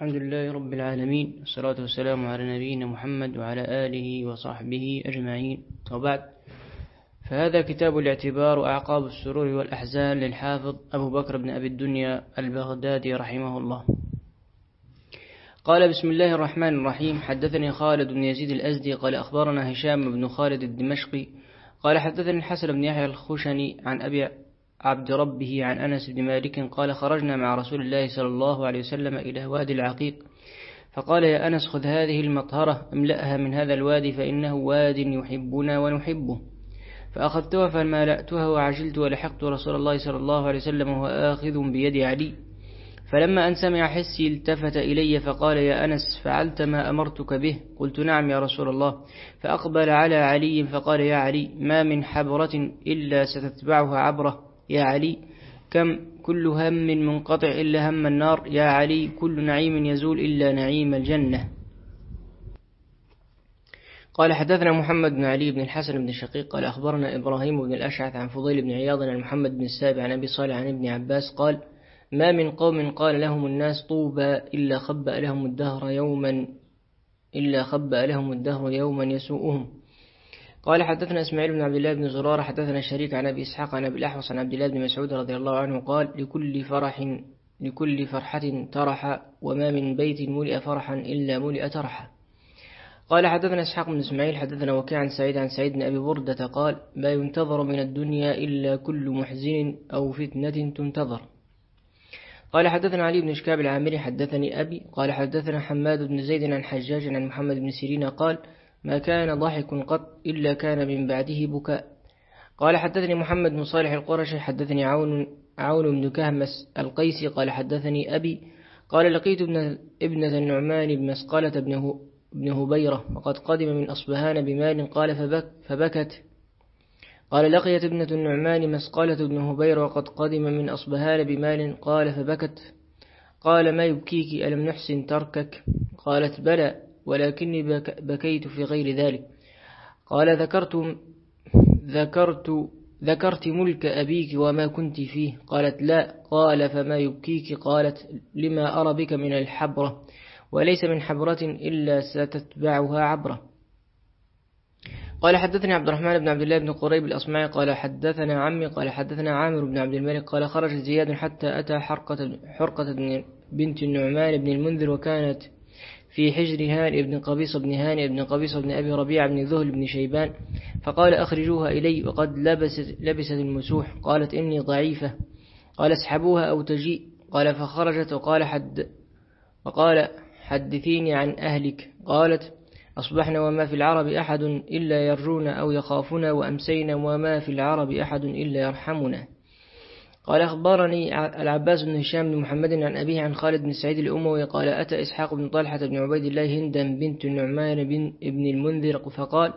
الحمد لله رب العالمين والصلاة والسلام على نبينا محمد وعلى آله وصحبه أجمعين. وبعد فهذا كتاب الاعتبار وأعقاب السرور والأحزان للحافظ أبو بكر بن أبي الدنيا البغدادي رحمه الله. قال بسم الله الرحمن الرحيم. حدثني خالد بن يزيد الأزدي قال أخبرنا هشام بن خالد الدمشقي قال حدثني الحسن بن يحيى الخشني عن أبي عبد ربه عن أنس بن مالك قال خرجنا مع رسول الله صلى الله عليه وسلم إلى وادي العقيق. فقال يا أنس خذ هذه المطهرة املأها من هذا الوادي فإنه واد يحبنا ونحبه. فأخذتها فملأتها وعجلت ولحقت رسول الله صلى الله عليه وسلم وهو آخذ بيد علي. فلما أن سمع حسي التفت إلي فقال يا أنس فعلت ما أمرتك به. قلت نعم يا رسول الله. فأقبل على علي فقال يا علي ما من حبرة إلا ستتبعها عبرة. يا علي. كم كل هم منقطع إلا هم النار. يا علي كل نعيم يزول إلا نعيم الجنة. قال حدثنا محمد بن علي بن الحسن بن شقيق. قال أخبرنا إبراهيم بن الأشعث عن فضيل بن عياض عن محمد بن السابع عن أبي صالح عن ابن عباس. قال ما من قوم قال لهم الناس طوبى إلا خبأ لهم الدهر يوما إلا خبأ لهم الدهر يوما يسوءهم. قال حدثنا إسماعيل بن عبد الله بن زرارة حدثنا شريك عن أبي إسحاق عن أبي الأحوص عن عبد الله بن مسعود رضي الله عنه قال لكل فرح لكل فرحة ترح وما من بيت ملئ فرحا إلا ملئ ترحا قال حدثنا إسحاق بن إسماعيل حدثنا وكيع عن سعيد عن سعيد بن أبي بردة قال ما ينتظر من الدنيا إلا كل محزن أو فتنة تنتظر. قال حدثنا علي بن شكاب العامري حدثني أبي قال حدثنا حماد بن زيد عن حجاج عن محمد بن سيرين قال ما كان ضحك قط إلا كان من بعده بكاء. قال حدثني محمد بن صالح القرشي حدثني عون عون بن كهمس القيسي قال حدثني أبي قال لقيت ابن ابنة النعمان بن مسقلة ابن هبيرة وقد قدم من أصبهان بمال قال فبك فبكت. قال لقيت ابنة النعمان مسقلة بن هبيرة وقد قدم من أصبهان بمال قال فبكت. قال ما يبكيك ألم نحسن تركك؟ قالت بلى. ولكني بكيت في غير ذلك. قال ذكرت ذكرت ذكرت ملك أبيك وما كنت فيه. قالت لا. قال فما يبكيك؟ قالت لما أرى بك من الحبرة. وليس من حبرة إلا ستتبعها عبرة. قال حدثني عبد الرحمن بن عبد الله بن قريب الأصمعي. قال حدثنا عمي. قال حدثنا عامر بن عبد الملك. قال خرج زياد حتى أتى حرقة, حرقة بنت النعمان بن المنذر وكانت في حجر هانئ بن قبيص بن هانئ بن قبيص بن أبي ربيع بن ذهل بن شيبان فقال أخرجوها إلي وقد لبست, لبست المسوح. قالت إني ضعيفة. قال اسحبوها أو تجيء. قال فخرجت وقال حد وقال حدثيني عن أهلك. قالت أصبحنا وما في العرب أحد إلا يرجونا أو يخافنا وأمسينا وما في العرب أحد إلا يرحمنا. قال أخبرني العباس بن هشام بن محمد عن أبيه عن خالد بن سعيد الأموي قال أتى إسحاق بن طلحة بن عبيد الله هندا بنت النعمان بن ابن المنذر فقال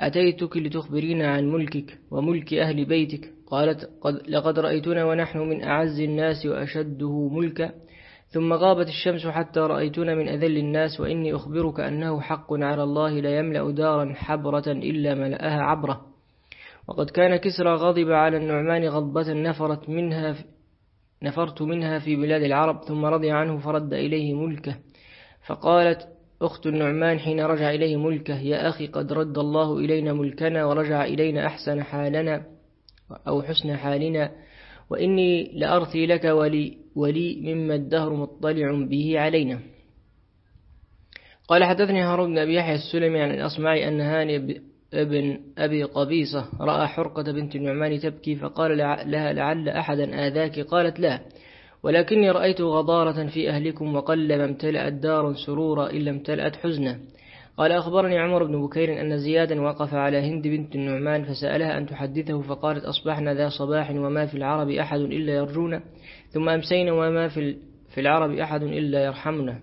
أتيتك لتخبرينا عن ملكك وملك أهل بيتك؟ قالت قد لقد رأيتنا ونحن من أعز الناس وأشده ملكا. ثم غابت الشمس حتى رأيتنا من أذل الناس وإني أخبرك أنه حق على الله لا يملأ دارا حبرة إلا ملأها عبرة. وقد كان كسرى غضب على النعمان غضبة نفرت منها نفرت منها في بلاد العرب ثم رضي عنه فرد إليه ملكه. فقالت أخت النعمان حين رجع إليه ملكه يا أخي قد رد الله إلينا ملكنا ورجع إلينا أحسن حالنا أو حسن حالنا وإني لأرثي لك ولي, ولي مما الدهر مطلع به علينا. قال حدثني هارون بن أبي يحيى السلمي عن الأصمعي أن هاني ابن أبي قبيصة رأى حرقة بنت النعمان تبكي فقال لها لعل أحدا آذاك؟ قالت لا ولكني رأيت غضارة في أهلكم وقل ما امتلأت دار سرورا إلا امتلأت حزنا. قال أخبرني عمر بن بكير أن زيادا وقف على هند بنت النعمان فسألها أن تحدثه فقالت أصبحنا ذا صباح وما في العرب أحد إلا يرجونا ثم أمسينا وما في العرب أحد إلا يرحمنا.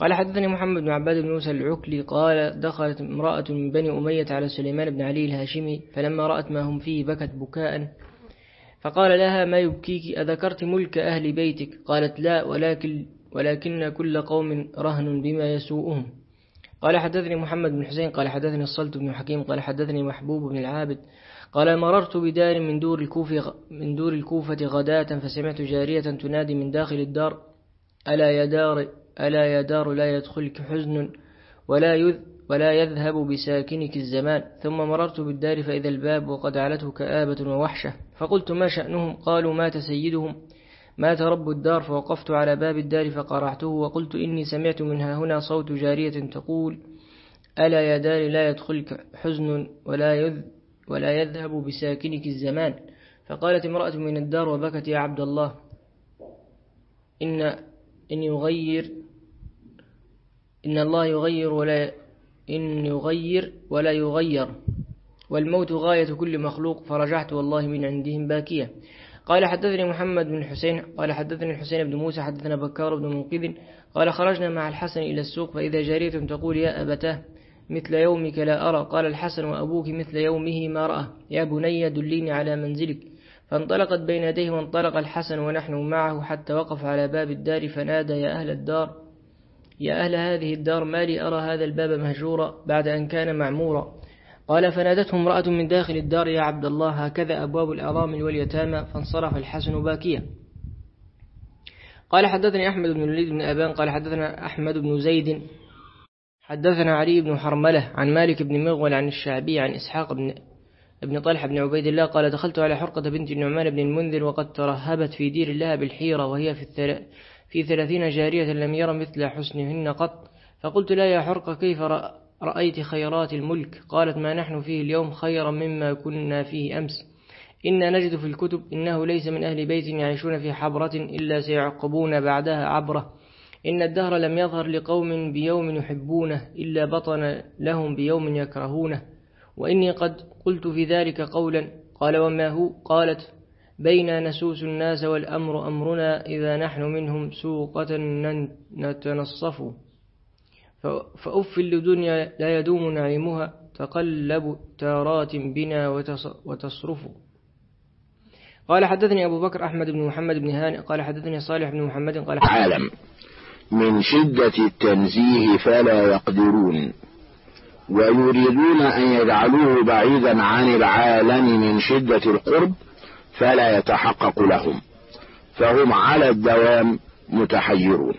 قال حدثني محمد بن عباد بن موسى العكلي قال دخلت امرأة من بني أمية على سليمان بن علي الهاشمي فلما رأت ما هم فيه بكت بكاء. فقال لها ما يبكيك؟ أذكرت ملك أهل بيتك؟ قالت لا ولكن, ولكن كل قوم رهن بما يسوءهم. قال حدثني محمد بن حسين قال حدثني الصلت بن حكيم قال حدثني محبوب بن العابد. قال مررت بدار من دور الكوفة من دور الكوفة غداة فسمعت جارية تنادي من داخل الدار ألا يا دار ألا يا دار لا يدخلك حزن ولا يذ ولا يذهب بساكنك الزمان. ثم مررت بالدار فإذا الباب وقد علته كآبة ووحشة. فقلت ما شأنهم؟ قالوا مات سيدهم. مات رب الدار فوقفت على باب الدار فقرعته وقلت إني سمعت منها هنا صوت جارية تقول ألا يا دار لا يدخلك حزن ولا, يذ ولا يذهب بساكنك الزمان. فقالت امرأة من الدار وبكت يا عبد الله إن إن يغير إن الله يغير ولا إن يغير ولا يغير. والموت غاية كل مخلوق فرجعت والله من عندهم باكية. قال حدثني محمد بن حسين قال حدثني الحسين بن موسى حدثنا بكار بن منقذ قال خرجنا مع الحسن إلى السوق فإذا جارية تقول يا أبتاه مثل يومك لا أرى. قال الحسن وأبوك مثل يومه ما رأى. يا بني دليني على منزلك. فانطلقت بين يديه وانطلق الحسن ونحن معه حتى وقف على باب الدار فنادى يا أهل الدار يا أهل هذه الدار ما لي أرى هذا الباب مهجورا بعد أن كان معمورا. قال فنادته امرأة من داخل الدار يا عبد الله هكذا أبواب الأرامل واليتامى فانصرف الحسن باكيا. قال حدثني أحمد بن الوليد بن أبان قال حدثنا أحمد بن زيد حدثنا علي بن حرملة عن مالك بن مغول عن الشعبي عن إسحاق بن ابن طلحة بن عبيد الله قال دخلت على حرقة بنت النعمان بن المنذر وقد ترهبت في دير الله بالحيرة وهي في, الثل... في ثلاثين جارية لم ير مثل حسنهن قط. فقلت لا يا حرقة كيف رأيت خيرات الملك؟ قالت ما نحن فيه اليوم خيرا مما كنا فيه أمس. إنا نجد في الكتب إنه ليس من أهل بيت يعيشون في حبرة إلا سيعقبون بعدها عبرة. إن الدهر لم يظهر لقوم بيوم يحبونه إلا بطن لهم بيوم يكرهونه. وإني قد قلت في ذلك قولا. قال وما هو؟ قالت بين نسوس الناس والأمر أمرنا إذا نحن منهم سوقة نتنصف. فأف لدنيا لا يدوم نعيمها تقلب تارات بنا وتصرف. قال حدثني أبو بكر أحمد بن محمد بن هانئ قال حدثني صالح بن محمد قال عالم. من شدة التنزيه فلا يقدرون. ويريدون أن يجعلوه بعيدا عن العالم من شدة القرب فلا يتحقق لهم فهم على الدوام متحيرون.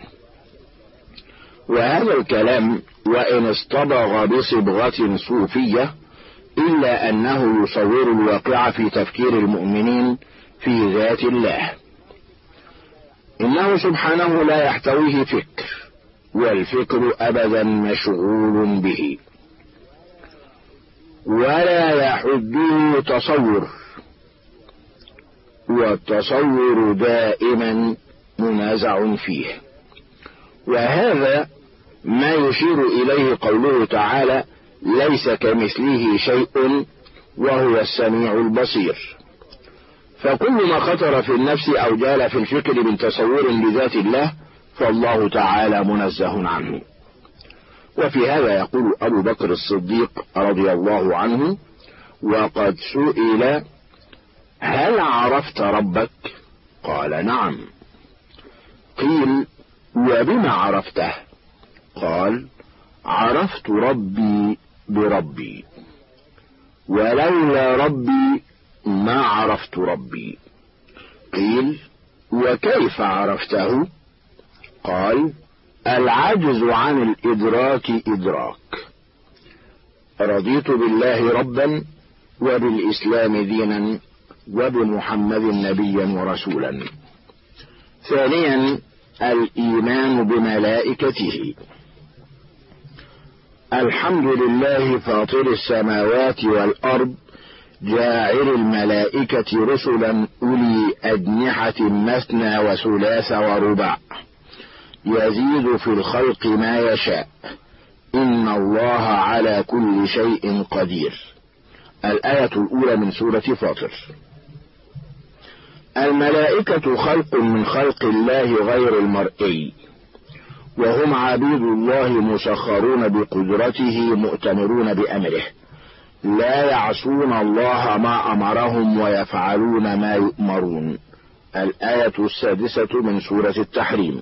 وهذا الكلام وإن اصطبغ بصبغة صوفية إلا أنه يصور الواقع في تفكير المؤمنين في ذات الله. إنه سبحانه لا يحتويه فكر والفكر أبدا مشغول به. ولا يحده تصور. والتصور دائما منازع فيه. وهذا ما يشير إليه قوله تعالى ليس كمثله شيء وهو السميع البصير. فكل ما خطر في النفس أو جال في الفكر من تصور لذات الله فالله تعالى منزه عنه. وفي هذا يقول أبو بكر الصديق رضي الله عنه وقد سئل هل عرفت ربك؟ قال نعم. قيل وبما عرفته؟ قال عرفت ربي بربي. ولولا ربي ما عرفت ربي. قيل وكيف عرفته؟ قال العجز عن الإدراك إدراك. رضيت بالله ربا وبالإسلام دينا. وبمحمد نبيا ورسولا. ثانيا الإيمان بملائكته. الحمد لله فاطر السماوات والأرض جاعل الملائكة رسلا أولي أجنحة مثنى وثلاث ورباع. يزيد في الخلق ما يشاء. إن الله على كل شيء قدير. الآية الأولى من سورة فاطر. الملائكة خلق من خلق الله غير المرئي وهم عبيد الله مسخرون بقدرته مؤتمرون بأمره. لا يعصون الله ما أمرهم ويفعلون ما يؤمرون. الآية السادسة من سورة التحريم.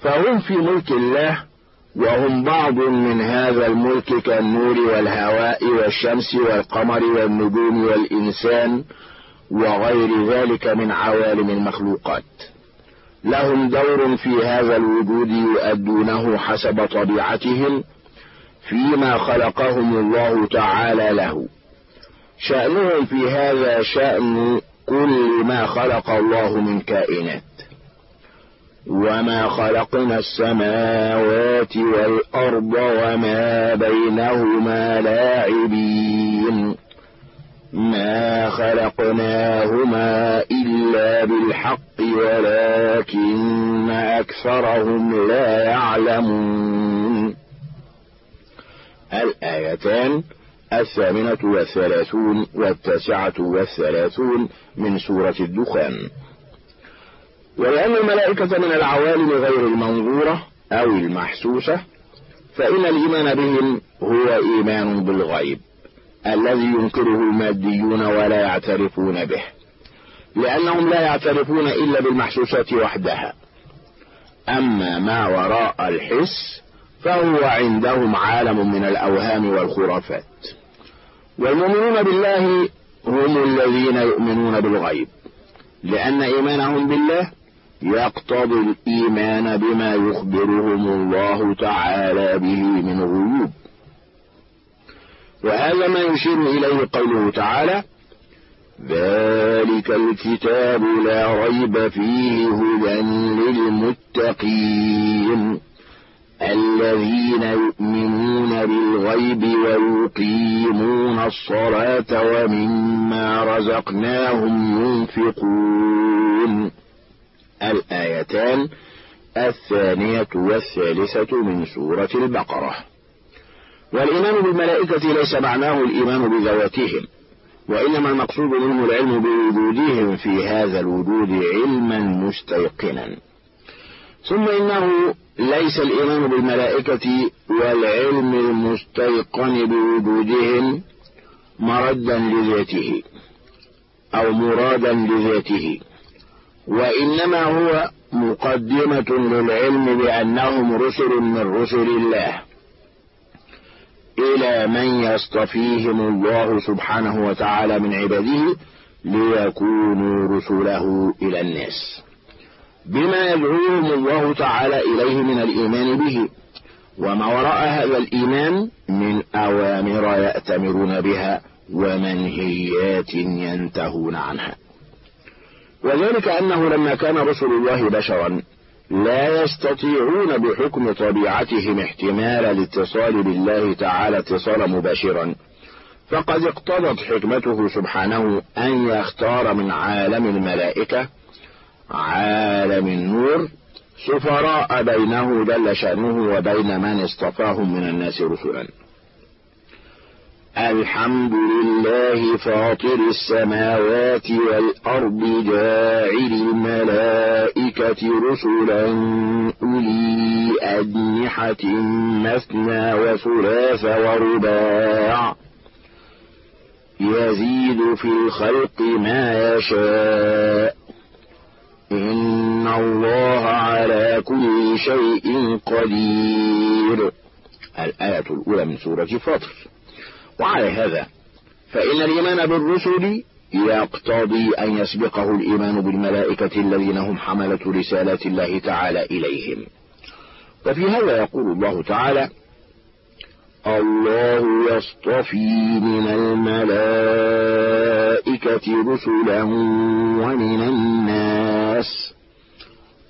فهم في ملك الله وهم بعض من هذا الملك كالنور والهواء والشمس والقمر والنجوم والإنسان وغير ذلك من عوالم المخلوقات. لهم دور في هذا الوجود يؤدونه حسب طبيعتهم فيما خلقهم الله تعالى له. شأنهم في هذا شأن كل ما خلق الله من كائنات. وما خلقنا السماوات والأرض وما بينهما لاعبين. ما خلقناهما إلا بالحق ولكن أكثرهم لا يعلمون. الآيتان الثامنة والثلاثون والتاسعة والثلاثون من سورة الدخان. ولأن الملائكة من العوالم غير المنظورة أو المحسوسة فإن الإيمان بهم هو إيمان بالغيب. الذي ينكره الماديون ولا يعترفون به. لأنهم لا يعترفون إلا بالمحسوسات وحدها. أما ما وراء الحس فهو عندهم عالم من الأوهام والخرافات. والمؤمنون بالله هم الذين يؤمنون بالغيب. لأن إيمانهم بالله يقتضي الإيمان بما يخبرهم الله تعالى به من غيوب. وهذا ما يشير إليه قوله تعالى ذلك الكتاب لا ريب فيه هدى للمتقين الذين يؤمنون بالغيب ويقيمون الصلاة ومما رزقناهم ينفقون. الآيتان الثانية والثالثة من سورة البقرة. والإيمان بالملائكة ليس معناه الإيمان بذواتهم وإنما المقصود منه العلم بوجودهم في هذا الوجود علما مستيقنا. ثم إنه ليس الإيمان بالملائكة والعلم المستيقن بوجودهم مردا لذاته أو مرادا لذاته وإنما هو مقدمة للعلم بأنهم رسل من رسل الله. إلى من يصطفيهم الله سبحانه وتعالى من عباده ليكونوا رسله إلى الناس. بما يدعوهم الله تعالى إليه من الإيمان به وما وراء هذا الإيمان من أوامر يأتمرون بها ومنهيات ينتهون عنها. وذلك أنه لما كان رسل الله بشرا لا يستطيعون بحكم طبيعتهم احتمال الاتصال بالله تعالى اتصالا مباشرا. فقد اقتضت حكمته سبحانه أن يختار من عالم الملائكة عالم النور سفراء بينه جل شأنه وبين من اصطفاهم من الناس رسلا. الحمد لله فاطر السماوات والأرض جاعل الملائكة رسلا أولي أجنحة مثنى وثلاث ورباع. يزيد في الخلق ما يشاء. إن الله على كل شيء قدير. الآية الأولى من سورة فاطر. وعلى هذا فإن الإيمان بالرسل يقتضي أن يسبقه الإيمان بالملائكة الذين هم حملة رسالات الله تعالى إليهم. وفي هذا يقول الله تعالى الله يصطفي من الملائكة رسلا ومن الناس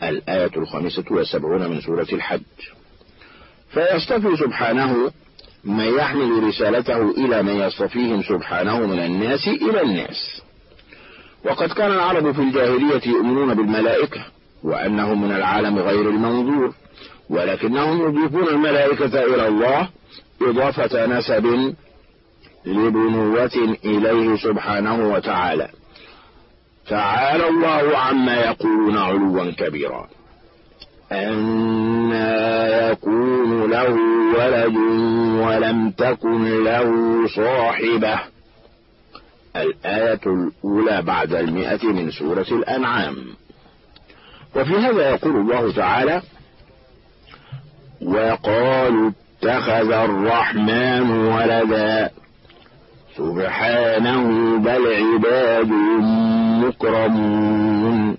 الآية الخامسة والسبعون من سورة الحج. فيصطفي سبحانه من يحمل رسالته إلى من يصطفيهم سبحانه من الناس إلى الناس. وقد كان العرب في الجاهلية يؤمنون بالملائكة وأنهم من العالم غير المنظور ولكنهم يضيفون الملائكة إلى الله إضافة نسب لبنوة إليه سبحانه وتعالى. تعالى الله عما يقولون علوا كبيرا. أنا يكون له ولد ولم تكن له صاحبة. الآية الأولى بعد المئة من سورة الأنعام. وفي هذا يقول الله تعالى وقالوا اتخذ الرحمن ولدا. سبحانه بل عباد مكرمون.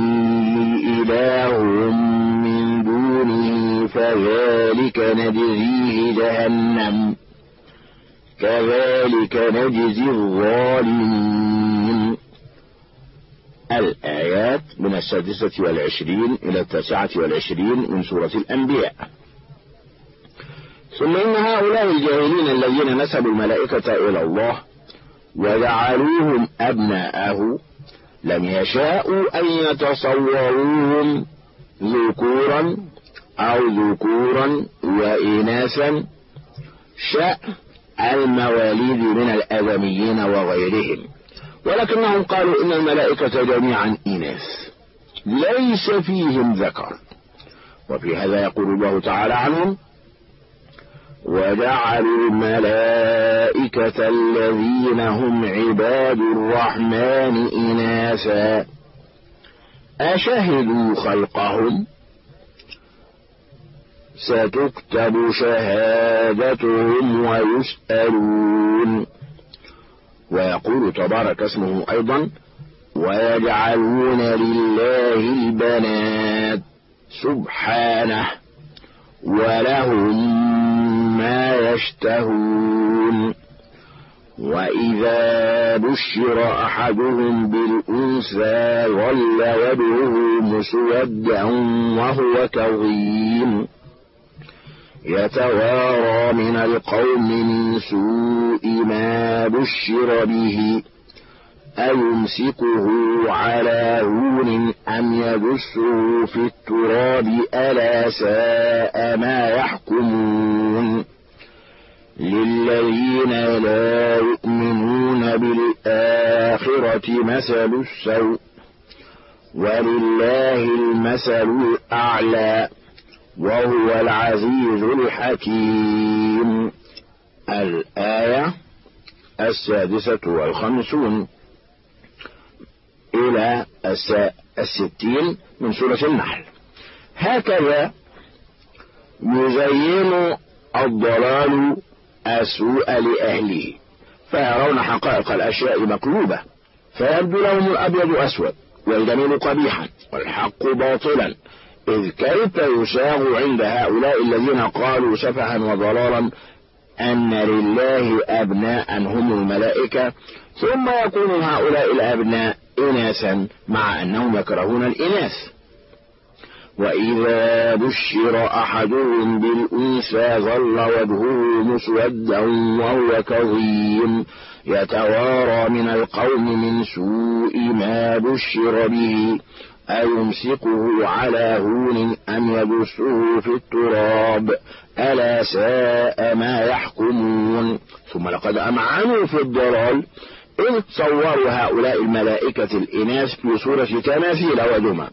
إله من دونه فذلك نجزيه جهنم. كذلك نجزي الظالمين. الآيات من السادسة والعشرين إلى التاسعة والعشرين من سورة الأنبياء. ثم إن هؤلاء الجاهلين الذين نسبوا الملائكة إلى الله وجعلوهم أبناءه لم يشاءوا أن يتصوروهم ذكورا أو ذكورا وإناثا. شاء المواليد من الآدميين وغيرهم. ولكنهم قالوا إن الملائكة جميعا إناث. ليس فيهم ذكر. وفي هذا يقول الله تعالى عنهم وجعلوا الملائكة الذين هم عباد الرحمن إناثا أشهدوا خلقهم؟ ستكتب شهادتهم ويسألون. ويقول تبارك اسمه أيضا ويجعلون لله البنات سبحانه. ولهم ما يشتهون. وإذا بشر أحدهم بالأنثى ظل وجهه مسودا وهو كظيم. يتوارى من القوم من سوء ما بشر به أيمسكه على هون أم يدسه في التراب ألا ساء ما يحكمون للذين لا يؤمنون بالآخرة مثل السوء ولله المثل الأعلى وهو العزيز الحكيم. الآية السادسة والخمسون. إلى الستين من سورة النحل. هكذا يزين الضلال السوء لأهله فيرون حقائق الأشياء مقلوبة فيبدو لهم الأبيض أسود والجميل قبيحا والحق باطلا. إذ كيف يساغ عند هؤلاء الذين قالوا سفها وضلالا أن لله أبناء هم الملائكة. ثم يكون هؤلاء الأبناء إناثا مع أنهم يكرهون الإناث. وإذا بشر أحدهم بالأنثى ظل وجهه مسودا وهو كظيم. يتوارى من القوم من سوء ما بشر به. أيمسكه على هون أم يدسه في التراب؟ ألا ساء ما يحكمون. ثم لقد أمعنوا في الضلال إذ صوروا هؤلاء الملائكة الإناث في صورة تماثيل ودمى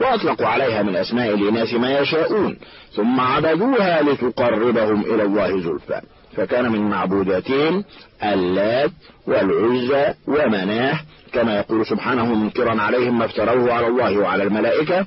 وأطلقوا عليها من أسماء الإناث ما يشاءون ثم عبدوها لتقربهم إلى الله زلفى. فكان من معبوداتهم اللات والعزى ومناه كما يقول سبحانه منكرا عليهم ما افتروه على الله وعلى الملائكة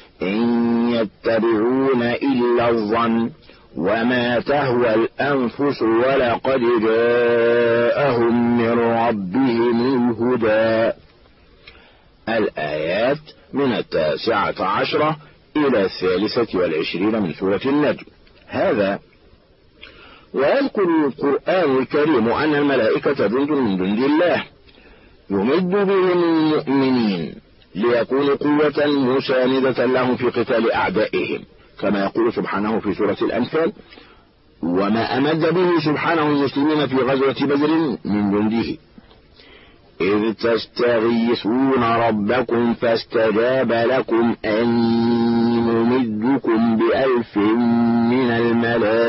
إن يتبعون إلا الظن وما تهوى الأنفس ولقد جاءهم من ربهم الهدى. الآيات من التاسعة عشرة إلى الثالثة والعشرين من سورة النجم. هذا. ويذكر القرآن الكريم أن الملائكة جند من جند الله. يمد بهم المؤمنين. ليكونوا قوة مساندة لهم في قتال أعدائهم. كما يقول سبحانه في سورة الأنفال وما أمد به سبحانه المسلمين في غزوة بدر من جنده. إذ تستغيثون ربكم فاستجاب لكم أني ممدكم بألف من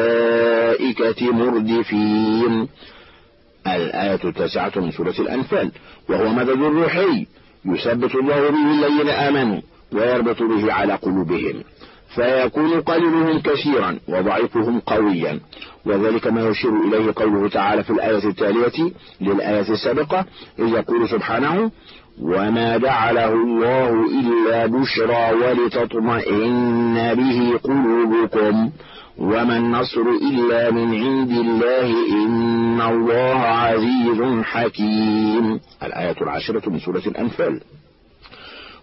الملائكة مردفين. الآية التاسعة من سورة الأنفال وهو مدد روحي يثبت الله به الذين آمنوا ويربط به على قلوبهم. فيكون قليلهم كثيرا وضعيفهم قويا. وذلك ما يشير إليه قوله تعالى في الآية التالية للآية السابقة إذ يقول سبحانه وما جعله الله إلا بشرى ولتطمئن به قلوبكم وما النصر إلا من عند الله إن الله عزيز حكيم. الآية العاشرة من سورة الأنفال.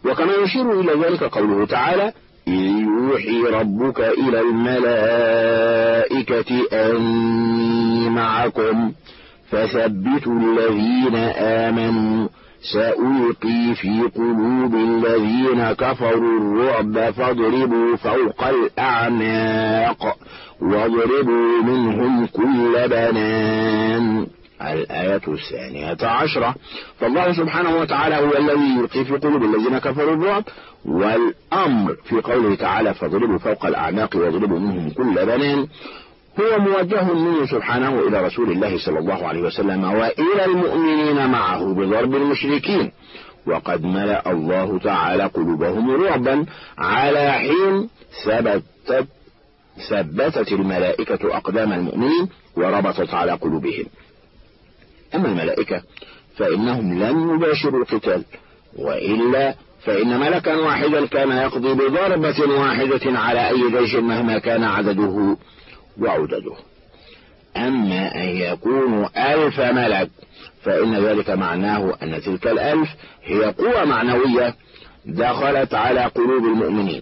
وكما يشير إلى ذلك قوله تعالى إذ يوحي ربك إلى الملائكة أني معكم. فثبتوا الذين آمنوا سألقي في قلوب الذين كفروا الرعب فاضربوا فوق الأعناق واضربوا منهم كل بنان. الآية الثانية عشرة. فالله سبحانه وتعالى هو الذي يلقي في قلوب الذين كفروا الرعب والأمر في قوله تعالى فاضربوا فوق الأعناق واضربوا منهم كل بنان. هو موجه منه سبحانه إلى رسول الله صلى الله عليه وسلم وإلى المؤمنين معه بضرب المشركين. وقد ملأ الله تعالى قلوبهم رعبا على حين ثبتت ثبتت الملائكة أقدام المؤمنين وربطت على قلوبهم. أما الملائكة فإنهم لم يباشروا القتال وإلا فإن ملكا واحدا كان يقضي بضربة واحدة على أي جيش مهما كان عدده. وعدده. أما أن يكونوا ألف ملك فإن ذلك معناه أن تلك الألف هي قوة معنوية دخلت على قلوب المؤمنين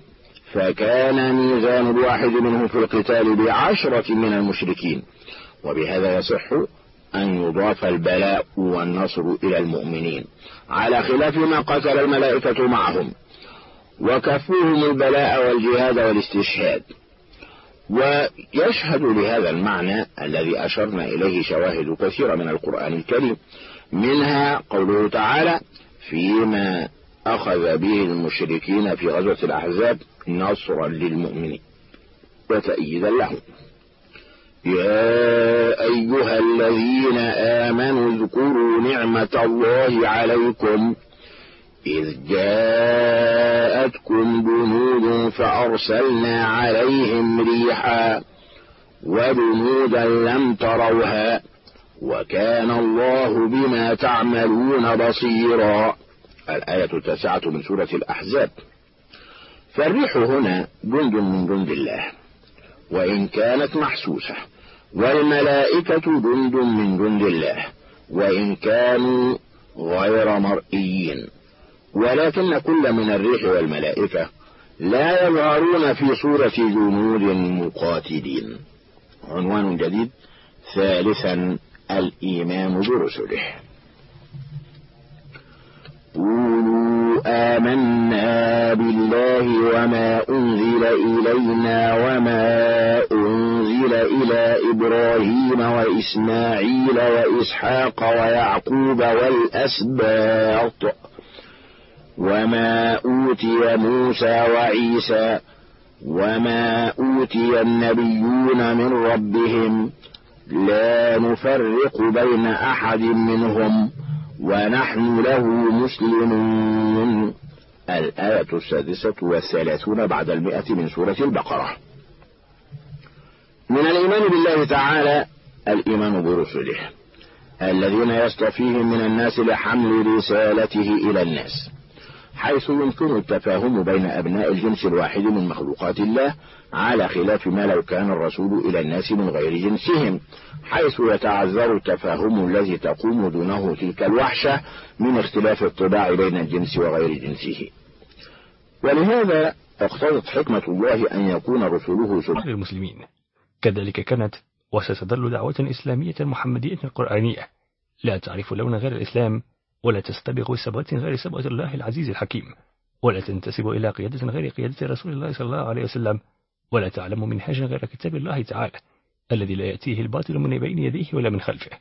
فكان ميزان الواحد منهم في القتال بعشرة من المشركين. وبهذا يصح أن يضاف البلاء والنصر إلى المؤمنين على خلاف ما قتل الملائكة معهم. وكفوهم البلاء والجهاد والاستشهاد. ويشهد لهذا المعنى الذي أشرنا إليه شواهد كثيرة من القرآن الكريم منها قوله تعالى فيما أخذ به المشركين في غزوة الأحزاب نصرا للمؤمنين وتأييدا لهم يا أيها الذين آمنوا اذكروا نعمة الله عليكم إذ جاءتكم جنود فأرسلنا عليهم ريحا وجنودا لم تروها وكان الله بما تعملون بصيرا. الآية التاسعة من سورة الأحزاب. فالريح هنا جند من جند الله وإن كانت محسوسة والملائكة جند من جند الله وإن كانوا غير مرئيين. ولكن كل من الريح والملائكة لا يظهرون في صورة جنود مقاتلين. عنوان جديد ثالثا الإيمان برسله. قولوا آمنا بالله وما أنزل إلينا وما أنزل إلى إبراهيم وإسماعيل وإسحاق ويعقوب والأسباط وما أوتي موسى وعيسى وما أوتي النبيون من ربهم لا نفرق بين أحد منهم ونحن له مسلمون. الآية السادسة والثلاثون بعد المئة من سورة البقرة. من الإيمان بالله تعالى الإيمان برسله. الذين يصطفيهم من الناس لحمل رسالته إلى الناس. حيث يمكن التفاهم بين أبناء الجنس الواحد من مخلوقات الله على خلاف ما لو كان الرسول إلى الناس من غير جنسهم حيث يتعذر التفاهم الذي تقوم دونه تلك الوحشة من اختلاف الطباع بين الجنس وغير جنسه. ولهذا اقتضت حكمة الله أن يكون رسوله سبحانه المسلمين كذلك كانت وستظل دعوة إسلامية محمدية قرآنية لا تعرف لون غير الإسلام. ولا تستبغ صبغة غير صبغة الله العزيز الحكيم ولا تنتسب إلى قيادة غير قيادة رسول الله صلى الله عليه وسلم ولا تعلم منهاجا غير كتاب الله تعالى الذي لا يأتيه الباطل من بين يديه ولا من خلفه.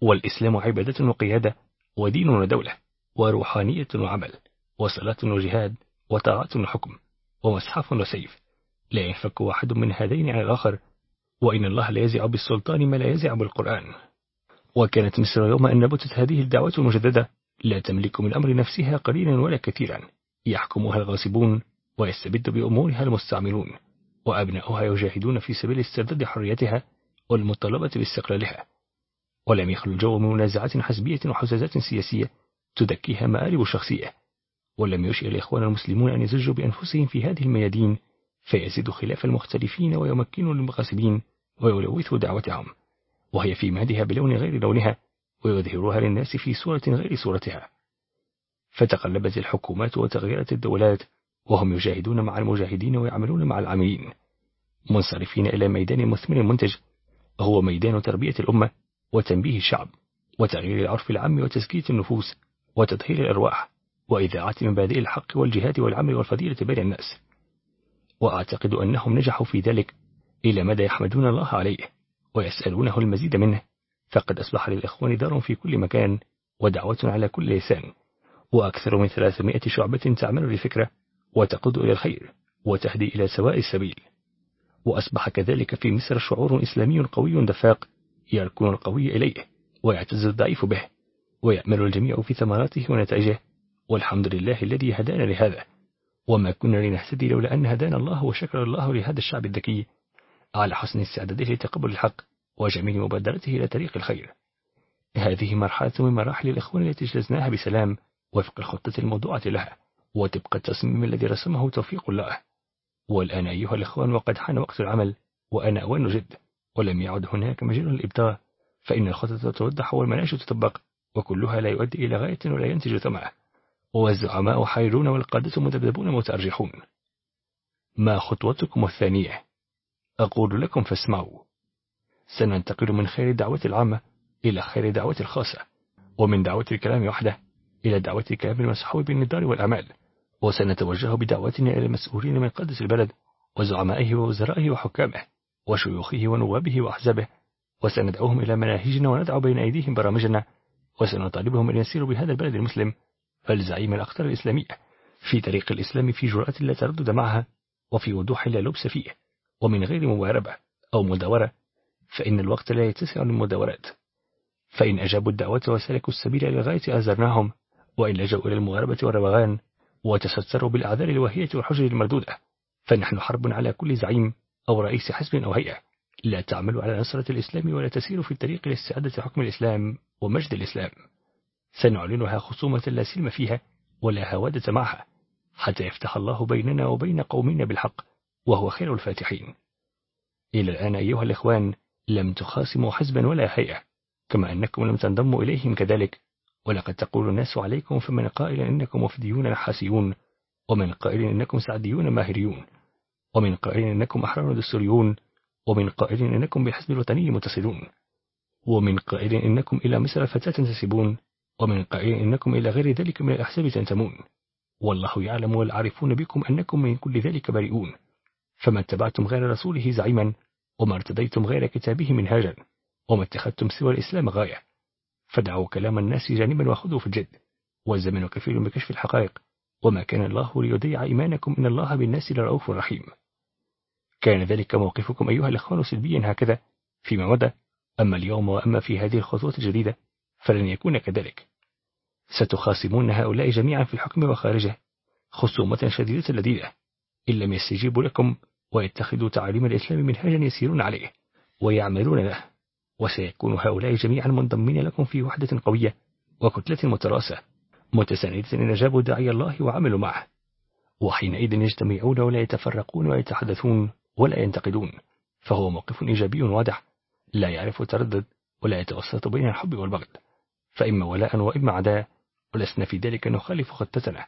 والإسلام عبادة وقيادة ودين ودولة وروحانية وعمل وصلاة وجهاد وطاعة وحكم ومصحف وسيف لا ينفك واحد من هذين عن الآخر وإن الله لا يزع بالسلطان ما لا يزع بالقرآن. وكانت مصر يوم أن نبتت هذه الدعوة المجددة لا تملك من أمر نفسها قليلا ولا كثيرا. يحكمها الغاصبون ويستبد بأمورها المستعملون وأبناؤها يجاهدون في سبيل استرداد حريتها والمطالبة باستقلالها. ولم يخلو الجو من منازعات حزبية وحزازات سياسية تدكيها مآرب شخصية ولم يشئ الإخوان المسلمون أن يزجوا بأنفسهم في هذه الميادين فيزيد خلاف المختلفين ويمكن للمغاصبين ويلوث دعوتهم. وهي في مهدها بلون غير لونها ويظهرها للناس في صورة غير صورتها. فتقلبت الحكومات وتغيرت الدولات وهم يجاهدون مع المجاهدين ويعملون مع العاملين. منصرفين إلى ميدان مثمر منتج هو ميدان تربية الأمة وتنبيه الشعب وتغيير العرف العام وتزكية النفوس وتطهير الأرواح وإذاعة مبادئ الحق والجهاد والعمل والفضيلة بين الناس. وأعتقد أنهم نجحوا في ذلك إلى مدى يحمدون الله عليه. ويسألونه المزيد منه. فقد أصبح للإخوان دار في كل مكان ودعوة على كل لسان. وأكثر من ثلاثمائة شعبة تعمل لفكرة وتقود إلى الخير وتهدي إلى سواء السبيل. وأصبح كذلك في مصر شعور إسلامي قوي دفاق يركن القوي إليه ويعتز الضعيف به ويأمل الجميع في ثمراته ونتائجه. والحمد لله الذي هدانا لهذا. وما كنا لنهتدي لولا أن هدانا الله وشكر الله لهذا الشعب الذكي على حسن استعداده لتقبل الحق وجميل مبادرته إلى طريق الخير. هذه مرحلة من مراحل الإخوان التي اجتزناها بسلام وفق الخطة الموضوعة لها وتبقى التصميم الذي رسمه توفيق الله. والآن أيها الإخوان وقد حان وقت العمل وأنا أوان جد ولم يعد هناك مجال للإبطاء فإن الخطة توضح والمناهج تطبق وكلها لا يؤدي إلى غاية ولا ينتج ثمرة. والزعماء حيرون والقادة مذبذبون متأرجحون. ما خطوتكم الثانية؟ أقول لكم فاسمعوا. سننتقل من خير الدعوة العامة إلى خير الدعوة الخاصة ومن دعوة الكلام وحده إلى دعوة الكلام المسحوب بالنضال والأعمال وسنتوجه بدعوتنا إلى المسؤولين من قدس البلد وزعمائه ووزرائه وحكامه وشيوخه ونوابه وأحزابه وسندعوهم إلى مناهجنا وندعو بين أيديهم برامجنا وسنطالبهم أن يسيروا بهذا البلد المسلم فالزعيم الأخطر الإسلامية في طريق الإسلام في جرأة لا تردد معها وفي وضوح لا لبس فيه ومن غير مواربة أو مداورة فإن الوقت لا يتسع للمداورات. فإن أجابوا الدعوة وسلكوا السبيل إلى أزرناهم. وإن لجوا إلى المغاربة والروغان وتستروا بالأعذار الوهية والحجر المردودة. فنحن حرب على كل زعيم أو رئيس حزب أو هيئة. لا تعمل على نصرة الإسلام ولا تسير في الطريق لاستعادة حكم الإسلام ومجد الإسلام. سنعلنها خصومة لا سلم فيها ولا هوادة معها حتى يفتح الله بيننا وبين قومنا بالحق وهو خير الفاتحين. إلى الآن أيها الإخوان لم تخاصموا حزبا ولا هيئة كما أنكم لم تنضموا إليهم كذلك. ولقد تقول الناس عليكم فمن قائل إنكم وفديون نحاسيون ومن قائل إنكم سعديون ماهريون ومن قائل إنكم أحرار دستوريون ومن قائل إنكم بالحزب الوطني متصلون ومن قائل إنكم إلى مصر فتاة تنتسبون ومن قائل إنكم إلى غير ذلك من الأحزاب تنتمون. والله يعلم والعارفون بكم أنكم من كل ذلك بريئون. فما اتبعتم غير رسوله زعيما وما ارتديتم غير كتابه منهاجا وما اتخذتم سوى الإسلام غاية. فدعوا كلام الناس جانبا وخذوا في الجد والزمن كفيل بكشف الحقائق وما كان الله ليضيع إيمانكم إن الله بالناس لرؤوف رحيم. كان ذلك موقفكم أيها الإخوان سلبيا هكذا فيما مدى أما اليوم وأما في هذه الخطوة الجديدة فلن يكون كذلك. ستخاصمون هؤلاء جميعا في الحكم وخارجه خصومة شديدة لذيذة إن لم يستجيبوا لكم ويتخذوا تعاليم الإسلام منهاجا يسيرون عليه ويعملون له وسيكون هؤلاء جميعا منضمين لكم في وحدة قوية وكتلة متراسة متساندة إن أجابوا داعي الله وعملوا معه وحينئذ يجتمعون ولا يتفرقون ويتحدثون ولا ينتقدون فهو موقف إيجابي واضح لا يعرف تردد ولا يتوسط بين الحب والبغض فإما ولاء وإما عداء ولسنا في ذلك نخالف خطتنا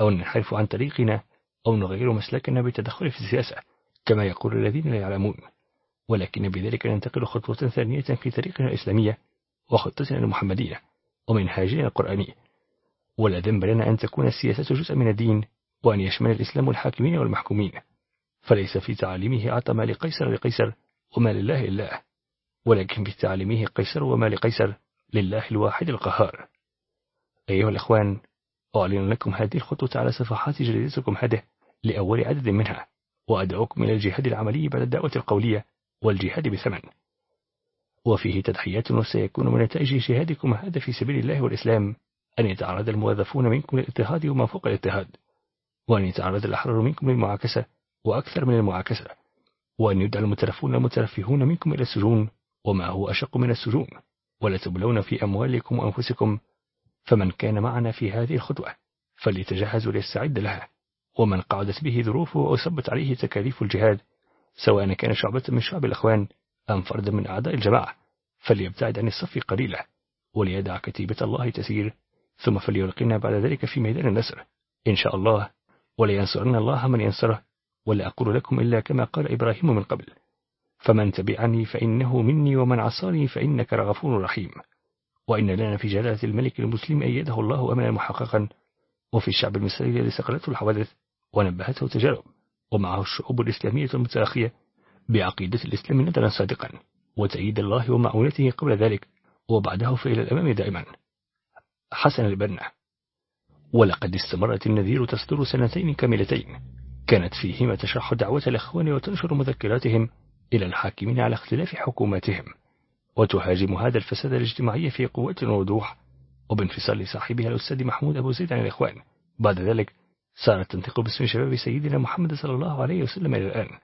أو ننحرف عن طريقنا أو نغير مسلكنا بالتدخل في السياسة. كما يقول الذين لا يعلمون. ولكن بذلك ننتقل خطوة ثانية في طريقنا الإسلامية وخطتنا المحمدية ومنهاجنا القرآني. ولا ذنب لنا أن تكون السياسة جزء من الدين وأن يشمل الإسلام الحاكمين والمحكومين. فليس في تعاليمه أعطى ما لقيصر لقيصر وما لله إلا. ولكن في تعاليمه قيصر وما لقيصر لله الواحد القهار. أيها الأخوان أعلن لكم هذه الخطوة على صفحات جريدتكم هذه لأول عدد منها. وأدعوكم إلى الجهاد العملي بعد الدعوة القولية والجهاد بثمن. وفيه تضحيات وسيكون من نتائج جهادكم هذا في سبيل الله والإسلام. أن يتعرض الموظفون منكم للاضطهاد وما فوق الاضطهاد وأن يتعرض الأحرار منكم للمعاكسة وأكثر من المعاكسة. وأن يدعى المترفون المترفهون منكم إلى السجون وما هو أشق من السجون. ولا تبلون في أموالكم وأنفسكم. فمن كان معنا في هذه الخطوة فليتجهز وليستعد لها. ومن قعدت به ظروفه وصبت عليه تكاليف الجهاد سواء كان شعبة من شعب الأخوان أم فردا من أعداء الجماعة فليبتعد عن الصف قليلا وليدع كتيبة الله تسير ثم فليلقنا بعد ذلك في ميدان النصر إن شاء الله. ولينصرن الله من ينصره ولا أقول لكم إلا كما قال إبراهيم من قبل. فمن تبعني فإنه مني ومن عصاني فإنك لغفور رحيم. وإن لنا في جلالة الملك المسلم أيده الله أمنا محققا. وفي الشعب المصري الذي سقلته الحوادث. ونبهته تجارب. ومعه الشعوب الإسلامية المتأخية بعقيدة الإسلام ندرا صادقا وتأييد الله ومعونته قبل ذلك وبعده فإلى الأمام دائما. حسن البنا. ولقد استمرت النذير تصدر سنتين كاملتين. كانت فيهما تشرح دعوة الأخوان وتنشر مذكراتهم إلى الحاكمين على اختلاف حكوماتهم. وتهاجم هذا الفساد الاجتماعي في قوة ووضوح وبانفصال صاحبها الأستاذ محمود أبو زيد عن الإخوان. بعد ذلك صارت تنطق باسم شباب سيدنا محمد صلى الله عليه وسلم إلى الآن.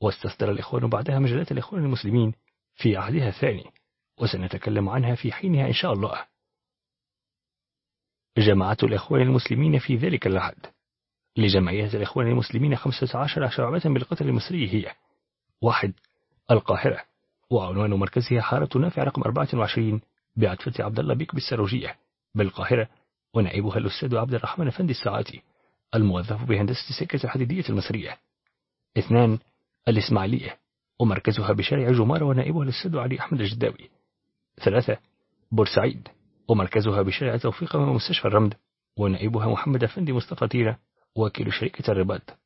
واستصدر الإخوان بعدها مجلات الإخوان المسلمين في عهدها الثاني وسنتكلم عنها في حينها إن شاء الله. جماعة الإخوان المسلمين في ذلك العهد. لجمعية الإخوان المسلمين خمسة عشر شعبة بالقتل المصري هي واحد القاهرة وعنوان مركزها حارة نافع رقم 24 بعتفة عبد الله بيك بالسروجية. بالقاهرة ونائبها الأستاذ عبد الرحمن فندي الساعاتي. الموظف بهندسة السكة الحديدية المصرية. اثنان الإسماعيلية ومركزها بشارع جمارة ونائبها الأستاذ علي أحمد الجداوي. ثلاثة بورسعيد ومركزها بشارع توفيق ومستشفى الرمد ونائبها محمد أفندي مصطفى تيرة وكيل شركة الرباط.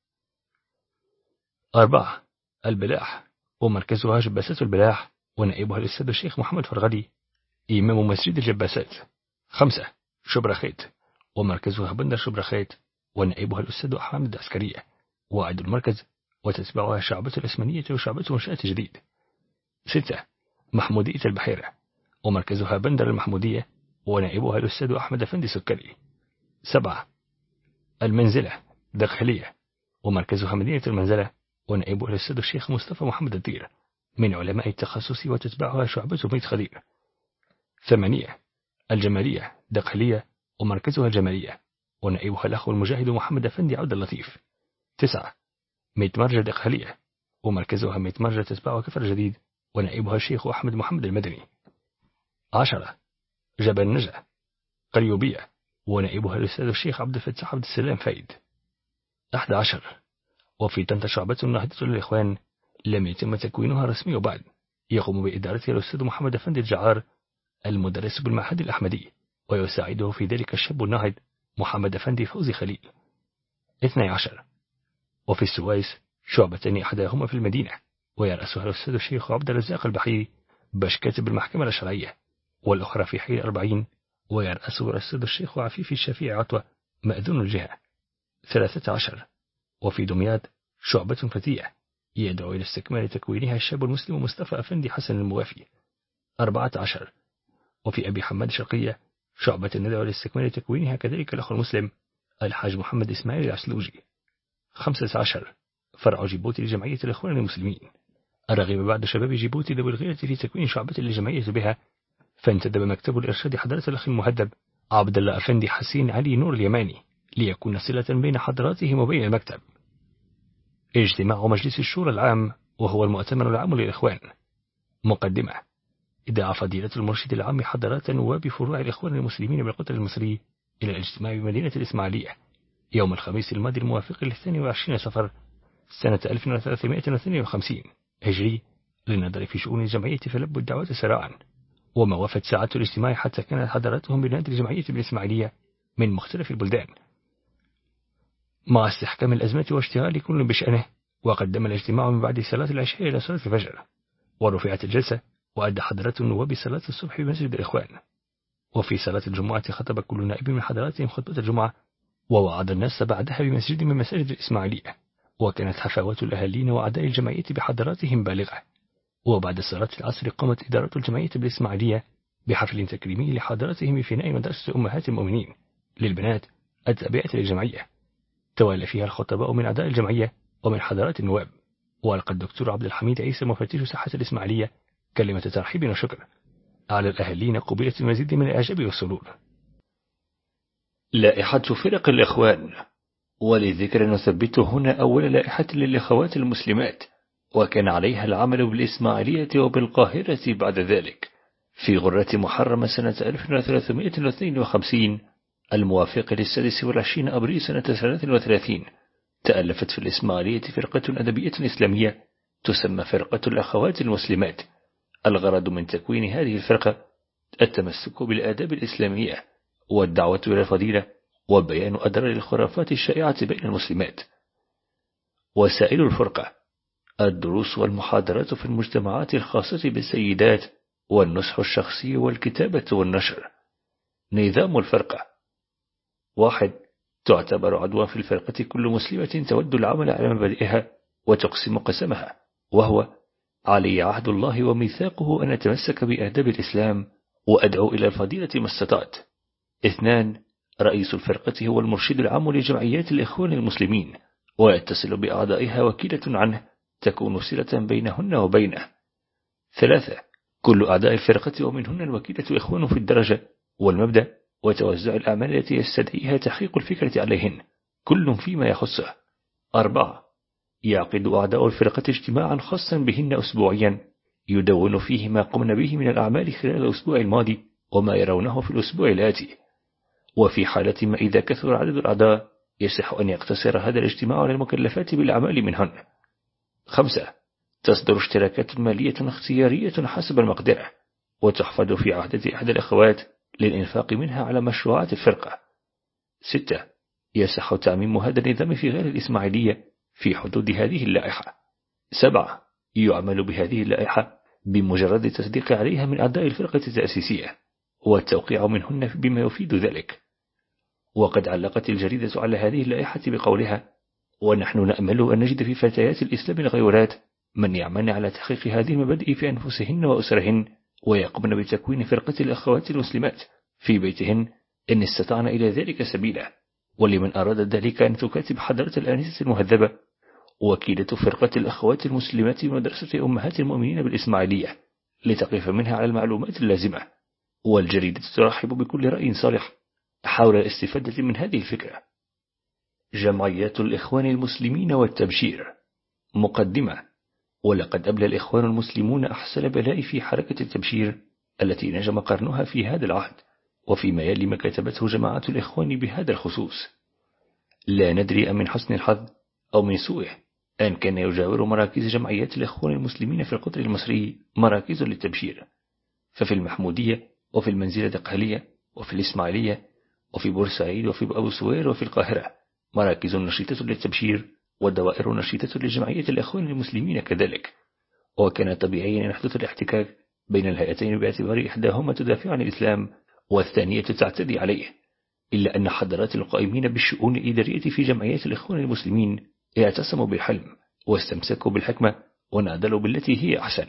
أربعة البلاح ومركزها جباسات البلاح ونائبها الأستاذ الشيخ محمد فرغلي إمام مسجد الجباسات. خمسة شبرخيت ومركزها بندر شبرخيت ونائبها الأستاذ أحمد العسكرية وعد المركز وتتبعها شعبة الأسمنية وشعبة منشأة جديد. ستة محمودية البحيرة ومركزها بندر المحمودية ونائبها الأستاذ أحمد أفندي سكري سبعة المنزلة داخلية ومركزها مدينة المنزلة ونائبها الأستاذ الشيخ مصطفى محمد الدير من علماء التخصص وتتبعها شعبة بيت خدير. ثمانية الجمالية داخلية ومركزها الجمالية ونائبها الأخ المجاهد محمد أفندي عبد اللطيف. تسعة. ميتمرجة داخلية ومركزها ميتمرجة تتبعها كفر جديد. ونائبها الشيخ أحمد محمد المدني. عشرة. جبل نجا قليوبية. ونائبها الأستاذ الشيخ عبد الفتاح عبد السلام فايد. أحد عشر. وفي طنطا شعبة نهضة للإخوان. لم يتم تكوينها رسميا بعد يقوم بإدارتها الأستاذ محمد أفندي الجعار المدرس بالمعهد الأحمدي. ويساعده في ذلك الشاب الناهض. محمد أفندي فوزي خليل. اثني عشر. وفي السويس شعبتان أحداهما في المدينة. ويرأسها الأستاذ الشيخ عبد الرزاق البحري باش كاتب المحكمة الشرعية والأخرى في حي الأربعين. ويرأسها الأستاذ الشيخ عفيف الشفيع عطوة مأذون الجهة. ثلاثة عشر. وفي دمياط شعبة فتية. يدعو إلى استكمال تكوينها الشاب المسلم مصطفى أفندي حسن الموافي. أربعة عشر. وفي أبي حماد شرقية شعبة ندعو لاستكمال تكوينها كذلك الأخ المسلم الحاج محمد إسماعيل العسلوجي. خمسة عشر فرع جيبوتي لجمعية الإخوان المسلمين. أرغب بعد شباب جيبوتي ذوي الغيرة في تكوين شعبة لجمعية بها فانتدب مكتب الإرشاد حضرة الأخ المهدب عبد الله أفندي حسين علي نور اليماني ليكون صلة بين حضراتهم وبين المكتب. اجتماع مجلس الشورى العام وهو المؤتمر العام للإخوان. مقدمة. دعا فضيلة المرشد العام حضرات نواب فروع الإخوان المسلمين بالقطر المصري إلى الاجتماع بمدينة الإسماعيلية يوم الخميس الماضي الموافق للثاني وعشرين صفر سنة 1352 هجري للنظر في شؤون الجمعية فلب الدعوة سراعا وما وفت ساعة الاجتماع حتى كانت حضراتهم بنادي الجمعية بالإسماعيلية من مختلف البلدان. مع استحكام الأزمة واشتغال كل بشأنه وقدم الاجتماع من بعد صلاة العشاء إلى صلاة الفجر ورفعت الجلسة وأدى حضرة النواب صلاة الصبح بمسجد الإخوان وفي صلاة الجمعة خطب كل نائب من حضراتهم خطبة الجمعة ووعد الناس بعدها بمسجد من مساجد الإسماعيلية. وكانت حفاوات الأهالين وأعداء الجمعية بحضراتهم بالغة. وبعد صلاة العصر قامت إدارة الجمعية بالإسماعيلية بحفل تكريمي لحضراتهم في نائم مدرسة أمهات المؤمنين للبنات التابعة للجمعية. توالى فيها الخطباء من أعداء الجمعية ومن حضرات النواب. وألقى الدكتور عبد الحميد عيسى مفتش ساحة الإسماعيلية كلمة ترحيب وشكر على الأهلين قبيلة المزيد من الإعجاب والسرور. لائحة فرق الإخوان ولذكر نثبت هنا أول لائحة للإخوات المسلمات وكان عليها العمل بالإسماعيلية وبالقاهرة بعد ذلك في غرة محرم سنة 1352 الموافق للسادس والعشرين أبريل سنة 33 تألفت في الإسماعيلية فرقة أدبية إسلامية تسمى فرقة الأخوات المسلمات الغرض من تكوين هذه الفرقة التمسك بالآداب الإسلامية والدعوة إلى الفضيلة وبيان أدرار الخرافات الشائعة بين المسلمات. وسائل الفرقة الدروس والمحاضرات في المجتمعات الخاصة بالسيدات والنصح الشخصي والكتابة والنشر. نظام الفرقة. واحد تعتبر عدوى في الفرقة كل مسلمة تود العمل على مبادئها وتقسم قسمها وهو علي عهد الله وميثاقه أن أتمسك بآداب الإسلام وأدعو إلى الفضيلة ما استطعت. اثنان رئيس الفرقة هو المرشد العام لجمعيات الإخوان المسلمين ويتصل بأعضائها وكيلة عنه تكون سلة بينهن وبينه. ثلاثة كل أعداء الفرقة ومنهن الوكيلة إخوان في الدرجة والمبدأ وتوزع الأعمال التي يستدعيها تحقيق الفكرة عليهن كل فيما يخصه. أربعة يعقد أعداء الفرقة اجتماعا خاصا بهن أسبوعيا يدون فيه ما قمن به من الأعمال خلال الأسبوع الماضي وما يرونه في الأسبوع الآتي. وفي حالة ما إذا كثر عدد الأعداء يصح أن يقتصر هذا الاجتماع على المكلفات بالأعمال منهن. خمسة تصدر اشتراكات مالية اختيارية حسب المقدرة وتحفظ في عهدة أحد الأخوات للإنفاق منها على مشروعات الفرقة. ستة يصح تعميم هذا النظام في غير الإسماعيلية في حدود هذه اللائحة. سبعة يعمل بهذه اللائحة بمجرد تصديق عليها من أعداء الفرقة التأسيسية والتوقيع منهن بما يفيد ذلك. وقد علقت الجريدة على هذه اللائحة بقولها ونحن نأمل أن نجد في فتيات الإسلام الغيورات من يعمل على تحقيق هذه المبادئ في أنفسهن وأسرهن ويقومن بتكوين فرقة الأخوات المسلمات في بيتهن إن استطعن إلى ذلك سبيلا. ولمن أراد ذلك أن تكاتب حضرة الآنسة المهذبة وكيلة فرقة الأخوات المسلمات بمدرسة أمهات المؤمنين بالإسماعيلية لتقف منها على المعلومات اللازمة والجريدة ترحب بكل رأي صالح حول الاستفادة من هذه الفكرة. جمعيات الإخوان المسلمين والتبشير مقدمة. ولقد أبلى الإخوان المسلمون أحسن بلاء في حركة التبشير التي نجم قرنها في هذا العهد وفيما يلي ما كتبته جماعات الإخوان بهذا الخصوص. لا ندري أم من حسن الحظ أو من سوءه أن كان يجاور مراكز جمعيات الإخوان المسلمين في القطر المصري مراكز للتبشير ففي المحمودية وفي المنزلة الدقهلية وفي الإسماعيلية وفي بورسعيد وفي أبو سوير وفي القاهرة مراكز نشيطة للتبشير ودوائر نشيطة لجمعية الأخوان المسلمين كذلك. وكان طبيعيا أن يحدث الاحتكاك بين الهيئتين باعتبار إحداهما تدافع عن الإسلام والثانية تعتدي عليه إلا أن حضرات القائمين بالشؤون الإدارية في جمعيات الإخوان المسلمين اعتصموا بالحلم واستمسكوا بالحكمة ونادلوا بالتي هي أحسن.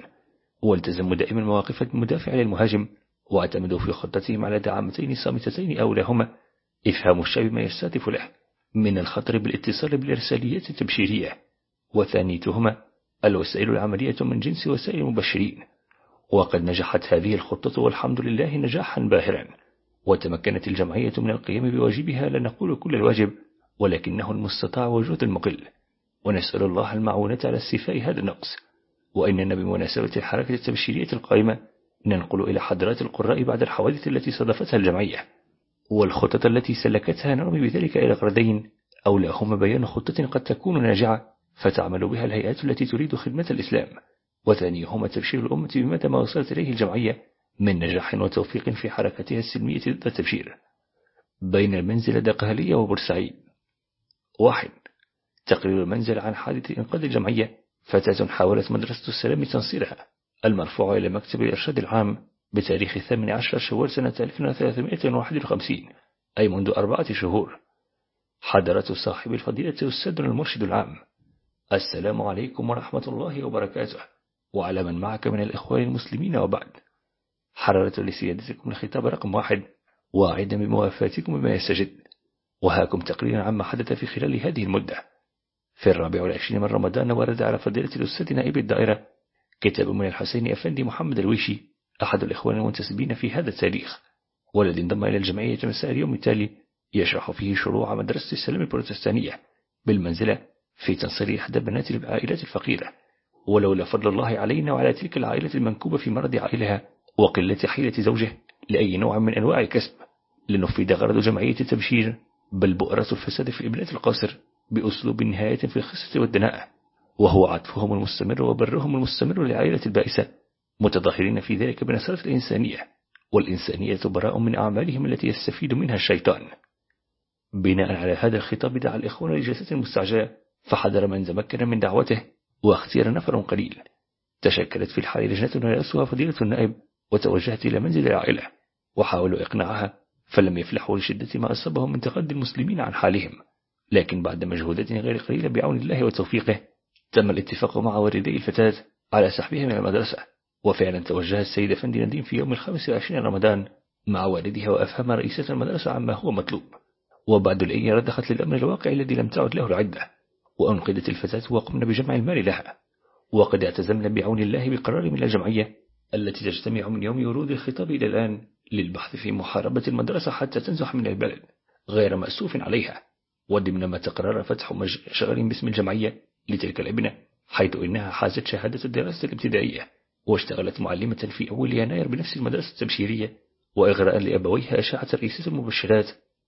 والتزموا دائما مواقف المدافع للمهاجم واعتمدوا في خطتهم على دعامتين صامتتين أولهما إفهام الشعب ما يستهدف له من الخطر بالاتصال بالإرساليات التبشيرية. وثانيتهما الوسائل العملية من جنس وسائل المبشرين. وقد نجحت هذه الخطة والحمد لله نجاحا باهرا. وتمكنت الجمعية من القيام بواجبها لا نقول كل الواجب ولكنه المستطاع وجود المقل. ونسأل الله المعونة على استيفاء هذا النقص. وإننا بمناسبة الحركة التبشيرية القائمة ننقل إلى حضرات القراء بعد الحوادث التي صادفتها الجمعية. والخطط التي سلكتها نرمي بذلك إلى غردين. أولاهما بيان خطة قد تكون ناجعة فتعمل بها الهيئات التي تريد خدمة الإسلام. وثانيهما تبشير الأمة بمدى ما وصلت إليه الجمعية من نجاح وتوفيق في حركتها السلمية ضد التبشير. بين المنزل دقهلية وبورسعيد. واحد. تقرير المنزل عن حادث إنقاذ الجمعية. فتاة حاولت مدرسة السلام تنصيرها. المرفوع إلى مكتب الإرشاد العام بتاريخ الثامن عشر شوال سنة 1351 أي منذ أربعة شهور. حضرة صاحب الفضيلة السد المرشد العام. السلام عليكم ورحمة الله وبركاته. وعلى من معك من الإخوان المسلمين وبعد. حررت لسيادتكم الخطاب رقم واحد. واعدا بموافاتكم بما يستجد. وهاكم تقريرا عما حدث في خلال هذه المدة. في الرابع والعشرين من رمضان ورد على فضيلة الأستاذ نائب الدائرة كتاب من الحسين أفندي محمد الويشي أحد الإخوان المنتسبين في هذا التاريخ والذي انضم إلى الجمعية مساء اليوم التالي يشرح فيه شروع مدرسة السلام البروتستانية بالمنزلة في تنصير إحدى بنات العائلات الفقيرة. ولولا فضل الله علينا وعلى تلك العائلة المنكوبة في مرض عائلها وقلة حيلة زوجه لأي نوع من أنواع الكسب لنفيد غرض جمعية التبشير بل بؤرة الفساد في إبناء القاصر بأسلوب نهاية في الخصة والدناء وهو عطفهم المستمر وبرهم المستمر للعائلة البائسة متظاهرين في ذلك بنصرة الإنسانية والإنسانية براء من أعمالهم التي يستفيد منها الشيطان. بناء على هذا الخطاب دعا الإخوان لجلسة مستعجلة فحضر من تمكن من دعوته واختير نفر قليل. تشكلت في الحال لجنة رأسها فضيلة النائب وتوجهت إلى منزل العائلة وحاولوا إقناعها فلم يفلحوا لشدة ما أصابهم من تقدم المسلمين عن حالهم. لكن بعد مجهودات غير قليلة بعون الله وتوفيقه تم الاتفاق مع والدي الفتاة على سحبها من المدرسة. وفعلا توجه السيد أفندي نديم في يوم الخامس والعشرين رمضان مع والدها وأفهم رئيسة المدرسة عما هو مطلوب. وبعد الأيام رضخت للأمر الواقع الذي لم تعد له العدة. وأنقذت الفتاة وقمنا بجمع المال لها. وقد اعتزمنا بعون الله بقرار من الجمعية التي تجتمع من يوم ورود الخطاب إلى الآن للبحث في محاربة المدرسة حتى تنزح من البلد غير مأسوف عليها. وضمن ما تقرر فتح مشغل باسم الجمعية لتلك الابنة حيث إنها حازت شهادة الدراسة الابتدائية واشتغلت معلمة في أول يناير بنفس المدرسة التبشيرية. وإغراء لأبويها أشاعة رئيسة المبشرات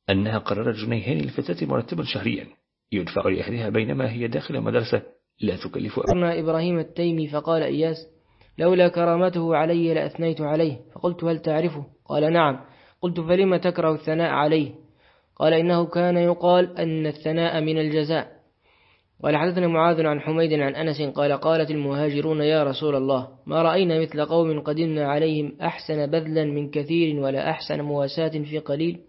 أنها قررت جنيهين للفتاة مرتبا شهريا يدفع لأهلها بينما هي داخل المدرسة لا تكلف أمرنا إبراهيم التيمي فقال إياس لولا كرامته علي لأثنيت عليه. فقلت هل تعرفه؟ قال نعم. قلت فلم تكره الثناء عليه؟ قال إنه كان يقال أن الثناء من الجزاء. قال حدثنا معاذ عن حميد عن أنس قال قالت المهاجرون يا رسول الله ما رأينا مثل قوم قدمنا عليهم أحسن بذلا من كثير ولا أحسن مواساة في قليل؟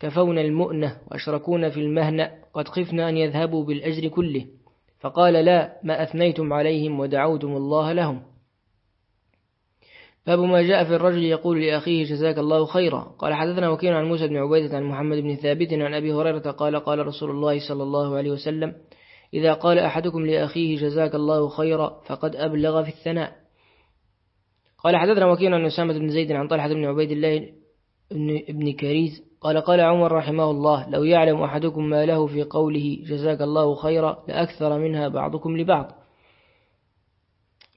كفونا المؤنة وأشركونا في المهنة قد خفنا أن يذهبوا بالأجر كله. فقال لا ما أثنيتم عليهم ودعوتم الله لهم. باب ما جاء في الرجل يقول لأخيه جزاك الله خيرا. قال حدثنا وكيل عن موسى بن عبيدة عن محمد بن ثابت عن أبي هريرة قال قال رسول الله صلى الله عليه وسلم إذا قال أحدكم لأخيه جزاك الله خيرا فقد أبلغ في الثناء. قال حدثنا وكيل عن أسامة بن زيد عن طلحة بن عبيد الله بن كريز قال قال عمر رحمه الله لو يعلم أحدكم ما له في قوله جزاك الله خيرا لأكثر منها بعضكم لبعض.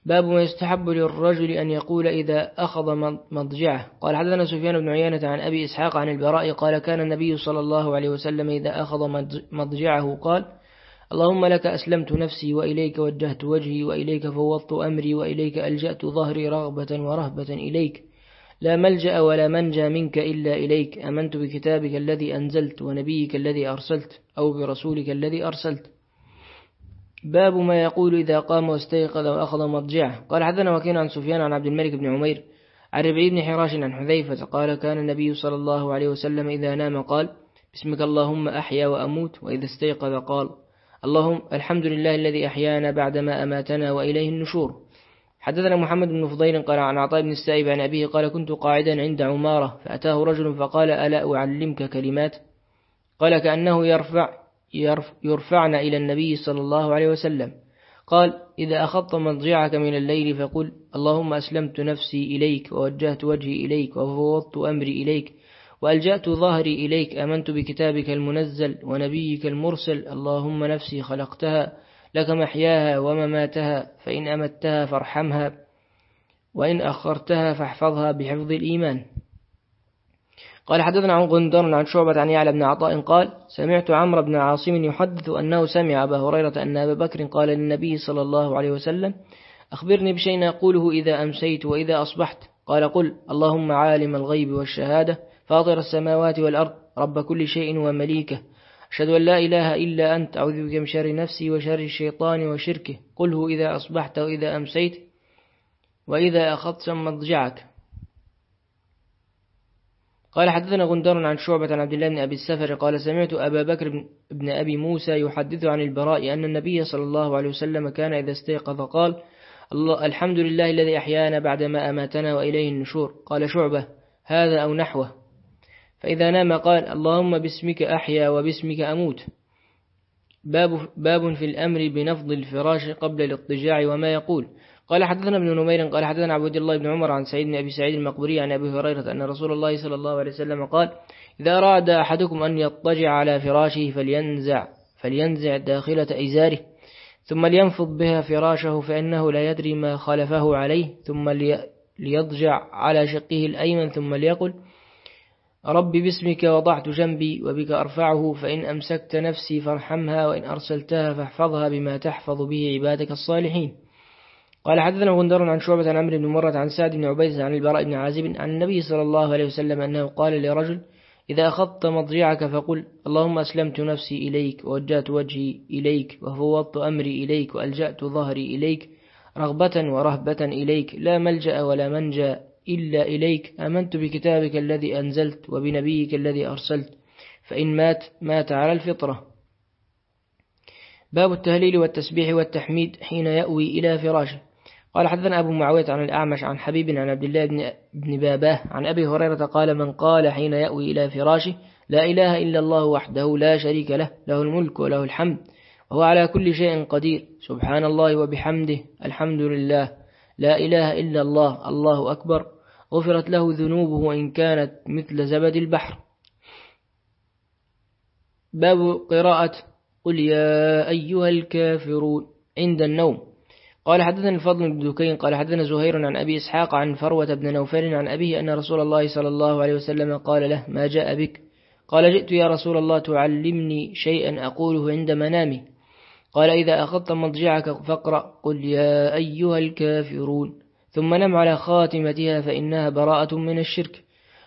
باب ما يستحب للرجل أن يقول إذا أخذ مضجعه. قال حدثنا سفيان بن عيانة عن أبي إسحاق عن البراء قال كان النبي صلى الله عليه وسلم إذا أخذ مضجعه قال اللهم لك أسلمت نفسي وإليك وجهت وجهي وإليك فوضت أمري وإليك ألجأت ظهري رغبة ورهبة إليك. لا ملجأ ولا منجى منك إلا إليك. أمنت بكتابك الذي أنزلت ونبيك الذي أرسلت أو برسولك الذي أرسلت. باب ما يقول إذا قام واستيقظ وأخذ مضجعه قال حدثنا وكين عن سفيان عن عبد الملك بن عمير عن ربعي بن حراش عن حذيفة قال كان النبي صلى الله عليه وسلم إذا نام قال بسمك اللهم أحيا وأموت وإذا استيقظ قال اللهم الحمد لله الذي أحيانا بعدما أماتنا وإليه النشور. حدثنا محمد بن فضيل قال عن عطاء بن السائب عن أبيه قال كنت قاعدا عند عمارة فأتاه رجل فقال ألا أعلمك كلمات؟ قال كأنه يرفع يرفعن إلى النبي صلى الله عليه وسلم. قال إذا أخذت مضجعك من الليل فقل اللهم أسلمت نفسي إليك ووجهت وجهي إليك وفوضت أمري إليك وألجأت ظهري إليك. أمنت بكتابك المنزل ونبيك المرسل. اللهم نفسي خلقتها لك محياها ومماتها. فإن أمتها فارحمها وإن أخرتها فاحفظها بحفظ الإيمان. قال حدثنا عن غندر عن شعبة عن يعلى بن عطاء قال سمعت عمرو بن عاصم يحدث أنه سمع أبا هريرة أن أبا بكر قال للنبي صلى الله عليه وسلم أخبرني بشيء أقوله إذا أمسيت وإذا أصبحت. قال قل اللهم عالم الغيب والشهادة فاطر السماوات والأرض رب كل شيء ومليكه. أشهد أن لا إله إلا أنت. أعوذ بك من شر نفسي وشر الشيطان وشركه. قله إذا أصبحت وإذا أمسيت وإذا أخذت مضجعك. قال حدثنا غندر عن شعبة عن عبد الله بن أبي السفر قال سمعت أبا بكر بن أبي موسى يحدث عن البراء أن النبي صلى الله عليه وسلم كان إذا استيقظ قال الله الحمد لله الذي أحيانا بعدما أماتنا وإليه النشور. قال شعبة هذا أو نحوه. فإذا نام قال اللهم باسمك أحيا وباسمك أموت. باب, باب في الأمر بنفض الفراش قبل الاضطجاع وما يقول. قال حدثنا ابن نمير قال حدثنا عبد الله بن عمر عن سعيد بن أبي سعيد المقبري عن أبي هريرة أن رسول الله صلى الله عليه وسلم قال إذا أراد أحدكم أن يضطجع على فراشه فلينزع فلينزع داخلة إزاره ثم لينفض بها فراشه فإنه لا يدري ما خلفه عليه ثم ليضجع على شقه الأيمن ثم ليقل رب باسمك وضعت جنبي وبك أرفعه فإن أمسكت نفسي فارحمها وإن أرسلتها فاحفظها بما تحفظ به عبادك الصالحين. قال حدثنا غندر عن شعبة عن عمرو بن مرة عن سعد بن عبيدة عن البراء بن عازب عن النبي صلى الله عليه وسلم أنه قال لرجل إذا أخذت مضجعك فقل اللهم أسلمت نفسي إليك ووجهت وجهي إليك وفوضت أمري إليك وألجأت ظهري إليك رغبة ورهبة إليك لا ملجأ ولا منجأ إلا إليك آمنت بكتابك الذي أنزلت وبنبيك الذي أرسلت فإن مات مات على الفطرة. باب التهليل والتسبيح والتحميد حين يأوي إلى فراشه. قال حدثنا أبو معاوية عن الأعمش عن حبيب عن عبد الله بن باباه عن أبي هريرة قال من قال حين يأوي إلى فراشه لا إله إلا الله وحده لا شريك له له الملك وله الحمد وهو على كل شيء قدير. سبحان الله وبحمده الحمد لله. لا إله إلا الله الله أكبر. غفرت له ذنوبه وإن كانت مثل زبد البحر. باب قراءة قل يا أيها الكافرون عند النوم. قال حدثنا الفضل بن دكين قال حدثنا زهير عن أبي إسحاق عن فروة بن نوفل عن أبيه أن رسول الله صلى الله عليه وسلم قال له ما جاء بك؟ قال جئت يا رسول الله تعلمني شيئا أقوله عند منامي. قال إذا أخذت مضجعك فاقرأ قل يا أيها الكافرون. ثم نم على خاتمتها فإنها براءة من الشرك.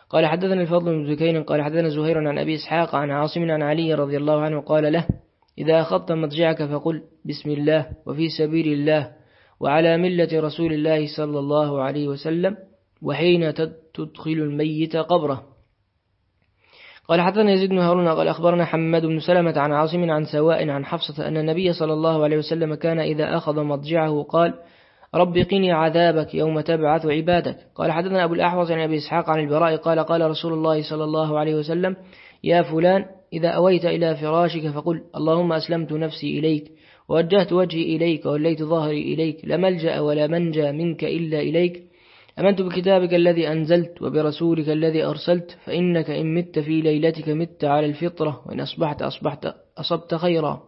قال حدثنا الفضل بن دكين قال حدثنا زهير عن أبي إسحاق عن عاصم عن علي رضي الله عنه قال له إذا أخذت مضجعك فقل بسم الله وفي سبيل الله وعلى ملة رسول الله صلى الله عليه وسلم وحين تدخل الميت قبره. قال حدثنا يزيد بن هارون قال أخبرنا حماد بن سلمة عن عاصم عن سواء عن حفصة أن النبي صلى الله عليه وسلم كان إذا أخذ مضجعه قال رب قني عذابك يوم تبعث عبادك. قال حدثنا أبو الأحوص عن أبي إسحاق عن البراء قال قال رسول الله صلى الله عليه وسلم يا فلان إذا أويت إلى فراشك فقل اللهم أسلمت نفسي إليك. ووجهت وجهي إليك ووليت ظهري إليك لا ملجأ ولا منجى منك إلا إليك. أمنت بكتابك الذي أنزلت وبرسولك الذي أرسلت فإنك إن مت في ليلتك مت على الفطرة وإن أصبحت أصبحت أصبت خيرا.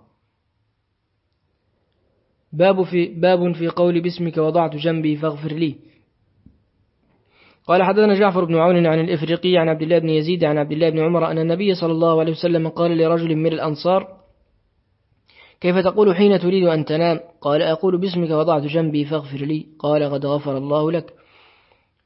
باب في, باب في قول باسمك وضعت جنبي فاغفر لي. قال حدثنا جعفر بن عون عن الإفريقي عن عبد الله بن يزيد عن عبد الله بن عمر أن النبي صلى الله عليه وسلم قال لرجل من الأنصار كيف تقول حين تريد أن تنام؟ قال أقول باسمك وضعت جنبي فاغفر لي. قال قد غفر الله لك.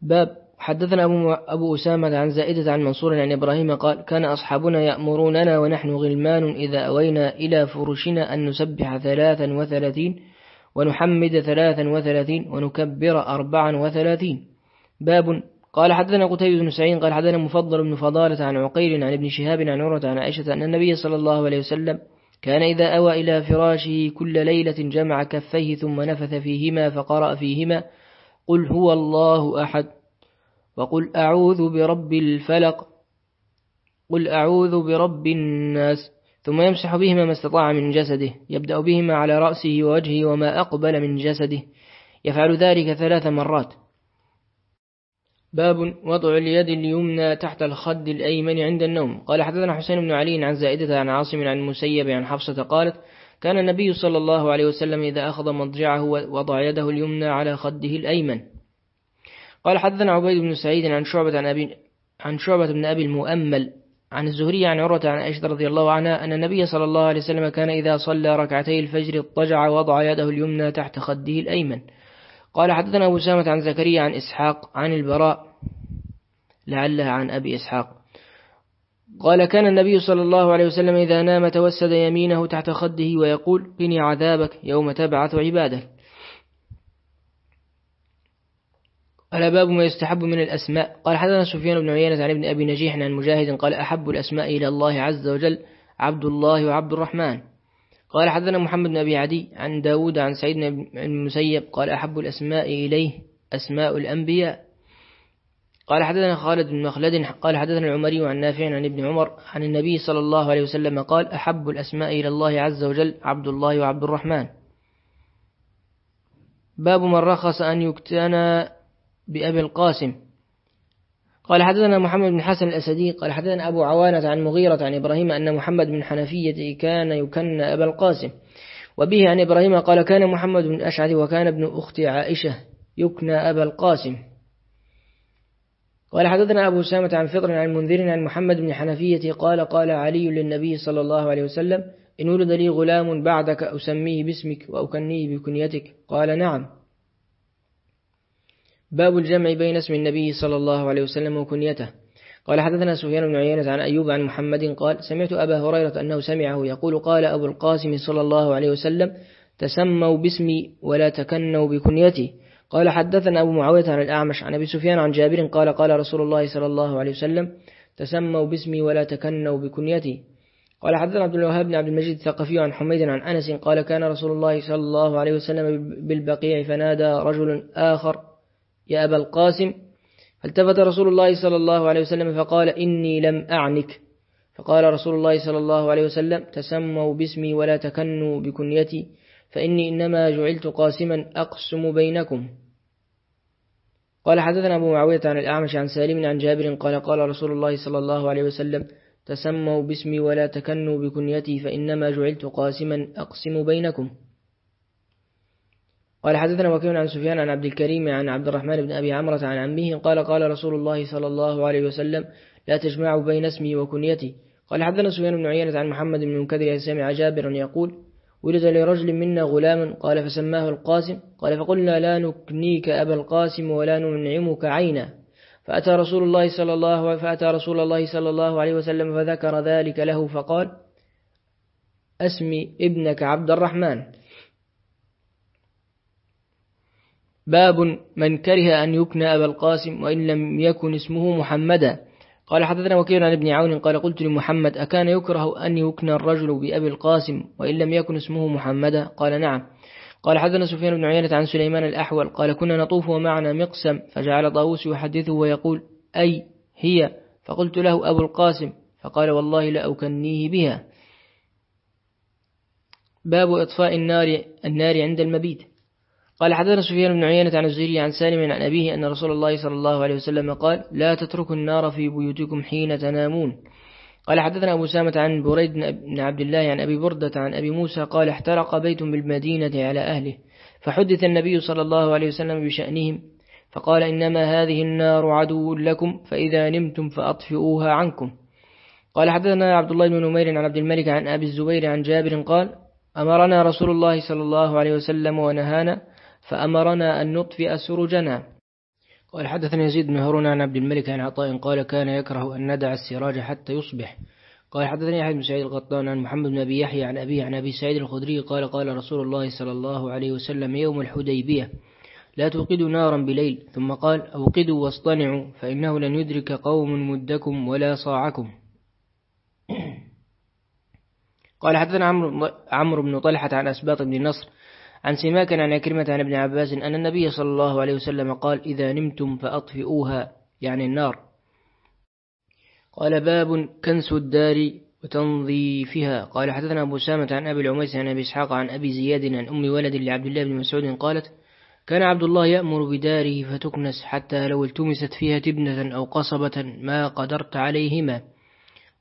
باب حدثنا أبو, أبو أسامة عن زائدة عن منصور عن إبراهيم قال كان أصحابنا يأمروننا ونحن غلمان إذا أوينا إلى فرشنا أن نسبح ثلاثا وثلاثين ونحمد ثلاثا وثلاثين ونكبر أربعا وثلاثين. باب قال حدثنا قتيبة بن سعيد قال حدثنا مفضل بن فضالة عن عقيل عن ابن شهاب عن عروة عن عائشة أن النبي صلى الله عليه وسلم كان إذا أوى إلى فراشه كل ليلة جمع كفيه ثم نفث فيهما فقرأ فيهما قل هو الله أحد وقل أعوذ برب الفلق قل أعوذ برب الناس ثم يمسح بهما ما استطاع من جسده يبدأ بهما على رأسه ووجهه وما أقبل من جسده يفعل ذلك ثلاث مرات باب وضع اليد اليمنى تحت الخد الأيمن عند النوم. قال حدثنا حسين بن علي عن زائدة عن عاصم عن المسيب عن حفصة قالت كان النبي صلى الله عليه وسلم إذا أخذ مضجعه وضع يده اليمنى على خده الأيمن. قال حدثنا عبيد بن سعيد عن شعبة عن أبي عن شعبة بن أبي المؤمل عن الزهري عن عروة عن عائشة رضي الله عنها أن النبي صلى الله عليه وسلم كان إذا صلى ركعتي الفجر اضطجع وضع يده اليمنى تحت خده الأيمن. قال حدثنا أبو سامة عن زكريا عن إسحاق عن البراء لعلها عن أبي إسحاق. قال كان النبي صلى الله عليه وسلم إذا نام توسد يمينه تحت خده ويقول قني عذابك يوم تبعث عبادك. قال باب ما يستحب من الأسماء. قال حدثنا سفيان بن عيينة عن ابن أبي نجيح عن مجاهد قال أحب الأسماء إلى الله عز وجل عبد الله وعبد الرحمن. قال حدثنا محمد بن أبي عدي عن داود عن سعيد بن المسيب قال أحب الأسماء إليه أسماء الأنبياء. قال حدثنا خالد بن مخلد قال حدثنا العمري عن نافع عن ابن عمر عن النبي صلى الله عليه وسلم قال أحب الأسماء إلى الله عز وجل عبد الله وعبد الرحمن. باب من رخص أن يكتنى بأبي القاسم. قال حدثنا محمد بن حسن الأسدي قال حدثنا أبو عوانة عن مغيرة عن إبراهيم أن محمد بن حنفية كان يكن أبا القاسم. وبه عن إبراهيم قال كان محمد بن أشعث وكان ابن أخت عائشة يكنى أبا القاسم. قال حدثنا أبو سامة عن فطر عن منذر عن محمد بن حنفية قال قال علي للنبي صلى الله عليه وسلم إن ولد لي غلام بعدك أسميه باسمك وأكنيه بكنيتك. قال نعم. باب الجمع بين اسم النبي صلى الله عليه وسلم وكنيته. قال حدثنا سفيان بن عيينة عن أيوب عن محمد قال سمعت أبا هريرة أنه سمعه يقول قال أبو القاسم صلى الله عليه وسلم تسموا باسمي ولا تكنوا بكنيتي. قال حدثنا أبو معاوية عن الأعمش عن أبي سفيان عن جابر قال قال رسول الله صلى الله عليه وسلم تسموا باسمي ولا تكنوا بكنيتي. قال حدثنا عبد الوهاب بن عبد المجيد الثقفي عن حميد عن أنس قال كان رسول الله صلى الله عليه وسلم بالبقيع فنادى رجل آخر يا أبا القاسم فالتفت رسول الله صلى الله عليه وسلم فقال إني لم أعنك. فقال رسول الله صلى الله عليه وسلم تسموا باسمي ولا تكنوا بكنيتي فإني إنما جعلت قاسما أقسم بينكم. قال حدثنا أبو معاوية عن الأعمش عن سالم عن جابر قال قال رسول الله صلى الله عليه وسلم تسموا باسمي ولا تكنوا بكنيتي فإنما جعلت قاسما أقسم بينكم. قال حدثنا وكيل عن سفيان عن عبد الكريم عن عبد الرحمن بن أبي عمرة عن عمه قال قال رسول الله صلى الله عليه وسلم لا تجمعوا بين اسمي وكنيتي. قال حدثنا سفيان بن عيينة عن محمد بن منكدر سمع جابر يقول ولد لرجل منا غلام قال فسماه القاسم. قال فقلنا لا نكنيك أبا القاسم ولا ننعمك عينا. فأتى رسول الله صلى الله فأتى رسول الله صلى الله عليه وسلم فذكر ذلك له فقال أسمي ابنك عبد الرحمن. باب من كره أن يكنى أبا القاسم وإن لم يكن اسمه محمدا. قال حدثنا وكيل عن ابن عون قال قلت لمحمد أكان يكره أن يكنى الرجل بأبي القاسم وإن لم يكن اسمه محمدا؟ قال نعم. قال حدثنا سفيان بن عيينة عن سليمان الأحول قال كنا نطوف ومعنا مقسم فجعل طاووس يحدثه ويقول أي هي؟ فقلت له أبو القاسم فقال والله لأكنيه بها. باب إطفاء النار النار عند المبيت. قال حدثنا سفيان بن عيينة عن الزهري عن سالم عن أبيه أن رسول الله صلى الله عليه وسلم قال لا تتركوا النار في بيوتكم حين تنامون. قال حدثنا أبو سامة عن بريد بن عبد الله عن أبي بردة عن أبي موسى قال احترق بيت بالمدينة على أهله. فحدث النبي صلى الله عليه وسلم بشأنهم فقال إنما هذه النار عدو لكم فإذا نمتم فأطفئوها عنكم. قال حدثنا عبد الله بن نمير عن عبد الملك عن أبي الزبير عن جابر قال أمرنا رسول الله صلى الله عليه وسلم ونهانا فأمرنا أن نطفئ سرجنا. قال حدثنا يزيد بن هارون عن عبد الملك عن عطاء قال كان يكره أن ندع السراج حتى يصبح. قال حدثني يحيى بن سعيد القطان عن محمد بن أبي يحيى عن أبيه عن أبي سعيد الخدري قال قال رسول الله صلى الله عليه وسلم يوم الحديبية لا توقدوا نارا بليل. ثم قال أوقدوا واصطنعوا فإنه لن يدرك قوم مدكم ولا صاعكم. قال حدثنا عمرو بن طلحة عن أسباط بن نصر عن سماك عن أكرمة عن ابن عباس أن النبي صلى الله عليه وسلم قال إذا نمتم فأطفئوها يعني النار. قال باب كنس الدار وتنظيفها. قال حدثنا أبو سامة عن أبي العميس عن أبي إسحاق عن أبي زياد عن أم ولد لعبد الله بن مسعود قالت كان عبد الله يأمر بداره فتكنس حتى لو التمست فيها تبنة أو قصبة ما قدرت عليهما.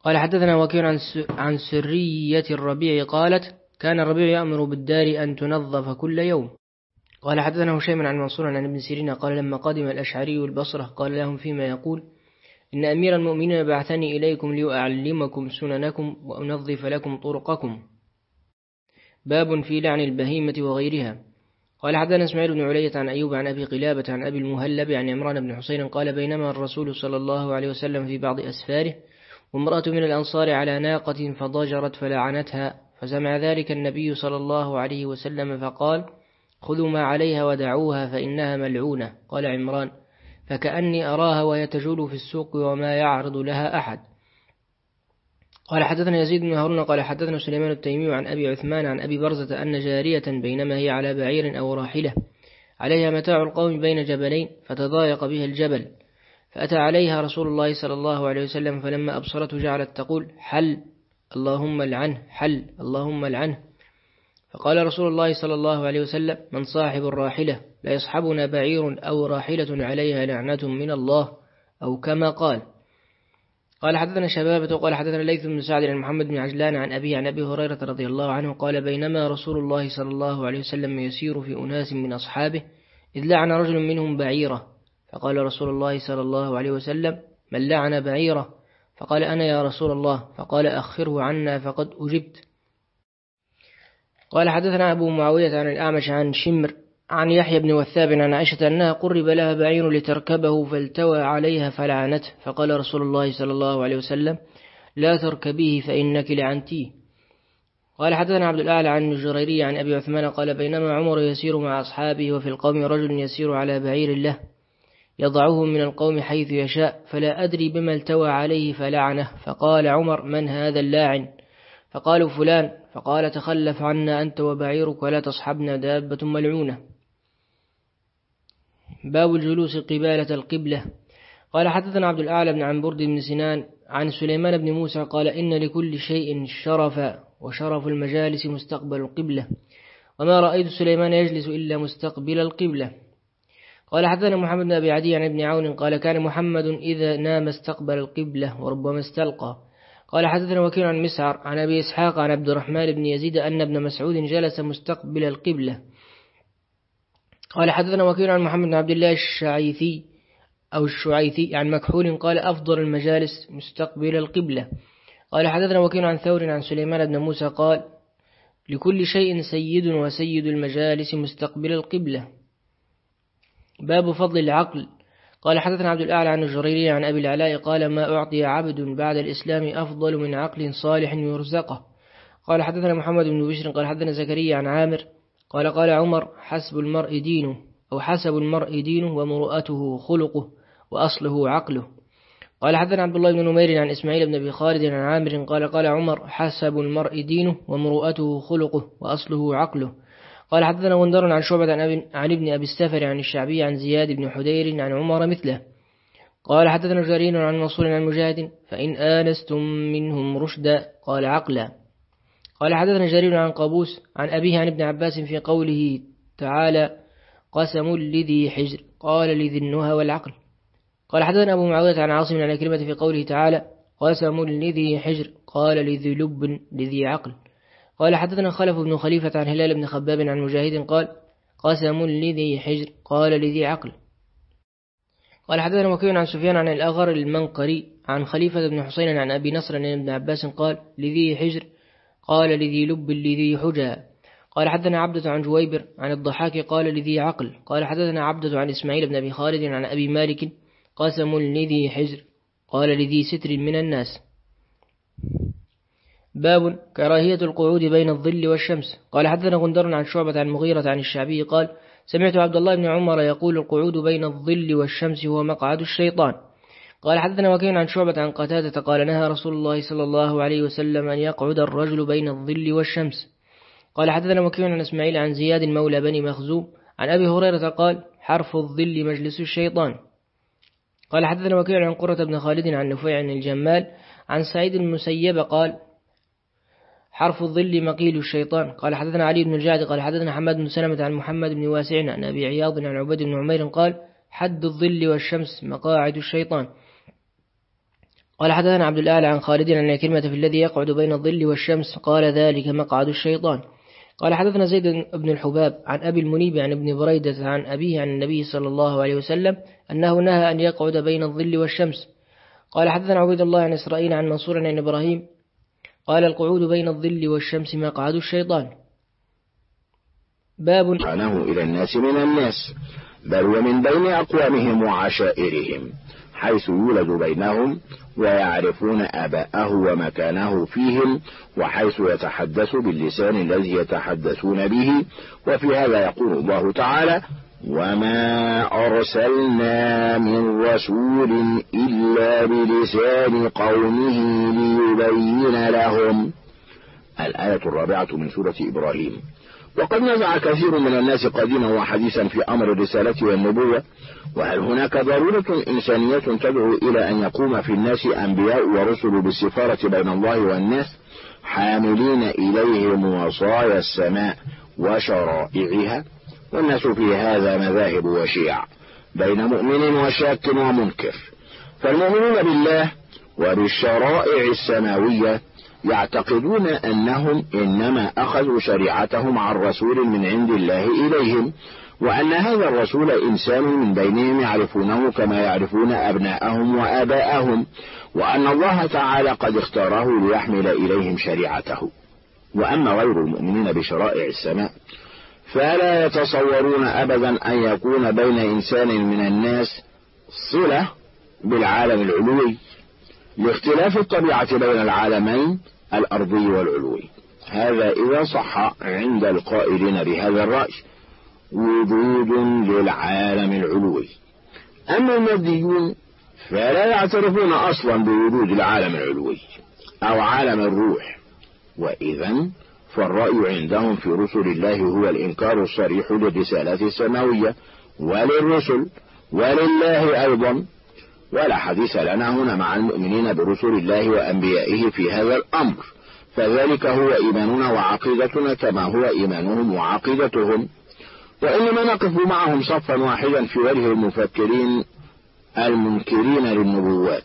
قال حدثنا وكيل عن سرية الربيع قالت كان الربيع يأمر بالدار أن تنظف كل يوم. قال حدثنا هشيم عن منصور عن ابن سيرين قال لما قدم الأشعري البصرة قال لهم فيما يقول إن أمير المؤمنين بعثني إليكم لأعلمكم سننكم وأنظف لكم طرقكم. باب في لعن البهيمة وغيرها. قال حدثنا إسماعيل بن علية عن أيوب عن أبي قلابة عن أبي المهلب عن عمران بن حسين قال بينما الرسول صلى الله عليه وسلم في بعض أسفاره وامرأة من الأنصار على ناقة فضجرت فلعنتها فسمع ذلك النبي صلى الله عليه وسلم فقال خذوا ما عليها ودعوها فإنها ملعونة. قال عمران فكأني أراها وهي تجول في السوق وما يعرض لها أحد. قال حدثنا يزيد بن هارون قال حدثنا سليمان التيمي عن أبي عثمان عن أبي برزة أن جارية بينما هي على بعير أو راحلة عليها متاع القوم بين جبلين فتضايق بها الجبل فأتى عليها رسول الله صلى الله عليه وسلم فلما أبصرته جعلت تقول حل اللهم العنه حل اللهم العنه فقال رسول الله صلى الله عليه وسلم من صاحب الراحلة لا يصحبنا بعير أو راحلة عليها لعنة من الله أو كما قال. قال حدثنا شبابة وقال حدثنا ليث بن سعد عن محمد بن عجلان عن أبي عن أبي هريرة رضي الله عنه قال بينما رسول الله صلى الله عليه وسلم يسير في أناس من أصحابه إذ لعن رجل منهم بعيرة. فقال رسول الله صلى الله عليه وسلم من لعن بعيرة فقال أنا يا رسول الله فقال أخره عنا فقد أجبت. قال حدثنا أبو معاوية عن الأعمش عن شمر عن يحيى بن وثاب عن عائشة أنها قرب لها بعير لتركبه فالتوى عليها فلعنته. فقال رسول الله صلى الله عليه وسلم لا تركبيه فإنك لعنتيه. قال حدثنا عبد الأعلى عن الجريري عن أبي عثمان قال بينما عمر يسير مع أصحابه وفي القوم رجل يسير على بعير له. يضعه من القوم حيث يشاء فلا أدري بما التوى عليه فلعنه. فقال عمر من هذا اللاعن؟ فقالوا فلان. فقال تخلف عنا أنت وبعيرك ولا تصحبنا دابة ملعونة. باب الجلوس قبالة القبلة. قال حدثنا عبد الأعلى بن عن برد بن سنان عن سليمان بن موسى قال إن لكل شيء شرفا وشرف المجالس مستقبل القبلة. وما رأيت سليمان يجلس إلا مستقبل القبلة. قال حدثنا محمد بن أبي عدي عن ابن عون قال كان محمد إذا نام استقبل القبلة وربما استلقى. قال حدثنا وكيل عن مسعر عن أبي إسحاق عن عبد الرحمن بن يزيد أن ابن مسعود جلس مستقبل القبلة. قال حدثنا وكيل عن محمد بن عبد الله الشعيثي أو الشعيثي عن مكحول قال أفضل المجالس مستقبل القبلة. قال حدثنا وكيل عن ثور عن سليمان بن موسى قال لكل شيء سيد وسيد المجالس مستقبل القبلة. باب فضل العقل. قال حدثنا عبد الأعلى عن الجريري عن أبي العلاء قال ما أعطي عبد بعد الإسلام أفضل من عقل صالح يرزقه. قال حدثنا محمد بن بشر قال حدثنا زكريا عن عامر قال قال عمر حسب المرء دينه أو حسب المرء دينه ومرؤته خلقه وأصله عقله. قال حدثنا عبد الله بن نمير عن إسماعيل بن أبي خالد عن عامر قال قال عمر حسب المرء دينه ومرؤته خلقه وأصله عقله. قال حدثنا وندر عن شعبة عن, عن ابن أبي السفر عن الشعبي عن زياد بن حدير عن عمر مثله. قال حدثنا جرير عن منصور عن مجاهد فإن آنستم منهم رشدا قال عقلا. قال حدثنا جرير عن قابوس عن أبيه عن ابن عباس في قوله تعالى قسم لذي حجر قال لذي النهى والعقل. قال حدثنا أبو معاوية عن عاصم عن كلمة في قوله تعالى قسم لذي حجر قال لذي لب لذي عقل. قال حدثنا خلف بن خليفة عن هلال بن خباب عن مجاهد قال قسم لذي حجر قال لذي عقل. قال حدثنا وكيع عن سفيان عن الأغر المنقري عن خليفة بن حسين عن أبي نصر عن ابن عباس قال لذي حجر قال لذي لب لذي حجى. قال حدثنا عبدة عن جويبر عن الضحاك قال لذي عقل. قال حدثنا عبدة عن إسماعيل بن أبي خالد عن أبي مالك قسم لذي حجر قال لذي ستر من الناس. باب كراهية القعود بين الظل والشمس. قال حدثنا غندر عن شعبة عن مغيرة عن الشعبي قال سمعت عبد الله بن عمر يقول القعود بين الظل والشمس هو مقعد الشيطان. قال حدثنا وكيل عن شعبة عن قتادة قال نهى رسول الله صلى الله عليه وسلم أن يقعد الرجل بين الظل والشمس. قال حدثنا وكيل عن إسماعيل عن زياد مولى بني مخزوم عن أبي هريرة قال حرف الظل مجلس الشيطان. قال حدثنا وكيل عن قرة بن خالد عن نفيع عن الجمال عن سعيد المسيب قال حرف الظل مقيل الشيطان. قال حدثنا علي بن الجعد قال حدثنا حماد بن سلمة عن محمد بن واسع عن أبي عياض عن عبيد بن عمير قال حد الظل والشمس مقاعد الشيطان. قال حدثنا عبد الأعلى عن خالد عن كلمة في الذي يقعد بين الظل والشمس قال ذلك مقعد الشيطان. قال حدثنا زيد بن الحباب عن أبي المنيب عن ابن بريدة عن أبيه عن النبي صلى الله عليه وسلم أنه نهى أن يقعد بين الظل والشمس. قال حدثنا عبيد الله عن إسرائيل عن منصور عن إبراهيم قال القعود بين الظل والشمس مقعد الشيطان. باب عنه إلى الناس من الناس. بل ومن بين أقوامهم وعشائرهم حيث يولد بينهم ويعرفون آباءه ومكانه فيهم وحيث يتحدث باللسان الذي يتحدثون به. وفي هذا يقول الله تعالى وما أرسلنا من رسول إلا بلسان قومه ليبين لهم. الآية الرابعة من سورة إبراهيم. وقد نزع كثير من الناس قديما وحديثا في أمر الرسالة والنبوة. وهل هناك ضرورة إنسانية تدعو إلى أن يقوم في الناس أنبياء ورسل بالسفارة بين الله والناس حاملين إليهم وصايا السماء وشرائعها؟ والناس في هذا مذاهب وشيع بين مؤمن وشاك ومنكر. فالمؤمنون بالله وبالشرائع السماوية يعتقدون أنهم إنما أخذوا شريعتهم عن رسول من عند الله إليهم وأن هذا الرسول إنسان من بينهم يعرفونه كما يعرفون أبناءهم وآباءهم وأن الله تعالى قد اختاره ليحمل إليهم شريعته. وأما غير المؤمنين بشرائع السماء فلا يتصورون أبدا أن يكون بين إنسان من الناس صلة بالعالم العلوي لاختلاف الطبيعة بين العالمين الأرضي والعلوي. هذا إذا صح عند القائلين بهذا الرأي. وجود للعالم العلوي. أما الماديون فلا يعترفون أصلا بوجود العالم العلوي أو عالم الروح. وإذا فالرأي عندهم في رسل الله هو الإنكار الصريح للرسالات السماوية وللرسل ولله أيضا. ولا حديث لنا هنا مع المؤمنين برسل الله وأنبيائه في هذا الأمر. فذلك هو إيماننا وعقيدتنا كما هو إيمانهم وعقيدتهم. وإنما نقف معهم صفا واحدا في وجه المفكرين المنكرين للنبوات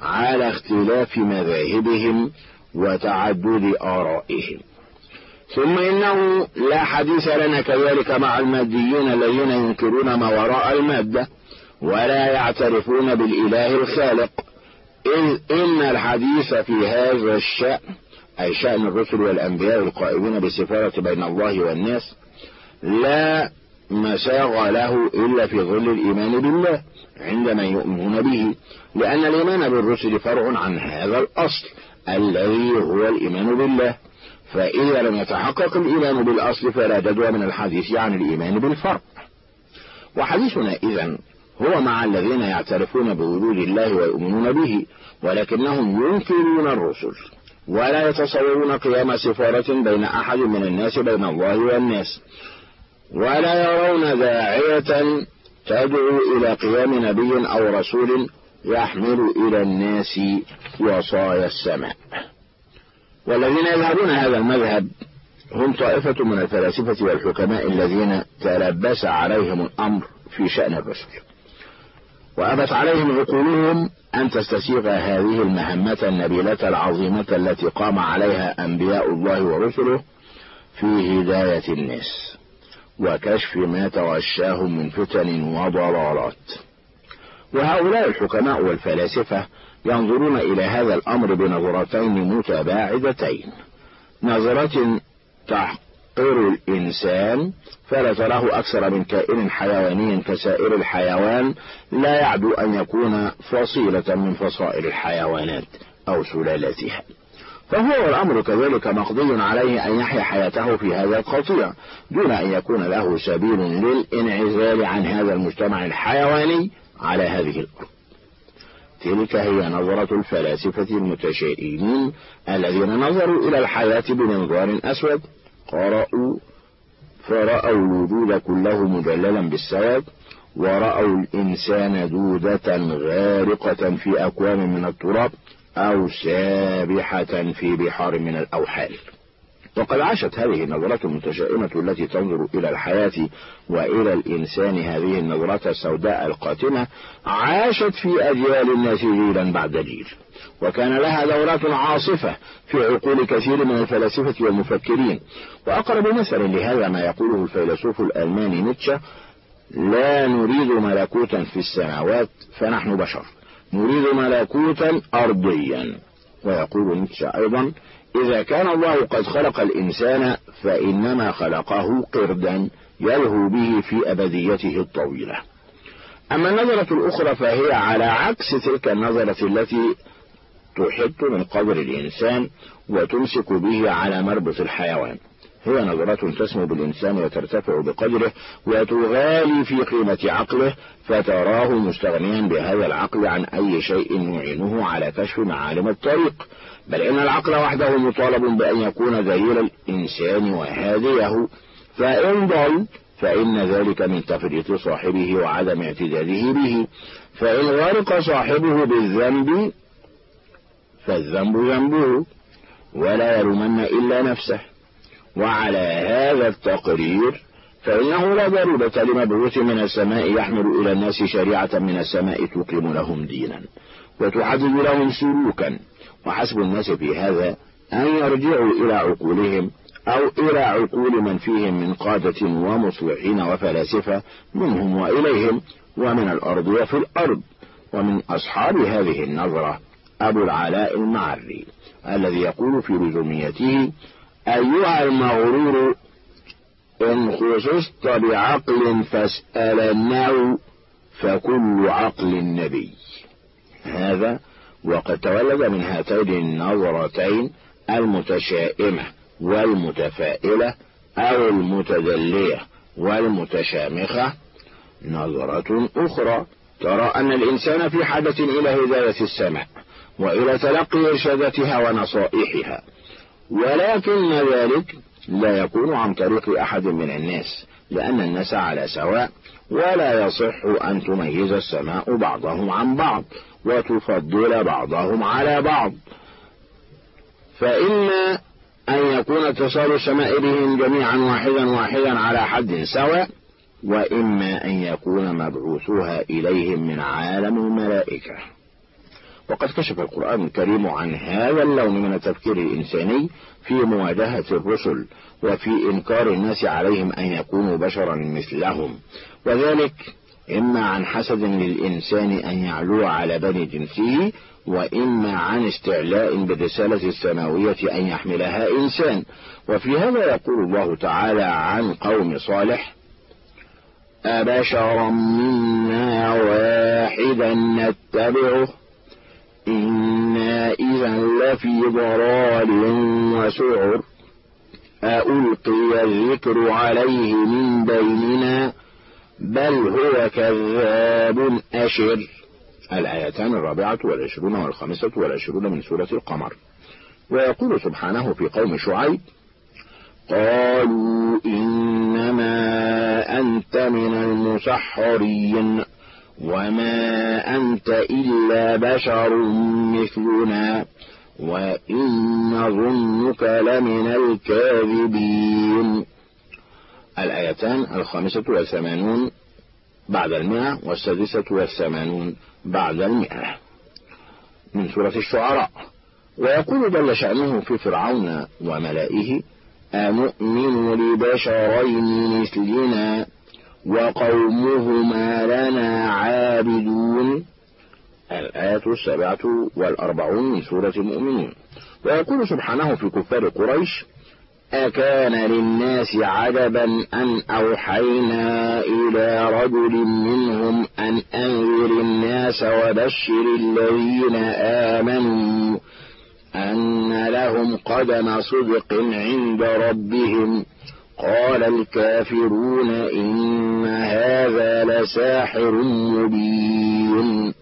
على اختلاف مذاهبهم وتعدد آرائهم. ثم إنه لا حديث لنا كذلك مع الماديين الذين ينكرون ما وراء المادة ولا يعترفون بالإله الخالق. إذ إن الحديث في هذا الشأن أي شأن الرسل والأنبياء القائمين بالسفارة بين الله والناس لا مساغ له إلا في ظل الإيمان بالله عندما يؤمنون به لأن الإيمان بالرسل فرع عن هذا الأصل الذي هو الإيمان بالله. فإذا لم يتحقق الإيمان بالأصل فلا جدوى من الحديث عن الإيمان بالفرع وحديثنا إذا هو مع الذين يعترفون بوجود الله ويؤمنون به ولكنهم ينكرون الرسل ولا يتصورون قيام سفارة بين أحد من الناس بين الله والناس ولا يرون داعية تدعو إلى قيام نبي أو رسول يحمل إلى الناس وصايا السماء. والذين يذهبون هذا المذهب هم طائفة من الفلاسفة والحكماء الذين تلبس عليهم الأمر في شأن الرسل. وأبت عليهم عقولهم أن تستسيغ هذه المهمة النبيلة العظيمة التي قام عليها أنبياء الله ورسله في هداية الناس وكشف ما تغشاهم من فتن وضلالات. وهؤلاء الحكماء والفلاسفة ينظرون إلى هذا الأمر بنظرتين متباعدتين. نظرة تحقر الإنسان فلا تراه أكثر من كائن حيواني كسائر الحيوان لا يعدو أن يكون فصيلة من فصائل الحيوانات أو سلالتها فهو الأمر كذلك مقضي عليه أن يحيا حياته في هذا القطيع دون أن يكون له سبيل للانعزال عن هذا المجتمع الحيواني على هذه الأرض. تلك هي نظرة الفلاسفة المتشائمين الذين نظروا إلى الحياة بمنظار أسود. قرأوا فرأوا الوجود كله مجللا بالسواد ورأوا الإنسان دودة غارقة في أكوام من التراب أو سابحة في بحار من الأوحال. وقد عاشت هذه النظرة المتشائمة التي تنظر إلى الحياة وإلى الإنسان. هذه النظرة السوداء القاتمة عاشت في أجيال الناس جيلا بعد جيل وكان لها دورات عاصفة في عقول كثير من الفلاسفة والمفكرين. وأقرب مثل لهذا ما يقوله الفيلسوف الألماني نيتشه لا نريد ملكوتا في السماوات فنحن بشر. نريد ملكوتا أرضيا. ويقول نيتشه أيضا إذا كان الله قد خلق الإنسان فإنما خلقه قردا يلهو به في أبديته الطويلة. أما النظرة الأخرى فهي على عكس تلك النظرة التي تحط من قدر الإنسان وتمسك به على مربط الحيوان. هي نظرة تسمو بالإنسان وترتفع بقدره وتغالي في قيمة عقله فتراه مستغنيا بهذا العقل عن أي شيء يعينه على كشف معالم الطريق. بل إن العقل وحده مطالب بأن يكون ذليل الإنسان وهاديه. فإن ضل فإن ذلك من تفريط صاحبه وعدم اعتداده به. فإن غرق صاحبه بالذنب فالذنب ذنبه. ولا يلومن إلا نفسه. وعلى هذا التقرير فإنه لا ضرورة لمبعوث من السماء يحمل إلى الناس شريعة من السماء تقيم لهم دينا. وتحدد لهم سلوكا. وحسب الناس في هذا أن يرجعوا إلى عقولهم أو إلى عقول من فيهم من قادة ومصلحين وفلاسفة منهم وإليهم ومن الأرض وفي الأرض ومن أصحاب هذه النظرة أبو العلاء المعري الذي يقول في لزوميته أيها المغرور إن خصصت بعقل فاسألنه فكل عقل نبي هذا وقد تولد من هاتين النظرتين المتشائمة والمتفائلة أو المتدلية والمتشامخة. نظرة أخرى ترى أن الإنسان في حاجة إلى هداية السماء وإلى تلقي إرشاداتها ونصائحها ولكن ذلك لا يكون عن طريق أحد من الناس لأن الناس على سواء ولا يصح أن تميز السماء بعضهم عن بعض. وتفضل بعضهم على بعض. فإما أن يكون اتصال السماء بهم جميعا واحدا واحدا على حد سواء وإما أن يكون مبعوثها إليهم من عالم الملائكة. وقد كشف القرآن الكريم عن هذا اللون من التفكير الإنساني في مواجهة الرسل وفي إنكار الناس عليهم أن يكونوا بشرا مثلهم. وذلك إما عن حسد للإنسان أن يعلو على بني جنسه وإما عن استعلاء بالرسالة السماوية أن يحملها إنسان. وفي هذا يقول الله تعالى عن قوم صالح أبشرا منا واحدا نتبعه إنا إذا لفي ضلال وسعر. ألقي الذكر عليه من بيننا بل هو كذاب أشر. الآيتان الرابعة والعشرون والخامسة والعشرون من سورة القمر. ويقول سبحانه في قوم شعيب قالوا إنما أنت من المسحرين وما أنت إلا بشر مثلنا وإن نظنك لمن الكاذبين. الآيتان الخامسة والثمانون بعد المئة والسادسة والثمانون بعد المئة. من سورة الشعراء. ويقول جل شأنه في فرعون وملائه أنؤمن لبشرين مثلنا وقومهما لنا عابدون. الآية السابعة والأربعون من سورة المؤمنون ويقول سبحانه في كفار قريش أكان للناس عجبا أن أوحينا إلى رجل منهم أن أنذر الناس وبشر الذين آمنوا أن لهم قدم صدق عند ربهم. قال الكافرون إن هذا لساحر مبين.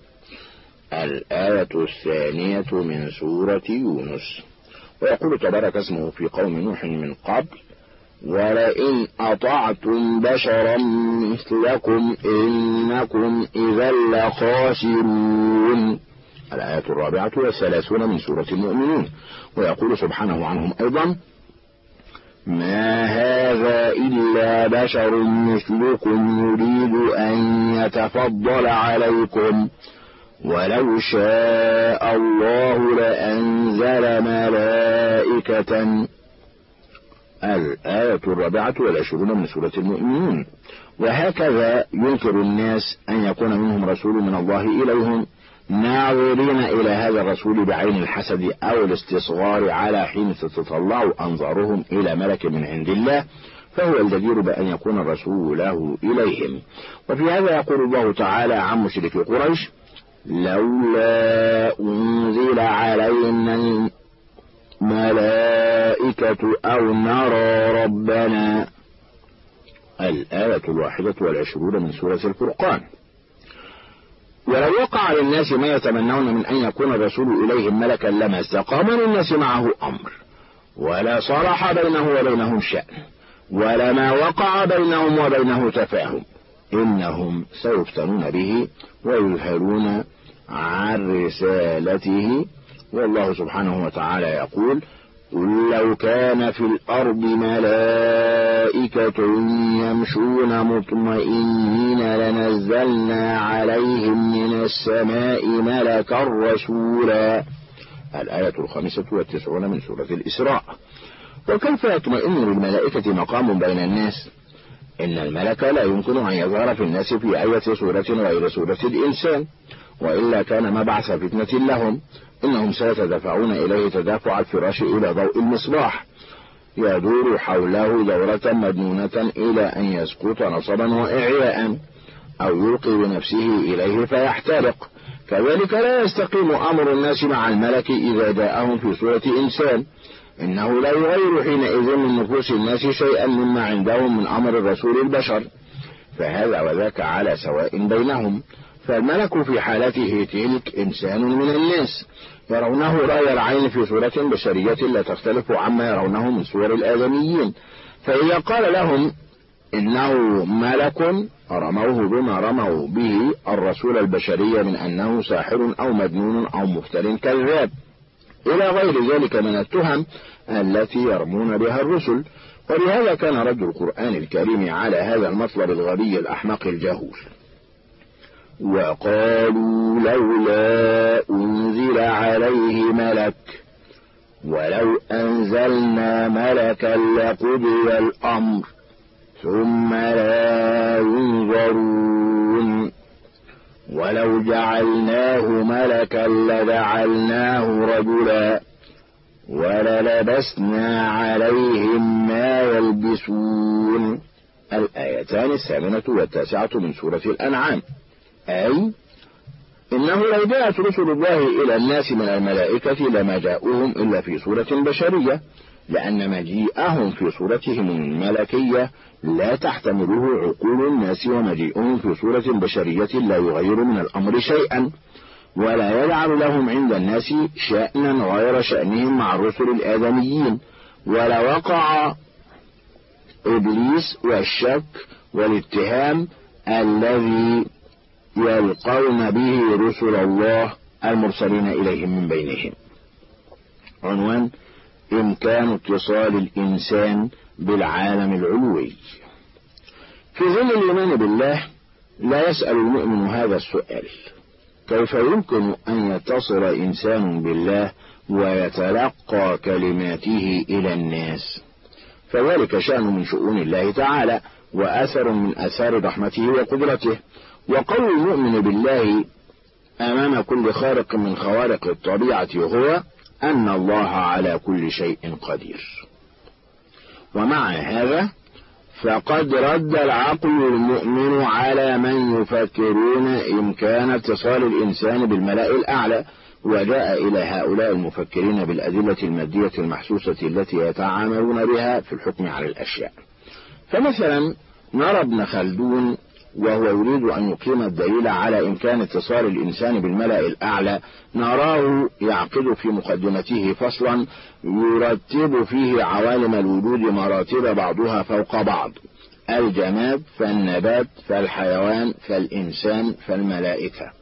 الآية الثانية من سورة يونس. ويقول تبارك اسمه في قوم نوح من قبل ولئن أطعتم بشرا مثلكم إنكم إذا لخاسرون. الآية الرابعة والثلاثون من سورة المؤمنون. ويقول سبحانه عنهم أيضا ما هذا إلا بشر مثلكم يريد أن يتفضل عليكم. ولو شاء الله لأنزل ملائكة. الآية الرابعة والعشرون من سورة المؤمنون. وهكذا ينكر الناس أن يكون منهم رسول من الله إليهم ناظرين إلى هذا الرسول بعين الحسد أو الاستصغار على حين تتطلع أنظارهم إلى ملك من عند الله فهو الجدير بأن يكون الرسول له إليهم. وفي هذا يقول الله تعالى عن مشرك قريش لولا أنزل علينا الملائكة أو نرى ربنا. الآية الواحدة والعشرون من سورة الفرقان. ولو وقع للناس ما يتمنون من أن يكون الرسول إليهم ملكا لما استقام للناس معه أمر. ولا صلح بينه وبينهم شأن. ولما وقع بينهم وبينه تفاهم. إنهم سيفتنون به ويذهلون عن رسالته. والله سبحانه وتعالى يقول لو كان في الأرض ملائكة يمشون مطمئنين لنزلنا عليهم من السماء ملكا رسولا. الآية الخامسة والتسعون من سورة الإسراء. وكيف يطمئن للملائكة مقام بين الناس؟ إن الملك لا يمكن أن يظهر في الناس في أية صورة غير صورة الإنسان وإلا كان مبعث فتنة لهم إنهم سيتدافعون إليه تدافع الفراش إلى ضوء المصباح. يدور حوله دورة مجنونة إلى أن يسقط نصبا وإعياء أو يلقي بنفسه إليه فيحترق. كذلك لا يستقيم أمر الناس مع الملك إذا جاءهم في صورة إنسان. إنه لا يغير حينئذ من نفوس الناس شيئا مما عندهم من أمر الرسول البشر. فهذا وذاك على سواء بينهم. فالملك في حالته تلك إنسان من الناس. يرونه رأي العين في صورة بشرية لا تختلف عما يرونه من صور الآدميين. فإذا قال لهم إنه ملك رموه بما رموا به الرسول البشري من أنه ساحر أو مجنون أو مفتر كذاب. إلى غير ذلك من التهم التي يرمون بها الرسل. ولهذا كان رد القرآن الكريم على هذا المطلب الغبي الأحمق الجهول. وقالوا لولا أنزل عليه ملك ولو أنزلنا ملكا لقضي الأمر ثم لا ينظرون. ولو جعلناه ملكا لجعلناه رجلا وللبسنا عليهم ما يلبسون. الآيتان الثامنة والتاسعة من سورة الأنعام. أي إنه لو جاءت رسل الله إلى الناس من الملائكة لما جاءوهم إلا في صورة بشرية لأن مجيئهم في صورتهم الملكية لا تحتمله عقول الناس ومجيئهم في صورة بشرية لا يغير من الأمر شيئا ولا يجعل لهم عند الناس شأنا غير شأنهم مع الرسل الآدميين. ولا وقع إبليس والشك والاتهام الذي يلقون به رسل الله المرسلين إليهم من بينهم. عنوان إمكان اتصال الإنسان بالعالم العلوي. في ظل الإيمان بالله لا يسأل المؤمن هذا السؤال. كيف يمكن أن يتصل إنسان بالله ويتلقى كلماته إلى الناس؟ فذلك شأن من شؤون الله تعالى وأثر من أثار رحمته وقدرته. وقول المؤمن بالله أمام كل خارق من خوارق الطبيعة هو أن الله على كل شيء قدير. ومع هذا فقد رد العقل المؤمن على من يفكرون إمكان اتصال الإنسان بالملأ الأعلى وجاء إلى هؤلاء المفكرين بالأدلة المادية المحسوسة التي يتعاملون بها في الحكم على الأشياء. فمثلا نرى ابن خلدون وهو يريد أن يقيم الدليل على إمكان اتصال الإنسان بالملأ الأعلى. نراه يعقد في مقدمته فصلا يرتب فيه عوالم الوجود مراتب بعضها فوق بعض. الجماد فالنبات فالحيوان فالإنسان فالملائكة.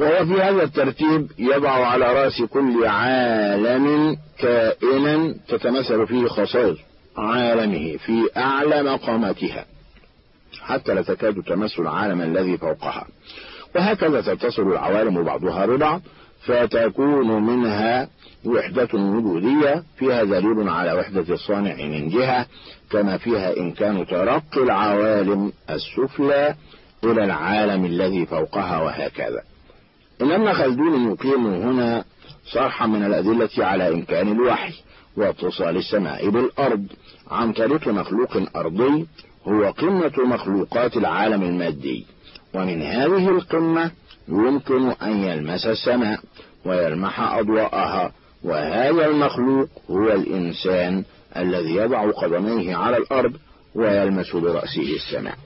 وهو في هذا الترتيب يضع على رأس كل عالم كائنا تتمثل فيه خصائص عالمه في أعلى مقاماتها. حتى لا تكاد تمس العالم الذي فوقها. وهكذا تتصل العوالم بعضها ببعض فتكون منها وحدة وجودية فيها دليل على وحدة الصانع من جهة كما فيها إمكان ترقي العوالم السفلى إلى العالم الذي فوقها وهكذا. إن ابن خلدون يقيم هنا صرحا من الأدلة على إمكان الوحي واتصال السماء بالأرض عن طريق مخلوق أرضي هو قمة مخلوقات العالم المادي. ومن هذه القمة يمكن أن يلمس السماء ويلمح أضواءها وهذا المخلوق هو الإنسان الذي يضع قدميه على الأرض ويلمس برأسه السماء.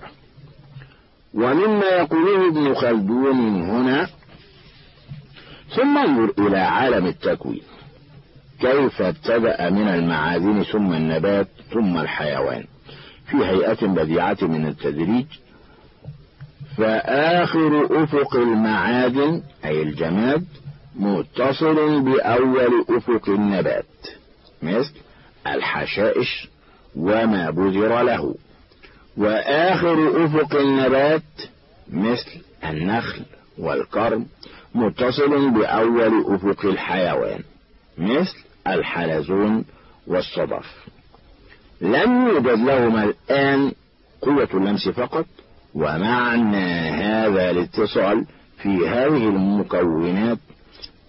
ومما يقوله ابن خلدون هنا ثم انظر إلى عالم التكوين. كيف ابتدأ من المعادن ثم النبات ثم الحيوان. في هيئة بديعة من التدريج. فآخر أفق المعادن أي الجماد متصل بأول أفق النبات. مثل الحشائش وما بذر له. وآخر أفق النبات مثل النخل والكرم متصل بأول أفق الحيوان مثل الحلزون والصدف. لم يوجد لهما الآن قوة اللمس فقط ومعنى هذا الاتصال في هذه المكونات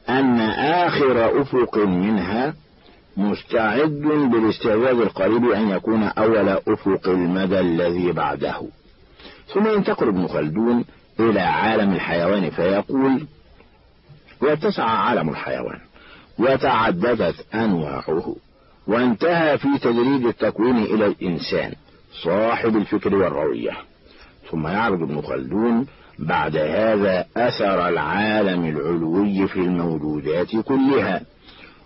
أن آخر أفق منها مستعد بالاستعداد القريب أن يكون أول أفق المدى الذي بعده. ثم ينتقل ابن خلدون إلى عالم الحيوان فيقول واتسع عالم الحيوان وتعددت أنواعه. وانتهى في تدريج التكوين إلى الإنسان صاحب الفكر والروية ثم يعرض ابن خلدون بعد هذا أثر العالم العلوي في الموجودات كلها.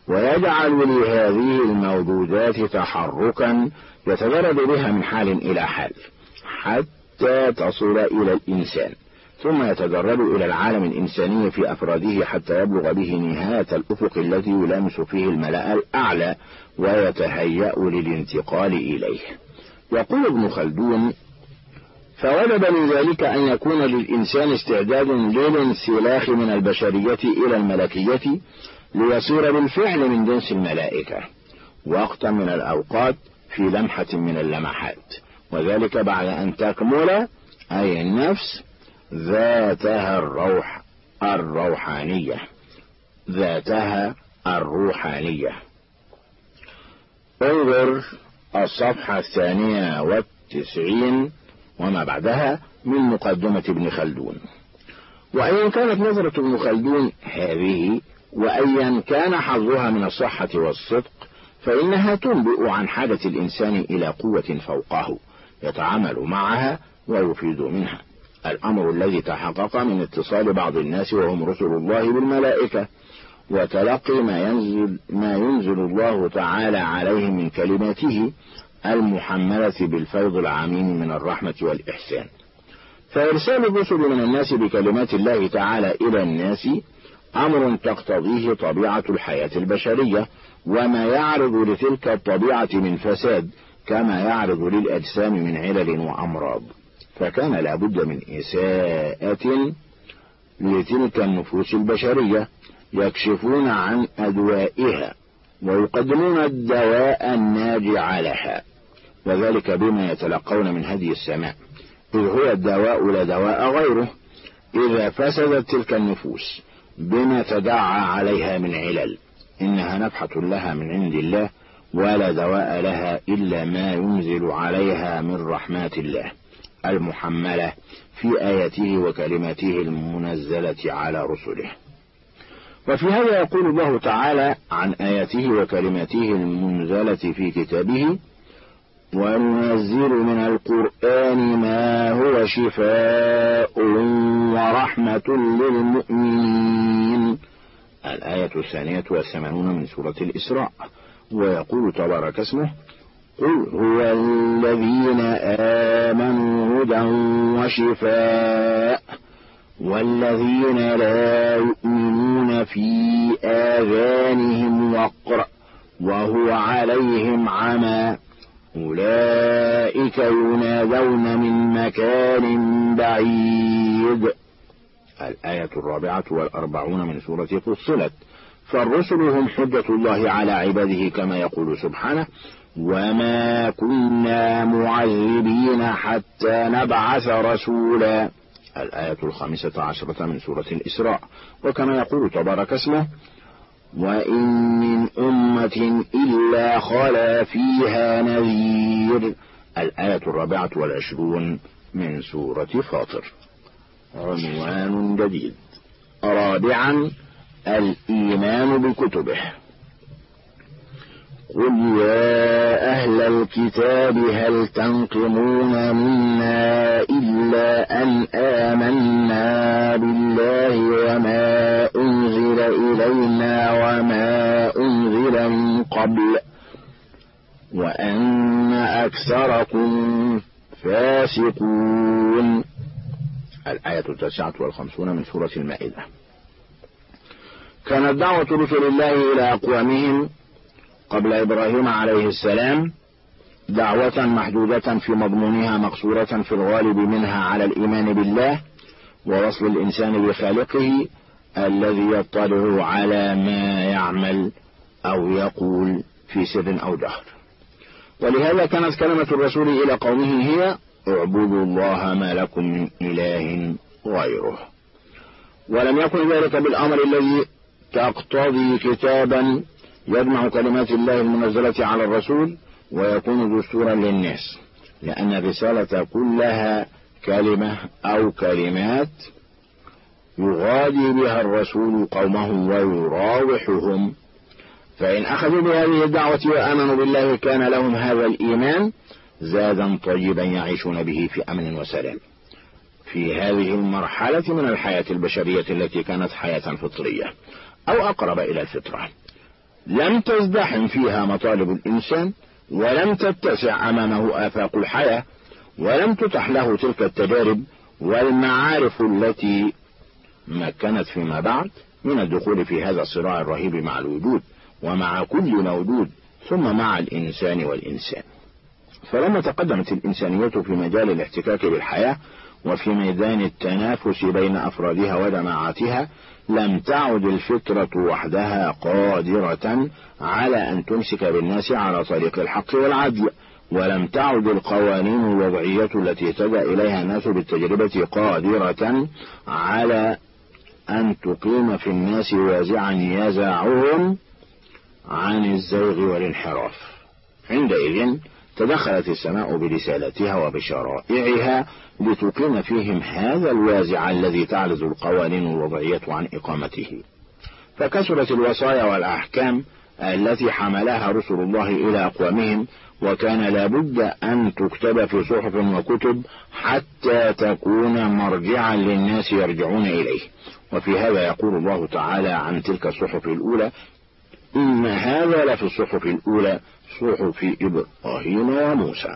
ويجعل لهذه الموجودات تحركا يتجرد بها من حال إلى حال حتى تصل إلى الإنسان. ثم يتجرد إلى العالم الإنساني في أفراده حتى يبلغ به نهاية الأفق الذي يلامس فيه الملأ الأعلى ويتهيأ للانتقال إليه. يقول ابن خلدون فوجب من ذلك أن يكون للإنسان استعداد للانسلاخ من البشرية إلى الملكية ليصير بالفعل من جنس الملائكة وقتا من الأوقات في لمحة من اللمحات. وذلك بعد أن تكمل أي النفس ذاتها الروح الروحانية ذاتها الروحانية. انظر الصفحة الثانية والتسعين وما بعدها من مقدمة ابن خلدون. وإن كانت نظرة ابن خلدون هذه وأيا كان حظها من الصحة والصدق فإنها تنبئ عن حاجة الإنسان إلى قوة فوقه يتعامل معها ويفيد منها. الأمر الذي تحقق من اتصال بعض الناس وهم رسل الله بالملائكة. وتلقي ما ينزل, ما ينزل الله تعالى عليهم من كلماته المحملة بالفيض العميم من الرحمة والإحسان. فإرسال الرسل من الناس بكلمات الله تعالى إلى الناس أمر تقتضيه طبيعة الحياة البشرية وما يعرض لتلك الطبيعة من فساد كما يعرض للأجسام من علل وأمراض. فكان لابد من إساءة لتلك النفوس البشرية يكشفون عن أدوائها ويقدمون الدواء الناجع لها وذلك بما يتلقون من هدي السماء. إذ هو الدواء لا دواء غيره. إذا فسدت تلك النفوس بما تدعى عليها من علل إنها نفحة لها من عند الله ولا دواء لها إلا ما ينزل عليها من رحمات الله المحملة في آياته وكلماته المنزلة على رسله. وفي هذا يقول الله تعالى عن آياته وكلماته المنزلة في كتابه وننزل من القرآن ما هو شفاء ورحمة للمؤمنين. الآية الثانية والثمانون من سورة الإسراء. ويقول تبارك اسمه قل هو الذين آمنوا هدى وشفاء. والذين لا يؤمنون في آذانهم وقر وهو عليهم عمى. أولئك ينادون من مكان بعيد. الآية الرابعة والأربعون من سورة فصلت. فالرسل هم حجة الله على عباده كما يقول سبحانه وما كنا معذبين حتى نبعث رسولا. الآية الخامسة عشرة من سورة الإسراء. وكما يقول تبارك اسمه وإن من أمة إلا خلا فيها نذير. الآية الرابعة والعشرون من سورة فاطر. عنوان جديد. رابعا الإيمان بكتبه. قل يا أهل الكتاب هل تنقمون منا إلا أن آمنا بالله وما أنزل إلينا وما أنزل من قبل وأن أكثركم فاسقون. الآية التاسعة والخمسون من سورة المائدة. كانت دعوة رسل الله إلى أقوامهم قبل إبراهيم عليه السلام دعوة محدودة في مضمونها مقصورة في الغالب منها على الإيمان بالله ووصل الإنسان بخالقه الذي يطلع على ما يعمل أو يقول في سر أو جهر ولهذا كانت كلمة الرسول إلى قومه هي اعبدوا الله ما لكم من إله غيره ولم يكن ذلك بالأمر الذي تقتضي كتابا يجمع كلمات الله المنزلة على الرسول ويكون دستورا للناس لأن الرسالة كلها كلمة أو كلمات يغادي بها الرسول قومه ويراوحهم. فإن أخذوا بهذه الدعوة وآمنوا بالله كان لهم هذا الإيمان زادا طيبا يعيشون به في أمن وسلام. في هذه المرحلة من الحياة البشرية التي كانت حياة فطرية أو أقرب إلى الفطرة. لم تزدحم فيها مطالب الإنسان ولم تتسع أمامه آفاق الحياة ولم تتح له تلك التجارب والمعارف التي مكنت فيما بعد من الدخول في هذا الصراع الرهيب مع الوجود ومع كل موجود ثم مع الإنسان والإنسان. فلما تقدمت الإنسانية في مجال الاحتكاك بالحياة وفي ميدان التنافس بين أفرادها وجماعاتها لم تعد الفطرة وحدها قادرة على أن تمسك بالناس على طريق الحق والعدل ولم تعد القوانين الوضعية التي تدى إليها الناس بالتجربة قادرة على أن تقيم في الناس وازعا يزعهم عن الزيغ والانحراف. عندئذ تدخلت السماء برسالتها وبشرائعها لتقيم فيهم هذا الوازع الذي تعرض القوانين الوضعية عن إقامته. فكثرت الوصايا والأحكام التي حملها رسل الله إلى أقوامهم وكان لابد أن تكتب في صحف وكتب حتى تكون مرجعا للناس يرجعون إليه. وفي هذا يقول الله تعالى عن تلك الصحف الأولى إن هذا لفي الصحف الأولى صحف إبراهيم وموسى.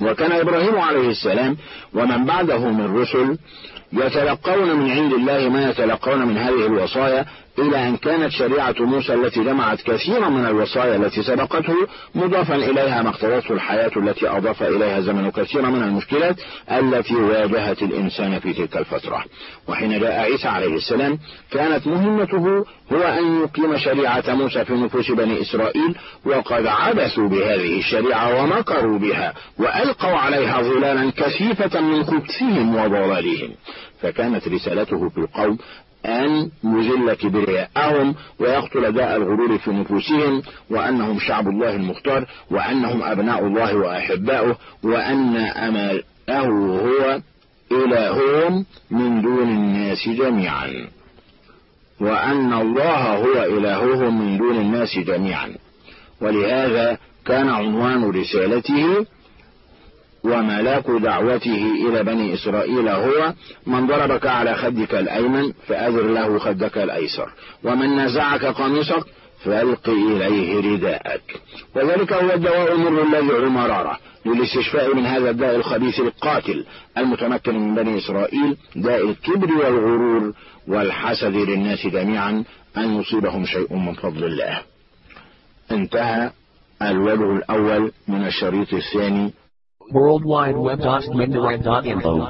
وكان إبراهيم عليه السلام ومن بعده من رسل يتلقون من عند الله ما يتلقون من هذه الوصايا إلى أن كانت شريعة موسى التي جمعت كثيرا من الوصايا التي سبقته مضافا إليها ما اقتضته الحياة التي أضاف إليها زمن كثيرا من المشكلات التي واجهت الإنسان في تلك الفترة. وحين جاء عيسى عليه السلام كانت مهمته هو أن يقيم شريعة موسى في نفوس بني إسرائيل وقد عبثوا بهذه الشريعة ومكروا بها وألقوا عليها ظلالا كثيفة من خبثهم وضلالهم. فكانت رسالته في القوم أن يذل كبرياءهم ويقتل داء الغرور في نفوسهم وأنهم شعب الله المختار وأنهم أبناء الله وأحباؤه وأن أمله هو إلههم من دون الناس جميعا. وأن الله هو إلههم من دون الناس جميعا. ولهذا كان عنوان رسالته وملاك دعوته إلى بني إسرائيل هو من ضربك على خدك الأيمن فأذر له خدك الأيسر. ومن نزعك قميصك فألق إليه رداءك. وذلك هو الدواء المر الذي المرارة للاستشفاء من هذا الداء الخبيث القاتل المتمكن من بني إسرائيل داء الكبر والغرور والحسد للناس جميعا أن يصيبهم شيء من فضل الله. انتهى الوجه الأول من الشريط الثاني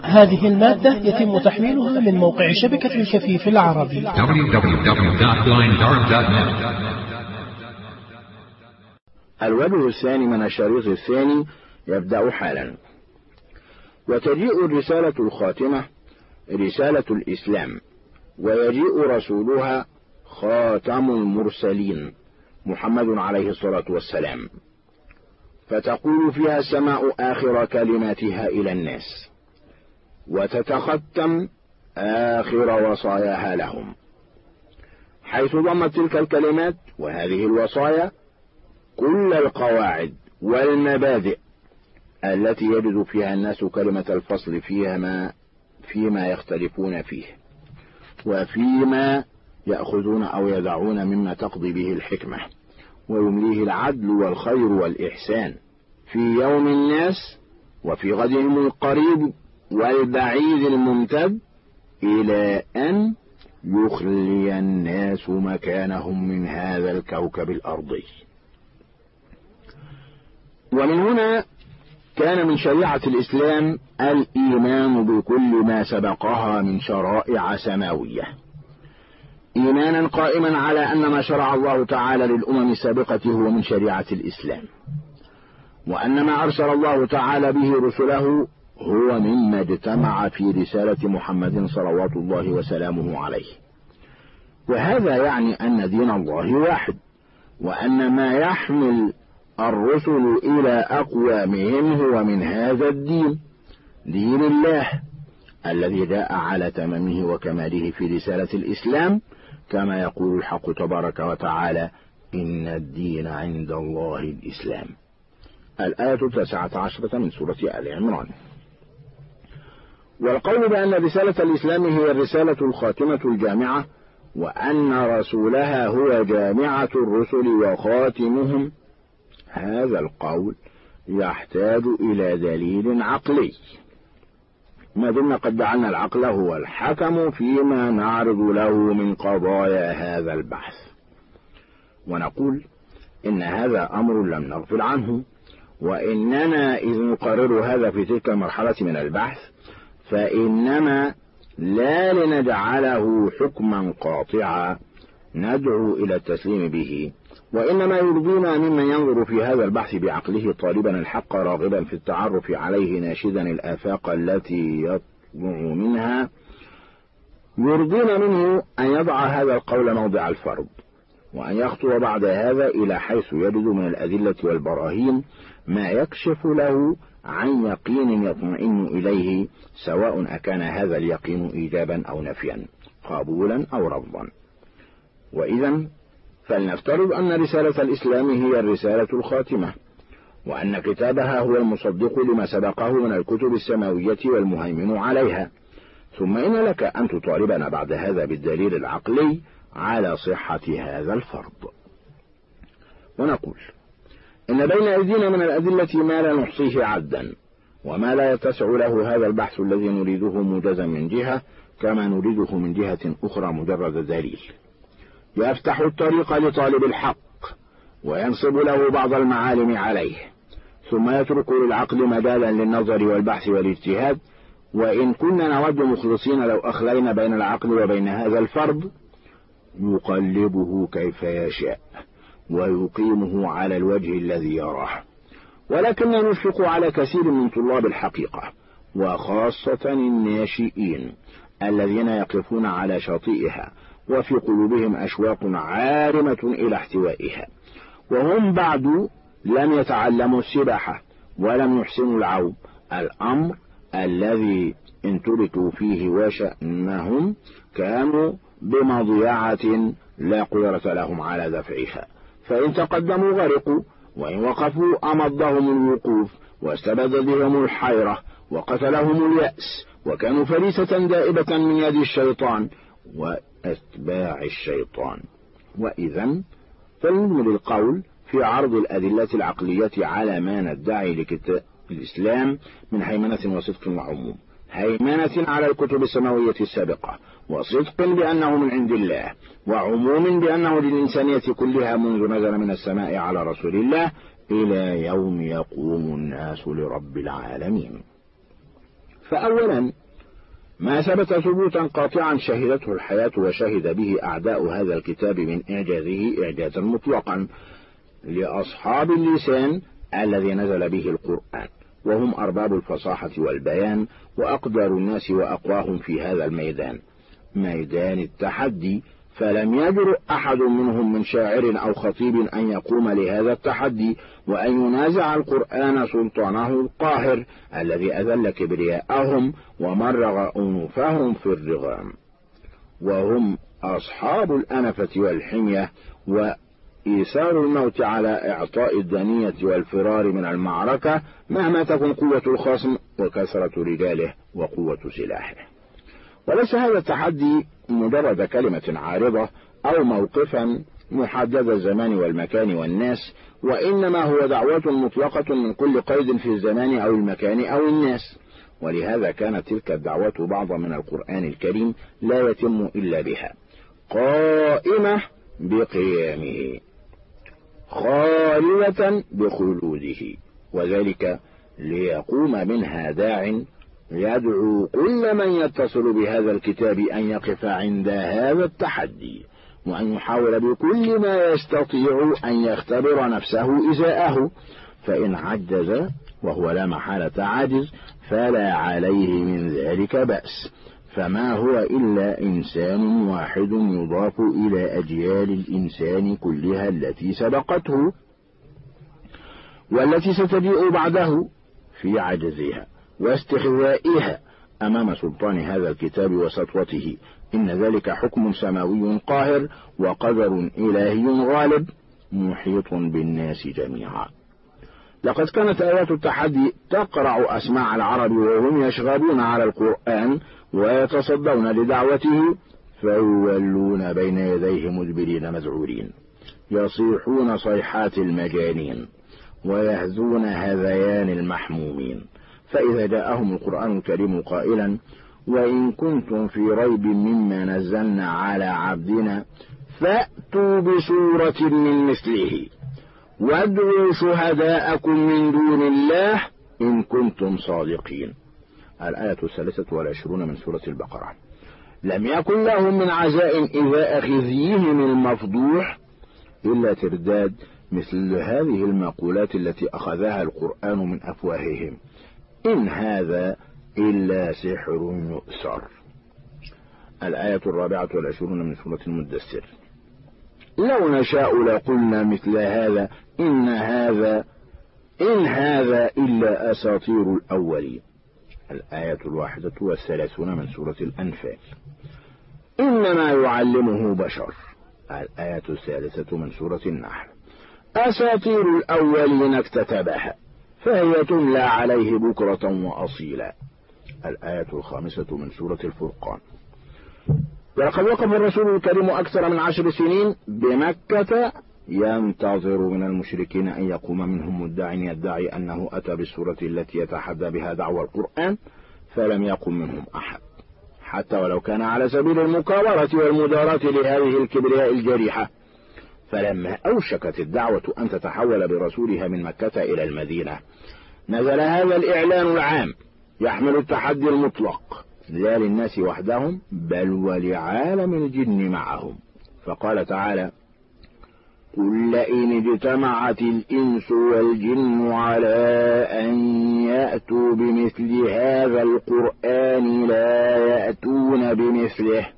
هذه المادة يتم تحميلها من موقع شبكة الكفيف العربي. الوجه الثاني من الشريط الثاني يبدأ حالا. وتجيء الرسالة الخاتمة رسالة الإسلام ويجيء رسولها خاتم المرسلين محمد عليه الصلاة والسلام. فتقول فيها السماء آخر كلماتها إلى الناس وتتختم آخر وصاياها لهم. حيث ضمت تلك الكلمات وهذه الوصايا كل القواعد والمبادئ التي يجد فيها الناس كلمة الفصل فيما فيما يختلفون فيه وفيما يأخذون أو يدعون مما تقضي به الحكمة. ويمليه العدل والخير والإحسان. في يوم الناس وفي غدهم القريب والبعيد الممتد إلى أن يخلي الناس مكانهم من هذا الكوكب الأرضي. ومن هنا كان من شريعة الإسلام الإيمان بكل ما سبقها من شرائع سماوية. إيمانا قائما على أن ما شرع الله تعالى للأمم السابقة هو من شريعة الإسلام. وأن ما أرسل الله تعالى به رسله هو مما اجتمع في رسالة محمد صلوات الله وسلامه عليه. وهذا يعني أن دين الله واحد وأن ما يحمل الرسل إلى أقوامهم هو من هذا الدين دين الله الذي جاء على تمامه وكماله في رسالة الإسلام كما يقول الحق تبارك وتعالى إن الدين عند الله الإسلام. الآية التاسعة عشرة من سورة آل عمران. والقول بأن رسالة الإسلام هي الرسالة الخاتمة الجامعة وأن رسولها هو جامعة الرسل وخاتمهم هذا القول يحتاج إلى دليل عقلي. ما دمنا قد جعلنا العقل هو الحكم فيما نعرض له من قضايا هذا البحث. ونقول إن هذا أمر لم نغفل عنه وإننا إذ نقرر هذا في تلك المرحلة من البحث فإنما لا لنجعله حكما قاطعا ندعو إلى التسليم به. وإنما يرضينا ممن ينظر في هذا البحث بعقله طالبا الحق راغبا في التعرف عليه ناشدا الآفاق التي يطلع منها. يرضينا منه أن يضع هذا القول موضع الفرض وأن يخطو بعد هذا إلى حيث يجد من الأدلة والبراهين ما يكشف له عن يقين يطمئن إليه سواء أكان هذا اليقين إيجابا أو نفيا قبولا أو رفضا. وإذا فلنفترض أن رسالة الإسلام هي الرسالة الخاتمة وأن كتابها هو المصدق لما سبقه من الكتب السماوية والمهيمن عليها. ثم إن لك أن تطالبنا بعد هذا بالدليل العقلي على صحة هذا الفرض. ونقول إن بين أيدينا من الأدلة ما لا نحصيه عدا وما لا يتسع له هذا البحث الذي نريده موجزا من جهة كما نريده من جهة أخرى مجرد دليل. يفتح الطريق لطالب الحق وينصب له بعض المعالم عليه ثم يترك للعقل مجالا للنظر والبحث والاجتهاد. وإن كنا نود مخلصين لو أخلينا بين العقل وبين هذا الفرض يقلبه كيف يشاء ويقيمه على الوجه الذي يراه. ولكننا نشفق على كثير من طلاب الحقيقة وخاصة الناشئين الذين يقفون على شاطئها وفي قلوبهم أشواق عارمة إلى احتوائها. وهم بعد لم يتعلموا السباحة ولم يحسنوا العوم الأمر الذي إن تركوا فيه وشأنهم كانوا بمضيعة لا قدرة لهم على دفعها. فإن تقدموا غرقوا وإن وقفوا أمضهم الوقوف واستبد بهم الحيرة وقتلهم اليأس وكانوا فريسة دائبة من يد الشيطان وأتباع الشيطان. وإذا فلنجمل القول في عرض الأدلة العقلية على ما ندعي لكتاب الإسلام من هيمنة وصدق وعموم. هيمنة على الكتب السماوية السابقة وصدق بأنه من عند الله وعموم بأنه للإنسانية كلها منذ نزل من السماء على رسول الله إلى يوم يقوم الناس لرب العالمين. فأولا ما ثبت ثبوتا قاطعا شهدته الحياة وشهد به أعداء هذا الكتاب من إعجازه إعجازا مطلقا لأصحاب اللسان الذي نزل به القرآن. وهم أرباب الفصاحة والبيان وأقدر الناس وأقواهم في هذا الميدان. ميدان التحدي فلم يجرؤ أحد منهم من شاعر أو خطيب أن يقوم لهذا التحدي وأن ينازع القرآن سلطانه القاهر الذي أذل كبرياءهم ومرغ أنوفهم في الرغام. وهم أصحاب الأنفة والحمية وإيثار الموت على إعطاء الدنية والفرار من المعركة مهما تكن قوة الخصم وكثرة رجاله وقوة سلاحه. وليس هذا التحدي مجرد كلمة عارضة أو موقفا محدد الزمان والمكان والناس وإنما هو دعوة مطلقة من كل قيد في الزمان أو المكان أو الناس. ولهذا كانت تلك الدعوة بعضا من القرآن الكريم لا يتم إلا بها. قائمة بقيامه. خالدة بخلوده. وذلك ليقوم منها داع يدعو كل من يتصل بهذا الكتاب أن يقف عند هذا التحدي. وأن يحاول بكل ما يستطيع أن يختبر نفسه إزاءه فإن عجز وهو لا محالة عاجز فلا عليه من ذلك بأس. فما هو إلا إنسان واحد يضاف إلى أجيال الإنسان كلها التي سبقته والتي ستجيء بعده في عجزها واستخذائها أمام سلطان هذا الكتاب وسطوته. إن ذلك حكم سماوي قاهر وقدر إلهي غالب محيط بالناس جميعا. لقد كانت آيات التحدي تقرع أسماع العرب وهم يشغبون على القرآن ويتصدون لدعوته فيولون بين يديه مدبرين مذعورين يصيحون صيحات المجانين ويهزون هذيان المحمومين. فإذا جاءهم القرآن الكريم قائلا وإن كنتم في ريب مما نزلنا على عبدنا فأتوا بسورة من مثله. وادعوا شهداءكم من دون الله إن كنتم صادقين. الآية الثالثة والعشرون من سورة البقرة. لم يكن لهم من عزاء إذا خزيهم المفضوح إلا ترداد مثل هذه المقولات التي أخذها القرآن من أفواههم. إن هذا إلا سحر يؤثر الآية الرابعة والعشرون من سورة المدثر. لو نشاء لقلنا مثل هذا إن هذا إن هذا إلا أساطير الأولين. الآية الواحدة والثلاثون من سورة الأنفال. إنما يعلمه بشر. الآية الثالثة من سورة النحل. أساطير الأولين اكتتبها فهي تملى عليه بكرة وأصيلا. الآية الخامسة من سورة الفرقان. ولقد وقف الرسول الكريم أكثر من عشر سنين بمكة ينتظر من المشركين أن يقوم منهم مدع يدعي أنه أتى بالسورة التي يتحدى بها دعوى القرآن فلم يقم منهم أحد. حتى ولو كان على سبيل المكاورة والمداراة لهذه الكبرياء الجريحة فلما أوشكت الدعوة أن تتحول برسولها من مكة إلى المدينة نزل هذا الإعلان العام. يحمل التحدي المطلق. لا للناس وحدهم بل ولعالم الجن معهم. فقال تعالى قل لئن اجتمعت الإنس والجن على أن يأتوا بمثل هذا القرآن لا يأتون بمثله.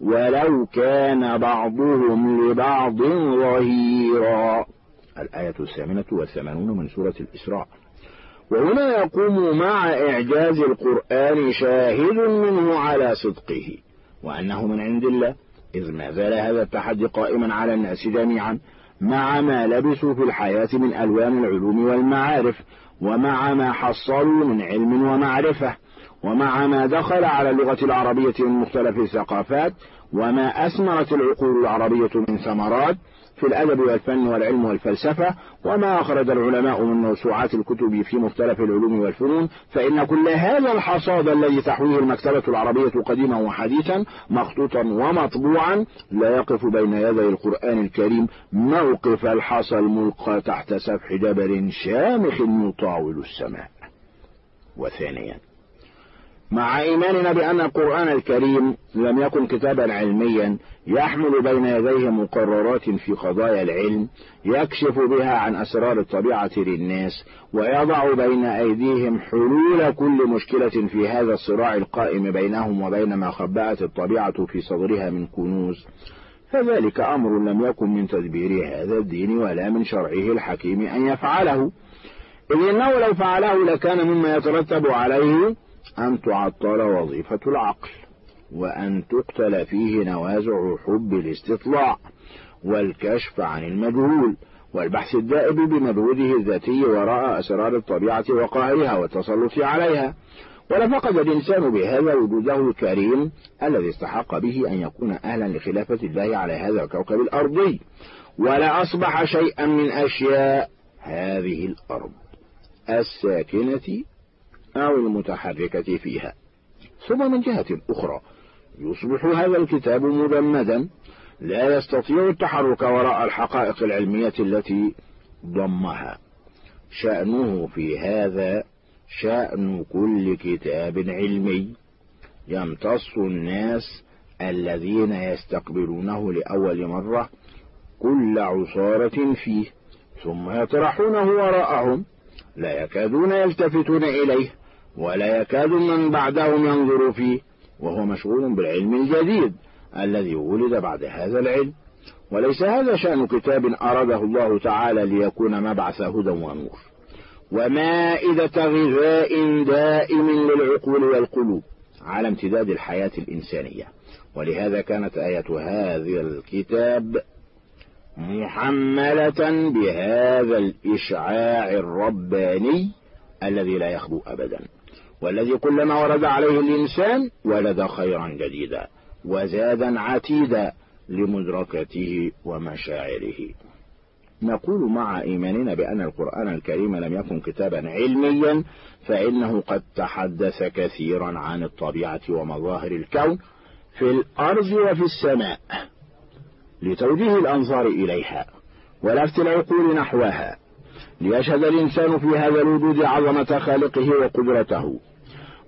ولو كان بعضهم لبعض ظهيرا. الآية الثامنة والثمانون من سورة الإسراء. وهنا يقوم مع إعجاز القرآن شاهد منه على صدقه وأنه من عند الله إذ ما زال هذا التحدي قائما على الناس جميعا مع ما لبسوا في الحياة من ألوان العلوم والمعارف ومع ما حصلوا من علم ومعرفة ومع ما دخل على اللغة العربية من مختلف الثقافات وما أثمرت العقول العربية من ثمرات في الأدب والفن والعلم والفلسفة وما أخرج العلماء من موسوعات الكتب في مختلف العلوم والفنون فإن كل هذا الحصاد الذي تحويه المكتبة العربية قديما وحديثا مخطوطا ومطبوعا لا يقف بين يدي القرآن الكريم موقف الحصى الملقى تحت سفح جبل شامخ يطاول السماء. وثانيا مع إيماننا بأن القرآن الكريم لم يكن كتابا علميا يحمل بين يديه مقررات في قضايا العلم يكشف بها عن أسرار الطبيعة للناس ويضع بين أيديهم حلول كل مشكلة في هذا الصراع القائم بينهم وبين ما خبأت الطبيعة في صدرها من كنوز. فذلك أمر لم يكن من تدبير هذا الدين ولا من شرعه الحكيم أن يفعله. إذ إنه لو فعله لكان مما يترتب عليه أن تعطل وظيفة العقل وأن تقتل فيه نوازع حب الاستطلاع والكشف عن المجهول والبحث الدائب بمجهوده الذاتي وراء أسرار الطبيعة وقهرها والتسلط عليها. ولفقد الإنسان بهذا وجوده الكريم الذي استحق به أن يكون أهلا لخلافة الله على هذا الكوكب الأرضي. ولا أصبح شيئا من أشياء هذه الأرض الساكنة أو المتحركة فيها. ثم من جهة أخرى. يصبح هذا الكتاب مجمدا لا يستطيع التحرك وراء الحقائق العلمية التي ضمها. شأنه في هذا شأن كل كتاب علمي. يمتص الناس الذين يستقبلونه لأول مرة كل عصارة فيه. ثم يطرحونه وراءهم. لا يكادون يلتفتون إليه. ولا يكاد من بعدهم ينظر فيه وهو مشغول بالعلم الجديد الذي ولد بعد هذا العلم. وليس هذا شأن كتاب أراده الله تعالى ليكون مبعث هدى ونور. ومائدة غذاء دائم للعقول والقلوب على امتداد الحياة الإنسانية. ولهذا كانت آية هذا الكتاب محملة بهذا الإشعاع الرباني الذي لا يخبو أبدا. والذي كلما ورد عليه الإنسان ولد خيرا جديدا وزادا عتيدا لمدركته ومشاعره. نقول مع إيماننا بأن القرآن الكريم لم يكن كتابا علميا فإنه قد تحدث كثيرا عن الطبيعة ومظاهر الكون في الأرض وفي السماء لتوجيه الأنظار إليها ولفت العقول نحوها. ليشهد الإنسان في هذا الوجود عظمة خالقه وقدرته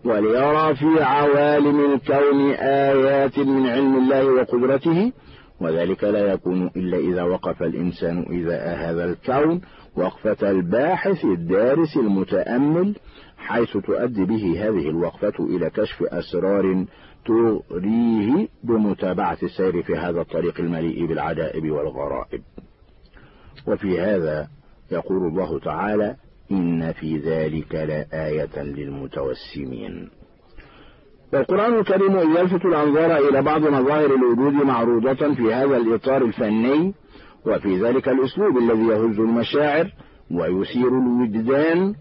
وليرى في عوالم الكون آيات من علم الله وقدرته وذلك لا يكون إلا إذا وقف الإنسان إذا هذا الكون وقفة الباحث الدارس المتأمل حيث تؤدي به هذه الوقفة إلى كشف أسرار تغريه بمتابعة السير في هذا الطريق المليء بالعجائب والغرائب. وفي هذا يقول الله تعالى إن في ذلك لآية للمتوسمين. والقرآن الكريم يلفت الأنظار إلى بعض مظاهر الوجود معروضة في هذا الإطار الفني وفي ذلك الأسلوب الذي يهز المشاعر ويثير الوجدان.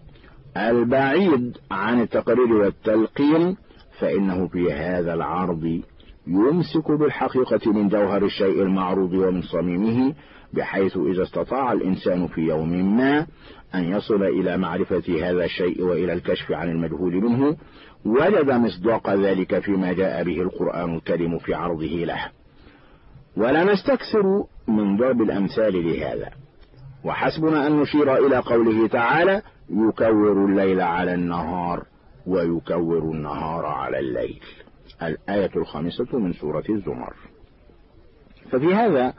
البعيد عن التقرير والتلقين فإنه في هذا العرض يمسك بالحقيقة من جوهر الشيء المعروض ومن صميمه بحيث إذا استطاع الإنسان في يوم ما أن يصل إلى معرفة هذا الشيء وإلى الكشف عن المجهول منه وجد مصداق ذلك فيما جاء به القرآن الكريم في عرضه له. ولا نستكثر من ضرب الأمثال لهذا. وحسبنا أن نشير إلى قوله تعالى يكور الليل على النهار ويكور النهار على الليل. الآية الخامسة من سورة الزمر. ففي هذا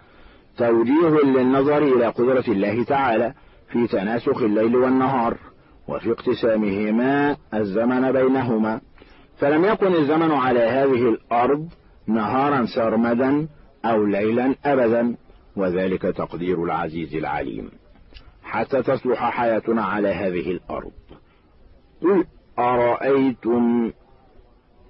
توجيه للنظر إلى قدرة الله تعالى في تناسخ الليل والنهار وفي اقتسامهما الزمن بينهما. فلم يكن الزمن على هذه الأرض نهارا سرمدا أو ليلا أبدا وذلك تقدير العزيز العليم. حتى تصلح حياتنا على هذه الأرض. قل أرأيتم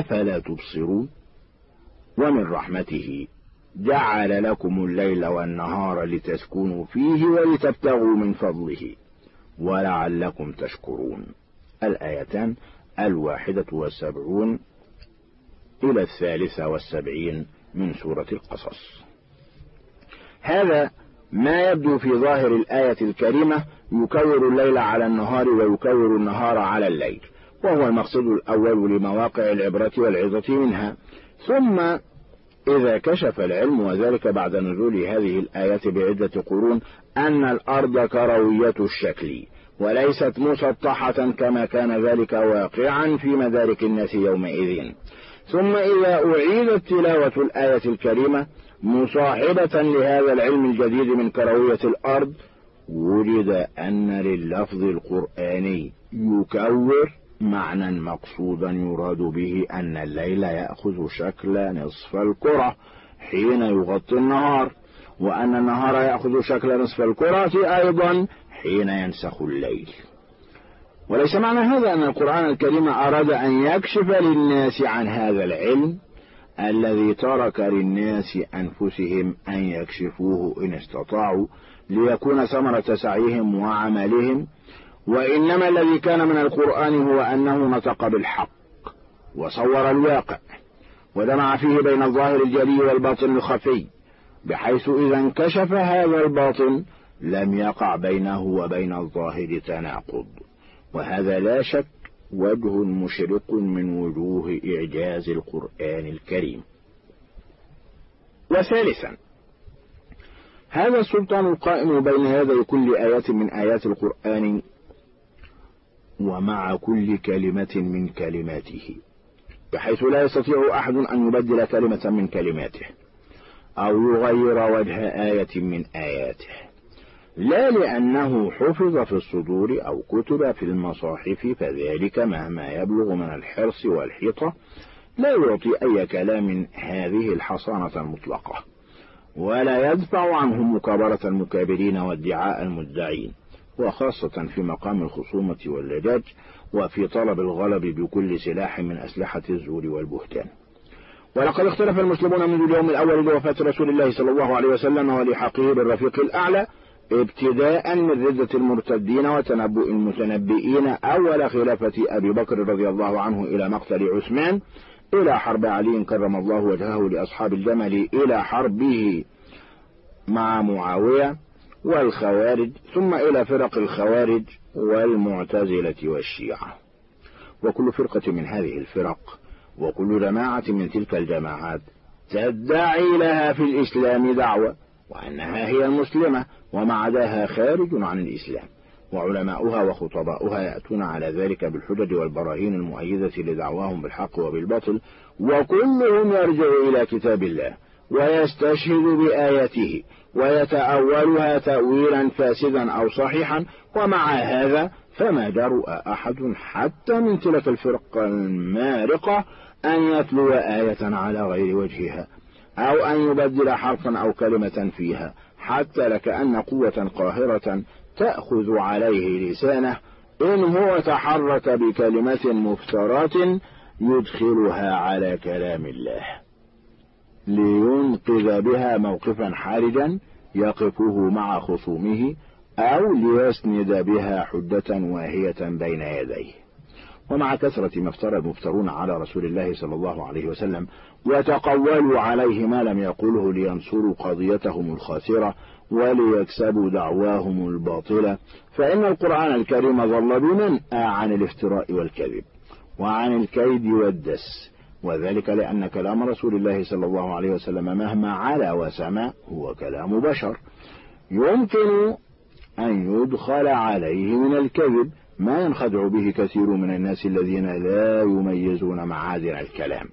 أفلا تبصرون؟ ومن رحمته جعل لكم الليل والنهار لتسكنوا فيه ولتبتغوا من فضله ولعلكم تشكرون. الآيتان الواحدة والسبعون إلى الثالثة والسبعين من سورة القصص. هذا ما يبدو في ظاهر الآية الكريمة يكور الليل على النهار ويكور النهار على الليل. وهو المقصد الأول لمواقع العبرة والعظة منها. ثم إذا كشف العلم وذلك بعد نزول هذه الآية بعدة قرون أن الأرض كروية الشكل وليست مسطحة كما كان ذلك واقعا في مدارك الناس يومئذ. ثم إذا أعيدت تلاوة الآية الكريمة مصاحبة لهذا العلم الجديد من كروية الأرض وجد أن لللفظ القرآني يكور معنى مقصودا يراد به أن الليل يأخذ شكل نصف الكرة حين يغطي النهار وأن النهار يأخذ شكل نصف الكرة أيضا حين ينسخ الليل. وليس معنى هذا أن القرآن الكريم أراد أن يكشف للناس عن هذا العلم الذي ترك للناس أنفسهم أن يكشفوه إن استطاعوا ليكون ثمرة سعيهم وعملهم وإنما الذي كان من القرآن هو أنه نطق بالحق وصور الواقع ودمع فيه بين الظاهر الجلي والباطن الخفي بحيث إذا انكشف هذا الباطن لم يقع بينه وبين الظاهر تناقض. وهذا لا شك وجه مشرق من وجوه إعجاز القرآن الكريم. وثالثا هذا السلطان القائم بين يدي كل آية من آيات القرآن ومع كل كلمة من كلماته بحيث لا يستطيع أحد أن يبدل كلمة من كلماته أو يغير وجه آية من آياته لا لأنه حفظ في الصدور أو كتب في المصاحف فذلك مهما يبلغ من الحرص والحيطة لا يعطي أي كلام هذه الحصانة المطلقة ولا يدفع عنهم مكابرة المكابرين وادعاء المدعين. وخاصة في مقام الخصومة واللجاج وفي طلب الغلب بكل سلاح من أسلحة الزور والبهتان. ولقد اختلف المسلمون منذ اليوم الأول لوفاة رسول الله صلى الله عليه وسلم ولحقه بالرفيق الأعلى ابتداء من ردة المرتدين وتنبؤ المتنبئين أول خلافة أبي بكر رضي الله عنه إلى مقتل عثمان إلى حرب علي كرم الله وجهه لأصحاب الجمل إلى حربه مع معاوية. والخوارج ثم إلى فرق الخوارج والمعتزلة والشيعة. وكل فرقة من هذه الفرق وكل جماعة من تلك الجماعات تدعي لها في الإسلام دعوة وأنها هي المسلمة وما عداها خارج عن الإسلام. وعلماؤها وخطباؤها يأتون على ذلك بالحجج والبراهين المؤيدة لدعواهم بالحق وبالباطل وكلهم يرجع إلى كتاب الله ويستشهد بآياته. ويتأولها تأويلا فاسدا أو صحيحا ومع هذا فما جرؤ أحد حتى من تلك الفرقة المارقة أن يتلو آية على غير وجهها أو أن يبدل حرفا أو كلمة فيها حتى لكأن قوة قاهرة تأخذ عليه لسانه إن هو تحرك بكلمة مفترات يدخلها على كلام الله. لينقذ بها موقفا حرجا يقفه مع خصومه أو ليسند بها حجة واهية بين يديه. ومع كثرة ما افترى المفترون على رسول الله صلى الله عليه وسلم وتقولوا عليه ما لم يقوله لينصروا قضيتهم الخاسرة وليكسبوا دعواهم الباطلة فإن القرآن الكريم ظل بمنأى عن الافتراء والكذب وعن الكيد والدس. وذلك لأن كلام رسول الله صلى الله عليه وسلم مهما علا وسما هو كلام بشر. يمكن أن يدخل عليه من الكذب ما ينخدع به كثير من الناس الذين لا يميزون معادن الكلام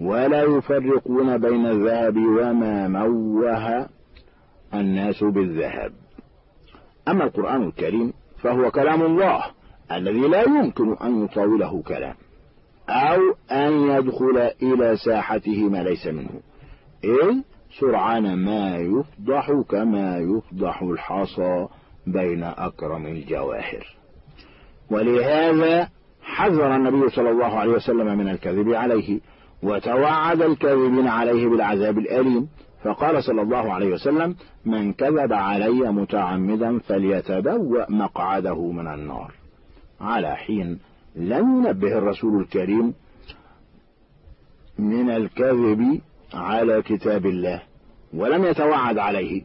ولا يفرقون بين الذهب وما موه الناس بالذهب. أما القرآن الكريم فهو كلام الله الذي لا يمكن أن يطاوله كلام. أو أن يدخل إلى ساحته ما ليس منه. إذ سرعان ما يفضح كما يفضح الحصى بين أكرم الجواهر. ولهذا حذر النبي صلى الله عليه وسلم من الكذب عليه وتوعد الكاذبين عليه بالعذاب الأليم. فقال صلى الله عليه وسلم من كذب علي متعمدا فليتبوأ مقعده من النار. على حين لم ينبه الرسول الكريم من الكذب على كتاب الله ولم يتوعد عليه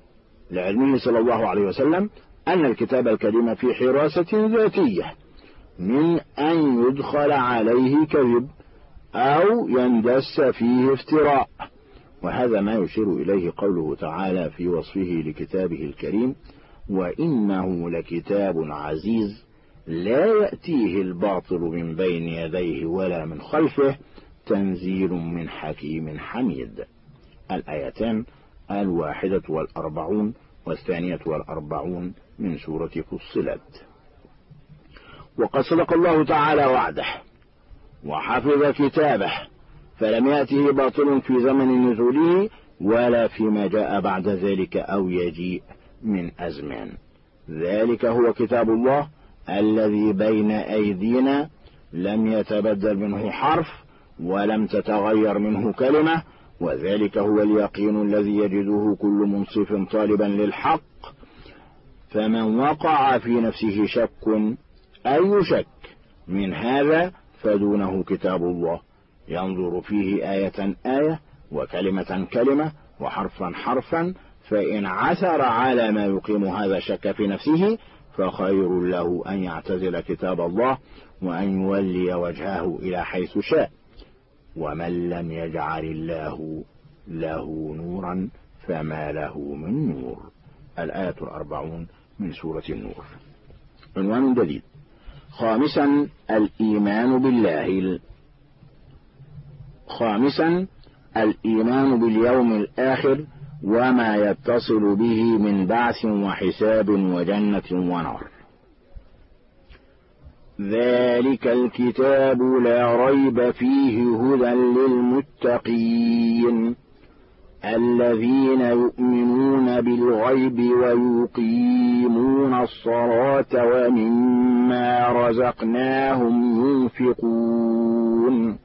لعلمه صلى الله عليه وسلم أن الكتاب الكريم في حراسة ذاتية من أن يدخل عليه كذب أو يندس فيه افتراء. وهذا ما يشير إليه قوله تعالى في وصفه لكتابه الكريم وإنه لكتاب عزيز لا يأتيه الباطل من بين يديه ولا من خلفه تنزيل من حكيم حميد. الآيتان الواحدة والأربعون والثانية والأربعون من سورة فصلت. وقد صدق الله تعالى وعده وحفظ كتابه فلم يأته باطل في زمن نزوله ولا فيما جاء بعد ذلك أو يجيء من أزمان. ذلك هو كتاب الله الذي بين أيدينا لم يتبدل منه حرف ولم تتغير منه كلمة وذلك هو اليقين الذي يجده كل منصف طالبا للحق. فمن وقع في نفسه شك أي شك من هذا فدونه كتاب الله. ينظر فيه آية آية وكلمة كلمة وحرفا حرفا فإن عثر على ما يقيم هذا الشك في نفسه فخير له أن يعتزل كتاب الله وأن يولي وجهه إلى حيث شاء. ومن لم يجعل الله له نورا فما له من نور. الآية الأربعون من سورة النور. عنوان جديد. خامسا الإيمان بالله خامسا الإيمان باليوم الآخر وما يتصل به من بعث وحساب وجنة ونار. ذلك الكتاب لا ريب فيه هدى للمتقين. الذين يؤمنون بالغيب ويقيمون الصلاة ومما رزقناهم ينفقون.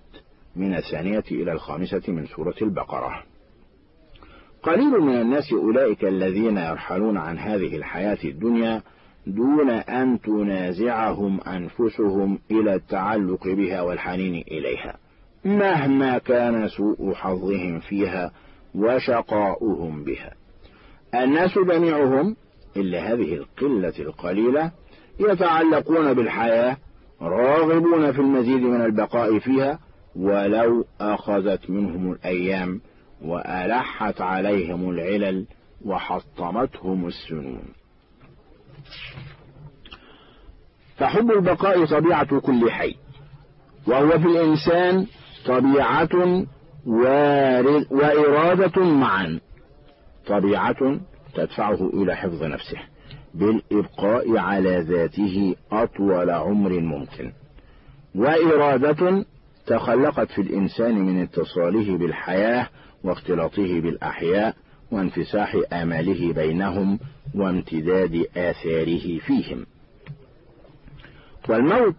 من الثانية إلى الخامسة من سورة البقرة. قليل من الناس أولئك الذين يرحلون عن هذه الحياة الدنيا دون أن تنازعهم أنفسهم إلى التعلق بها والحنين إليها مهما كان سوء حظهم فيها وشقاؤهم بها. الناس جميعهم إلا هذه القلة القليلة يتعلقون بالحياة راغبون في المزيد من البقاء فيها ولو أخذت منهم الأيام وألحت عليهم العلل وحطمتهم السنون. فحب البقاء طبيعة كل حي وهو في الإنسان طبيعة وإرادة معا. طبيعة تدفعه إلى حفظ نفسه بالإبقاء على ذاته أطول عمر ممكن. وإرادة تخلقت في الإنسان من اتصاله بالحياة واختلاطه بالأحياء وانفساح آماله بينهم وامتداد آثاره فيهم. والموت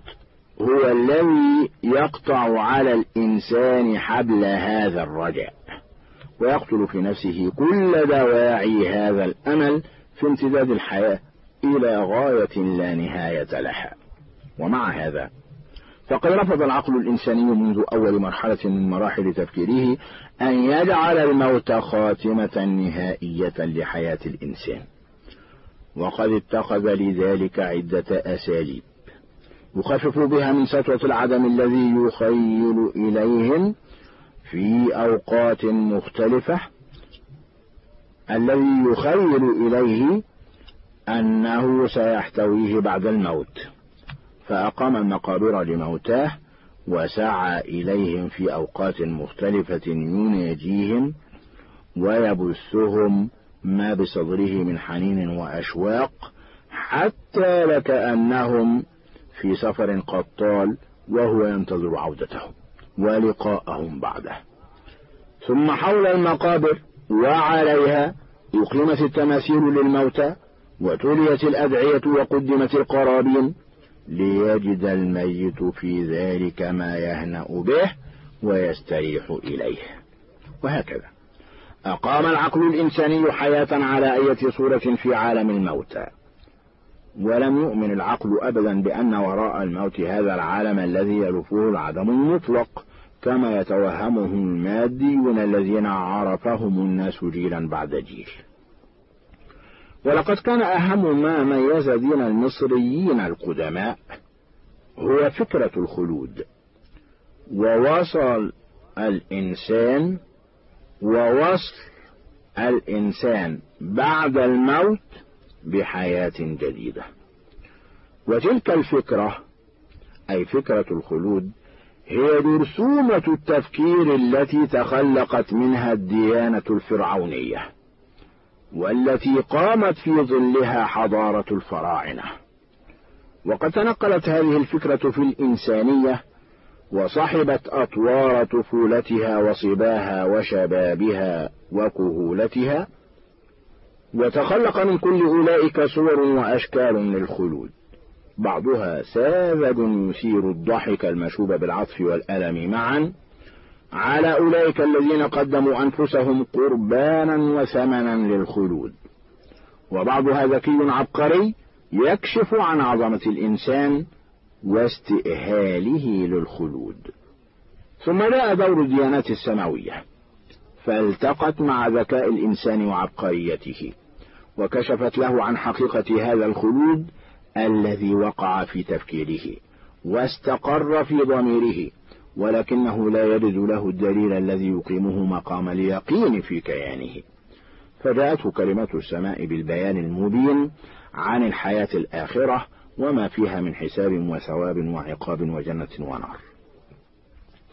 هو الذي يقطع على الإنسان حبل هذا الرجاء ويقتل في نفسه كل دواعي هذا الأمل في امتداد الحياة إلى غاية لا نهاية لها. ومع هذا فقد رفض العقل الإنساني منذ أول مرحلة من مراحل تفكيره أن يجعل الموت خاتمة نهائية لحياة الإنسان. وقد اتخذ لذلك عدة أساليب. يخفف بها من سطوة العدم الذي يخيل إليهم في أوقات مختلفة الذي يخيل إليه أنه سيحتويه بعد الموت. فأقام المقابر لموتاه وسعى إليهم في أوقات مختلفة يناجيهم ويبثهم ما بصدره من حنين وأشواق حتى لكأنهم في سفر قد طال وهو ينتظر عودتهم ولقاءهم بعده. ثم حول المقابر وعليها أقيمت التماثيل للموتى وتليت الأدعية وقدمت القرابين ليجد الميت في ذلك ما يهنأ به ويستريح إليه. وهكذا. أقام العقل الإنساني حياة على أية صورة في عالم الموتى. ولم يؤمن العقل أبدا بأن وراء الموت هذا العالم الذي يلفه العدم المطلق كما يتوهمه الماديون الذين عرفهم الناس جيلا بعد جيل. ولقد كان أهم ما ميز دين المصريين القدماء هو فكرة الخلود ووصل الإنسان ووصل الإنسان بعد الموت بحياة جديدة. وتلك الفكرة أي فكرة الخلود هي جرثومة التفكير التي تخلقت منها الديانة الفرعونية. والتي قامت في ظلها حضارة الفراعنة. وقد تنقلت هذه الفكرة في الإنسانية وصحبت أطوار طفولتها وصباها وشبابها وكهولتها وتخلق من كل أولئك صور وأشكال للخلود. بعضها ساذج يثير الضحك المشوب بالعطف والألم معا على أولئك الذين قدموا أنفسهم قربانا وثمنا للخلود. وبعضها ذكي عبقري يكشف عن عظمة الإنسان واستئهاله للخلود. ثم جاء دور الديانات السماوية فالتقت مع ذكاء الإنسان وعبقريته وكشفت له عن حقيقة هذا الخلود الذي وقع في تفكيره واستقر في ضميره ولكنه لا يجد له الدليل الذي يقيمه مقام اليقين في كيانه. فجاءته كلمة السماء بالبيان المبين عن الحياة الآخرة وما فيها من حساب وثواب وعقاب وجنة ونار.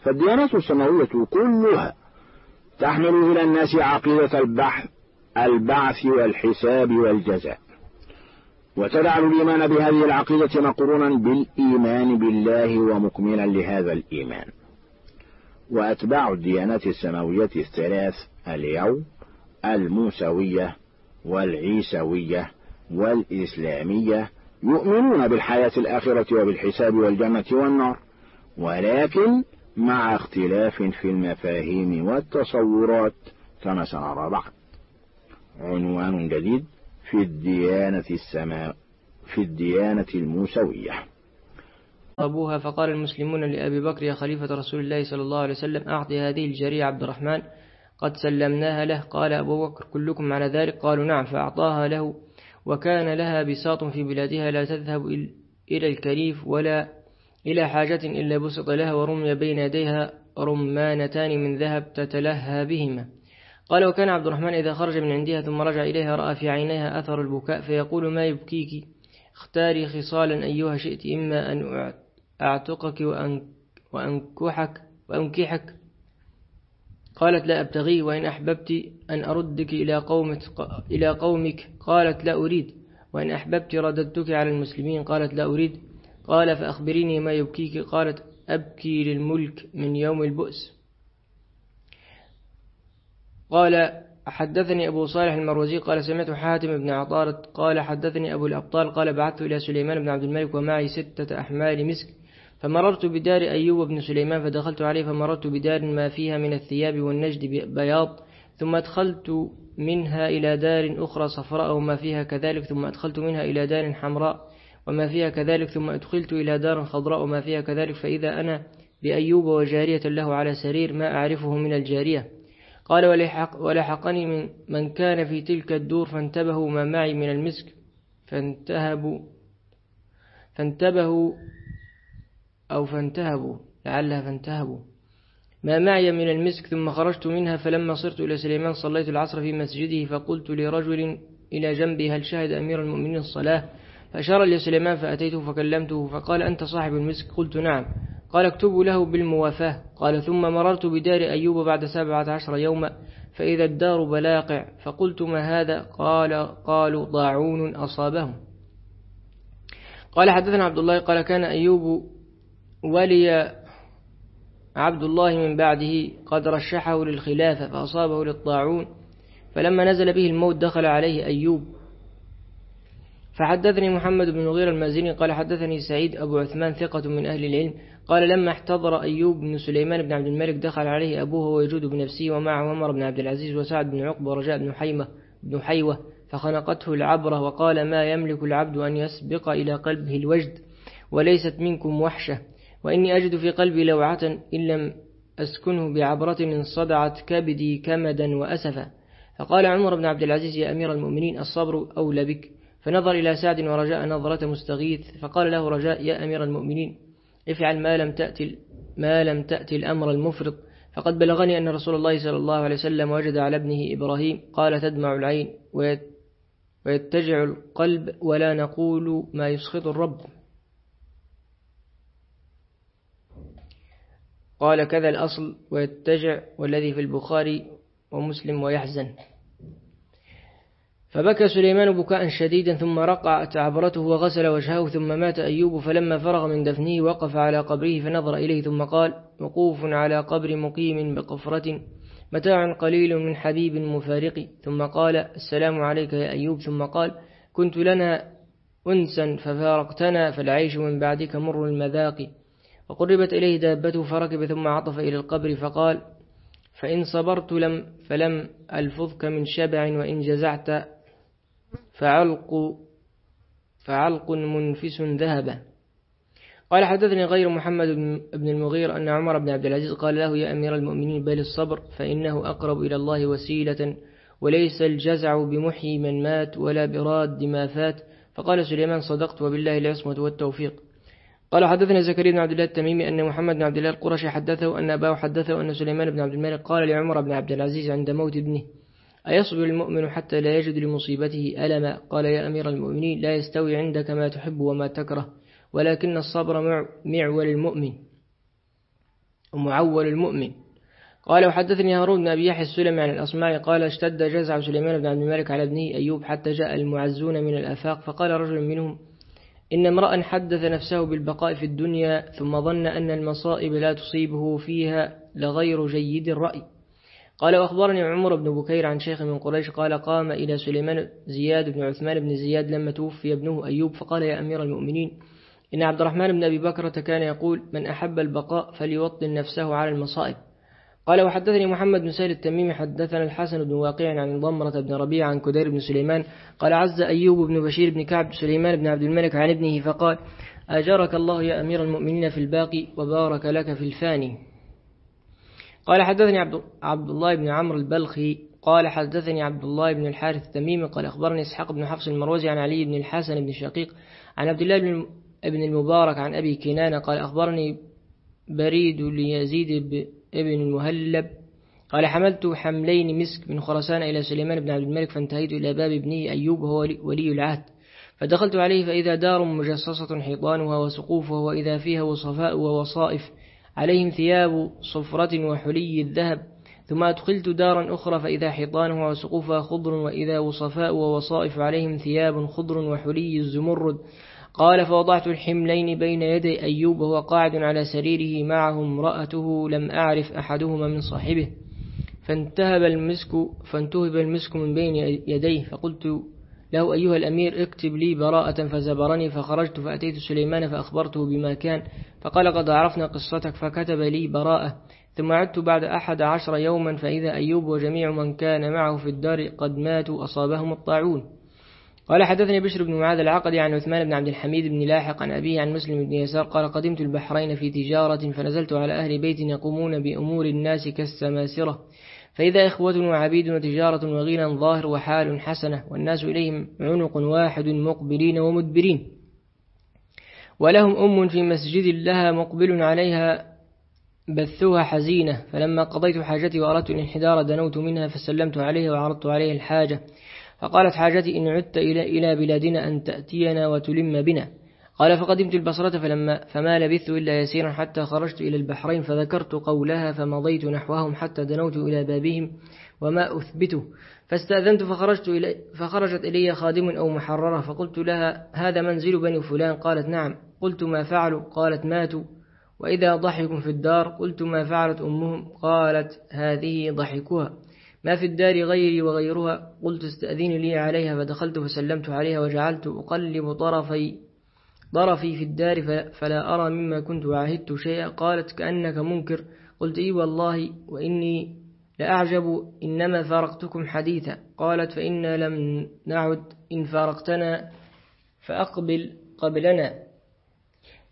فالديانات السماوية كلها تحمل إلى الناس عقيدة البحث البعث والحساب والجزاء. وتجعل الإيمان بهذه العقيدة مقرونا بالإيمان بالله ومكملا لهذا الإيمان. وأتباع الديانات السماوية الثلاث اليوم الموسوية والعيسوية والإسلامية يؤمنون بالحياة الآخرة وبالحساب والجنة والنار ولكن مع اختلاف في المفاهيم والتصورات كما سنرى بعد عنوان جديد في الديانة السماء في الديانة الموسوية. أبوها فقال المسلمون لأبي بكر يا خليفة رسول الله صلى الله عليه وسلم أعطي هذه الجريعة عبد الرحمن. قد سلمناها له قال أبو بكر كلكم على ذلك؟ قالوا نعم فأعطاها له. وكان لها بساط في بلادها لا تذهب إلى الكريف ولا إلى حاجة إلا بسط لها ورمي بين يديها رمانتان من ذهب تتلهى بهما. قال وكان عبد الرحمن إذا خرج من عندها ثم رجع إليها رأى في عينيها أثر البكاء فيقول ما يبكيك؟ اختاري خصالا أيها شئت إما أن أعتقك وأنكحك وأنكحك. قالت لا أبتغي وإن أحببت أن أردك إلى قومك, إلى قومك. قالت لا أريد وإن أحببت رددتك على المسلمين. قالت لا أريد. قال فأخبريني ما يبكيك. قالت أبكي للملك من يوم البؤس. قال حدثني أبو صالح المروزي قال سمعت حاتم بن عطارد قال حدثني أبو الأبطال قال بعثت إلى سليمان بن عبد الملك ومعي ستة أحمال مسك فمررت بدار أيوب بن سليمان فدخلت عليه فمررت بدار ما فيها من الثياب والنجد بياض ثم أدخلت منها إلى دار أخرى صفراء وما فيها كذلك ثم أدخلت منها إلى دار حمراء وما فيها كذلك ثم أدخلت إلى دار خضراء وما فيها كذلك فإذا أنا بأيوب وجارية له على سرير ما أعرفه من الجارية. قال ولحق ولحقني من, من كان في تلك الدور فانتبهوا ما معي من المسك فانتهبوا فانتبهوا أو فانتهبوا لعلها فانتهبوا. ما معي من المسك ثم خرجت منها فلما صرت إلى سليمان صليت العصر في مسجده فقلت لرجل إلى جنبي هل شهد أمير المؤمنين الصلاة؟ فأشار لي سليمان فأتيته فكلمته فقال أنت صاحب المسك؟ قلت نعم. قال اكتبوا له بالموافاة. قال ثم مررت بدار أيوب بعد سبعة عشر يوما فإذا الدار بلاقع فقلت ما هذا؟ قال قالوا ضاعون أصابهم. قال حدثنا عبد الله قال كان أيوب ولي عبد الله من بعده قد رشحه للخلافة فأصابه للطاعون فلما نزل به الموت دخل عليه أيوب. فحدثني محمد بن نغير المازني قال حدثني سعيد أبو عثمان ثقة من أهل العلم قال لما احتضر أيوب بن سليمان بن عبد الملك دخل عليه أبوه ويجود بنفسه ومعه عمر بن عبد العزيز وسعد بن عقبة ورجاء بن حيمة بن حيوة فخنقته العبرة وقال ما يملك العبد أن يسبق إلى قلبه الوجد وليست منكم وحشة وإني أجد في قلبي لوعة إن لم أسكنه بعبرة انصدعت كبدي كمدا وأسفا فقال عمر بن عبد العزيز يا أمير المؤمنين الصبر أولى بك فنظر إلى سعد ورجاء نظرة مستغيث فقال له رجاء يا أمير المؤمنين افعل ما لم تأتي ما لم تأتي الأمر المفرط. فقد بلغني أن رسول الله صلى الله عليه وسلم وجد على ابنه إبراهيم قال تدمع العين ويتجع القلب ولا نقول ما يسخط الرب. قال كذا الأصل ويتجع والذي في البخاري ومسلم ويحزن. فبكى سليمان بكاء شديدا ثم رقعت عبرته وغسل وجهه ثم مات أيوب فلما فرغ من دفنه وقف على قبره فنظر إليه ثم قال وقوف على قبر مقيم بقفرة متاع قليل من حبيب مفارق. ثم قال السلام عليك يا أيوب. ثم قال كنت لنا أنسا ففارقتنا فالعيش من بعدك مر المذاق. وقربت إليه دابته فركب ثم عطف إلى القبر فقال فإن صبرت لم فلم ألفظك من شبع وإن جزعت فعلق فعلق منفس ذهب. قال حدثني غير محمد بن المغير أن عمر بن عبد العزيز قال له يا أمير المؤمنين بل الصبر فإنه أقرب إلى الله وسيلة وليس الجزع بمحيي من مات ولا براد ما فات. فقال سليمان صدقت وبالله العصمة والتوفيق. قال حدثنا زكريا بن عبد الله التميمي أن محمد بن عبد الله القرشي حدثه أن أباه حدثه أن سليمان بن عبد الملك قال لعمر بن عبد العزيز عند موت ابنه. أيصبر المؤمن حتى لا يجد لمصيبته ألما؟ قال يا أمير المؤمنين لا يستوي عندك ما تحب وما تكره ولكن الصبر معول المؤمن ومعول المؤمن. قال وحدثني هارون بن أبي يحيى السلمي عن الأصماء قال اشتد جزع سليمان بن عبد الملك على ابنه أيوب حتى جاء المعزون من الآفاق فقال رجل منهم إن امرأ حدث نفسه بالبقاء في الدنيا ثم ظن أن المصائب لا تصيبه فيها لغير جيد الرأي. قال وأخبرني عمر بن بكير عن شيخ من قريش قال قام إلى سليمان زياد بن عثمان بن زياد لما توفي ابنه أيوب فقال يا أمير المؤمنين إن عبد الرحمن بن أبي بكرة كان يقول من أحب البقاء فليوطن نفسه على المصائب. قال وحدثني محمد بن سهل التميمي حدثنا الحسن بن واقع عن ضمرة بن ربيع عن كدير بن سليمان قال عز أيوب بن بشير بن كعب سليمان بن عبد الملك عن ابنه فقال أجرك الله يا أمير المؤمنين في الباقي وبارك لك في الفاني. قال حدثني عبد الله بن عمرو البلخي قال حدثني عبد الله بن الحارث التميمي قال أخبرني إسحاق بن حفص المروزي عن علي بن الحسن بن شقيق عن عبد الله بن المبارك عن أبي كنانة قال أخبرني بريد ليزيد بن المهلب قال حملت حملين مسك من خرسان إلى سليمان بن عبد الملك فانتهيت إلى باب ابنه أيوب وهو ولي العهد. فدخلت عليه فإذا دار مجصصة حيطانها وسقوفها وإذا فيها وصفاء ووصائف عليهم ثياب صفرة وحلي الذهب ثم أدخلت دارا أخرى فإذا حيطانها وسقوفها خضر وإذا وصفاء ووصائف عليهم ثياب خضر وحلي الزمرد. قال فوضعت الحملين بين يدي أيوب وهو قاعد على سريره معه امرأته لم أعرف أحدهما من صاحبه. فانتهب المسك فانتهب المسك من بين يديه فقلت له أيها الأمير اكتب لي براءة فزبرني فخرجت فأتيت سليمان فأخبرته بما كان فقال قد عرفنا قصتك فكتب لي براءة ثم عدت بعد أحد عشر يوما فإذا أيوب وجميع من كان معه في الدار قد ماتوا أصابهم الطاعون قال حدثني بشر بن معاذ العقدي عن عثمان بن عبد الحميد بن لاحق عن أبيه عن مسلم بن يسار قال قدمت البحرين في تجارة فنزلت على أهل بيت يقومون بأمور الناس كالسماسرة فإذا إخوة وعبيد وتجارة وغنى ظاهر وحال حسنة والناس إليهم عنق واحد مقبلين ومدبرين. ولهم أم في مسجد لها مقبل عليها بثوها حزينة. فلما قضيت حاجتي وأردت الانحدار دنوت منها فسلمت عليها وعرضت عليها الحاجة. فقالت حاجتي إن عدت إلى بلادنا أن تأتينا وتلم بنا. قال فقدمت البصرة فلما فما لبثت إلا يسيرا حتى خرجت إلى البحرين فذكرت قولها فمضيت نحوهم حتى دنوت إلى بابهم وما أثبته. فاستأذنت فخرجت إلي فخرجت إلي خادم أو محررة فقلت لها هذا منزل بني فلان؟ قالت نعم. قلت ما فعلوا؟ قالت ماتوا. وإذا ضحكوا في الدار قلت ما فعلت أمهم؟ قالت هذه ضحكها. ما في الدار غيري وغيرها؟ قلت استأذيني لي عليها. فدخلت فسلمت عليها وجعلت أقلب طرفي ضرفي في الدار فلا أرى مما كنت عاهدت شيئا. قالت كأنك منكر. قلت إي والله وإني لأعجب إنما فارقتكم حديثا. قالت فإنا لم نعد إن فارقتنا فأقبل قبلنا.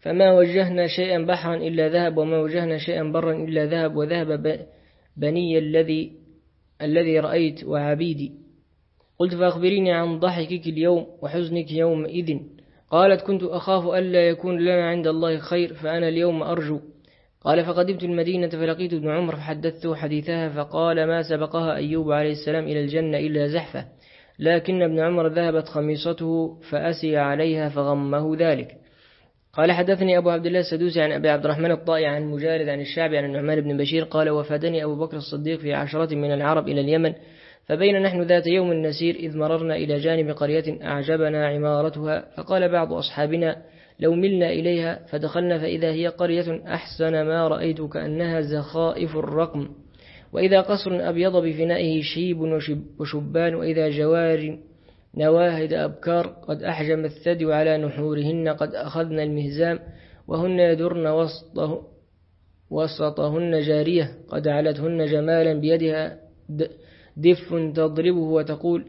فما وجهنا شيئا بحرا إلا ذهب وما وجهنا شيئا برا إلا ذهب وذهب بني الذي الذي رأيت وعبيدي. قلت فأخبريني عن ضحكك اليوم وحزنك يومئذ. قالت كنت أخاف ألا يكون لنا عند الله خير فأنا اليوم أرجو. قال فقدمت المدينة فلقيت ابن عمر فحدثته حديثها فقال ما سبقها أيوب عليه السلام إلى الجنة إلا زحفة لكن ابن عمر ذهبت خميصته فأسي عليها فغمه ذلك. قال حدثني أبو عبد الله السدوسي عن أبي عبد الرحمن الطائي عن مجالد عن الشعبي عن النعمان بن بشير قال وفادني أبو بكر الصديق في عشرة من العرب إلى اليمن فبين نحن ذات يوم نسير إذ مررنا إلى جانب قرية أعجبنا عمارتها فقال بعض أصحابنا لو ملنا إليها فدخلنا فإذا هي قرية أحسن ما رأيت كأنها زخائف الرقم. وإذا قصر أبيض بفنائه شيب وشبان وإذا جوار نواهد أبكار قد أحجم الثدي على نحورهن قد أخذن المهزام وهن يدرن وسطه وسطهن جارية قد علتهن جمالا بيدها دف تضربه وتقول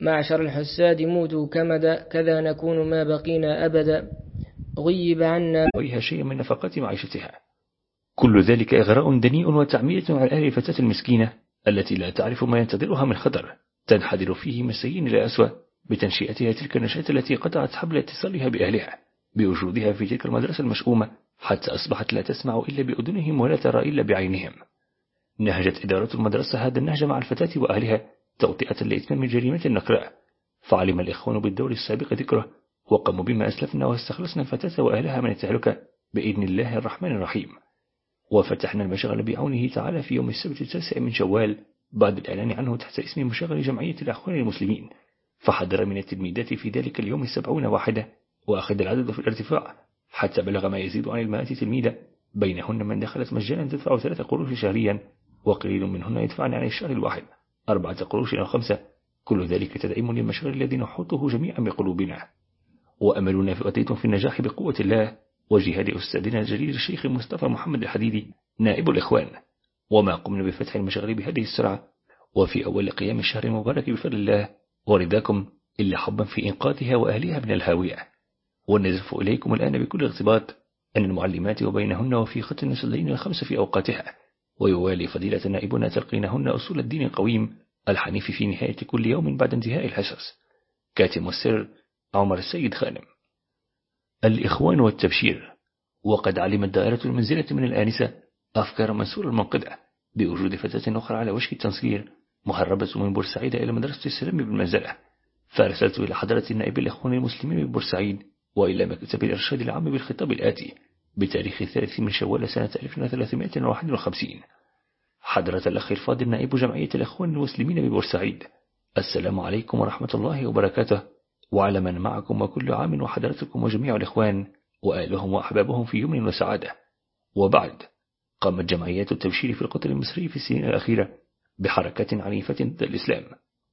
معشر الحساد موتوا كمدا كذا نكون ما بقينا أبدا. غيب عنا. وإيها شيء من نفقات معيشتها. كل ذلك إغراء دنيء وتعمية على أهل الفتاة المسكينة التي لا تعرف ما ينتظرها من خطر تنحدر فيه من السيئين إلى أسوأ بتنشئتها تلك النشأة التي قطعت حبل اتصالها بأهلها بوجودها في تلك المدرسة المشؤومة حتى أصبحت لا تسمع إلا بأذنهم ولا ترى إلا بعينهم. نهجت إدارة المدرسة هذا النهج مع الفتاة وأهلها توطئة لإتمام جريمة النقراء فعلم الإخوان بالدور السابق ذكره وقاموا بما أسلفنا واستخلصنا الفتاة وأهلها من التهلكة بإذن الله الرحمن الرحيم. وفتحنا المشغل بعونه تعالى في يوم السبت التاسع من شوال بعد الإعلان عنه تحت اسم مشغل جمعية الأخوان المسلمين. فحضر من التلميذات في ذلك اليوم سبعون واحدة وأخذ العدد في الارتفاع حتى بلغ ما يزيد عن المائة تلميذة. بينهن من دخلت مجانا تدفع ثلاثة قروش شهريا وقليل منهن يدفعن عن الشهر الواحد. أربعة قروش أو خمسة. كل ذلك تدعيم للمشغل الذي نحوطه جميعا بقلوبنا وأملنا في في النجاح بقوة الله وجهاد أستاذنا الجليل الشيخ مصطفى محمد الحديدي نائب الإخوان. وما قمنا بفتح المشغل بهذه السرعة. وفي أول قيام الشهر المبارك بفضل الله ورداكم إلا حبا في إنقاذها وأهلها من الهاوية. ونزف إليكم الآن بكل ارتباط أن المعلمات وبينهن وفي خط المسلين الخمس في أوقاتها. ويوالي فضيلة نائبنا تلقينهن أصول الدين القويم الحنيف في نهاية كل يوم بعد انتهاء الحصص. كاتم السر عمر السيد خانم. الإخوان والتبشير. وقد علمت دائرة المنزلة من الآنسة أفكار منصور المنقدة بوجود فتاة أخرى على وشك التنصير مهربة من بورسعيد إلى مدرسة السلام بالمنزلة. فأرسلت إلى حضرة النائب الإخوان المسلمين ببورسعيد وإلى مكتب الإرشاد العام بالخطاب الآتي. بتاريخ الثالث من شوال سنة 1351 حضرة الأخ الفاضل نائب جمعية الأخوان المسلمين ببورسعيد. السلام عليكم ورحمة الله وبركاته. وعلى من معكم وكل عام وحضرتكم وجميع الإخوان وآلهم وأحبابهم في يمن وسعادة. وبعد قامت جمعيات التبشير في القطر المصري في السنين الأخيرة بحركة عنيفة ضد الإسلام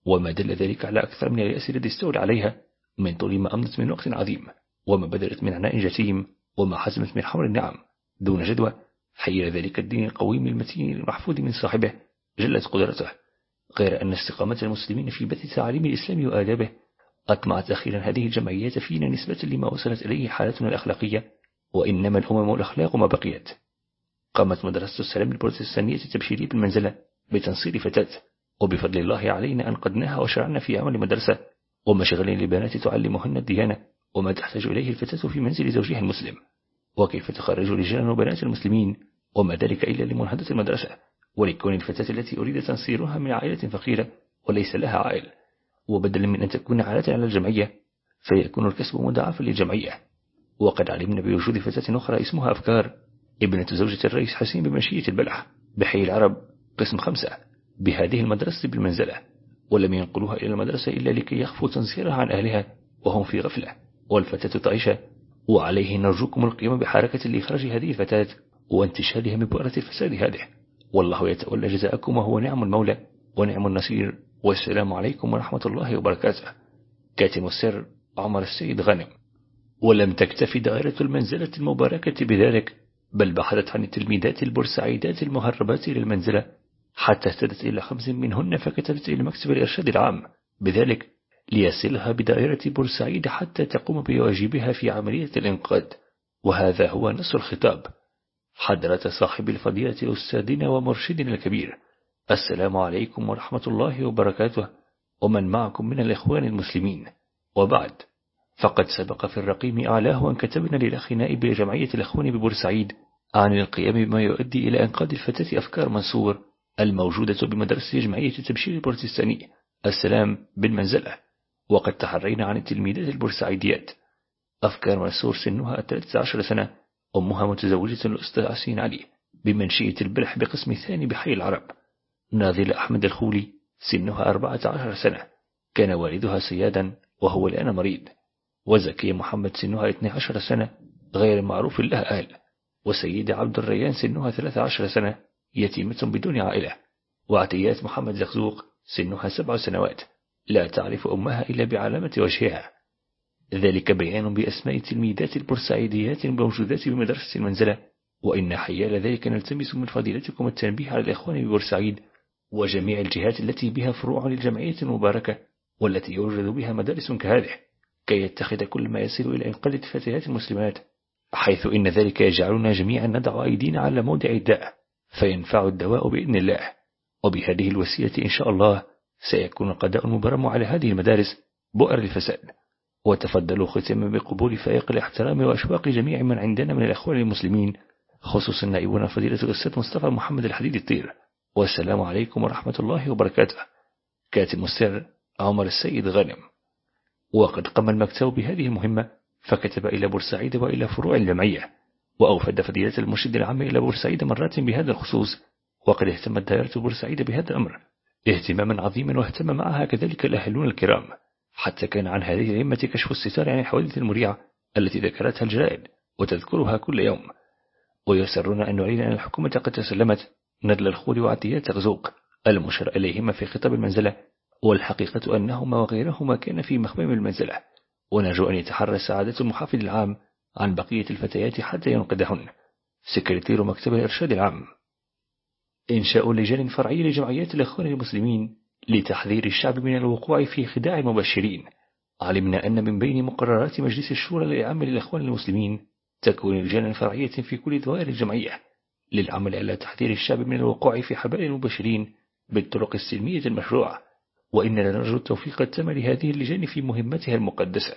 وما دل ذلك على أكثر من اليأس الذي استولى عليها من طول ما أمضت من وقت عظيم وما بذلت من عناء جسيم وما حزمت من حمر النعم دون جدوى. حير ذلك الدين القويم المتين المحفوظ من صاحبه جلت قدرته. غير أن استقامة المسلمين في بث تعاليم الإسلام وآدابه. أطمعت أخيرا هذه الجمعيات فينا نسبة لما وصلت إليه حالتنا الأخلاقية. وإنما الأمم والأخلاق ما بقيت. قامت مدرسة السلام البروتستانية التبشيرية بالمنزلة بتنصير فتاة. وبفضل الله علينا أنقذناها وشرعنا في عمل مدرسة. ومشغل لبنات تعلمهن الديانة. وما تحتاج إليه الفتاة في منزل زوجها المسلم. وكيف تخرج رجال وبنات المسلمين؟ وما ذلك إلا لمنهدة المدرسة. ولكون الفتاة التي أريد تنصيرها من عائلة فقيرة وليس لها عائل. وبدلا من أن تكون عالة على الجمعية فيكون الكسب مضاعفا للجمعية. وقد علمنا بوجود فتاة أخرى اسمها أفكار ابنة زوجة الرئيس حسين بمشية البلح بحي العرب قسم خمسة بهذه المدرسة بالمنزلة. ولم ينقلوها إلى المدرسة إلا لكي يخفوا تنصيرها عن أهلها وهم في غفلة. والفتاة تعيش وعليه نرجوكم القيام بحركة لإخراج هذه الفتاة وانتشالها من بؤرة الفساد هذه. والله يتولى جزاءكم وهو نعم المولى ونعم النصير. والسلام عليكم ورحمة الله وبركاته. كاتم السر عمر السيد غنم ولم تكتف دائرة المنزلة المباركة بذلك بل بحثت عن التلميذات البورسعيدات المهربات إلى المنزلة حتى اهتدت إلى خمس منهن فكتبت إلى مكتب الإرشاد العام. بذلك ليصلها بدائرة بورسعيد حتى تقوم بواجبها في عملية الإنقاذ. وهذا هو نص الخطاب. حضرة صاحب الفضيلة أستاذنا ومرشدنا الكبير. السلام عليكم ورحمة الله وبركاته. ومن معكم من الإخوان المسلمين. وبعد فقد سبق في الرقيم أعلاه أن كتبنا للأخ نائب جمعية الأخوان ببورسعيد عن القيام بما يؤدي إلى إنقاذ الفتاة أفكار منصور الموجودة بمدرسة جمعية التبشير البروتستاني. السلام بالمنزلة. وقد تحرينا عن التلميذات البورسعيديات. أفكار منصور سنها 13 سنة. أمها متزوجة الأستاذ عسين علي بمنشية البلح بقسم الثاني بحي العرب. ناظل أحمد الخولي سنها 14 سنة. كان والدها سيادا وهو الآن مريض. وزكي محمد سنها 12 سنة. غير معروف لها آل وسيد عبد الريان سنها 13 سنة. يتيمة بدون عائلة. وعتيات محمد زخزوق سنها سبع سنوات. لا تعرف أمها إلا بعلامة وجهها. ذلك بيان بأسماء التلميذات البورسعيديات الموجودات بمدرسة المنزلة. وإن حيال ذلك نلتمس من فضيلتكم التنبيه على الإخوان ببورسعيد وجميع الجهات التي بها فروع للجمعية المباركة والتي يوجد بها مدارس كهذه كي يتخذ كل ما يصل إلى إنقاذ الفتيات المسلمات حيث إن ذلك يجعلنا جميعا ندع أيدينا على موضع الداء فينفع الدواء بإذن الله. وبهذه الوسيلة إن شاء الله سيكون القضاء المبرم على هذه المدارس بؤر الفساد وتفضلوا ختاما بقبول فائق الاحترام وأشواق جميع من عندنا من الأخوان المسلمين خصوصا نائبنا فضيلة الأستاذ مصطفى محمد الحديد الطير. والسلام عليكم ورحمة الله وبركاته. كاتم السر عمر السيد غانم. وقد قام المكتب بهذه المهمة فكتب إلى بورسعيد وإلى فروع الجمعية وأوفد فضيلة المرشد العام إلى بورسعيد مرات بهذا الخصوص وقد اهتمت دائرة بورسعيد بهذا الأمر. اهتماما عظيما واهتم معها كذلك الأهلون الكرام حتى كان عن هذه الأئمة كشف الستار عن الحوادث المريعة التي ذكرتها الجرائد وتذكرها كل يوم. ويسرون أن نعلن أن الحكومة قد تسلمت ندل الخول وعطيات غزوق المشر إليهما في خطاب المنزلة والحقيقة أنهما وغيرهما كان في مخمم المنزلة. ونرجو أن يتحرى سعادة المحافظ العام عن بقية الفتيات حتى ينقذهن. سكرتير مكتب الإرشاد العام. إنشاء لجان فرعي لجمعيات الإخوان المسلمين لتحذير الشعب من الوقوع في خداع المبشرين علمنا أن من بين مقررات مجلس الشورى العام للإخوان المسلمين تكون لجان فرعية في كل دوائر الجمعية للعمل على تحذير الشعب من الوقوع في حبال المبشرين بالطرق السلمية المشروعة وإننا نرجو التوفيق التام لهذه اللجان في مهمتها المقدسة.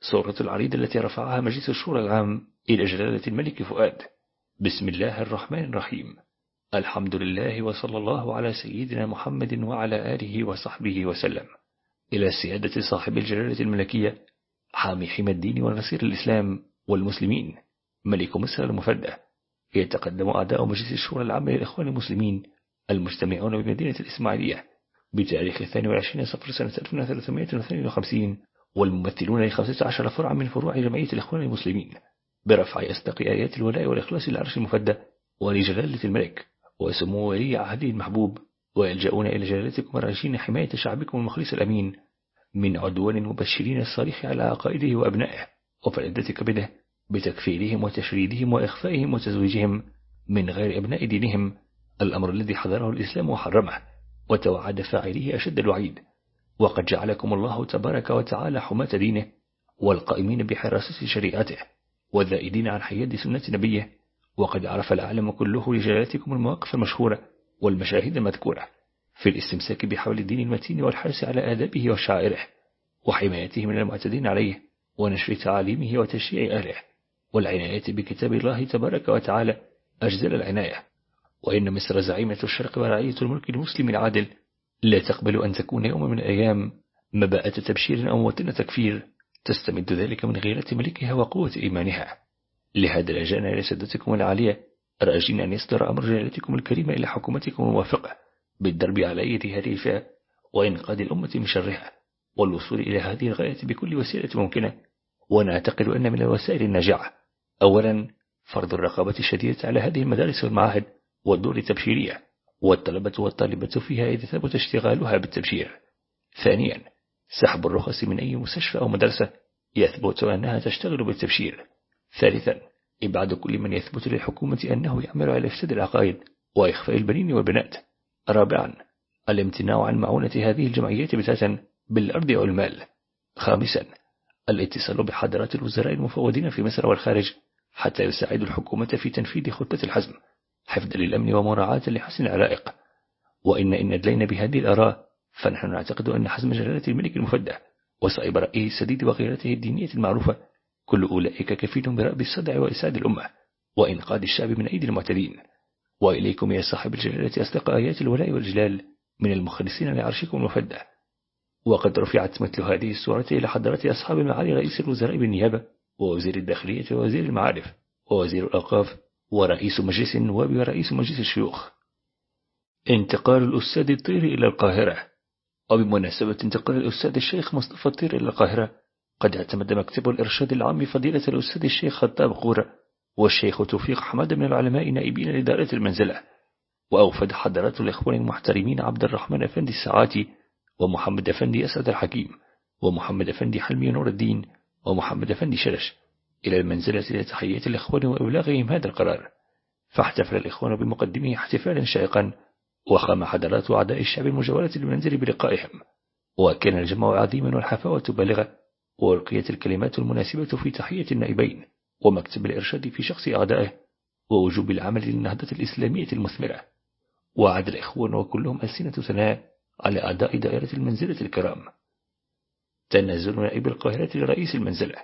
صورة العريضة التي رفعها مجلس الشورى العام إلى جلالة الملك فؤاد. بسم الله الرحمن الرحيم. الحمد لله وصلى الله على سيدنا محمد وعلى آله وصحبه وسلم. إلى سيادة صاحب الجلالة الملكية حامي حمى الدين ونصير الإسلام والمسلمين ملك مصر المفدى يتقدم أعداء مجلس الشورى العامة للإخوان المسلمين المجتمعون بمدينة الإسماعيلية بتاريخ 22 صفر سنة 1352 والممثلون لخمسة عشر فرعا من فروع جمعية الإخوان المسلمين برفع أصدق آيات الولاء والإخلاص للعرش المفدى ولجلالة الملك. وسمو ولي عهده المحبوب ويلجؤون إلى جلالتكم الراجين حماية شعبكم المخلص الأمين من عدوان المبشرين الصالح على عقائده وأبنائه وفلدة كبده بتكفيرهم وتشريدهم وإخفائهم وتزويجهم من غير أبناء دينهم الأمر الذي حضره الإسلام وحرمه وتوعد فاعليه أشد الوعيد وقد جعلكم الله تبارك وتعالى حماة دينه والقائمين بحراسة شريعته والذائدين عن حياد سنة نبيه وقد عرف العالم كله لجلالتكم المواقف المشهورة والمشاهد المذكورة في الاستمساك بحول الدين المتين والحرص على آدابه وشعائره وحمايته من المعتدين عليه ونشر تعاليمه وتشريع أهله والعناية بكتاب الله تبارك وتعالى أجزل العناية. وإن مصر زعيمة الشرق ورعية الملك المسلم العادل لا تقبل أن تكون يوم من الأيام مباءة تبشير أو وطن تكفير تستمد ذلك من غيرة ملكها وقوة إيمانها. لهذا لجأنا إلى سدتكم العالية. رأجين أن يصدر أمر جلالتكم الكريمة إلى حكومتكم الموافقة. بالدرب على أيدي هذه الفئة وإنقاذ الأمة من شرها. والوصول إلى هذه الغاية بكل وسيلة ممكنة. ونعتقد أن من الوسائل الناجعة. أولا فرض الرقابة الشديدة على هذه المدارس والمعاهد والدور التبشيرية. والطلبة والطالبة فيها إذا ثبت اشتغالها بالتبشير. ثانيا سحب الرخص من أي مستشفى أو مدرسة. يثبت أنها تشتغل بالتبشير. ثالثا إبعاد كل من يثبت للحكومة أنه يعمل على إفساد العقائد وإخفاء البنين والبنات. رابعا الامتناع عن معونة هذه الجمعيات بتاتا بالأرض أو المال. خامسا الاتصال بحضرات الوزراء المفوضين في مصر والخارج حتى يساعد الحكومة في تنفيذ خطة الحزم حفظا للأمن ومراعاة لحسن العلائق وإن إن أدلينا بهذه الآراء فنحن نعتقد أن حزم جلالة الملك المفدى وصائب رأيه السديد وغيرته الدينية المعروفة كل أولئك كفيل برأب الصدع وإسعاد الأمة وإنقاذ الشعب من أيدي المعتدين. وإليكم يا صاحب الجلالة أصدق آيات الولاء والجلال من المخلصين لعرشكم المفدى. وقد رفعت مثل هذه السورة إلى حضرة أصحاب معالي رئيس الوزراء بالنيابة ووزير الداخلية ووزير المعارف ووزير الأوقاف ورئيس مجلس النواب ورئيس مجلس الشيوخ. انتقال الأستاذ الطير إلى القاهرة. وبمناسبة انتقال الأستاذ الشيخ مصطفى الطير إلى القاهرة قد اعتمد مكتب الإرشاد العام فضيلة الأستاذ الشيخ خطاب قورة والشيخ توفيق حمد من العلماء نائبين لإدارة المنزلة وأوفد حضرات الإخوان المحترمين عبد الرحمن أفندي السعاتي ومحمد أفندي أسعد الحكيم ومحمد أفندي حلمي نور الدين ومحمد أفندي شرش إلى المنزلة لتحية الإخوان وإبلاغهم هذا القرار. فاحتفل الإخوان بمقدمه احتفالا شائقا وخام حضرات أعداء الشعب المجاورة للمنزل بلقائهم. وكان الجمع عظيما والحفاوة بالغة. وألقيت الكلمات المناسبة في تحية النائبين ومكتب الإرشاد في شخص أعدائه ووجوب العمل للنهضة الإسلامية المثمرة وعد الإخوان وكلهم ألسنة ثناء على أعداء دائرة المنزلة الكرام. تنازل نائب القاهرة لرئيس المنزلة.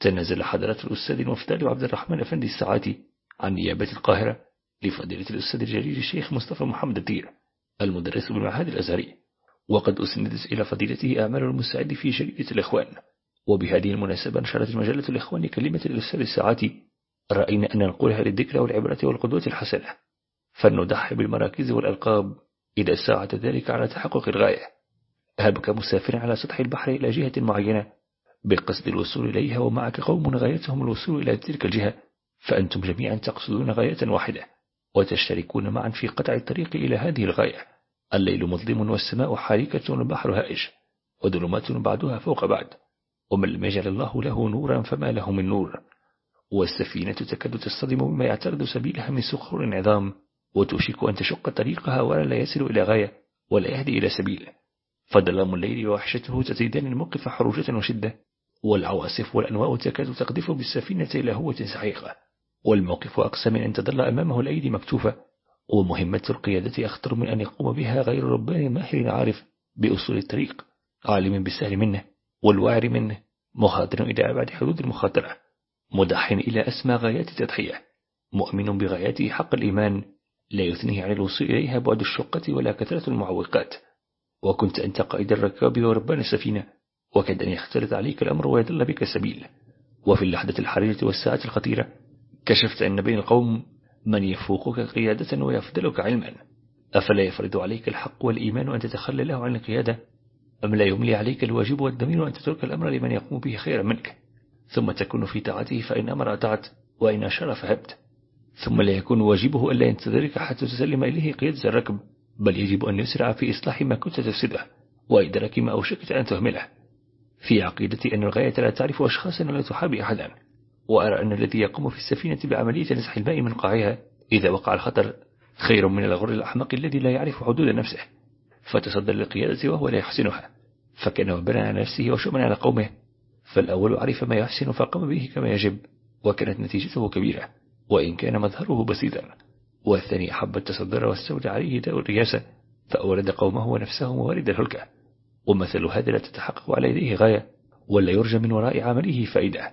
تنازل حضرة الأستاذ المفتال عبد الرحمن أفندي السعاتي عن نيابة القاهرة لفضيلة الأستاذ الجليل الشيخ مصطفى محمد الدير المدرس بالمعهد الأزهري. وقد أسندت إلى فضيلته أعمال المساعد في شريعة الإخوان. وبهذه المناسبة نشرت المجلة الإخوان كلمة الأستاذ السعاتي رأينا أن ننقلها للذكرى والعبرة والقدوة الحسنة. فلنضحي بالمراكز والألقاب إذا ساعد ذلك على تحقق الغاية. هبك مسافر على سطح البحر إلى جهة معينة. بقصد الوصول إليها ومعك قوم غايتهم الوصول إلى تلك الجهة. فأنتم جميعا تقصدون غاية واحدة وتشتركون معا في قطع الطريق إلى هذه الغاية. الليل مظلم والسماء حريكة والبحر هائج. وظلمات بعدها فوق بعد ومن لم يجعل الله له نورا فما له من نور. والسفينة تكاد تصطدم بما يعترض سبيلها من صخور عظام وتوشك أن تشق طريقها ولا لا يصل إلى غاية ولا يهدي إلى سبيل. فظلام الليل ووحشته تزيدان الموقف حروجة وشدة. والعواصف والأنواء تكاد تقذف بالسفينة إلى هوة سحيقة والموقف أقسى من أن تظل أمامه الأيدي مكتوفة. ومهمة القيادة أخطر من أن يقوم بها غير ربان ماهر عارف بأصول الطريق عالم بالسهل منه. والواعر منه. مخاطر إلى أبعد حدود المخاطرة. مدح إلى أسمى غايات التضحية. مؤمن بغاياته حق الإيمان. لا يثنيه عن الوصول إليها بعد الشقة ولا كثرة المعوقات. وكنت أنت قائد الركاب وربان السفينة. وكاد أن يختلط عليك الأمر ويضل بك السبيل وفي اللحظة الحرجة والساعة الخطيرة كشفت أن بين القوم من يفوقك قيادة ويفضلك علما. أفلا يفرض عليك الحق والإيمان أن تتخلى له عن القيادة؟ أم لا يملي عليك الواجب والدمير أن تترك الأمر لمن يقوم به خيرا منك؟ ثم تكون في طاعته فإن أمر أطعت وإن أشار فهبت. ثم لا يكون واجبه ألا ينتظرك حتى تسلم إليه قيادة الركب بل يجب أن يسرع في إصلاح ما كنت تفسده وإدراك ما أوشكت أن تهمله. في عقيدتي أن الغاية لا تعرف أشخاصا ولا تحابي أحدا وأرى أن الذي يقوم في السفينة بعملية نزح الماء من قاعها إذا وقع الخطر خير من الغر الأحمق الذي لا يعرف حدود نفسه. فتصدر للقيادة وهو لا يحسنها فكان وبنا على نفسه وشؤمنا على قومه فالأول عرف ما يحسن فقام به كما يجب وكانت نتيجته كبيرة وإن كان مظهره بسيطا والثاني أحب التصدر واستولى عليه داء الرياسة فأورد قومه ونفسه موارد الهلكة ومثل هذا لا تتحقق على يديه غاية ولا يرجى من وراء عمله فائدة.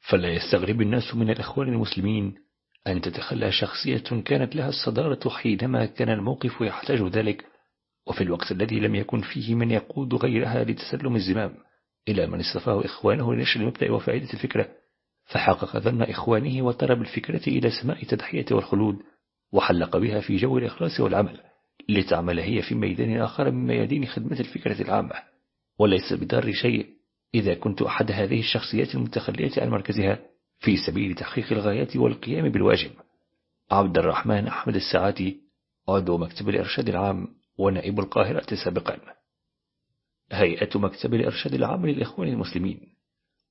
فلا يستغرب الناس من الأخوان المسلمين أن تتخلى شخصية كانت لها الصدارة حينما كان الموقف يحتاج ذلك. وفي الوقت الذي لم يكن فيه من يقود غيرها لتسلم الزمام إلى من اصطفاه إخوانه لنشر المبدأ وفائدة الفكرة فحقق ظن إخوانه وطرب الفكرة إلى سماء التضحية والخلود وحلق بها في جو الإخلاص والعمل لتعمل هي في ميدان آخر من ميادين خدمة الفكرة العامة وليس بدار شيء إذا كنت أحد هذه الشخصيات المتخلية عن مركزها في سبيل تحقيق الغايات والقيام بالواجب. عبد الرحمن أحمد الساعاتي عضو مكتب الإرشاد العام. ونائب القاهرة سابقا. هيئة مكتب الإرشاد العام للإخوان المسلمين.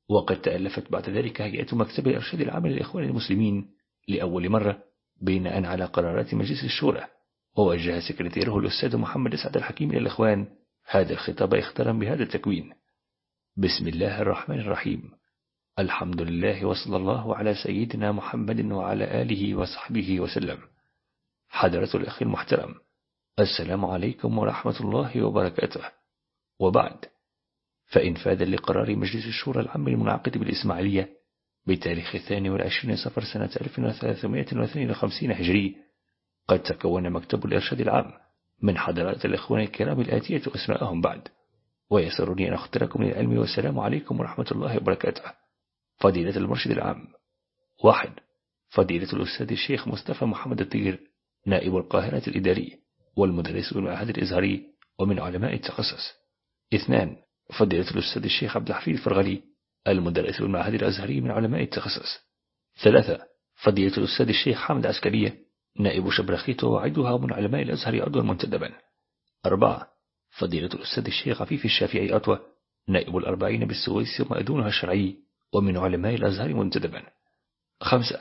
وقد تألفت بعد ذلك هيئة مكتب الإرشاد العام للإخوان المسلمين لأول مرة بناء على قرارات مجلس الشورى. ووجه سكرتيره الأستاذ محمد سعد الحكيم إلى الإخوان هذا الخطاب إختارا بهذا التكوين. بسم الله الرحمن الرحيم. الحمد لله وصلى الله على سيدنا محمد وعلى آله وصحبه وسلم. حضرة الأخ المحترم. السلام عليكم ورحمة الله وبركاته. وبعد فإنفاذا لقرار مجلس الشورى العام المنعقد بالإسماعيلية بتاريخ الثاني والعشرين صفر سنة 1352 هجري قد تكون مكتب الإرشاد العام من حضرات الإخوان الكرام الآتية أسماءهم بعد. ويسرني أن أختركم للعلم والسلام عليكم ورحمة الله وبركاته. فضيلة المرشد العام. واحد فضيلة الأستاذ الشيخ مصطفى محمد الطير نائب القاهرة الإداري. والمدرس بالمعهد الإزهري ومن علماء التخصص. اثنان فضيلة الأستاذ الشيخ عبد الحفيظ الفرغلي المدرس بالمعهد الأزهري من علماء التخصص. ثلاثة فضيلة الأستاذ الشيخ حمد عسكرية نائب شبرخيت وعدها من علماء الأزهر عضوا منتدبا. أربعة فضيلة الأستاذ الشيخ عفيف الشافعي أطوى نائب الأربعين بالسويس ومأدونها الشرعي ومن علماء الأزهر منتدبا. خمسة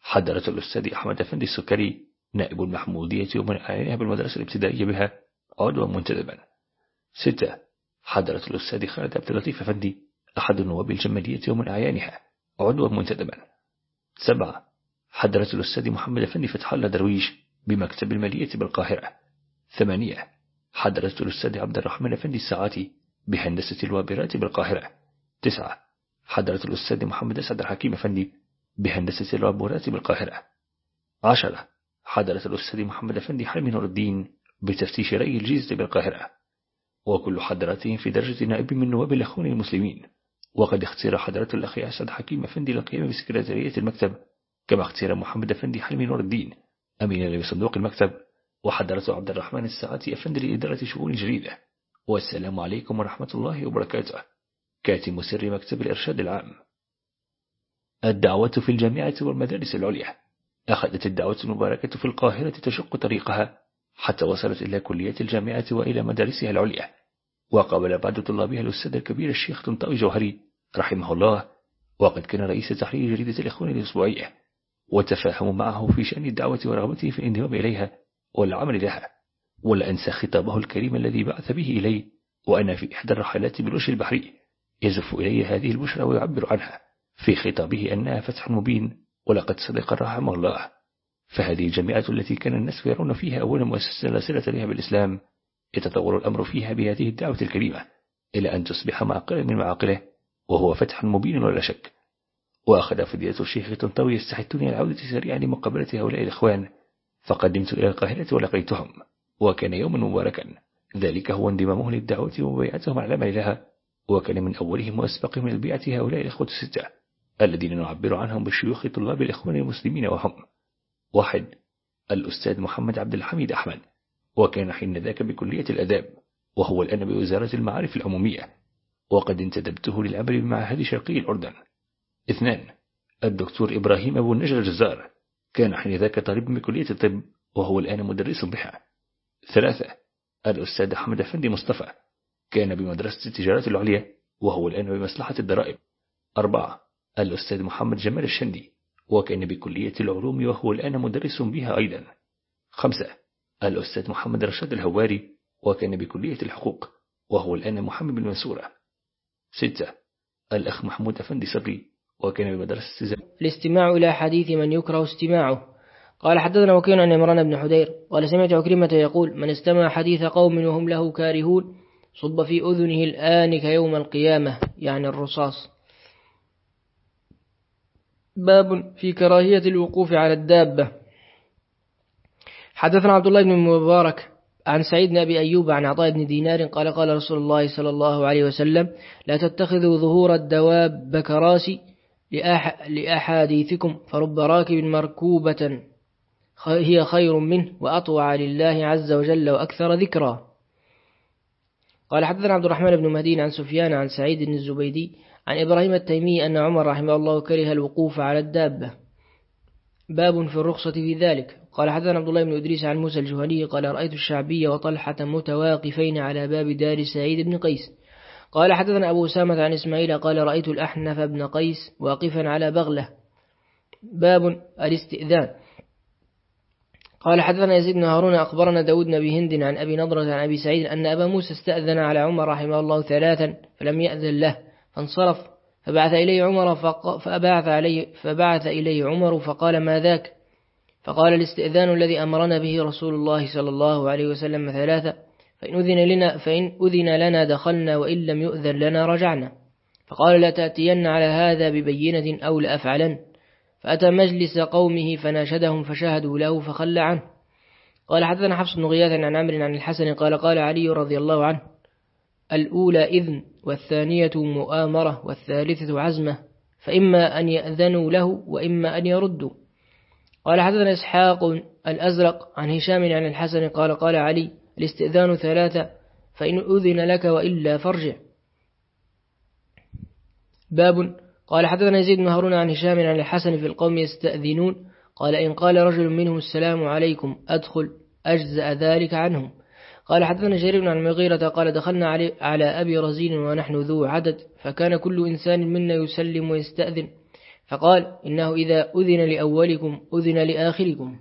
حضرة الأستاذ أحمد أفندي السكري نائب المحمودية ومن أعينها بالمدرسة الابتدائية بها عضوا منتدبا. ستة حضرة الأستاذ خالد عبد اللطيف أفندي أحد النواب الجمالية ومن أعيانها عضوا منتدبا. سبعة حضرة الأستاذ محمد أفندي فتح الله درويش بمكتب المالية بالقاهرة. ثمانية حضرة الأستاذ عبد الرحمن أفندي الساعاتي بهندسة الوابرات بالقاهرة. تسعة حضرة الأستاذ محمد أسعد الحكيم أفندي بهندسة الوابرات بالقاهرة. عشرة حضرة الأستاذ محمد أفندي حلمي نور الدين بتفتيش رأي الجيزة بالقاهرة وكل حضراتهم في درجة نائب من نواب الأخوان المسلمين. وقد اختير حضرة الأخ أسعد حكيم أفندي للقيام بسكرتارية المكتب كما اختير محمد أفندي حلمي نور الدين أمينا لصندوق المكتب. وحضرة عبد الرحمن الساعتي أفندي لإدارة شؤون جريدة والسلام عليكم ورحمة الله وبركاته. كاتم سر مكتب الإرشاد العام. الدعوة في الجامعة والمدارس العليا. أخذت الدعوة المباركة في القاهرة تشق طريقها حتى وصلت إلى كلية الجامعة وإلى مدارسها العليا. وقابل بعض طلابها الأستاذ الكبير الشيخ طنطاوي جوهري رحمه الله وقد كان رئيس تحرير جريدة الإخوان الأسبوعية وتفاهم معه في شأن الدعوة ورغبته في الانضمام إليها والعمل لها ولا أنسى خطابه الكريم الذي بعث به إلي وأنا في إحدى الرحلات بالوجه البحري يزف إلي هذه البشرى ويعبر عنها في خطابه أنها فتح مبين ولقد صدق رحمه الله. فهذه الجامعة التي كان الناس يرون فيها أولا مؤسسة لا صلة لها بالإسلام يتطور الأمر فيها بهذه الدعوة الكريمة إلى أن تصبح معقلا من معاقله وهو فتح مبين ولا شك. وأخذ فدية الشيخ طنطاوي يستحثني العودة سريعا لمقابلة هؤلاء الإخوان فقدمت إلى القاهرة ولقيتهم وكان يوما مباركا. ذلك هو انضمامه للدعوة وبيعتهم على العمل لها وكان من أولهم وأسبقهم البيعة هؤلاء الإخوة الستة. الذين نعبر عنهم بالشيوخ طلاب الإخوان المسلمين وهم واحد الأستاذ محمد عبد الحميد أحمد وكان حين ذاك بكلية الأداب وهو الآن بوزارة المعارف العمومية وقد انتدبته للعمل بمعهد شرقي الأردن. اثنان الدكتور إبراهيم أبو النجر الجزار كان حين ذاك طالبا بكلية الطب وهو الآن مدرس بها ثلاثة الأستاذ أحمد أفندي مصطفى كان بمدرسة التجارة العليا وهو الآن بمصلحة الضرائب. أربعة الأستاذ محمد جمال الشندي وكأن بكلية العلوم وهو الآن مدرس بها أيضا. خمسة الأستاذ محمد رشاد الهواري وكأن بكلية الحقوق وهو الآن محمد بن منصورة ستة الأخ محمود أفندي صبري وكأن بمدرسة زمان الاستماع إلى حديث من يكره استماعه. قال حدثنا وكيل عن عمران بن حدير قال سمعت عكرمة يقول من استمع حديث قوم وهم له كارهون صب في أذنه الآنك يوم القيامة. يعني الرصاص. باب في كراهية الوقوف على الدابة. حدثنا عبد الله بن مبارك عن سعيد بن أبي أيوب عن عطاء بن دينار قال قال رسول الله صلى الله عليه وسلم لا تتخذوا ظهور الدواب كراسي لأح لأحاديثكم فرب راكب مركوبة هي خير منه وأطوع لله عز وجل وأكثر ذكرا. قال حدثنا عبد الرحمن بن مهدي عن سفيان عن سعيد بن الزبيدي عن إبراهيم التيمي أن عمر رحمه الله كره الوقوف على الدابة. باب في الرخصة في ذلك. قال حدثنا عبد الله بن إدريس عن موسى الجهني قال رأيت الشعبي وطلحة متواقفين على باب دار سعيد بن قيس قال حدثنا أبو سامة عن إسماعيل قال رأيت الأحنف بن قيس واقفا على بغلة باب الاستئذان. قال حدثنا يزيد بن هارون أخبرنا داود بن هند عن أبي نضرة عن أبي سعيد أن أبا موسى استأذن على عمر رحمه الله ثلاثا فلم يأذن له. فانصرف فبعث إليه عمر فبعث, عليه فبعث إليه عمر فقال ما ذاك؟ فقال الاستئذان الذي أمرنا به رسول الله صلى الله عليه وسلم ثلاثة فإن أذن لنا, فإن أذن لنا دخلنا وإن لم يؤذن لنا رجعنا. فقال لا تأتين على هذا ببينة أو لأفعلن. فأتى مجلس قومه فناشدهم فشاهدوا له فخلى عنه. قال حدثنا حفص بن غياث عن عمرو عن الحسن قال قال علي رضي الله عنه الأولى إذن والثانية مؤامرة والثالثة عزمة فإما أن يأذنوا له وإما أن يردوا. قال حدثنا إسحاق الأزرق عن هشام عن الحسن قال قال علي الاستئذان ثلاثة فإن أذن لك وإلا فارجع. باب قال حدثنا يزيد بن هارون عن هشام عن الحسن في القوم يستأذنون قال إن قال رجل منهم السلام عليكم أدخل أجزأ ذلك عنهم. قال حدثنا جرير بن المغيرة قال دخلنا علي على أبي رزين ونحن ذو عدد فكان كل إنسان منا يسلم ويستأذن فقال إنه إذا أذن لأولكم أذن لآخركم.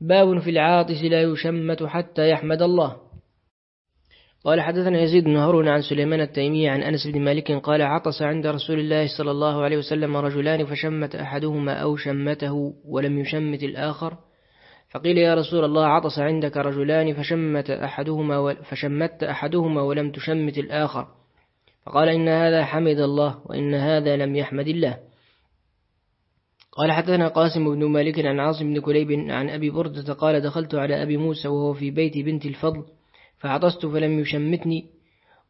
باب في العاطس لا يشمت حتى يحمد الله. قال حدثنا يزيد بن هارون عن سليمان التيمي عن أنس بن مالك قال عطس عند رسول الله صلى الله عليه وسلم رجلان فشمت أحدهما أو شمته ولم يشمت الآخر. فقيل يا رسول الله عطس عندك رجلان فشمت أحدهما فشمت أحدهما ولم تشمت الآخر. فقال إن هذا حمد الله وإن هذا لم يحمد الله. قال حدثنا قاسم بن مالك عن عاصم بن كليب عن أبي بردة قال دخلت على أبي موسى وهو في بيت بنت الفضل فعطست فلم يشمتني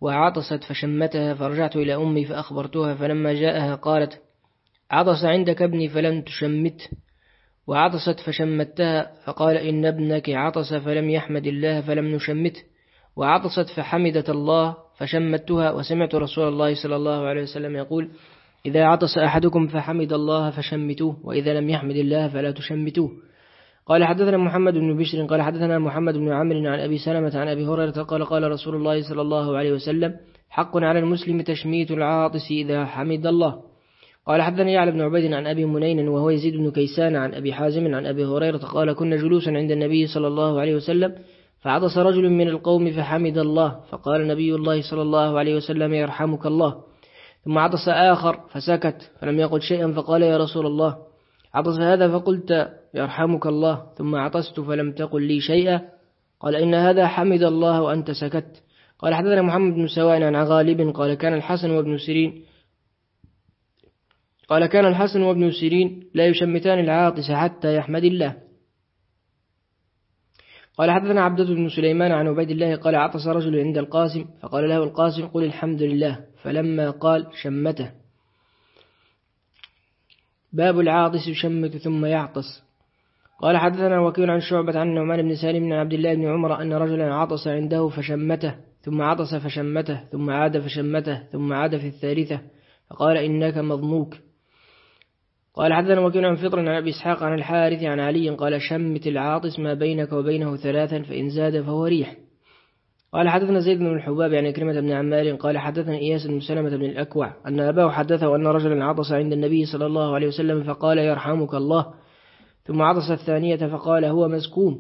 وعطست فشمتها فرجعت إلى أمي فأخبرتها فلما جاءها قالت عطس عندك ابني فلم تشمت. وعطست فشمتها فقال إن ابنك عطس فلم يحمد الله فلم نشمته. وعطست فحمدت الله فشمتها وسمعت رسول الله صلى الله عليه وسلم يقول إذا عطس أحدكم فحمد الله فشمتوه وإذا لم يحمد الله فلا تشمتوه. قال حدثنا محمد بن بشر قال حدثنا محمد بن عمرو عن أبي سلمة عن أبي هريرة قال قال رسول الله صلى الله عليه وسلم حق على المسلم تشميت العاطس إذا حمد الله. قال حدثني يعلى بن عبيد عن أبي منين وهو يزيد بن كيسان عن أبي حازم عن أبي هريرة قال كنا جلوسا عند النبي صلى الله عليه وسلم فعطس رجل من القوم فحمد الله فقال نبي الله صلى الله عليه وسلم يرحمك الله. ثم عطس آخر فسكت فلم يقل شيئا فقال يا رسول الله. عطس هذا فقلت يرحمك الله. ثم عطست فلم تقل لي شيئا. قال إن هذا حمد الله وأنت سكت. قال حدثنا محمد بن سواء عن غالب قال كان الحسن وابن سيرين قال كان الحسن وابن سيرين لا يشمتان العاطس حتى يحمد الله. قال حدثنا عبدة بن سليمان عن عبيد الله قال عطس رجل عند القاسم فقال له القاسم قل الحمد لله. فلما قال شمته. باب العاطس يشمت ثم يعطس. قال حدثنا وكيل عن شعبة عن نعمان بن سالم بن عبد الله بن عمر أن رجلا عطس عنده فشمته ثم عطس فشمته ثم عاد فشمته ثم عاد في الثالثة. فقال إنك مضموك قال حدثنا وكيل عن فطر عن أبي إسحاق عن الحارث عن علي قال شمت العاطس ما بينك وبينه ثلاثا فإن زاد فهو ريح. قال حدثنا زيد بن الحباب عن كلمة بن عمار قال حدثنا إياس بن سلمة بن الأكوع أن أباه حدثه أن رجلا عطس عند النبي صلى الله عليه وسلم فقال يرحمك الله. ثم عطس الثانية فقال هو مزكوم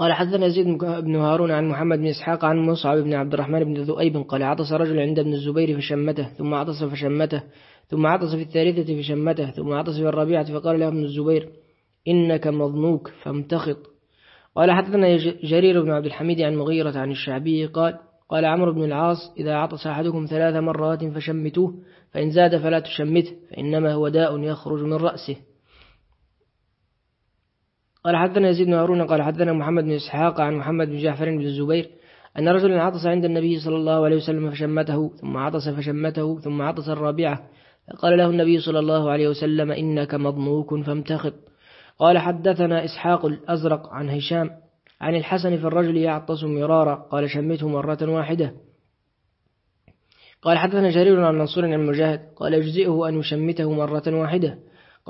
قال حدثنا زيد بن هارون عن محمد بن إسحاق عن مصعب بن عبد الرحمن بن ذؤيب قال عطس رجل عند ابن الزبير فشمته ثم عطس فشمته ثم عطس في الثالثة فشمته ثم عطس في الرابعة فقال له ابن الزبير إنك مضنوك فامتخط. قال حدثنا جرير بن عبد الحميد عن مغيرة عن الشعبي قال قال عمرو بن العاص إذا عطس أحدكم ثلاث مرات فشمتوه فإن زاد فلا تشمته فإنما هو داء يخرج من رأسه. قال حدثنا يزيد بن هارون قال حدثنا محمد بن إسحاق عن محمد بن جعفر بن الزبير أن رجلا عطس عند النبي صلى الله عليه وسلم فشمته ثم عطس فشمته ثم عطس الرابعة فقال له النبي صلى الله عليه وسلم إنك مضموك فامتخط. قال حدثنا إسحاق الأزرق عن هشام عن الحسن في الرجل يعطس مرارا قال شمته مرة واحدة. قال حدثنا جرير عن منصور عن مجاهد قال يجزئه أن يشمته مرة واحدة.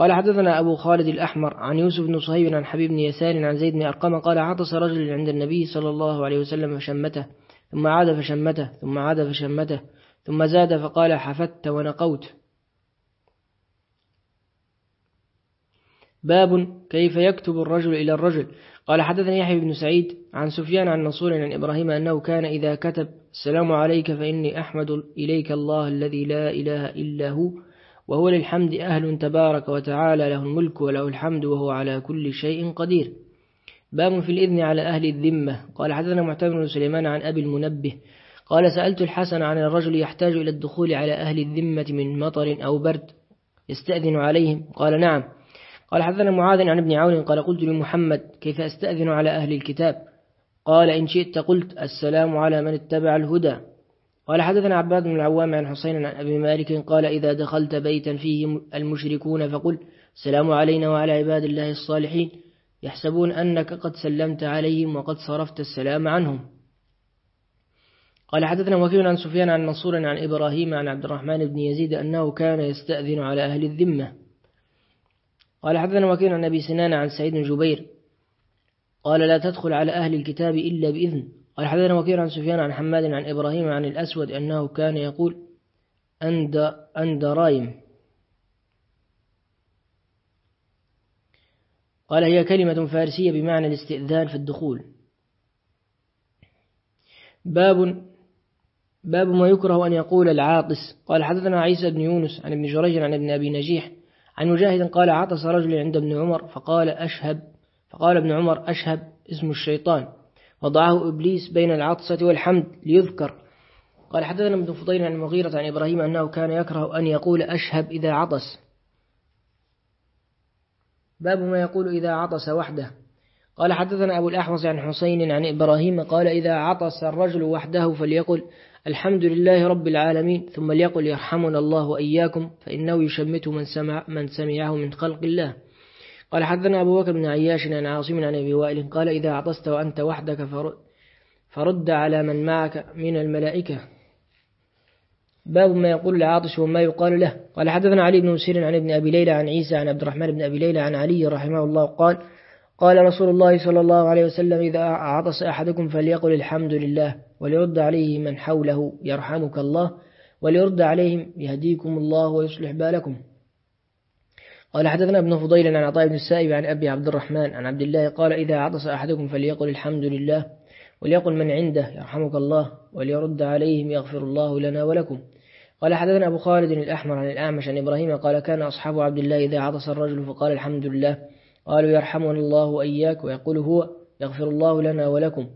قال حدثنا أبو خالد الأحمر عن يوسف بن صهيب عن حبيب بن يسار عن زيد بن أرقم قال عطس رجل عند النبي صلى الله عليه وسلم فشمته ثم عاد فشمته ثم عاد فشمته ثم زاد فقال حفدت ونقوت. باب كيف يكتب الرجل إلى الرجل. قال حدثني يحيى بن سعيد عن سفيان عن منصور عن إبراهيم أنه كان إذا كتب السلام عليك فإني أحمد إليك الله الذي لا إله إلا هو وهو للحمد أهل تبارك وتعالى له الملك وله الحمد وهو على كل شيء قدير. باب في الإذن على أهل الذمة. قال حدثنا معتمر بن سليمان عن أبي المنبه. قال سألت الحسن عن الرجل يحتاج إلى الدخول على أهل الذمة من مطر أو برد يستأذن عليهم. قال نعم. قال حدثنا معاذ عن ابن عون. قال قلت لمحمد كيف أستأذن على أهل الكتاب؟ قال إن شئت قلت السلام على من اتبع الهدى. قال حدثنا عباد بن العوام عن حسين عن أبي مالك قال إذا دخلت بيتا فيه المشركون فقل السلام علينا وعلى عباد الله الصالحين يحسبون أنك قد سلمت عليهم وقد صرفت السلام عنهم. قال حدثنا وكيل عن سفيان عن منصور عن إبراهيم عن عبد الرحمن بن يزيد أنه كان يستأذن على أهل الذمة. قال حدثنا وكيل عن أبي سنان عن سعيد بن جبير قال لا تدخل على أهل الكتاب إلا بإذن. قال حدثنا وكيل عن سفيان عن حماد عن إبراهيم عن الأسود أنه كان يقول أند, أند رايم قال هي كلمة فارسية بمعنى الاستئذان في الدخول. باب باب ما يكره أن يقول العاطس. قال حدثنا عيسى بن يونس عن ابن جريج عن ابن أبي نجيح عن مجاهد قال عطس رجل عند ابن عمر فقال أشهب فقال ابن عمر أشهب اسم الشيطان. وضعه إبليس بين العطسة والحمد ليذكر. قال حدثنا ابن فضيل عن المغيرة عن إبراهيم أنه كان يكره أن يقول أشهب إذا عطس. باب ما يقول إذا عطس وحده. قال حدثنا أبو الأحوص عن حسين عن إبراهيم قال إذا عطس الرجل وحده فليقل الحمد لله رب العالمين ثم ليقل يرحمنا الله وإياكم فإنه يشمت من, سمع من سمعه من خلق الله. قال حدثنا أبو بكر بن عياش عن عاصم عن أبي وائل قال إذا عطست وأنت وحدك فرد على من معك من الملائكة. باب ما يقول العاطش وما يقال له. قال حدثنا علي بن مسير عن ابن أبي ليلى عن عيسى عن عبد الرحمن بن أبي ليلى عن علي رحمه الله قال قال رسول الله صلى الله عليه وسلم إذا عطس أحدكم فليقل الحمد لله وليرد عليه من حوله يرحمك الله وليرد عليهم يهديكم الله ويصلح بالكم. قال حدثنا ابن فضيل عن عطاء بن السائب عن أبي عبد الرحمن عن عبد الله قال إذا عطس أحدكم فليقل الحمد لله وليقل من عنده يرحمك الله وليرد عليهم يغفر الله لنا ولكم. قال حدثنا أبو خالد الأحمر عن الأعمش عن إبراهيم قال كان أصحاب عبد الله إذا عطس الرجل فقال الحمد لله. قالوا يرحمنا الله وإياك ويقول هو يغفر الله لنا ولكم.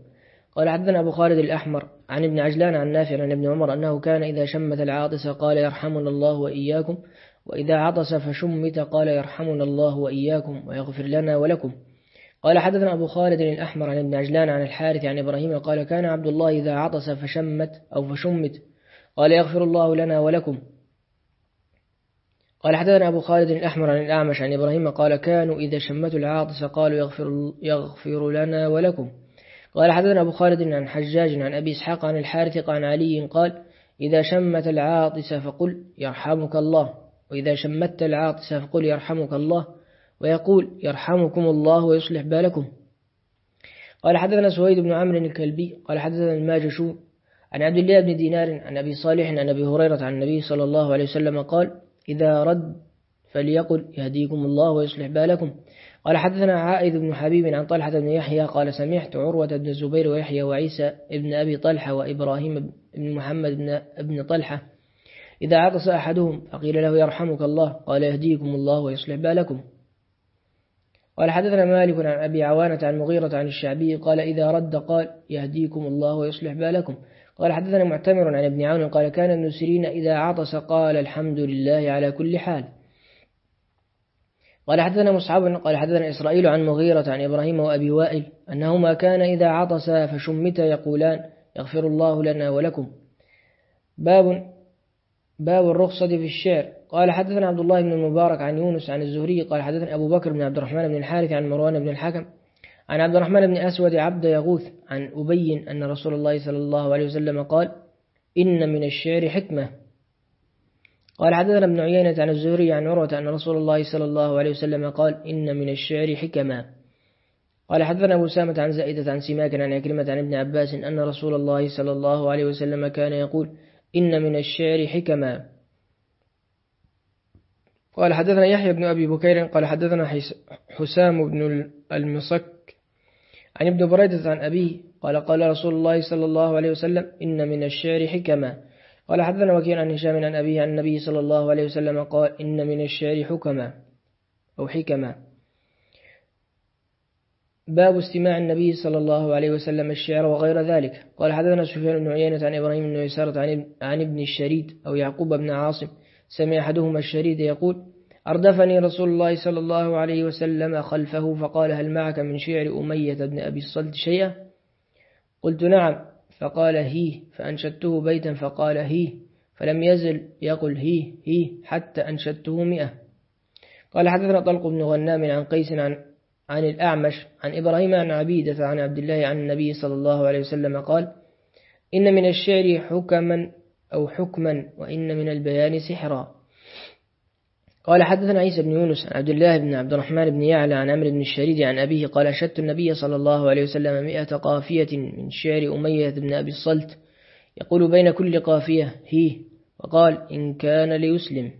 قال حدثنا أبو خالد الأحمر عن ابن عجلان عن نافع عن ابن عمر أنه كان إذا شمت العاطس قال يرحمنا الله وإياكم. وإذا عطس فشمت قال يرحمنا الله وإياكم ويغفر لنا ولكم. قال حدثنا أبو خالد الأحمر عن ابن عجلان عن الحارث عن إبراهيم قال كان عبد الله إذا عطس فشمت أو فشمت قال يغفر الله لنا ولكم. قال حدثنا أبو خالد الأحمر عن الأعمش عن إبراهيم قال كانوا إذا شمتوا العاطس قالوا يغفر, يغفر لنا ولكم. قال حدثنا أبو خالد عن حجاج عن أبي إسحاق عن الحارث عن علي قال إذا شمت العاطس فقل يرحمك الله. وإذا شمت العاطس فقل يرحمك الله ويقول يرحمكم الله ويصلح بالكم. قال حدثنا سويد بن عمرو الكلبي قال حدثنا الماجشون عن عبد الله بن دينار عن أبي صالح عن أبي هريرة عن النبي صلى الله عليه وسلم قال إذا رد فليقل يهديكم الله ويصلح بالكم. قال حدثنا عائد بن حبيب عن طلحة بن يحيى قال سمعت عروة بن الزبير ويحيى وعيسى ابن أبي طلحة وإبراهيم بن محمد بن ابن طلحة إذا عطس أحدهم فقيل له يرحمك الله قال يهديكم الله ويصلح بالكم. قال حدثنا مالك عن أبي عوانة عن مغيرة عن الشعبي قال إذا رد قال يهديكم الله ويصلح بالكم. قال حدثنا معتمر عن ابن عون قال كان النسرين إذا عطس قال الحمد لله على كل حال. قال حدثنا مصعب قال حدثنا إسرائيل عن مغيرة عن إبراهيم وأبي وائل أنهما كان إذا عطس فشمت يقولان يغفر الله لنا ولكم. باب باب الرخصة في الشعر. قال حدثنا عبد الله بن المبارك عن يونس عن الزهري قال حدثنا أبو بكر بن عبد الرحمن بن الحارث عن مروان بن الحكم عن عبد الرحمن بن أسود عبد يغوث عن أبين أن رسول الله صلى الله عليه وسلم قال إن من الشعر حكمة. قال حدثنا ابن عيينة عن الزهري عن عروة أن رسول الله صلى الله عليه وسلم قال إن من الشعر حكما قال حدثنا أبو سامة عن زائدة عن سماك عن عكرمة عن ابن عباس أن رسول الله صلى الله عليه وسلم كان يقول إن من الشعر حكما. قال حدثنا يحيى بن أبي بكير قال حدثنا حسام بن المصك عن ابن بريدة عن أبيه قال قال رسول الله صلى الله عليه وسلم إن من الشعر حكما. قال حدثنا وكيل عن هشام عن أبيه عن النبي صلى الله عليه وسلم قال إن من الشعر حكما أو حكما. باب استماع النبي صلى الله عليه وسلم الشعر وغير ذلك. قال حدثنا سفيان بن عيينة عن إبراهيم بن يسارة عن ابن الشريد أو يعقوب بن عاصم. سمع أحدهما الشريد يقول أردفني رسول الله صلى الله عليه وسلم خلفه فقال هل معك من شعر أمية بن أبي الصلت شيئا؟ قلت نعم. فقال هي. فأنشدته بيتا فقال هي. فلم يزل يقول هي هي حتى أنشدته مئة. قال حدثنا طلق بن غنام عن قيس عن عن الأعمش عن إبراهيم عن عبيدة عن عبد الله عن النبي صلى الله عليه وسلم قال إن من الشعر حكما أو حكما وإن من البيان سحرا. قال حدثنا عيسى بن يونس عن عبد الله بن عبد الرحمن بن يعلى عن عمرو بن الشريد عن أبيه قال أشدت النبي صلى الله عليه وسلم مئة قافية من شعر أمية بن أبي الصلت يقول بين كل قافية هي وقال إن كان ليسلم.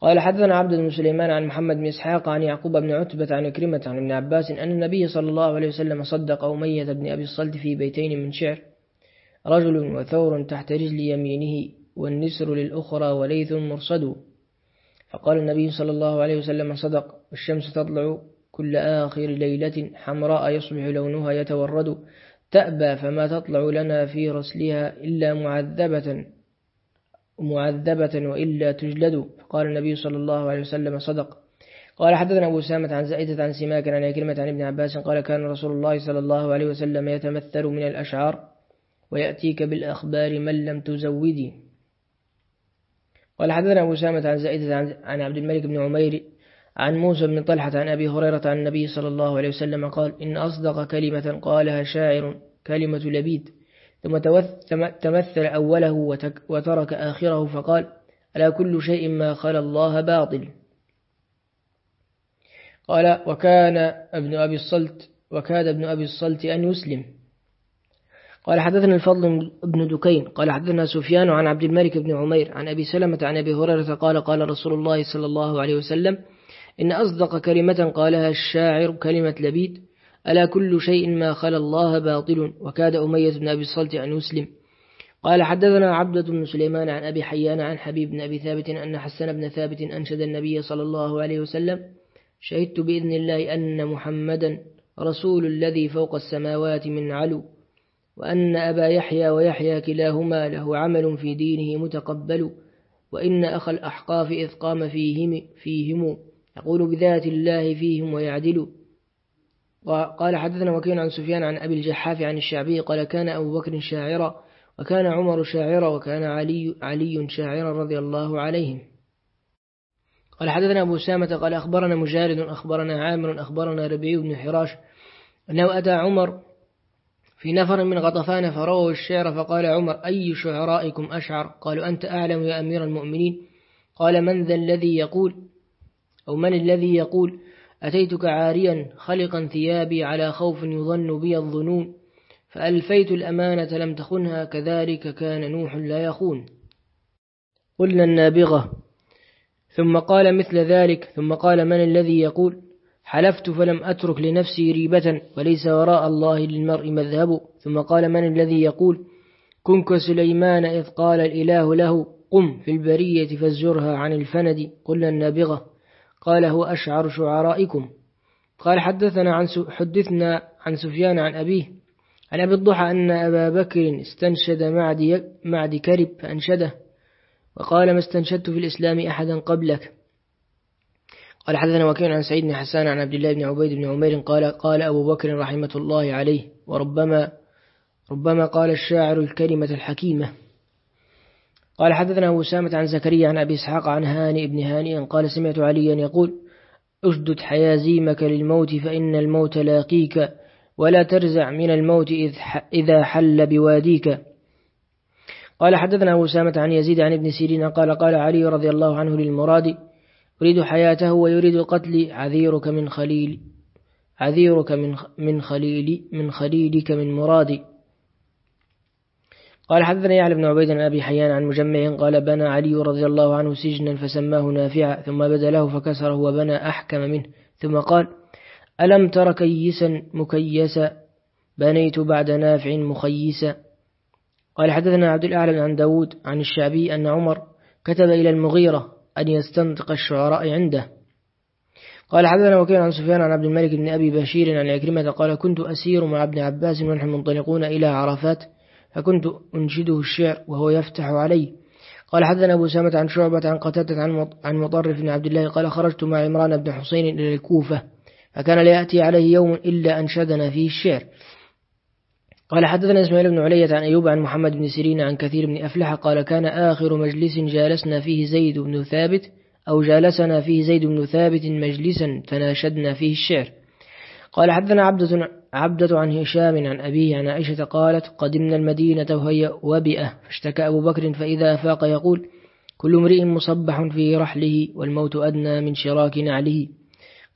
قال حدثنا عبد بن سليمان عن محمد بن إسحاق عن يعقوب بن عتبة عن كريمة عن ابن عباس أن النبي صلى الله عليه وسلم صدق أمية بن أبي الصلت في بيتين من شعر. رجل وثور تحت رجل يمينه والنسر للأخرى وليث مرصد. فقال النبي صلى الله عليه وسلم صدق والشمس تطلع كل آخر ليلة حمراء يصبح لونها يتورد. تأبى فما تطلع لنا في رسلها إلا معذبة معذبة وإلا تجلد. فقال النبي صلى الله عليه وسلم صدق. قال حدثنا أبو سامة عن زائدة عن سماك عن كلمة عن ابن عباس قال كان رسول الله صلى الله عليه وسلم يتمثل من الأشعار ويأتيك بالأخبار من لم تزودي. قال حدثنا أبو سامة عن زائدة عن عبد الملك بن عمير عن موسى بن طلحة عن أبي هريرة عن النبي صلى الله عليه وسلم قال إن أصدق كلمة قالها شاعر كلمة لبيد ثم تمثل أوله وترك آخره فقال ألا كل شيء ما خلا الله باطل. قال وكان ابن أبي الصلت وكاد ابن أبي الصلت أن يسلم. قال حدثنا الفضل بن دكين. قال حدثنا سفيان عن عبد الملك بن عمير عن أبي سلمة عن أبي هريرة قال قال رسول الله صلى الله عليه وسلم إن أصدق كلمة قالها الشاعر كلمة لبيد ألا كل شيء ما خلا الله باطل. وكاد أمية بن أبي الصلت أن يسلم. قال حدثنا عبدة بن سليمان عن أبي حيان عن حبيب بن أبي ثابت أن حسن بن ثابت أنشد النبي صلى الله عليه وسلم شهدت بإذن الله أن محمدا رسول الذي فوق السماوات من علو وأن أبا يحيى ويحيى كلاهما له عمل في دينه متقبل وإن أخ الأحقاف إذ قام فيهم, فيهم يقول بذات الله فيهم ويعدل وقال حدثنا وكين عن سفيان عن أبي الجحاف عن الشعبي قال كان أبو بكر شاعرا وكان عمر شاعرا وكان علي, علي شاعرا رضي الله عليهم. قال حدثنا أبو سامة قال أخبرنا مجارد أخبرنا عامر أخبرنا ربيع بن حراش أنه أتى عمر في نفر من غطفان فرووا الشعر فقال عمر أي شعرائكم أشعر؟ قالوا أنت أعلم يا أمير المؤمنين. قال من ذا الذي يقول؟ أو من الذي يقول أتيتك عاريا خلقا ثيابي على خوف يظن بي الظنون. فألفيت الأمانة لم تخنها كذلك كان نوح لا يخون. قلنا النابغة. ثم قال مثل ذلك ثم قال من الذي يقول؟ حلفت فلم أترك لنفسي ريبة وليس وراء الله للمرء مذهب. ثم قال من الذي يقول؟ كن كسليمان إذ قال الإله له قم في البرية فازجرها عن الفند. قلنا النابغة. قال هو أشعر شعرائكم. قال حدثنا عن حدثنا عن سفيان عن أبيه. عن أبي الضحى أن أبا بكر استنشد معد, معد كرب فأنشده وقال ما استنشدت في الإسلام أحدا قبلك. قال حدثنا وكيل عن سعيد بن حسان عن عبد الله بن عبيد بن عمير قال قال أبو بكر رحمة الله عليه وربما ربما قال الشاعر الكلمة الحكيمة. قال حدثنا أبو سامة عن زكريا عن أبي إسحاق عن هاني بن هاني قال سمعت عليا يقول أشدد حيازيمك للموت فإن الموت لاقيك ولا ترزع من الموت إذا حل بواديك. قال حدثنا أبو سامة عن يزيد عن ابن سيرين قال قال علي رضي الله عنه للمراد يريد حياته ويريد قتل عذيرك من خليل عذيرك من من خليل من خليلك من مرادي قال حدثنا يعلى بن عبيد عن أبي حيان عن مجمع قال بنى علي رضي الله عنه سجنا فسماه نافعا ثم بدا له فكسره وبنى أحكم منه ثم قال ألم تر كيسا مكيسا؟ بنيت بعد نافع مخيسا. قال حدثنا عبد الأعلى عن داود عن الشعبي أن عمر كتب إلى المغيرة أن يستنطق الشعراء عنده. قال حدثنا وكيل عن سفيان عن عبد الملك بن أبي بشير عن عكرمة قال كنت أسير مع ابن عباس ونحن منطلقون إلى عرفات فكنت أنشده الشعر وهو يفتح علي. قال حدثنا أبو سامة عن شعبة عن قتادة عن مطرف بن عبد الله قال خرجت مع عمران بن حسين إلى الكوفة. فكان لا يأتي عليه يوم إلا أنشدنا فيه الشعر. قال حدثنا إسماعيل بن علية عن أيوب عن محمد بن سيرين عن كثير بن أفلح قال كان آخر مجلس جالسنا فيه زيد بن ثابت أو جالسنا فيه زيد بن ثابت مجلسا فناشدنا فيه الشعر. قال حدثنا عبدة, عبدة عن هشام عن أبيه عن عائشة قالت قدمنا المدينة وهي وبئة. فاشتكى أبو بكر فإذا أفاق يقول كل امرئ مصبح في رحله والموت أدنى من شراك نعله.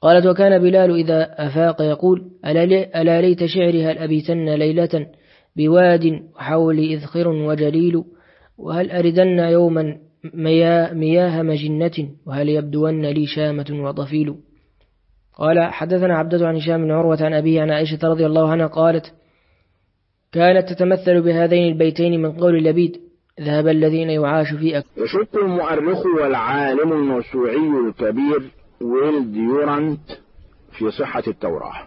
قالت وكان بلال إذا أفاق يقول ألا ليت شعري هل أبيتن ليلة بواد حول إذخر وجليل؟ وهل أردن يوما مياه مجنة؟ وهل يبدون لي شامة وطفيل؟ قال حدثنا عبدة عن هشام بن عروة عن أبيه عن عائشة رضي الله عنها قالت كانت تتمثل بهذين البيتين من قول لبيد ذهب الذين يعاش في أكل يشك المؤرخ والعالم الموسوعي الكبير ويل ديورانت في صحة التوراة.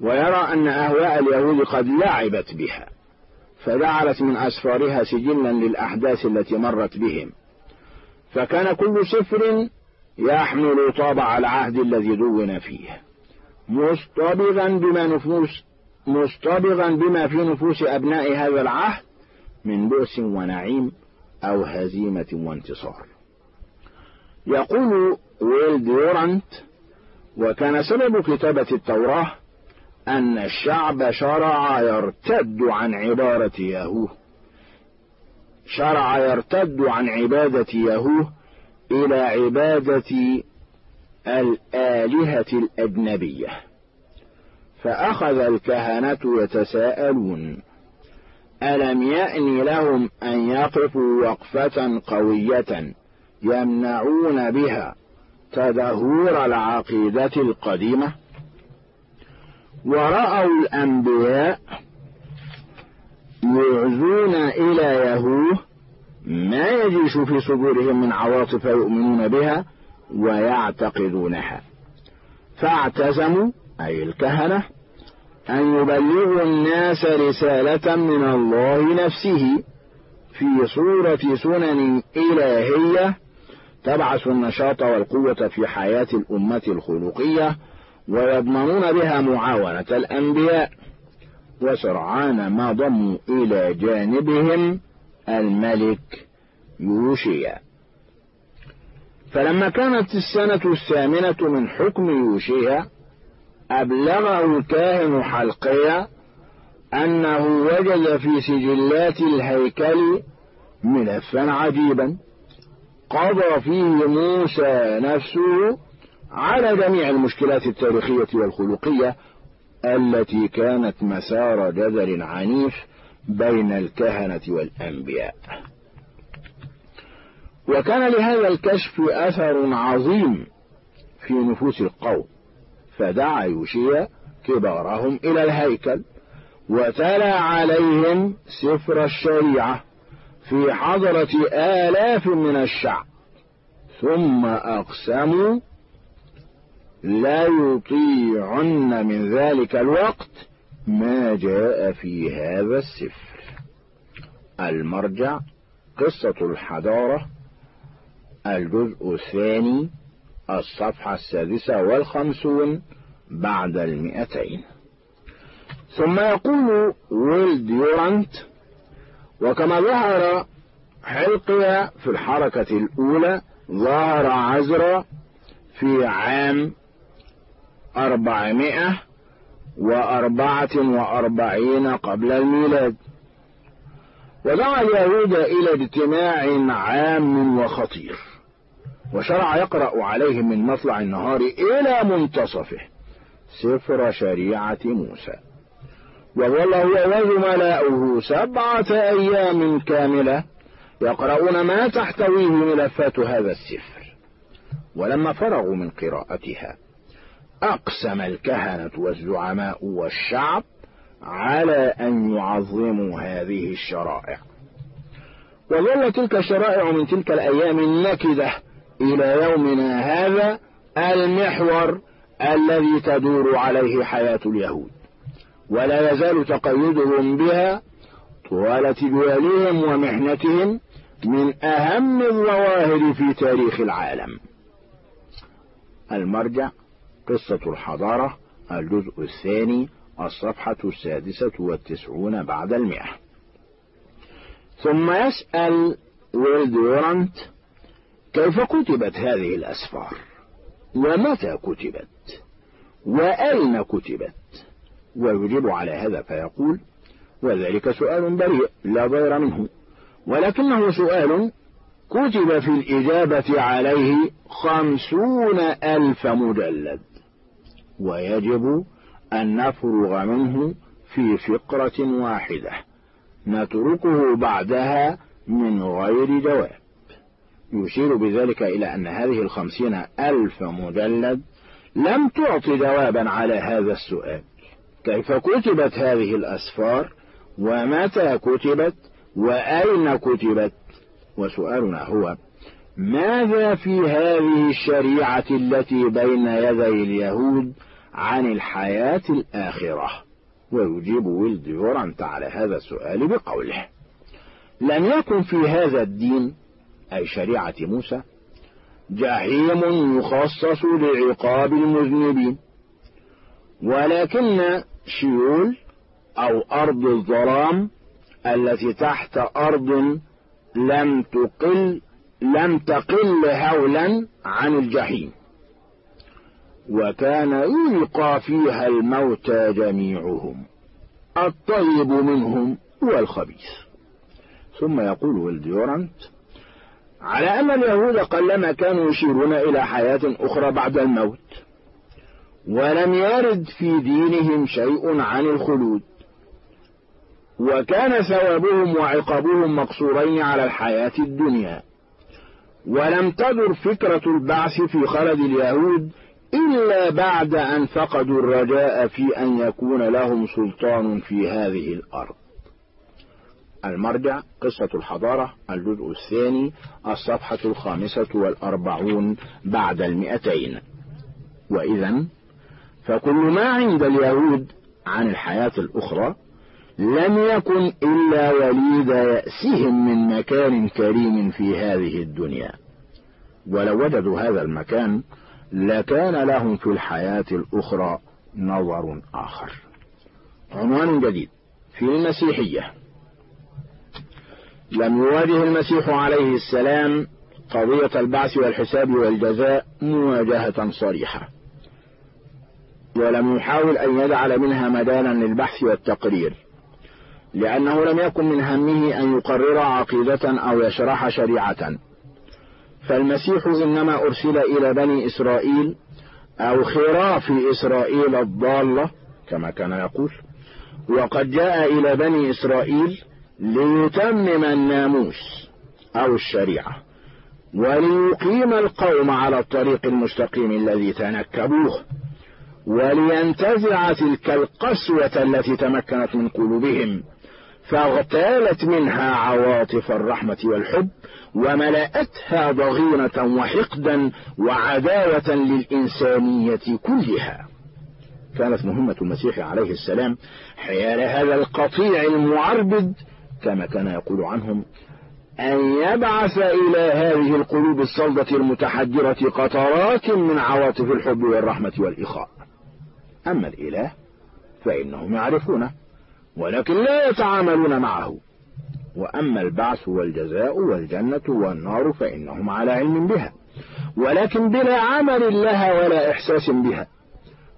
ويرى أن أهواء اليهود قد لعبت بها فجعلت من أسفارها سجلا للأحداث التي مرت بهم. فكان كل سفر يحمل طابع العهد الذي دون فيه. مصطبغا بما نفوس مصطبغا بما في نفوس أبناء هذا العهد من بؤس ونعيم أو هزيمة وانتصار. يقول ويل ديورانت وكان سبب كتابة التوراة أن الشعب شرع يرتد عن عبارة يهوه شرع يرتد عن عبادة يهوه إلى عبادة الآلهة الأجنبية. فأخذ الكهنة يتساءلون ألم يأن لهم أن يقفوا وقفة قوية؟ يمنعون بها تدهور العقيدة القديمة. ورأوا الأنبياء يعزون إلى يهوه ما يجيش في صدورهم من عواطف يؤمنون بها ويعتقدونها. فاعتزموا أي الكهنة أن يبلغوا الناس رسالة من الله نفسه في صورة سنن إلهية تبعث النشاط والقوة في حياة الأمة الخلقية ويضمنون بها معاونة الأنبياء وسرعان ما ضموا إلى جانبهم الملك يوشيا. فلما كانت السنة الثامنة من حكم يوشيا أبلغه الكاهن حلقيا أنه وجد في سجلات الهيكل ملفا عجيبا. قضى فيه موسى نفسه على جميع المشكلات التاريخية والخلقية التي كانت مسار جدل عنيف بين الكهنة والأنبياء. وكان لهذا الكشف أثر عظيم في نفوس القوم فدعا يوشيا كبارهم إلى الهيكل وتلا عليهم سفر الشريعة. في حضرة آلاف من الشعب. ثم أقسموا لا يطيعن من ذلك الوقت ما جاء في هذا السفر. المرجع قصة الحضارة. الجزء الثاني الصفحة السادسة والخمسون بعد المئتين. ثم يقول ويل ديورانت وكما ظهر حلقيا في الحركة الأولى ظهر عزرا في عام أربعمائة وأربعة وأربعين قبل الميلاد. ودعا اليهود إلى اجتماع عام وخطير وشرع يقرأ عليهم من مطلع النهار إلى منتصفه. سفر شريعة موسى. وظل هو وزملاؤه سبعة أيام كاملة يقرؤون ما تحتويه ملفات هذا السفر. ولما فرغوا من قراءتها أقسم الكهنة والزعماء والشعب على أن يعظموا هذه الشرائع. وظل تلك الشرائع من تلك الأيام النكدة إلى يومنا هذا المحور الذي تدور عليه حياة اليهود. ولا يزال تقيدهم بها طوال تجوالهم ومحنتهم من أهم الظواهر في تاريخ العالم. المرجع قصة الحضارة الجزء الثاني الصفحة السادسة والتسعون بعد المئة. ثم يسأل ويلد وورنت كيف كتبت هذه الأسفار؟ ومتى كتبت؟ وأين كتبت؟ ويجيب على هذا فيقول وذلك سؤال بريء لا ضير منه. ولكنه سؤال كتب في الإجابة عليه خمسون ألف مجلد. ويجب أن نفرغ منه في فقرة واحدة. نتركه بعدها من غير جواب. يشير بذلك إلى أن هذه الخمسين ألف مجلد لم تعط جوابا على هذا السؤال. كيف كتبت هذه الأسفار؟ ومتى كتبت؟ وأين كتبت؟ وسؤالنا هو ماذا في هذه الشريعة التي بين يدي اليهود عن الحياة الآخرة؟ ويجيب ويلد يورنت على هذا السؤال بقوله لم يكن في هذا الدين أي شريعة موسى جحيم يخصص لعقاب المذنبين. ولكن شيول أو أرض الظلام التي تحت أرض لم تقل لم تقل هولا عن الجحيم. وكان يلقى فيها الموتى جميعهم الطيب منهم والخبيث. ثم يقول ولديورنت على أن اليهود قلما كانوا يشيرون إلى حياة أخرى بعد الموت ولم يرد في دينهم شيء عن الخلود. وكان ثوابهم وعقابهم مقصورين على الحياة الدنيا. ولم تدر فكرة البعث في خلد اليهود إلا بعد أن فقدوا الرجاء في أن يكون لهم سلطان في هذه الأرض. المرجع قصة الحضارة الجزء الثاني الصفحة الخامسة والأربعون بعد المئتين. وإذا فكل ما عند اليهود عن الحياة الأخرى لم يكن إلا وليد يأسهم من مكان كريم في هذه الدنيا. ولو وجدوا هذا المكان لكان لهم في الحياة الأخرى نظر آخر. عنوان جديد في المسيحية. لم يواجه المسيح عليه السلام قضية البعث والحساب والجزاء مواجهة صريحة. ولم يحاول أن يجعل منها مدانا للبحث والتقرير لأنه لم يكن من همه أن يقرر عقيدة أو يشرح شريعة. فالمسيح إنما أرسل إلى بني إسرائيل أو خراف إسرائيل الضالة كما كان يقول وقد جاء إلى بني إسرائيل ليتمم الناموس أو الشريعة وليقيم القوم على الطريق المستقيم الذي تنكبوه. ولينتزع تلك القسوة التي تمكنت من قلوبهم فاغتالت منها عواطف الرحمة والحب وملأتها ضغينة وحقدا وعداوة للإنسانية كلها. كانت مهمة المسيح عليه السلام حيال هذا القطيع المعربد كما كان يقول عنهم أن يبعث إلى هذه القلوب الصلدة المتحجرة قطرات من عواطف الحب والرحمة والإخاء. أما الإله فإنهم يعرفونه ولكن لا يتعاملون معه. وأما البعث والجزاء والجنة والنار فإنهم على علم بها ولكن بلا عمل لها ولا إحساس بها.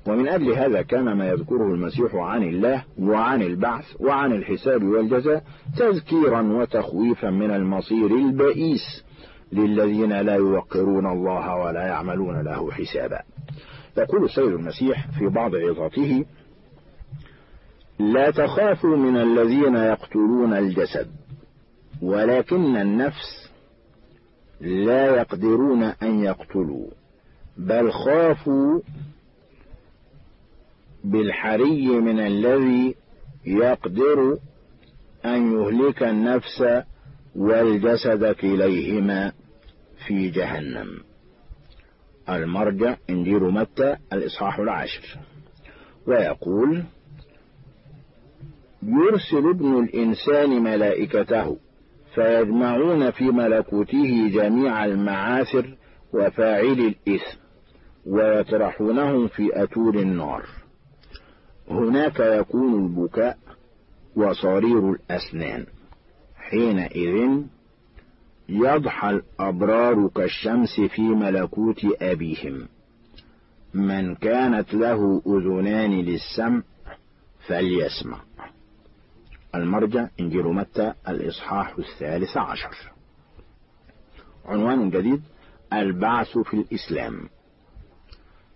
ومن أجل هذا كان ما يذكره المسيح عن الله وعن البعث وعن الحساب والجزاء تذكيرا وتخويفا من المصير البئيس للذين لا يوقرون الله ولا يعملون له حسابا. يقول السيد المسيح في بعض عظاته لا تخافوا من الذين يقتلون الجسد ولكن النفس لا يقدرون أن يقتلوا بل خافوا بالحري من الذي يقدر أن يهلك النفس والجسد كليهما في جهنم. المرجع إنجيل متى؟ الإصحاح العاشر. ويقول يرسل ابن الإنسان ملائكته فيجمعون في ملكوته جميع المعاثر وفاعل الإثم ويطرحونهم في أتول النار. هناك يكون البكاء وصرير الأسنان. حينئذ يضحى الأبرار كالشمس في ملكوت أبيهم. من كانت له أذنان للسمع فليسمع. المرجع إنجيل متى الإصحاح الثالث عشر. عنوان جديد البعث في الإسلام.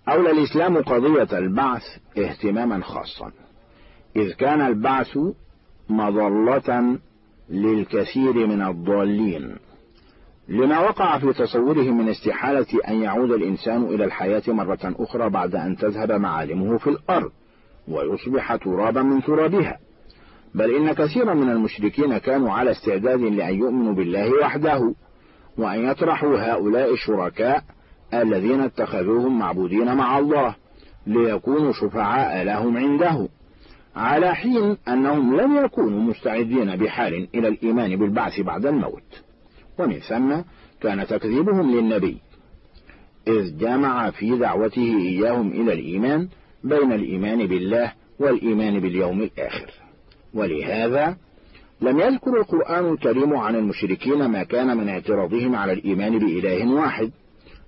أولى الإسلام قضية البعث اهتماما خاصا. إذ كان البعث مظلة للكثير من الضالين. لما وقع في تصوره من استحالة أن يعود الإنسان إلى الحياة مرة أخرى بعد أن تذهب معالمه في الأرض ويصبح ترابا من ترابها. بل إن كثيرا من المشركين كانوا على استعداد لأن يؤمنوا بالله وحده وأن يطرحوا هؤلاء الشركاء الذين اتخذوهم معبودين مع الله ليكونوا شفعاء لهم عنده على حين أنهم لم يكونوا مستعدين بحال إلى الإيمان بالبعث بعد الموت. ومن ثم كان تكذيبهم للنبي. إذ جمع في دعوته إياهم إلى الإيمان بين الإيمان بالله والإيمان باليوم الآخر. ولهذا لم يذكر القرآن الكريم عن المشركين ما كان من اعتراضهم على الإيمان بإله واحد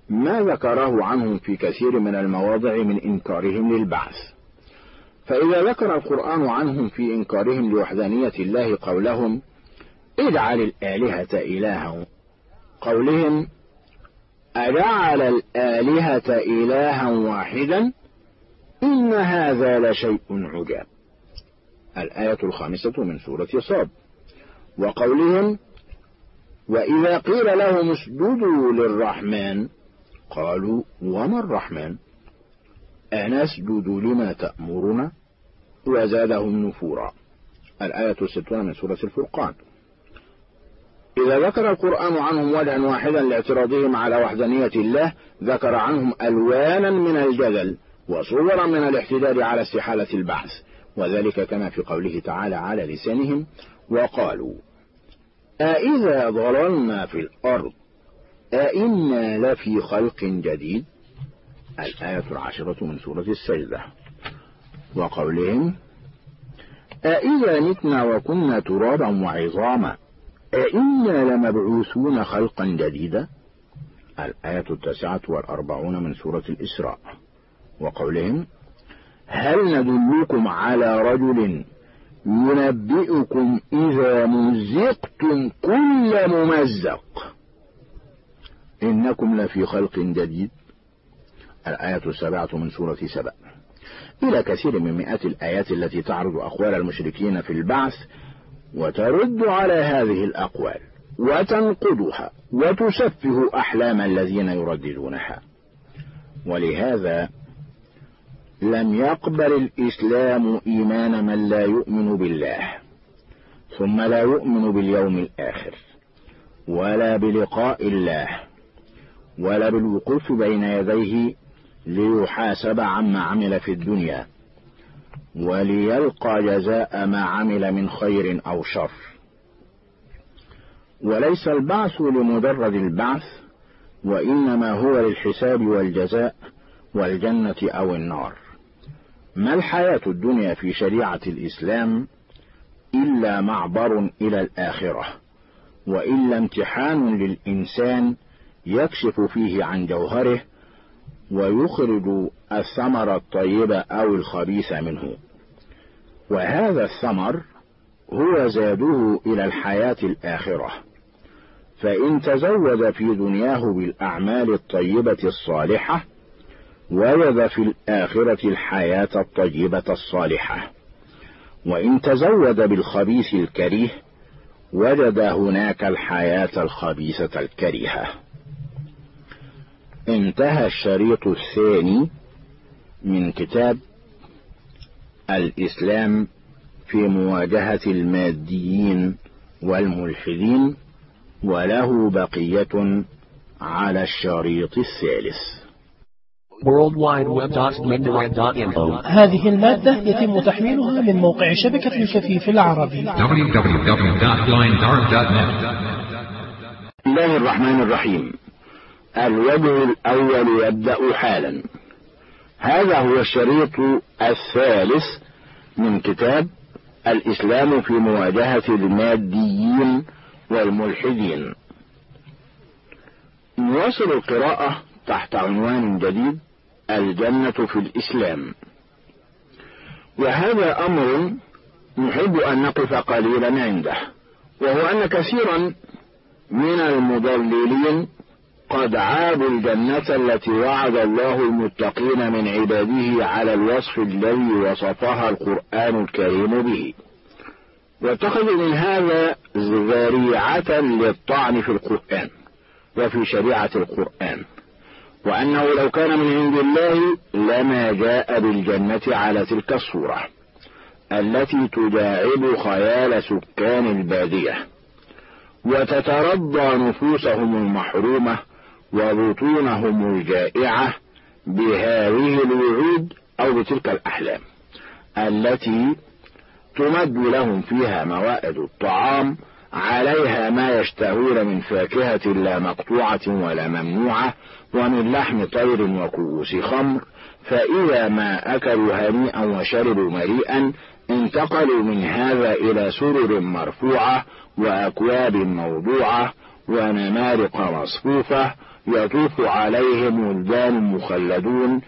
ما ذكره عنهم في كثير من المواضع من إنكارهم للبعث. فإذا ذكر القرآن عنهم في إنكارهم لوحدانية الله قولهم اجعل الآلهة إلها. قولهم أجعل الآلهة إلها واحدا إن هذا لشيء عجاب. الآية الخامسة من سورة صاد. وقولهم وإذا قيل لهم اسجدوا للرحمن قالوا وما الرحمن؟ أنسجد لما تأمرنا؟ وزادهم نفورا. الآية الستون من سورة الفرقان. إذا ذكر القرآن عنهم وجها واحدا لاعتراضهم على وحدانية الله ذكر عنهم ألوانا من الجدل وصورا من الاحتجاج على استحالة البحث وذلك كما في قوله تعالى على لسانهم وقالوا أإذا ضللنا في الأرض أئنا لفي خلق جديد؟ الآية العاشرة من سورة السجدة. وقولهم أإذا متنا وكنا ترابا وعظاما أئنا لمبعوثون خلقا جديدا. الآية التاسعة والأربعون من سورة الإسراء. وقولهم هل ندلكم على رجل ينبئكم إذا مزقتم كل ممزق؟ إنكم لفي خلق جديد. الآية السابعة من سورة سبأ. إلى كثير من مئات الآيات التي تعرض أقوال المشركين في البعث وترد على هذه الأقوال وتنقضها وتسفه أحلام الذين يرددونها. ولهذا لم يقبل الإسلام إيمان من لا يؤمن بالله ثم لا يؤمن باليوم الآخر ولا بلقاء الله ولا بالوقوف بين يديه ليحاسب عما عمل في الدنيا وليلقى جزاء ما عمل من خير أو شر. وليس البعث لمجرد البعث وإنما هو للحساب والجزاء والجنة أو النار. ما الحياة الدنيا في شريعة الإسلام إلا معبر إلى الآخرة وإلا امتحان للإنسان يكشف فيه عن جوهره ويخرج الثمر الطيب أو الخبيث منه. وهذا الثمر هو زاده إلى الحياة الآخرة. فإن تزود في دنياه بالأعمال الطيبة الصالحة وجد في الآخرة الحياة الطيبة الصالحة. وإن تزود بالخبيث الكريه وجد هناك الحياة الخبيثة الكريهة. انتهى الشريط الثاني من كتاب الإسلام في مواجهة الماديين والملحدين وله بقية على الشريط الثالث. هذه المادة يتم تحميلها من موقع شبكة الكفيف العربي. www.blinddark.net بسم الله الرحمن الرحيم. الوجه الأول يبدأ حالا. هذا هو الشريط الثالث من كتاب الإسلام في مواجهة الماديين والملحدين. نواصل القراءة تحت عنوان جديد الجنة في الإسلام. وهذا أمر نحب أن نقف قليلا عنده وهو أن كثيرا من المضللين قد عابوا الجنة التي وعد الله المتقين من عباده على الوصف الذي وصفها القرآن الكريم به. واتخذوا من هذا ذريعة للطعن في القرآن وفي شريعة القرآن. وأنه لو كان من عند الله لما جاء بالجنة على تلك الصورة التي تداعب خيال سكان البادية. وتترضى نفوسهم المحرومة وبطونهم الجائعة بهذه الوعود أو بتلك الأحلام التي تمد لهم فيها موائد الطعام عليها ما يشتهون من فاكهة لا مقطوعة ولا ممنوعة ومن لحم طير وكؤوس خمر فإذا ما أكلوا هنيئا وشربوا مريئا انتقلوا من هذا إلى سرر مرفوعة وأكواب موضوعة ونمارق مصفوفة يطوف عليهم ولدان مخلدون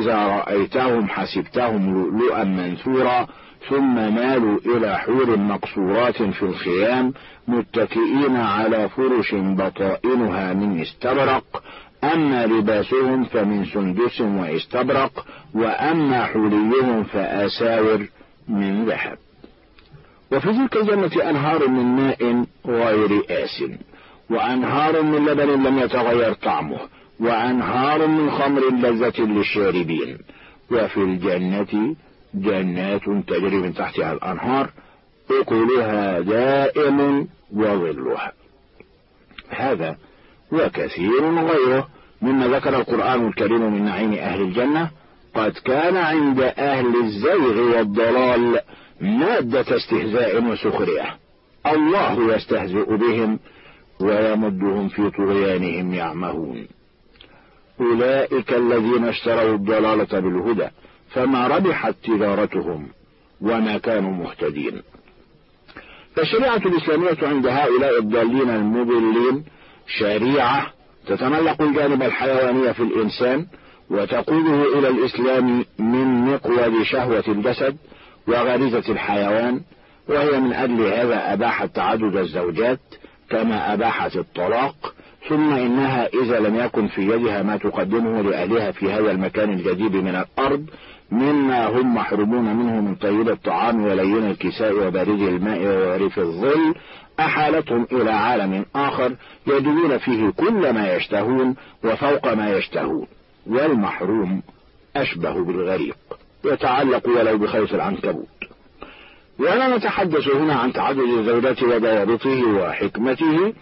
إذا رأيتهم حسبتهم لؤلؤا منثورا ثم مالوا إلى حور مقصورات في الخيام متكئين على فرش بطائنها من استبرق. أما لباسهم فمن سندس واستبرق وأما حليهم فأساور من ذهب. وفي تلك الجنة أنهار من ماء غير آس وأنهار من لبن لم يتغير طعمه وأنهار من خمر لذة للشاربين. وفي الجنة جنات تجري من تحتها الأنهار أكلها دائم وظلها. هذا وكثير غيره مما ذكر القرآن الكريم من نعيم أهل الجنة قد كان عند أهل الزيغ والضلال مادة استهزاء وسخرية. الله يستهزئ بهم ويمدهم في طغيانهم يعمهون. أولئك الذين اشتروا الضلالة بالهدى فما ربحت تجارتهم وما كانوا مهتدين. فالشريعة الإسلامية عند هؤلاء الضالين المضلين شريعة تتملق الجانب الحيواني في الإنسان وتقوده إلى الإسلام من مقود شهوة الجسد وغريزة الحيوان وهي من أجل هذا أباحت تعدد الزوجات كما أباحت الطلاق ثم إنها إذا لم يكن في يدها ما تقدمه لأهلها في هذا المكان الجديد من الأرض مما هم محرومون منه من طيب الطعام ولين الكساء وبارد الماء ووريف الظل أحالتهم إلى عالم آخر يجدون فيه كل ما يشتهون وفوق ما يشتهون والمحروم أشبه بالغريق يتعلق ولو بخيط العنكبوت. ولا نتحدث هنا عن تعدد الزوجات وضوابطه وحكمته.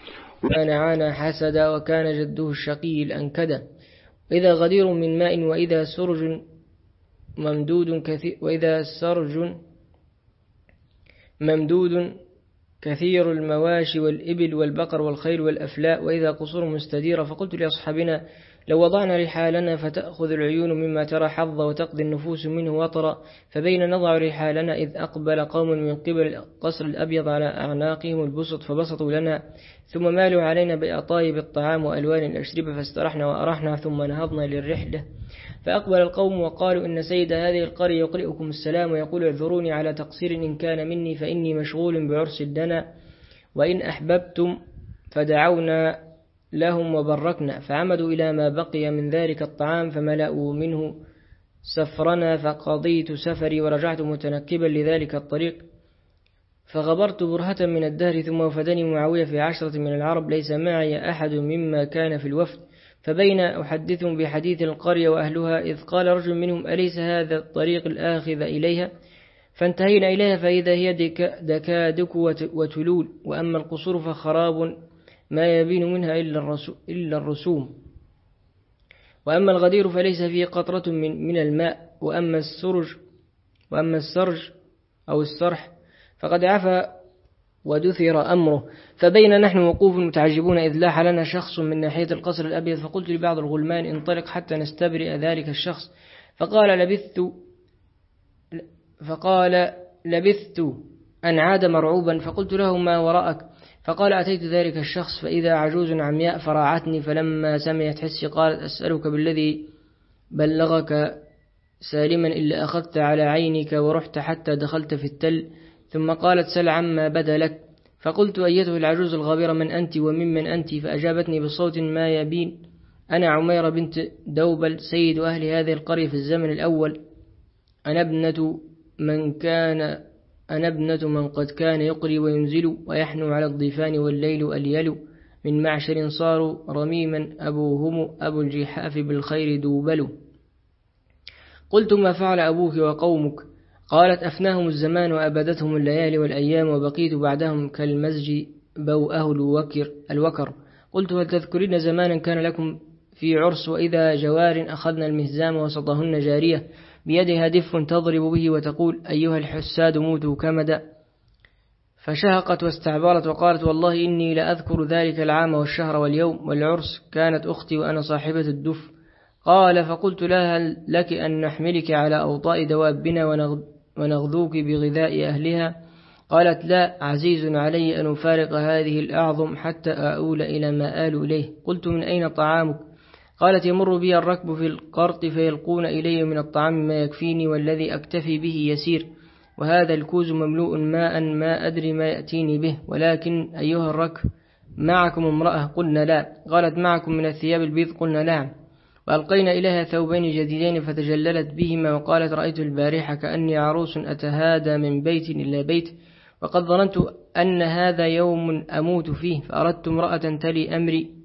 كان عانى حسدا وكان جده الشقي الأنكدا وإذا غدير من ماء وإذا سرج ممدود كثير وإذا سرج ممدود كثير المواشي والإبل والبقر والخيل والأفلاء. وإذا قصور مستديرة فقلت لأصحابنا لو وضعنا رحالنا فتأخذ العيون مما ترى حظ وتقضي النفوس منه وطرا فبين نضع رحالنا إذ أقبل قوم من قبل القصر الأبيض على أعناقهم البسط فبسطوا لنا ثم مالوا علينا بأطايب الطعام وألوان الأشربة فاسترحنا وأرحنا ثم نهضنا للرحلة. فأقبل القوم وقالوا إن سيد هذه القرية يقرئكم السلام ويقول اعذروني على تقصير إن كان مني فإني مشغول بعرس الدنا وإن أحببتم فدعونا لهم وبركنا. فعمدوا إلى ما بقي من ذلك الطعام فملأوا منه سفرنا فقضيت سفري ورجعت متنكبا لذلك الطريق. فغبرت برهة من الدهر ثم وفدني معاوية في عشرة من العرب. ليس معي أحد مما كان في الوفد. فبين أحدثهم بحديث القرية وأهلها إذ قال رجل منهم أليس هذا الطريق الآخذ إليها؟ فانتهينا إليها فإذا هي دكادك وتلول. وأما القصور فخراب ما يبين منها إلا الرسوم. وأما الغدير فليس فيه قطرة من, من الماء وأما السرج وأما السرج أو السرح فقد عفى ودثر أمره. فبين نحن وقوف متعجبون إذ لاح لنا شخص من ناحية القصر الأبيض فقلت لبعض الغلمان انطلق حتى نستبرئ ذلك الشخص. فقال لبثت فقال لبثت أن عاد مرعوبا فقلت له ما وراءك؟ فقال أتيت ذلك الشخص فإذا عجوز عمياء فراعتني فلما سمعت حسي قالت أسألك بالذي بلغك سالما إلا أخذت على عينك ورحت حتى دخلت في التل. ثم قالت سل عما بدا لك؟ فقلت أيته العجوز الغابرة من أنت وممن أنت؟ فأجابتني بصوت ما يبين. أنا عميرة بنت دوبل سيد أهل هذه القرية في الزمن الأول. أنا ابنة من كان أنا ابنة من قد كان يقري وينزل ويحنو على الضيفان والليل أليل. من معشر صاروا رميما أبوهم أبو الجحاف بالخير دوبل. قلت ما فعل أبوك وقومك؟ قالت أفناهم الزمان وأبدتهم الليالي والأيام وبقيت بعدهم كالمزج بوأه الوكر, الوكر. قلت هل تذكرين زمانا كان لكم في عرس وإذا جوار أخذنا المهزام وسطهن جارية؟ بيدها دف تضرب به وتقول أيها الحساد موتوا كمدا. فشهقت واستعبرت وقالت والله إني لأذكر ذلك العام والشهر واليوم والعرس كانت أختي وأنا صاحبة الدف. قال فقلت لها لك أن نحملك على أوطاء دوابنا ونغذوك بغذاء أهلها؟ قالت لا عزيز علي أن أفارق هذه الأعظم حتى أؤول إلى ما آل إليه. قلت من أين طعامك؟ قالت يمر بي الركب في القرط فيلقون إلي من الطعام ما يكفيني والذي أكتفي به يسير وهذا الكوز مملوء ماء ما أدري ما يأتيني به ولكن أيها الركب معكم امرأة؟ قلنا لا. قالت معكم من الثياب البيض؟ قلنا نعم. وألقينا إليها ثوبين جديدين فتجللت بهما وقالت رأيت البارحة كأني عروس أتهادى من بيت إلى بيت وقد ظننت أن هذا يوم أموت فيه فأردت امرأة تلي أمري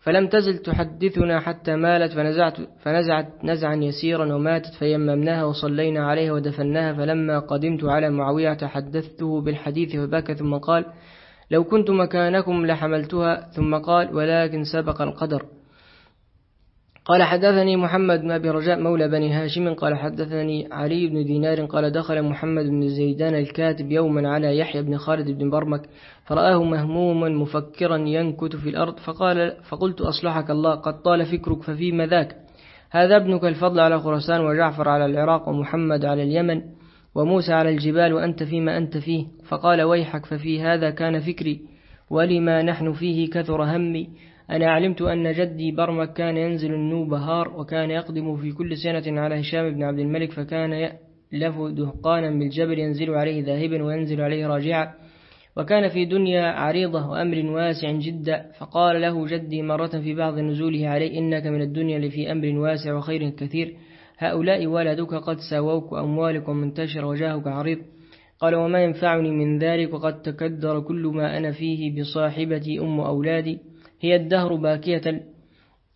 فلم تزل تحدثنا حتى مالت فنزعت, فنزعت نزعا يسيرا وماتت فيممناها وصلينا عليها ودفناها فلما قدمت على معاوية تحدثته بالحديث فبكى ثم قال لو كنت مكانكم لحملتها ثم قال ولكن سبق القدر قال حدثني محمد بن أبي رجاء مولى بني هاشم قال حدثني علي بن دينار قال دخل محمد بن زيدان الكاتب يوما على يحيى بن خالد بن برمك فرآه مهموما مفكرا ينكت في الأرض فقال فقلت أصلحك الله قد طال فكرك ففيما ذاك هذا ابنك الفضل على خراسان وجعفر على العراق ومحمد على اليمن وموسى على الجبال وأنت فيما أنت فيه. فقال ويحك ففي هذا كان فكري ولما نحن فيه كثر همي. أنا علمت أن جدي برمك كان ينزل النوبهار وكان يقدم في كل سنة على هشام بن عبد الملك فكان يألف دهقانا بالجبل ينزل عليه ذاهبا وينزل عليه راجعا وكان في دنيا عريضة وأمر واسع جدا فقال له جدي مرة في بعض نزوله عليه إنك من الدنيا لفي أمر واسع وخير كثير هؤلاء ولدك قد ساووك أموالك ومنتشر وجاهك عريض قال وما ينفعني من ذلك وقد تكدر كل ما أنا فيه بصاحبتي أم أولادي هي الدهر باكية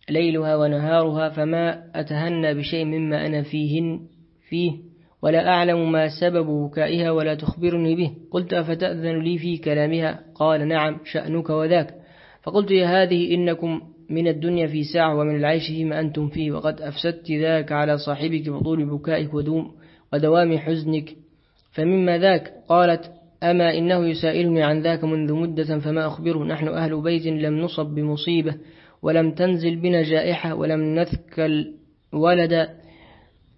ليلها ونهارها فما أتهنى بشيء مما أنا فيهن فيه ولا أعلم ما سبب بكائها ولا تخبرني به. قلت أفتأذن لي في كلامها؟ قال نعم شأنك وذاك. فقلت يا هذه إنكم من الدنيا في ساعة ومن العيش فيما أنتم فيه وقد أفسدت ذاك على صاحبك بطول بكائك ودوم ودوام حزنك فمما ذاك؟ قالت أما إنه يسائلني عن ذاك منذ مدة فما أخبره. نحن أهل بيت لم نصب بمصيبة ولم تنزل بنا جائحة ولم نثكل ولدا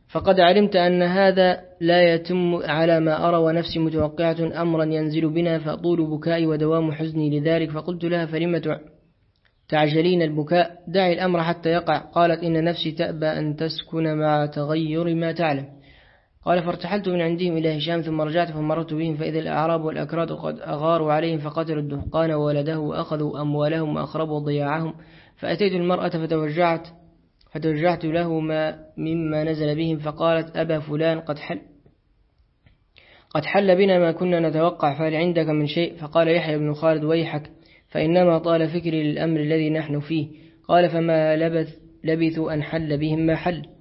فقد علمت أن هذا لا يتم على ما أرى ونفسي متوقعة أمرا ينزل بنا فطول بكائي ودوام حزني لذلك. فقلت لها فلم تعجلين البكاء؟ دعي الأمر حتى يقع. قالت إن نفسي تأبى أن تسكن مع تغير ما تعلم. قال فارتحلت من عندهم إلى هشام ثم رجعت فمررت بهم فإذا الأعراب والأكراد قد أغاروا عليهم فقتلوا الدهقان وولده وأخذوا أموالهم وأخربوا ضياعهم فأتيت المرأة فتوجعت فتوجعت له ما مما نزل بهم فقالت أبا فلان قد حل قد حل بنا ما كنا نتوقع فهل عندك من شيء؟ فقال يحيى بن خالد ويحك فإنما طال فكري للأمر الذي نحن فيه. قال فما لبث لبثوا أن حل بهم ما حل.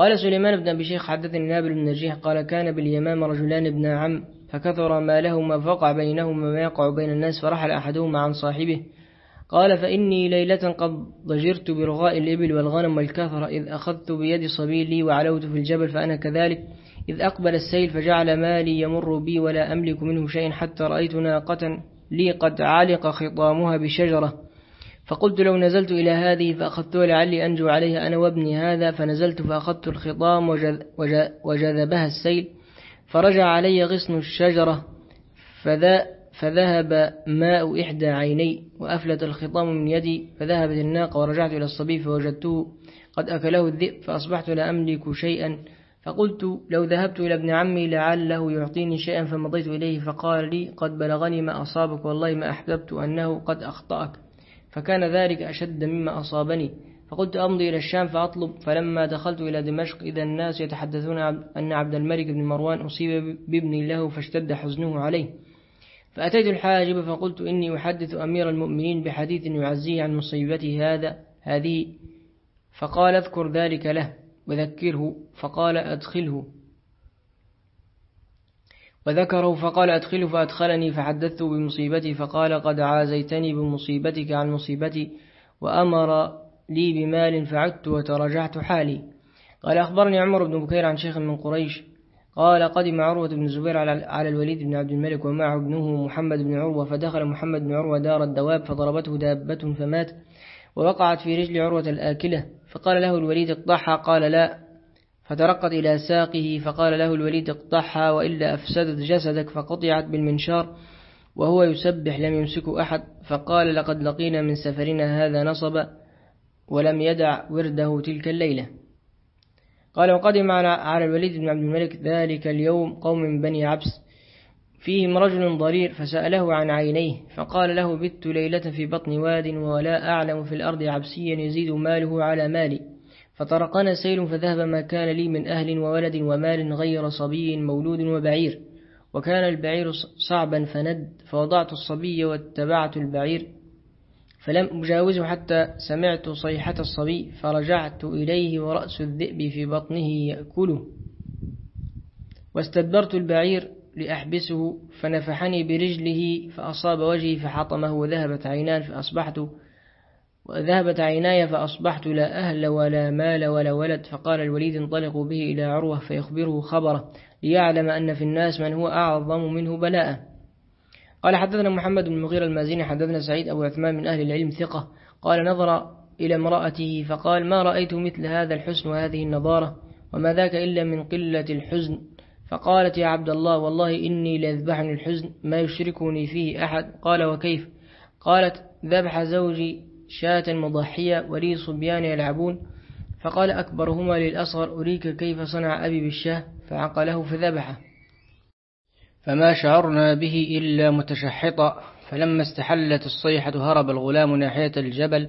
قال سليمان بن أبي شيخ حدثني نابل بن نجيح قال كان باليمام رجلان ابن عم فكثر ما لهما فوقع بينهما ما يقع بين الناس فرحل أحدهما عن صاحبه. قال فإني ليلة قد ضجرت برغاء الإبل والغنم والكثرة إذ أخذت بيد صبي لي وعلوت في الجبل فأنا كذلك. إذ أقبل السيل فجعل مالي يمر بي ولا أملك منه شيء حتى رأيت ناقة لي قد علق خطامها بشجرة. فقلت لو نزلت إلى هذه فأخذتها لعلي أنجو عليها أنا وابني هذا فنزلت فأخذت الخطام وجذبها السيل فرجع علي غصن الشجرة فذا فذهب ماء إحدى عيني وأفلت الخطام من يدي فذهبت الناقة ورجعت إلى الصبي فوجدته قد أكله الذئب فأصبحت لا أملك شيئا. فقلت لو ذهبت إلى ابن عمي لعله يعطيني شيئا فمضيت إليه فقال لي قد بلغني ما أصابك والله ما أحببت أنه قد أخطأك. فكان ذلك أشد مما أصابني. فقلت أمضي إلى الشام فأطلب فلما دخلت إلى دمشق إذا الناس يتحدثون أن عبد الملك بن مروان أصيب بابن له فاشتد حزنه عليه. فأتيت الحاجب فقلت إني أحدث أمير المؤمنين بحديث يعزيه عن مصيبته هذا هذه فقال اذكر ذلك له وذكره فقال أدخله. وذكره فقال أدخله فأدخلني فحدثت بمصيبتي فقال قد عازيتني بمصيبتك عن مصيبتي وأمر لي بمال فعدت وتراجعت حالي. قال أخبرني عمر بن بكير عن شيخ من قريش. قال قدم عروة بن الزبير على الوليد بن عبد الملك ومعه ابنه محمد بن عروة فدخل محمد بن عروة دار الدواب فضربته دابة فمات ووقعت في رجل عروة الآكلة فقال له الوليد اقطعها قال لا. فترقت إلى ساقه فقال له الوليد اقطعها وإلا أفسدت جسدك فقطعت بالمنشار وهو يسبح لم يمسكه أحد فقال لقد لقينا من سفرنا هذا نصب ولم يدع ورده تلك الليلة. قال وقدم على الوليد بن عبد الملك ذلك اليوم قوم من بني عبس فيهم رجل ضرير فسأله عن عينيه فقال له بت ليلة في بطن واد ولا أعلم في الأرض عبسيا يزيد ماله على مالي. فطرقنا سيل فذهب ما كان لي من أهل وولد ومال غير صبي مولود وبعير. وكان البعير صعبا فند فوضعت الصبي واتبعت البعير. فلم أجاوزه حتى سمعت صيحة الصبي فرجعت إليه ورأس الذئب في بطنه يأكله. واستدبرت البعير لأحبسه فنفحني برجله فأصاب وجهي فحطمه وذهبت عينان فأصبحت وذهبت عيناي فأصبحت لا أهل ولا مال ولا ولد. فقال الوليد انطلقوا به إلى عروة فيخبره خبره ليعلم أن في الناس من هو أعظم منه بلاء. قال حدثنا محمد بن مغير المازيني حدثنا سعيد أبو عثمان من أهل العلم ثقة. قال نظر إلى امرأته فقال ما رأيت مثل هذا الحسن وهذه النضارة وما ذاك إلا من قلة الحزن. فقالت يا عبد الله والله إني ليذبحني الحزن ما يشركني فيه أحد. قال وكيف؟ قالت ذبح زوجي شاة مضحية ولي صبيان يلعبون فقال أكبرهما للأصغر أريك كيف صنع أبي بالشاة؟ فعقله فذبحه. فما شعرنا به إلا متشحطا فلما استحلت الصيحة هرب الغلام ناحية الجبل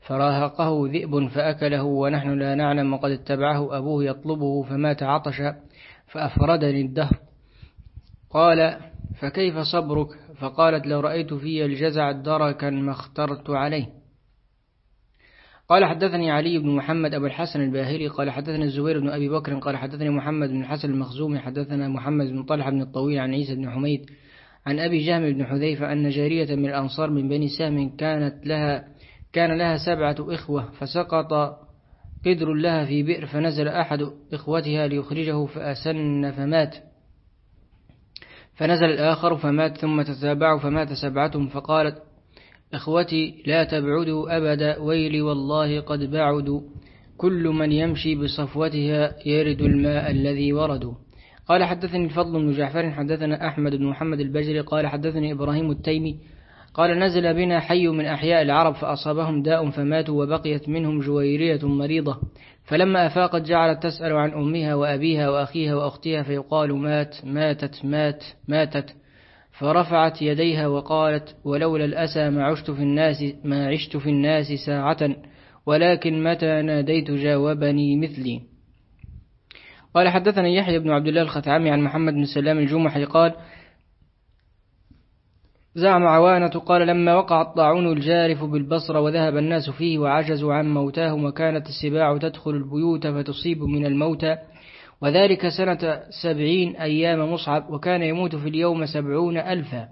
فراهقه ذئب فأكله ونحن لا نعلم وقد اتبعه أبوه يطلبه فمات عطشا فأفردني الدهر. قال فكيف صبرك؟ فقالت لو رأيت في الجزع دركا ما اخترت عليه. قال حدثني علي بن محمد أبو الحسن الباهلي قال حدثنا الزبير بن أبي بكر قال حدثني محمد بن الحسن المخزومي حدثنا محمد بن طلحة بن الطويل عن عيسى بن حميد عن أبي جهم بن حذيفة أن جارية من الأنصار من بني سهم كانت لها كان لها سبعة إخوة فسقط قدر لها في بئر فنزل أحد إخوتها ليخرجه فأسن فمات. فنزل الآخر فمات ثم تتابعوا فمات سبعة فقالت إخوتي لا تبعدوا أبدا ويلي والله قد بعدوا. كل من يمشي بصفوتها يرد الماء الذي وردوا. قال حدثني الفضل بن جعفر حدثنا أحمد بن محمد البجري قال حدثني إبراهيم التيمي. قال نزل بنا حي من أحياء العرب فأصابهم داء فماتوا وبقيت منهم جويرية مريضة. فلما أفاقت جعلت تسأل عن أمها وأبيها وأخيها وأختها فيقال مات ماتت مات ماتت. فرفعت يديها وقالت ولولا الأسى ما عشت في الناس ما عشت في الناس ساعة ولكن متى ناديت جاوبني مثلي؟ قال حدثنا يحيى بن عبد الله الختعمي عن محمد بن سلام الجمحي قال زعم عوانة قال لما وقع الطاعون الجارف بالبصرة وذهب الناس فيه وعجزوا عن موتاهم وكانت السباع تدخل البيوت فتصيب من الموتى وذلك سنة سبعين أيام مصعب وكان يموت في اليوم سبعون ألفا.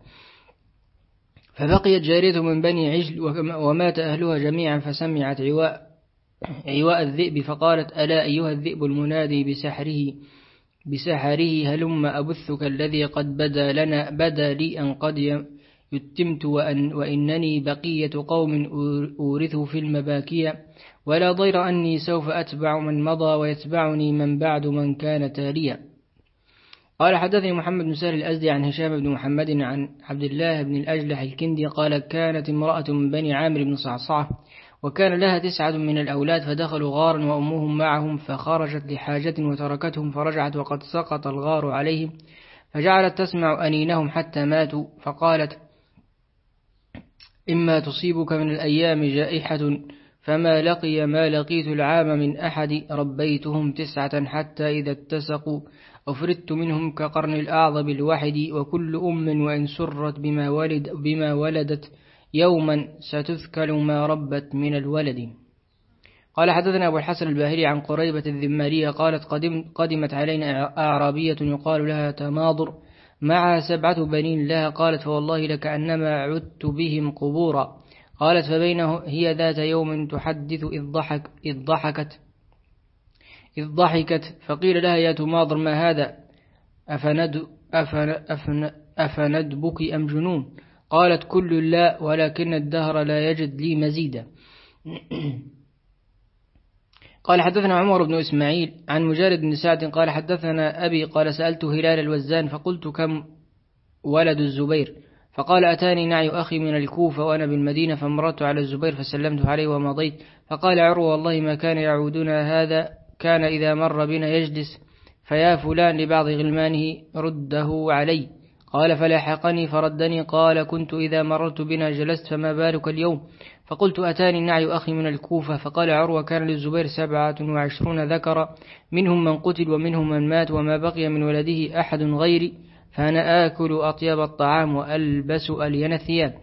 فبقيت جارية من بني عجل ومات أهلها جميعا فسمعت عواء عواء الذئب فقالت ألا أيها الذئب المنادي بسحره بسحره هلم أبثك الذي قد بدا لنا بدا لي أن قد يتمت وأن وإنني بقية قوم أورثه في المباكية ولا ضير أني سوف أتبع من مضى ويتبعني من بعد من كان تاليا. قال حدثني محمد بن سهل الأزدي عن هشام بن محمد عن عبد الله بن الأجلح الكندي قال كانت امرأة من بني عامر بن صعصعة وكان لها تسعة من الأولاد فدخلوا غارا وأمهم معهم فخرجت لحاجة وتركتهم فرجعت وقد سقط الغار عليهم فجعلت تسمع أنينهم حتى ماتوا فقالت إما تصيبك من الأيام جائحة فما لقي ما لقيت العام من أحد ربيتهم تسعة حتى إذا اتسقوا. أفردت منهم كقرن الأعظم الواحد وكل أم وإن سرت بما, ولد بما ولدت يوما ستذكل ما ربت من الولد. قال حدثنا أبو الحسن الباهلي عن قريبة الذمارية قالت قدم قدمت علينا أعرابية يقال لها تماضر مع سبعة بنين لها قالت فوالله لكأنما عدت بهم قبورا. قالت فبينه هي ذات يوم تحدث إذ, ضحك إذ ضحكت. إذ ضحكت فقيل لها يا تماضر ما هذا؟ أفند أفن أفن أفندبك أم جنون؟ قالت كل لا ولكن الدهر لا يجد لي مزيدا قال حدثنا عمر بن إسماعيل عن مجارد بن سعد قال حدثنا أبي قال سألت هلال الوزان فقلت كم ولد الزبير؟ فقال أتاني نعي أخي من الكوفة وأنا بالمدينة فمررت على الزبير فسلمت عليه ومضيت. فقال عروة والله ما كان يعودنا هذا كان إذا مر بنا يجلس فيا فلان لبعض غلمانه رده علي. قال فلاحقني فردني قال كنت إذا مررت بنا جلست فما بالك اليوم؟ فقلت أتاني النعي أخي من الكوفة. فقال عروة كان للزبير سبعة وعشرون ذكر منهم من قتل ومنهم من مات وما بقي من ولده أحد غيري. فأنا آكل أطيب الطعام وألبس ألين الثياب.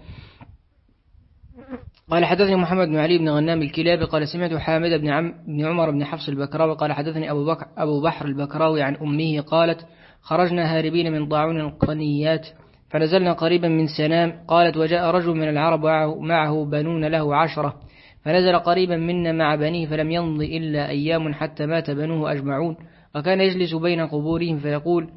قال حدثني محمد بن علي بن غنام الكلابي قال سمعت حامد بن, عم بن عمر بن حفص البكراوي قال حدثني أبو, بكر أبو بحر البكراوي عن أمه قالت خرجنا هاربين من طاعون القنيات فنزلنا قريبا من سنام قالت وجاء رجل من العرب معه بنون له عشرة فنزل قريبا منا مع بنيه فلم يمض إلا أيام حتى مات بنوه أجمعون وكان يجلس بين قبورهم فيقول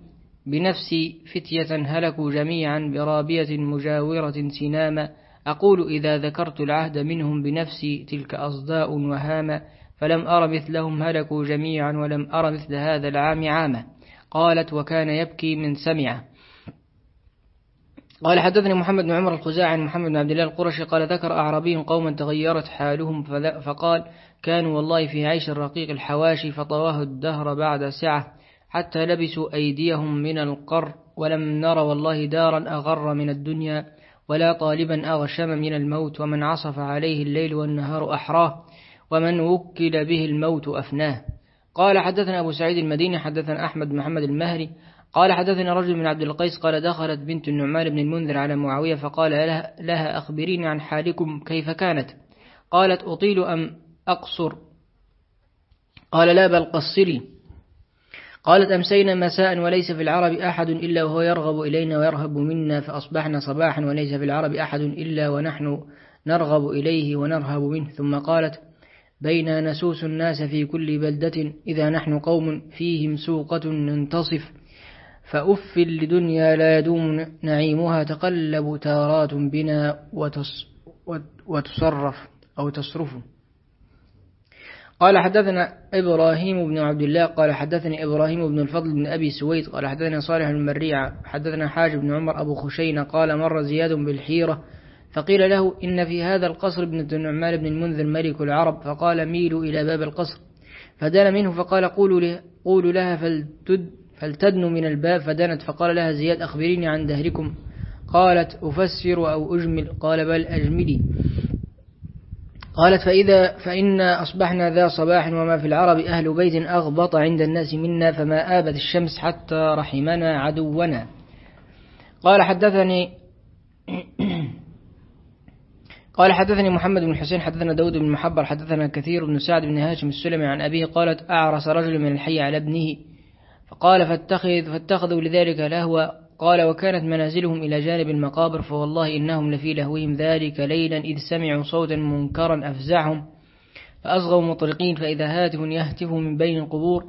بنفسي فتية هلكوا جميعا برابية مجاورة سناما. أقول إذا ذكرت العهد منهم بنفسي تلك أصداء وهاما فلم أر مثلهم هلكوا جميعا ولم أر مثل هذا العام عاما. قالت وكان يبكي من سمعه. قال حدثني محمد بن عمر الخزاعي عن محمد بن عبد الله القرشي قال ذكر أعرابي قوما تغيرت حالهم فقال كانوا والله في عيش الرقيق الحواشي فطواه الدهر بعد سعة. حتى لبسوا أيديهم من القر ولم نر والله دارا أغر من الدنيا ولا طالبا أغشم من الموت ومن عصف عليه الليل والنهار أحراه ومن وكل به الموت أفناه. قال حدثنا أبو سعيد المديني حدثنا أحمد محمد المهري. قال حدثنا رجل من عبد القيس قال دخلت بنت النعمان بن المنذر على معاوية فقال لها, لها أخبريني عن حالكم كيف كانت؟ قالت أطيل أم أقصر؟ قال لا بل قصري. قالت أمسينا مساء وليس في العرب أحد إلا وهو يرغب إلينا ويرهب منا فأصبحنا صباحا وليس في العرب أحد إلا ونحن نرغب إليه ونرهب منه. ثم قالت بين نسوس الناس في كل بلدة إذا نحن قوم فيهم سوقة ننتصف فأف لدنيا لا يدوم نعيمها تقلب تارات بنا وتص وتصرف أو تصرف. قال حدثنا إبراهيم بن عبد الله قال حدثني إبراهيم بن الفضل بن أبي سويد قال حدثنا صالح المريع حدثنا حاج بن عمر أبو خشينة قال مر زياد بالحيرة فقيل له إن في هذا القصر ابن النعمان بن المنذر ملك العرب فقال ميلوا إلى باب القصر. فدان منه فقال قولوا, له قولوا لها فلتد فلتدن من الباب فدنت فقال لها زياد أخبريني عن دهركم. قالت أفسر أو أجمل قال بل أجملي. قالت فإذا فإن أصبحنا ذا صباح وما في العرب أهل بيت أغبط عند الناس منا فما آبت الشمس حتى رحمنا عدونا. قال حدثني قال حدثني محمد بن حسين حدثنا داود بن محبر حدثنا كثير بن سعد بن هاشم السلمي عن أبيه قالت أعرس رجل من الحي على ابنه فقال فاتخذ فاتخذوا لذلك لهوا قال وكانت منازلهم إلى جانب المقابر فوالله إنهم لفي لهوهم ذلك ليلا إذ سمعوا صوتا منكرا أفزعهم فأصغوا مطرقين فإذا هاتف يهتف من بين القبور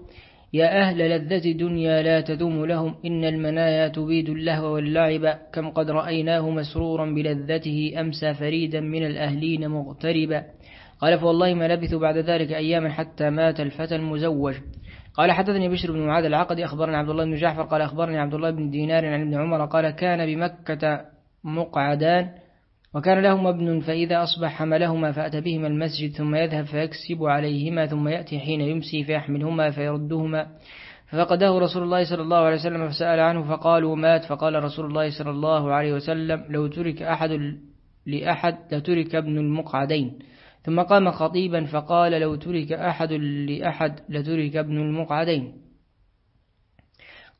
يا أهل لذة دنيا لا تدوم لهم إن المنايا تبيد اللهو واللعب. كم قد رأيناه مسرورا بلذته أمسى فريدا من الأهلين مغتربا. قال فوالله ما لبثوا بعد ذلك أياما حتى مات الفتى المزوج. قال حدثني بشر بن معاذ العقدي أخبرنا عبد الله بن جعفر قال أخبرني عبد الله بن دينار عن ابن عمر قال كان بمكة مقعدان وكان لهما ابن فإذا أصبح حملهما فأتى بهما المسجد ثم يذهب فيكسب عليهما ثم يأتي حين يمسي فيحملهما فيردهما. ففقده رسول الله صلى الله عليه وسلم فسأل عنه فقالوا مات فقال رسول الله صلى الله عليه وسلم لو ترك أحد لأحد لترك ابن المقعدين. ثم قام خطيبا فقال لو ترك أحد لأحد لترك ابن المقعدين.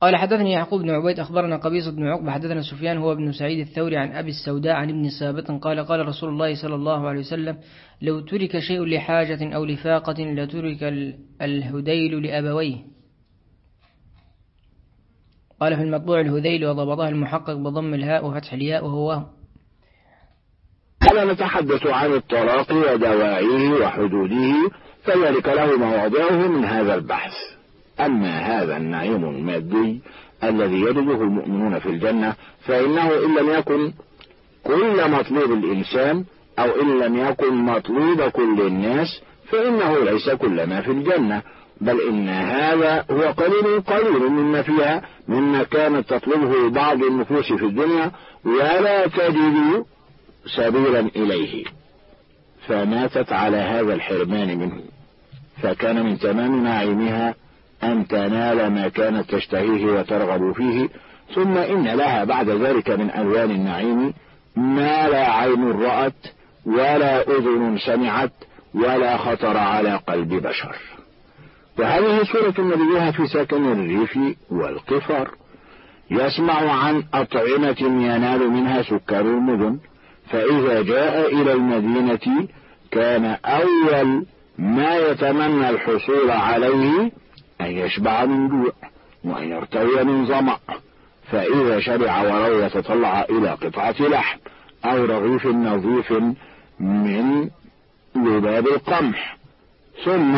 قال حدثني يعقوب بن عبيد أخبرنا قبيصة بن عقبة حدثنا سفيان هو ابن سعيد الثوري عن أبي السوداء عن ابن سابط قال قال رسول الله صلى الله عليه وسلم لو ترك شيء لحاجة أو لفاقة لترك الهديل لأبويه. قال في المطبوع الهذيل وضبطها المحقق بضم الهاء وفتح الياء وهو ألا نتحدث عن الطلاق ودواعيه وحدوده فذلك له مواضعه من هذا البحث. أما هذا النعيم المادي الذي يجده المؤمنون في الجنة فإنه إن لم يكن كل مطلوب الإنسان أو إن لم يكن مطلوب كل الناس فإنه ليس كل ما في الجنة بل إن هذا هو قليل قليل مما فيها مما كانت تطلبه بعض النفوس في الدنيا ولا تجد سبيلا إليه فماتت على هذا الحرمان منه. فكان من تمام نعيمها أن تنال ما كانت تشتهيه وترغب فيه ثم إن لها بعد ذلك من ألوان النعيم ما لا عين رأت ولا أذن سمعت ولا خطر على قلب بشر. وهذه سورة نبيها في سكن الريف والقفر يسمع عن أطعمة ينال منها سكر المدن فإذا جاء إلى المدينة كان أول ما يتمنى الحصول عليه أن يشبع من جوع وأن يرتوي من ظمأ. فإذا شبع ولو يتطلع إلى قطعة لحم أو رغيف نظيف من لباب القمح. ثم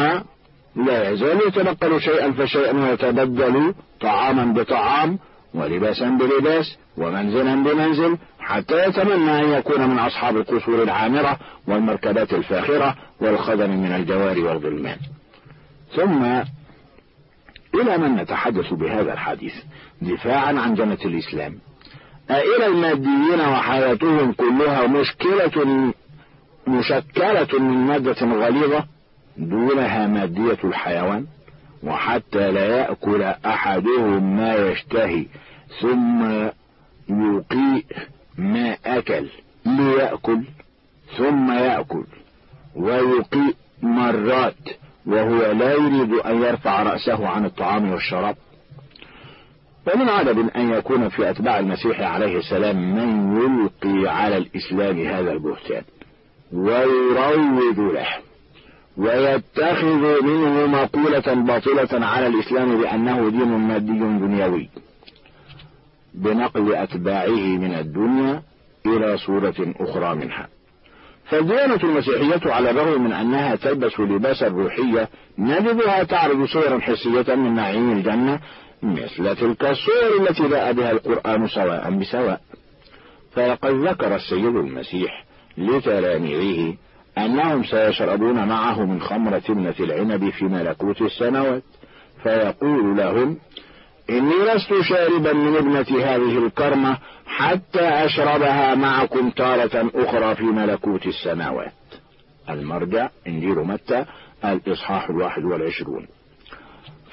لا يزال يتنقل شيئا فشيئا ويتبدل طعاما بطعام ولباسا بلباس ومنزلا بمنزل حتى يتمنى أن يكون من أصحاب القصور العامرة والمركبات الفاخرة والخدم من الجوار والظلمان ثم إلى من نتحدث بهذا الحديث دفاعا عن جنة الإسلام. أإلى الماديين وحياتهم كلها مشكلة مشكلة من مادة غليظة دونها مادية الحيوان وحتى لا يأكل أحدهم ما يشتهي ثم يقيء ما أكل ليأكل ثم يأكل ويقيء مرات وهو لا يريد أن يرفع رأسه عن الطعام والشراب. ومن عدد أن يكون في أتباع المسيح عليه السلام من يلقي على الإسلام هذا البهتان ويروج له ويتخذ منه مقولة باطلة على الإسلام بأنه دين مادي دنيوي. بنقل أتباعه من الدنيا إلى صورة أخرى منها. فالديانة المسيحية على الرغم من أنها تلبس لباس الروحية نجدها تعرض صورا حسية من نعيم الجنة مثل تلك الصور التي جاء بها القرآن سواء بسواء. فلقد ذكر السيد المسيح لتلاميذه أنهم سيشربون معه من خمرة ابنة العنب في ملكوت السماوات فيقول لهم إني لست شاربا من ابنة هذه الكرمة حتى أشربها معكم تارة أخرى في ملكوت السماوات. المرجع إنجيل متى الإصحاح الواحد والعشرون.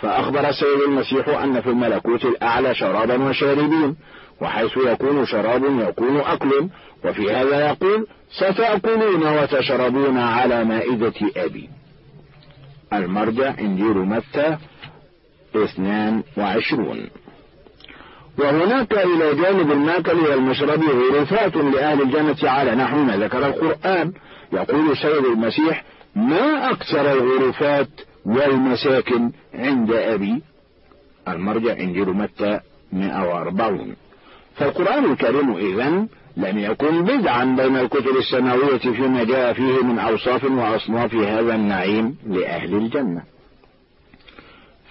فأخبر السيد المسيح أن في الملكوت الأعلى شرابا وشاربين وحيث يكون شراب يكون أكل وفي هذا يقول ستأكلون وتشربون على مائدة أبي. المرجع إنجيل متى اثنان وعشرون. وهناك إلى جانب الماكل والمشرب غرفات لأهل الجنة على نحو ما ذكر القرآن. يقول السيد المسيح ما أكثر الغرفات والمساكن عند أبي؟ المرجع إنجيل متى 140 فالقرآن الكريم إذن لم يكن بدعا بين الكتب السماوية فيما جاء فيه من أوصاف وأصناف هذا النعيم لأهل الجنة.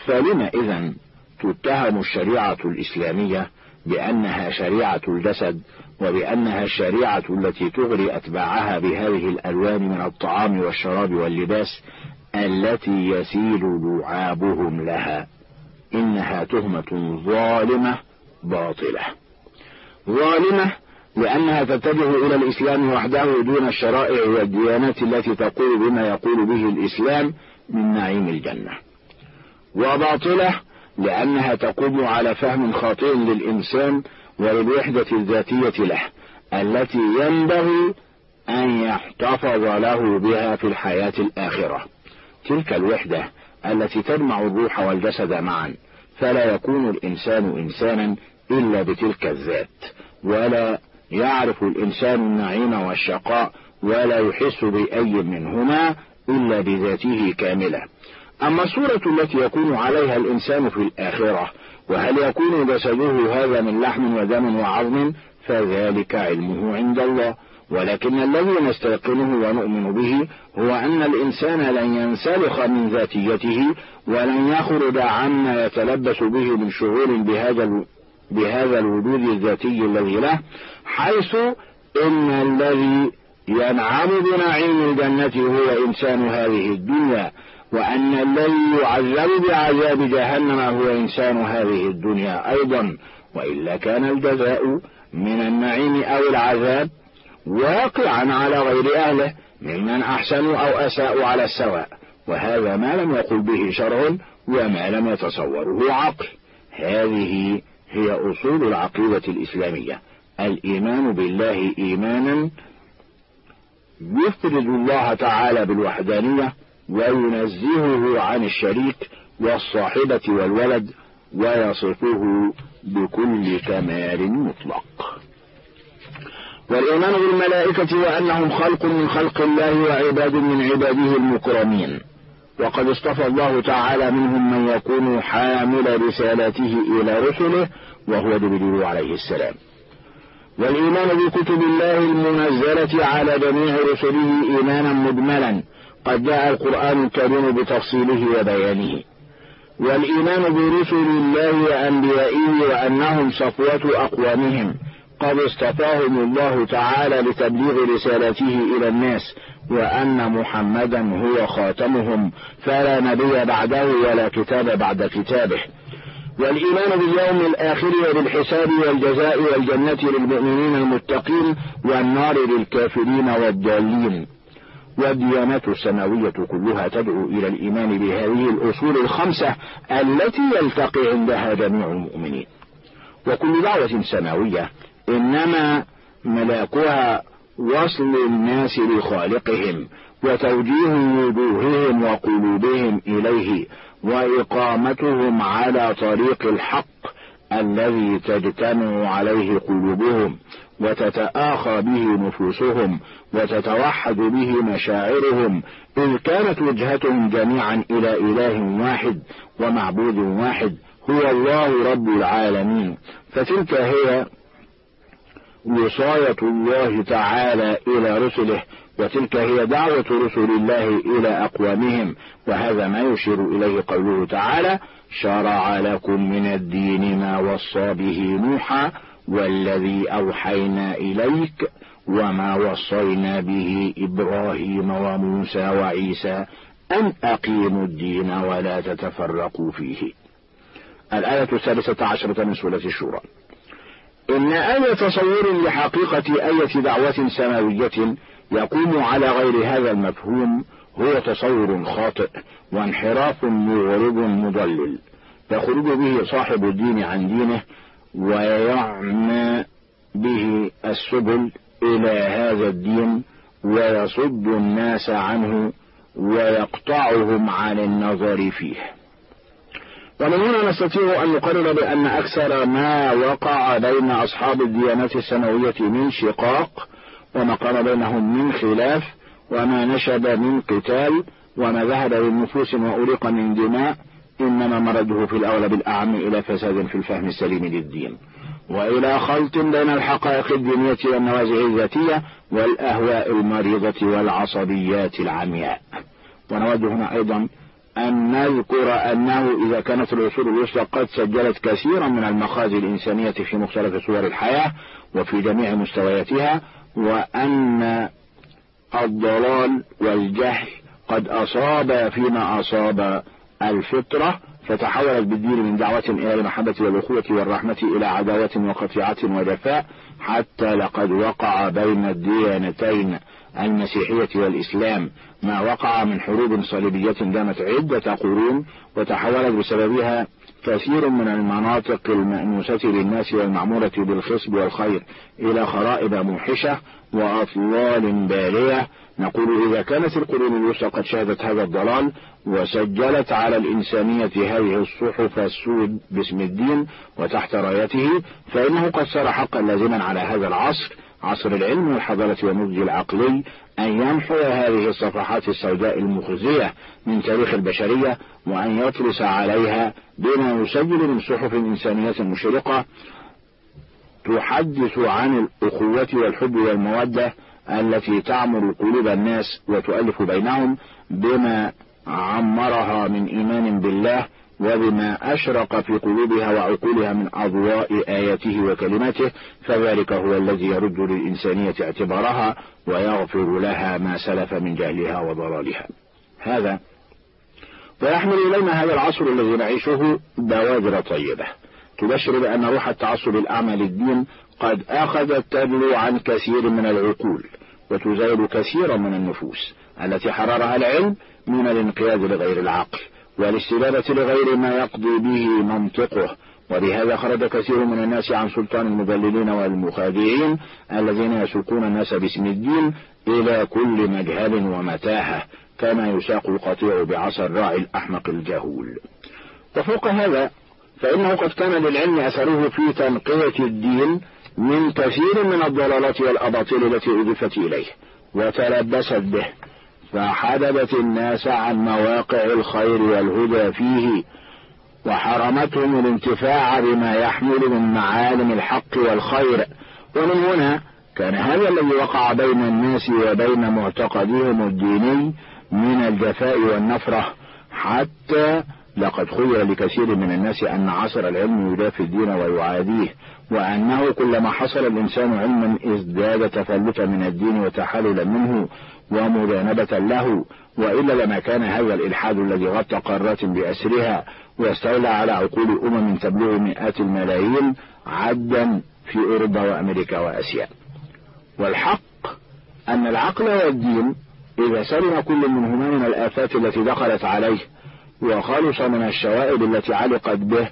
فلما إذا تتهم الشريعة الإسلامية بأنها شريعة الجسد وبأنها الشريعة التي تغري أتباعها بهذه الألوان من الطعام والشراب واللباس التي يسيل لعابهم لها. إنها تهمة ظالمة باطلة. ظالمة لأنها تتجه إلى الإسلام وحده دون الشرائع والديانات التي تقول بما يقول به الإسلام من نعيم الجنة. وباطلة لأنها تقوم على فهم خاطئ للإنسان وللوحدة الذاتية له التي ينبغي أن يحتفظ له بها في الحياة الآخرة. تلك الوحدة التي تجمع الروح والجسد معا فلا يكون الإنسان إنسانا إلا بتلك الذات ولا يعرف الإنسان النعيم والشقاء ولا يحس بأي منهما إلا بذاته كاملة. أما الصورة التي يكون عليها الإنسان في الآخرة وهل يكون جسده هذا من لحم ودم وعظم؟ فذلك علمه عند الله. ولكن الذي نستيقنه ونؤمن به هو أن الإنسان لن ينسلخ من ذاتيته ولن يخرج عما يتلبس به من شعور بهذا بهذا الوجود الذاتي الذي له حيث إن الذي ينعم بنعيم الجنة هو إنسان هذه الدنيا. وأن الذي يعذب بعذاب جهنم هو إنسان هذه الدنيا أيضا وإلا كان الجزاء من النعيم أو العذاب واقعا على غير أهله ممن أحسنوا أو أساءوا على السواء. وهذا ما لم يقل به شرع وما لم يتصوره عقل. هذه هي أصول العقيدة الإسلامية. الإيمان بالله إيمانا يفرد الله تعالى بالوحدانية وينزهه عن الشريك والصاحبة والولد ويصفه بكل كمال مطلق. والإيمان بالملائكة وأنهم خلق من خلق الله وعباد من عباده المكرمين. وقد اصطفى الله تعالى منهم من يكون حامل رسالاته إلى رسله وهو جبريل عليه السلام. والإيمان بكتب الله المنزلة على جميع رسله إيمانا مجملا قد جاء القرآن الكريم بتفصيله وبيانه. والإيمان برسل الله وأنبيائه وأنهم صفوة أقوامهم. قد اصطفاهم الله تعالى لتبليغ رسالته إلى الناس وأن محمدا هو خاتمهم. فلا نبي بعده ولا كتاب بعد كتابه. والإيمان باليوم الآخر وبالحساب والجزاء والجنة للمؤمنين المتقين والنار للكافرين والضالين. والديانات السماوية كلها تدعو إلى الإيمان بهذه الأصول الخمسة التي يلتقي عندها جميع المؤمنين. وكل دعوة سماوية إنما ملاكها وصل الناس لخالقهم وتوجيه وجوههم وقلوبهم إليه وإقامتهم على طريق الحق الذي تجتمع عليه قلوبهم وتتآخى به نفوسهم وتتوحد به مشاعرهم إذ كانت وجهتهم جميعا إلى إله واحد ومعبود واحد هو الله رب العالمين. فتلك هي وصاية الله تعالى إلى رسله وتلك هي دعوة رسل الله إلى أقوامهم. وهذا ما يشير إليه قوله تعالى شرع لكم من الدين ما وصى به نوحا والذي أوحينا إليك وما وصينا به إبراهيم وموسى وعيسى أن أقيموا الدين ولا تتفرقوا فيه. الآية الثالثة عشرة من سورة الشورى. إن أي تصور لحقيقة أية دعوة سماوية يقوم على غير هذا المفهوم هو تصور خاطئ وانحراف مغرب مضلل. يخرج به صاحب الدين عن دينه ويعمى به السبل إلى هذا الدين ويصد الناس عنه ويقطعهم عن النظر فيه. ومن هنا نستطيع أن نقرر بأن أكثر ما وقع بين أصحاب الديانات السماوية من شقاق وما قام بينهم من خلاف وما نشب من قتال وما ذهب للنفوس وأريق من دماء إنما مرده في الأغلب الأعم إلى فساد في الفهم السليم للدين. وإلى خلط بين الحقائق الدينية والنوازع الذاتية والأهواء المريضة والعصبيات العمياء. ونود هنا أيضا أن نذكر أنه إذا كانت العصور الوسطى قد سجلت كثيرا من المخازي الإنسانية في مختلف صور الحياة وفي جميع مستوياتها وأن الضلال والجهل قد أصاب فيما أصاب الفطرة فتحولت بالدين من دعوة إلى المحبة والأخوة والرحمة إلى عداوة وقطيعة وجفاء حتى لقد وقع بين الديانتين المسيحية والإسلام ما وقع من حروب صليبية دامت عدة قرون وتحولت بسببها كثير من المناطق المأنوسة للناس والمعمورة بالخصب والخير إلى خرائب موحشة وأطلال بالية نقول إذا كانت القرون الوسطى قد شهدت هذا الضلال وسجلت على الإنسانية هذه الصحف السود باسم الدين وتحت رايته فإنه قد صار حقا لازما على هذا العصر عصر العلم والحضارة والنضج العقلي أن يمحو هذه الصفحات السوداء المخزية من تاريخ البشرية وأن يطلس عليها بما يسجل من صحف إنسانية مشرقة تحدث عن الأخوة والحب والمودة التي تعمر قلوب الناس وتؤلف بينهم بما عمرها من إيمان بالله وبما أشرق في قلوبها وعقولها من أضواء آياته وكلماته فذلك هو الذي يرد للإنسانية اعتبارها ويغفر لها ما سلف من جهلها وضلالها. هذا. ويحمل إلينا هذا العصر الذي نعيشه بوادر طيبة. تبشر بأن روح التعصب الأعمى للدين قد أخذت تبلو عن كثير من العقول. وتزايد كثيرا من النفوس التي حررها العلم من الانقياد لغير العقل والاستجابة لغير ما يقضي به منطقه. ولهذا خرج كثير من الناس عن سلطان المضللين والمخادعين الذين يسوقون الناس باسم الدين إلى كل مجهل ومتاهة كما يساق القطيع بعصا الراعي الأحمق الجهول. وفوق هذا فإنه قد كان للعلم أثره في تنقية الدين من كثير من الضلالات والأباطيل التي أضيفت إليه وتلبست به فحدبت الناس عن مواقع الخير والهدى فيه وحرمتهم الانتفاع بما يحمل من معالم الحق والخير. ومن هنا كان هذا الذي وقع بين الناس وبين معتقدهم الديني من الجفاء والنفرة حتى لقد خيل لكثير من الناس أن عصر العلم يدافي الدين ويعاديه. وأنه كلما حصل الإنسان علما ازداد تفلتا من الدين وتحللا منه ومجانبة له وإلا لما كان هذا الإلحاد الذي غطى قارات بأسرها واستولى على عقول أمم تبلغ مئات الملايين عدا في أوروبا وأمريكا وآسيا. والحق أن العقل والدين إذا سلم كل منهما من الآفات التي دخلت عليه وخلص من الشوائب التي علقت به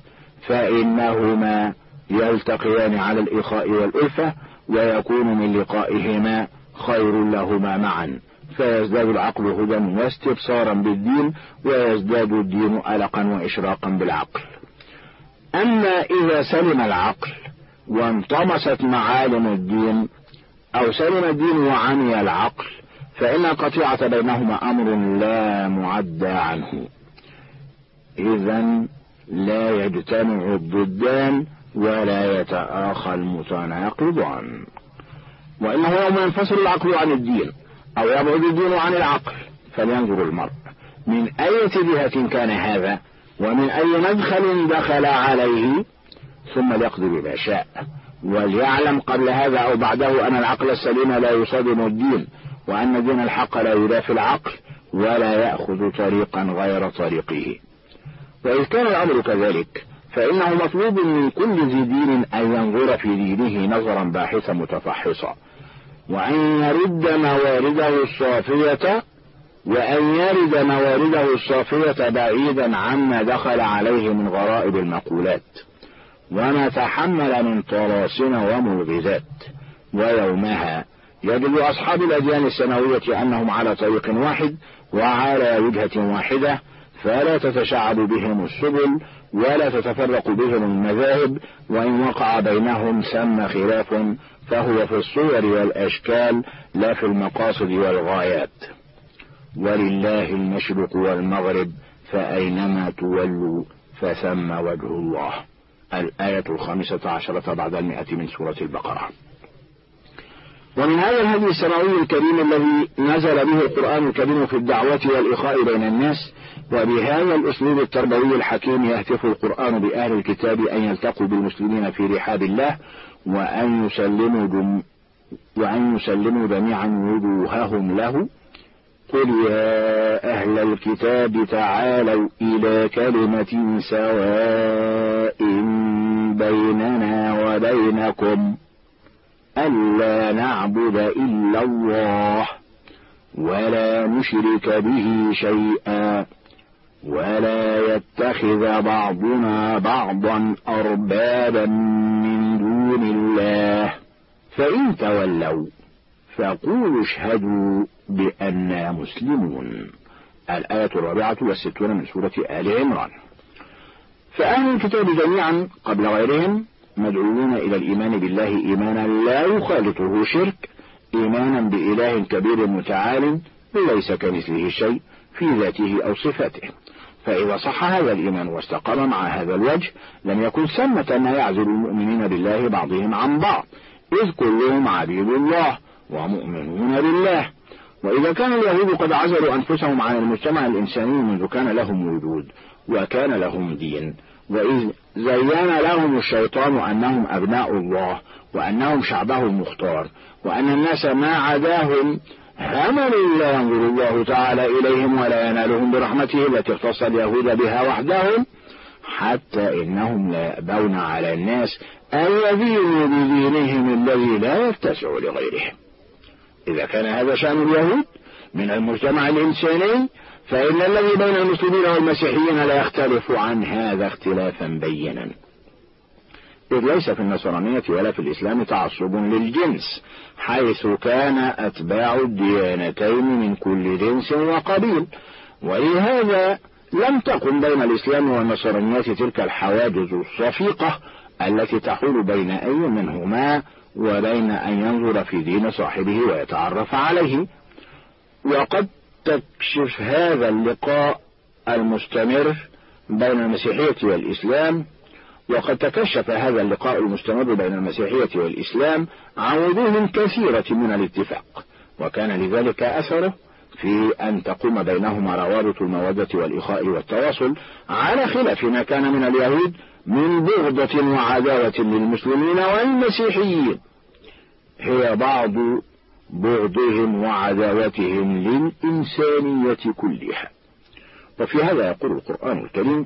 فإنهما يلتقيان على الإخاء والألفة ويكون من لقائهما خير لهما معا. فيزداد العقل هدى واستبصارا بالدين ويزداد الدين ألقا وإشراقا بالعقل. أما إذا سلم العقل وانطمست معالم الدين أو سلم الدين وعمي العقل فإن القطيعة بينهما أمر لا معدى عنه. إذا لا يجتمع الضدان ولا يتآخى المتناقضان. وإنه يوم ينفصل العقل عن الدين أو يبعد الدين عن العقل فلينظر المرء من أية جهة كان هذا ومن أي مدخل دخل عليه ثم ليقضي بما شاء. وليعلم قبل هذا أو بعده أن العقل السليم لا يصادم الدين وأن دين الحق لا يدافع العقل ولا يأخذ طريقا غير طريقه. وإذ كان الأمر كذلك فإنه مطلوب من كل ذي دين أن ينظر في دينه نظرا باحثا متفحصا وأن يرد موارده الصافية وأن يرد موارده الصافية بعيدا عما دخل عليه من غرائب المقولات. وما تحمل من طلاسم وموجزات ويومها يجد أصحاب الأديان السماوية أنهم على طريق واحد وعلى وجهة واحدة فلا تتشعب بهم السبل ولا تتفرق بهم المذاهب وإن وقع بينهم سم خلاف فهو في الصور والأشكال لا في المقاصد والغايات. ولله المشرق والمغرب فأينما تولوا فثم وجه الله. الآية الخامسة عشرة بعد المئة من سورة البقرة. ومن هذا الهدي السماوي الكريم الذي نزل به القرآن الكريم في الدعوة والإخاء بين الناس وبهذا الأسلوب التربوي الحكيم يهتف القرآن بأهل الكتاب أن يلتقوا بالمسلمين في رحاب الله وأن يسلموا جم وأن يسلموا جميعا وجوههم له. قل يا أهل الكتاب تعالوا إلى كلمة سواء بيننا وبينكم ألا نعبد إلا الله ولا نشرك به شيئا. ولا يتخذ بعضنا بعضا أربابا من دون الله. فإن تولوا فقولوا اشهدوا بأننا مسلمون. الآية الرابعة والستون من سورة آل عمران. فأهل الكتاب جميعا قبل غيرهم مدعوون إلى الإيمان بالله إيمانا لا يخالطه شرك إيمانا بإله كبير متعال ليس كمثله شيء في ذاته أو صفاته. فإذا صح هذا الإيمان واستقام مع هذا الوجه لم يكن ثمة ما يعزل المؤمنين بالله بعضهم عن بعض إذ كلهم عبيد الله ومؤمنون بالله. وإذا كان اليهود قد عزلوا أنفسهم عن المجتمع الإنساني منذ كان لهم وجود وكان لهم دين. وإذ زين لهم الشيطان أنهم أبناء الله وأنهم شعبه المختار وأن الناس ما عداهم همل لا ينظر الله تعالى إليهم ولا ينالهم برحمته التي اختص اليهود بها وحدهم حتى إنهم لا يأبون على الناس أن يدينوا بدينهم الذي لا يتسع لغيرهم. إذا كان هذا شأن اليهود من المجتمع الإنساني فإن الذي بين المسلمين والمسيحيين لا يختلف عن هذا اختلافا بينا. إذ ليس في النصرانية ولا في الإسلام تعصب للجنس حيث كان أتباع الديانتين من كل جنس وقبيل. ولهذا لم تكن بين الإسلام والنصرانية تلك الحواجز الصفيقة التي تحول بين أي منهما وبين أن ينظر في دين صاحبه ويتعرف عليه. وقد تكشف هذا اللقاء المستمر بين المسيحية والإسلام وقد تكشف هذا اللقاء المستمر بين المسيحية والإسلام عن وجوه كثيرة من الاتفاق وكان لذلك أثره في أن تقوم بينهما روابط المودة والإخاء والتواصل على خلاف ما كان من اليهود من بغضة وعداوة للمسلمين والمسيحيين. هي بعض بغضهم وعداوتهم للإنسانية كلها. وفي هذا يقول القرآن الكريم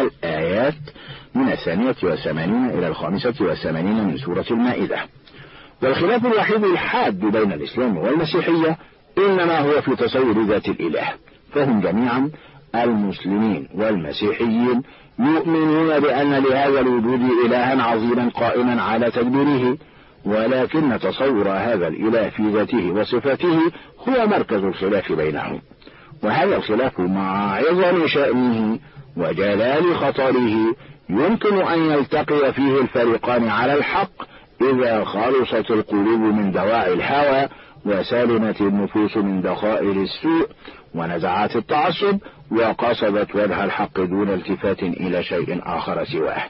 الآيات من الثانية وثمانين إلى الخامسة وثمانين من سورة المائدة. والخلاف الوحيد الحاد بين الإسلام والمسيحية إنما هو في تصور ذات الإله. فهم جميعا المسلمين والمسيحيين يؤمنون بأن لهذا الوجود إلها عظيما قائما على تدبيره ولكن تصور هذا الإله في ذاته وصفاته هو مركز الخلاف بينهم. وهذا الخلاف مع عظم شأنه وجلال خطره يمكن أن يلتقي فيه الفريقان على الحق إذا خلصت القلوب من دواعي الهوى وسلمت النفوس من دخائل السوء ونزعات التعصب وقصدت وجه الحق دون التفات إلى شيء آخر سواه.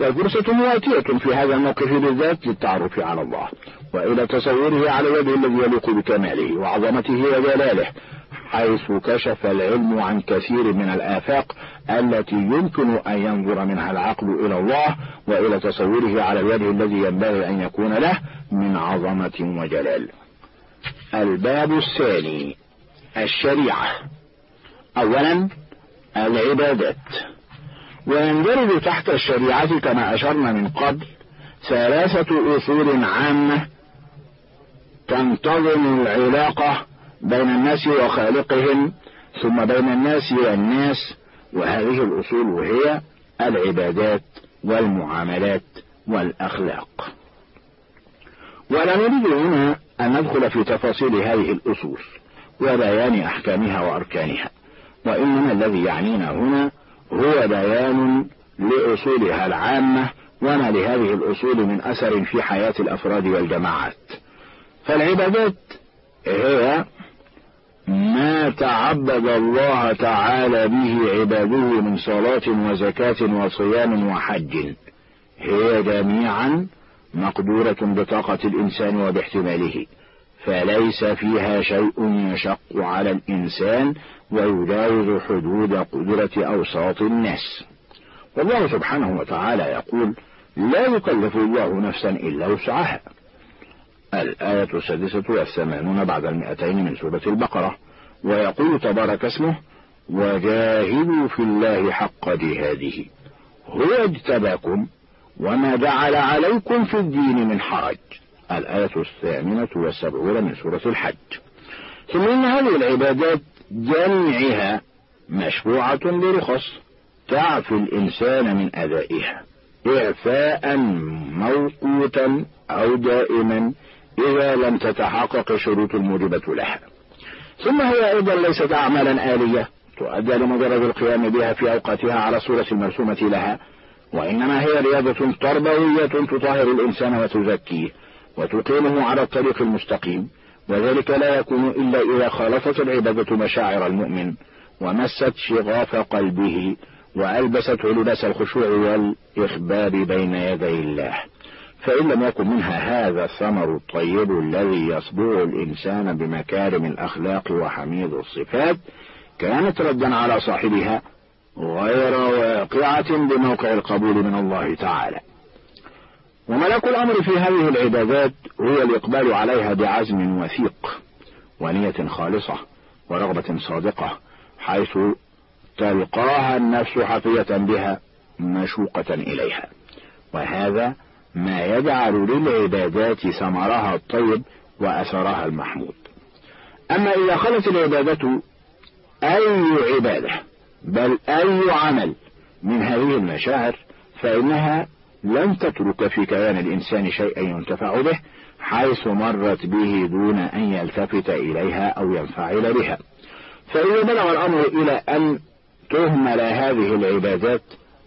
والفرصة مواتية في هذا الموقف بالذات للتعرف على الله وإلى تصوره على الوجه الذي يليق بكماله وعظمته وجلاله حيث كشف العلم عن كثير من الآفاق التي يمكن أن ينظر منها العقل إلى الله وإلى تصوره على الوجه الذي ينبغي أن يكون له من عظمة وجلال. الباب الثاني الشريعة. أولا العبادات. ويندرج تحت الشريعة كما أشرنا من قبل ثلاثة أصول عامة تنتظم العلاقة بين الناس وخالقهم ثم بين الناس والناس. وهذه الأصول هي العبادات والمعاملات والأخلاق. ولا نريد هنا أن ندخل في تفاصيل هذه الأصول وبيان أحكامها وأركانها وإنما الذي يعنينا هنا هو بيان لأصولها العامة وما لهذه الأصول من أثر في حياة الأفراد والجماعات. فالعبادات هي ما تعبد الله تعالى به عباده من صلاة وزكاة وصيام وحج. هي جميعا مقدورة بطاقة الإنسان وباحتماله. فليس فيها شيء يشق على الإنسان ويجاوز حدود قدرة أوساط الناس. والله سبحانه وتعالى يقول لا يكلف الله نفسا إلا وسعها. الآية السادسة والثمانون بعد المئتين من سورة البقرة. ويقول تبارك اسمه وجاهدوا في الله حق جهاده. هو اجتباكم وما جعل عليكم في الدين من حرج. الآية الثامنة والسبعون من سورة الحج. ثم إن هذه العبادات جميعها مشروعة برخص تعفي الإنسان من أدائها إعفاء موقوتا أو دائما إذا لم تتحقق الشروط الموجبة لها. ثم هي أيضا ليست أعمالا آلية تؤدى لمجرد القيام بها في أوقاتها على الصورة المرسومة لها. وإنما هي رياضة تربوية تطهر الإنسان وتزكيه وتقيمه على الطريق المستقيم. وذلك لا يكون إلا إذا خالطت العبادة مشاعر المؤمن ومست شغاف قلبه وألبسته لباس الخشوع والإخبار بين يدي الله. فإن لم يكن منها هذا الثمر الطيب الذي يصبغ الإنسان بمكارم الأخلاق وحميد الصفات كانت ردا على صاحبها غير واقعة بموقع القبول من الله تعالى. وملك الأمر في هذه العبادات هو الإقبال عليها بعزم وثيق ونية خالصة ورغبة صادقة حيث تلقاها النفس حفية بها مشوقة إليها. وهذا ما يجعل للعبادات ثمرها الطيب وأثرها المحمود. أما إذا خلت العبادة أي عبادة بل أي عمل من هذه المشاعر فإنها لن تترك في كيان الإنسان شيئا ينتفع به حيث مرت به دون أن يلتفت إليها أو ينفعل بها. فإذا بلغ الأمر إلى أن تهمل هذه العبادات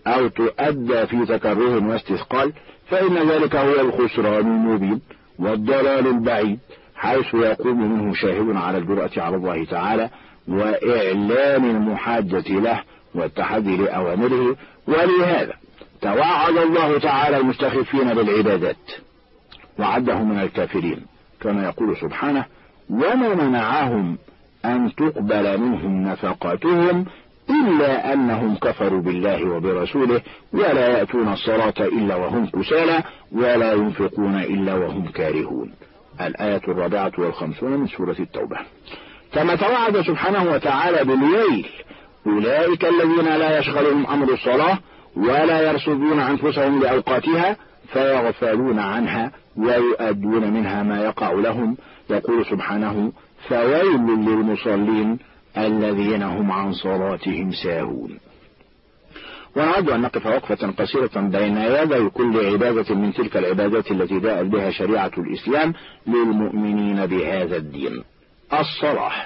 أو تؤدى في تكره واستثقال فإن ذلك هو الخسران المبين والضلال البعيد حيث يقوم منه شاهد على الجرأة على الله تعالى وإعلان المحاجة له والتحدي لأوامره. ولهذا توعد الله تعالى المستخفين بالعبادات وعدهم من الكافرين كما يقول سبحانه وما منعهم أن تقبل منهم نفقاتهم إلا أنهم كفروا بالله وبرسوله ولا يأتون الصلاة إلا وهم كسالى ولا ينفقون إلا وهم كارهون. الآية الرابعة والخمسون من سورة التوبة. كما توعد سبحانه وتعالى بالويل أولئك الذين لا يشغلهم أمر الصلاة ولا يرصدون أنفسهم لأوقاتها فيغفلون عنها ويؤدون منها ما يقع لهم. يقول سبحانه فويل للمصلين الذين هم عن صلاتهم ساهون. ونود أن نقف وقفة قصيرة بين يدي كل عبادة من تلك العبادات التي جاءت بها شريعة الإسلام للمؤمنين بهذا الدين. الصلاة.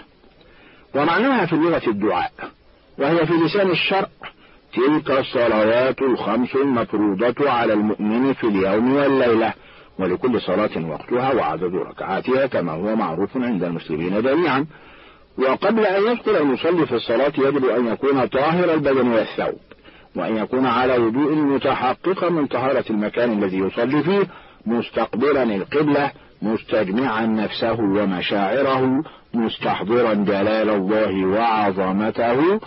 ومعناها في اللغة الدعاء وهي في لسان الشرع تلك الصلوات الخمس المفروضة على المؤمن في اليوم والليلة ولكل صلاة وقتها وعدد ركعاتها كما هو معروف عند المسلمين جميعا. وقبل أن يدخل المصلي في الصلاة يجب أن يكون طاهر البدن والثوب وأن يكون على وضوء متحققا من طهارة المكان الذي يصلي فيه مستقبلا القبلة مستجمعا نفسه ومشاعره مستحضرا جلال الله وعظمته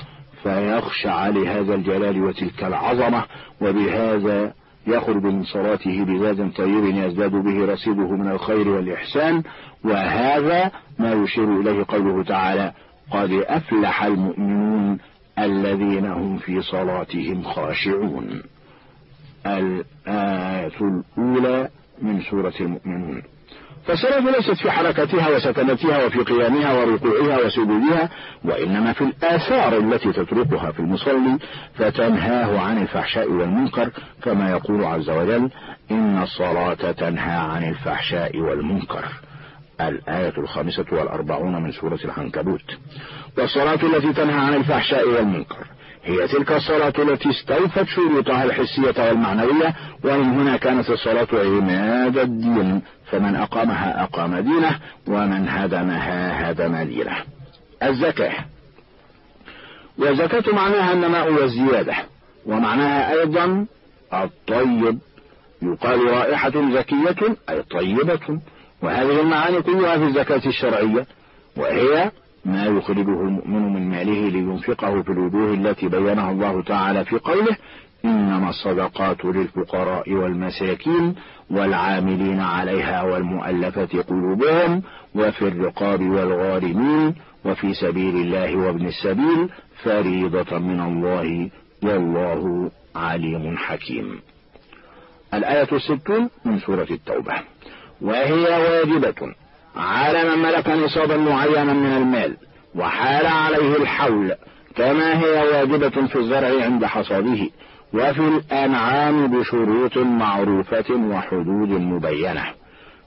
فيخشع لهذا الجلال وتلك العظمة وبهذا من صلاته بزاد طيب يزداد به رصيده من الخير والإحسان وهذا ما يشير إليه قوله تعالى قد أفلح المؤمنون الذين هم في صلاتهم خاشعون الآية الأولى من سورة المؤمنون. فالصلاة ليست في حركتها وسكنتها وفي قيامها وركوعها وسجودها وإنما في الآثار التي تتركها في المصلي فتنهاه عن الفحشاء والمنكر كما يقول عز وجل إن الصلاة تنهى عن الفحشاء والمنكر. الآية الخامسة والأربعون من سورة العنكبوت. والصلاة التي تنهى عن الفحشاء والمنكر هي تلك الصلاة التي استوفت شروطها الحسية والمعنوية ومن هنا كانت الصلاة عماد الدين. فمن أقامها أقام دينه ومن هدمها هدم دينه. الزكاة. والزكاة معناها النماء والزيادة ومعناها أيضا الطيب. يقال رائحة زكية أي طيبة وهذه المعاني كلها في الزكاة الشرعية وهي ما يخرجه المؤمن من ماله لينفقه في الوجوه التي بينها الله تعالى في قوله إنما الصدقات للفقراء والمساكين والعاملين عليها والمؤلفة قلوبهم وفي الرقاب والغارمين وفي سبيل الله وابن السبيل فريضة من الله والله عليم حكيم. الآية الستون من سورة التوبة. وهي واجبة. على من ملك نصابا معينا من المال وحال عليه الحول كما هي واجبة في الزرع عند حصاده. وفي الأنعام بشروط معروفة وحدود مبينة.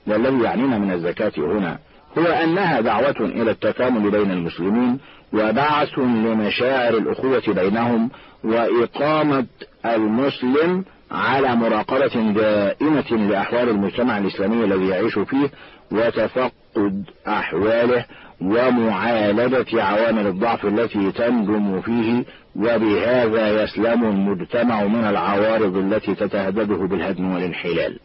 والذي يعنينا من الزكاة هنا هو أنها دعوة إلى التكامل بين المسلمين وبعث لمشاعر الأخوة بينهم وإقامة المسلم على مراقبة دائمة لأحوال المجتمع الإسلامي الذي يعيش فيه وتفقد أحواله ومعالجة عوامل الضعف التي تنجم فيه وبهذا يسلم المجتمع من العوارض التي تتهدده بالهدم والانحلال.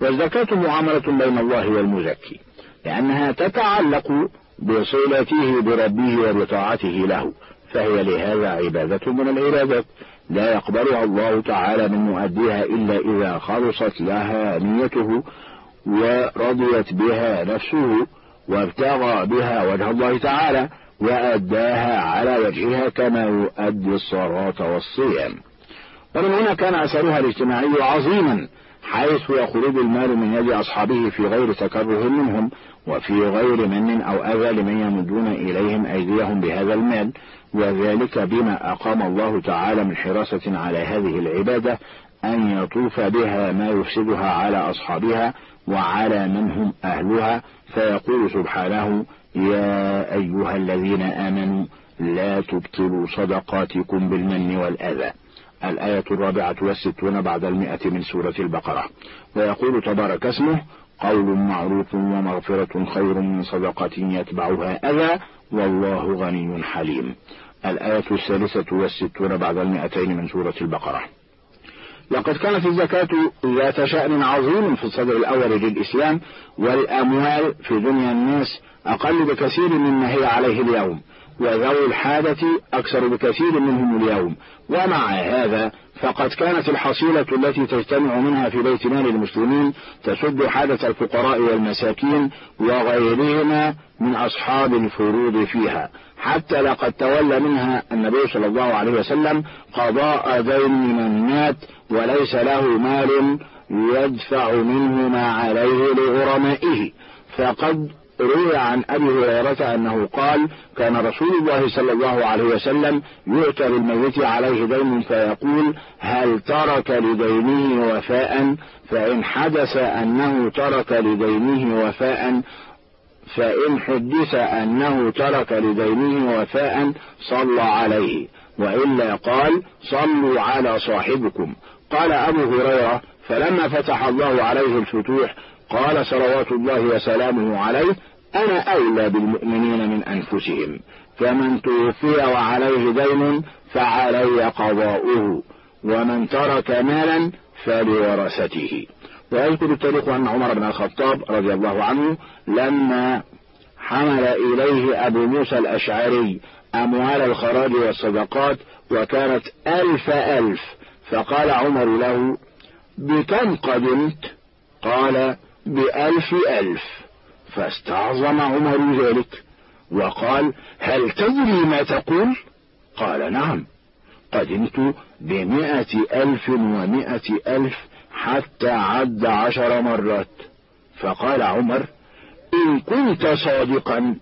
والزكاة معاملة بين الله والمزكي لأنها تتعلق بصلته بربه وبطاعته له فهي لهذا عبادة من العبادات. لا يقبلها الله تعالى من مؤديها إلا إذا خلصت لها نيته ورضيت بها نفسه وابتغى بها وجه الله تعالى وأداها على وجهها كما يؤدي الصلاة والصيام. ومن هنا كان أثرها الاجتماعي عظيما حيث يخرج المال من يد أصحابه في غير تكره منهم وفي غير من أو أذى لمن يمدون إليهم أيديهم بهذا المال وذلك بما أقام الله تعالى من حراسة على هذه العبادة أن يطوف بها ما يفسدها على أصحابها وعلى من هم أهلها فيقول سبحانه يا أيها الذين آمنوا لا تبطلوا صدقاتكم بالمن والأذى. الآية الرابعة والستون بعد المئة من سورة البقرة. ويقول تبارك اسمه قول معروف ومغفرة خير من صدقة يتبعها أذى والله غني حليم. الآية الثالثة والستون بعد المئتين من سورة البقرة. لقد كانت الزكاة ذات شأن عظيم في الصدر الأول للإسلام والأموال في دنيا الناس أقل بكثير مما هي عليه اليوم وذوي الحاجة أكثر بكثير منهم اليوم. ومع هذا فقد كانت الحصيلة التي تجتمع منها في بيت مال المسلمين تسد حاجة الفقراء والمساكين وغيرهما من أصحاب الفروض فيها. حتى لقد تولى منها النبي صلى الله عليه وسلم قضاء دين من مات وليس له مال يدفع منه ما عليه لغرمائه. فقد روي عن أبي هريرة أنه قال كان رسول الله صلى الله عليه وسلم يؤتى بالميت عليه دين فيقول هل ترك لدينه وفاء؟ فإن حدث أنه ترك لدينه وفاء فإن حدث أنه ترك لدينه وفاء صلى عليه وإلا قال صلوا على صاحبكم. قال أبو هريرة فلما فتح الله عليه الفتوح قال صلوات الله وسلامه عليه أنا أولى بالمؤمنين من أنفسهم. فمن توفي وعليه دين فعلي قضاؤه. ومن ترك مالا فلورثته. ويذكر التاريخ أن عمر بن الخطاب رضي الله عنه لما حمل إليه أبو موسى الأشعري أموال الخراج والصدقات وكانت ألف ألف. فقال عمر له بكم قدمت؟ قال بألف ألف. فاستعظم عمر ذلك وقال هل تدري ما تقول؟ قال نعم. قدمت بمائة ألف ومائة ألف حتى عد عشر مرات. فقال عمر إن كنت صادقا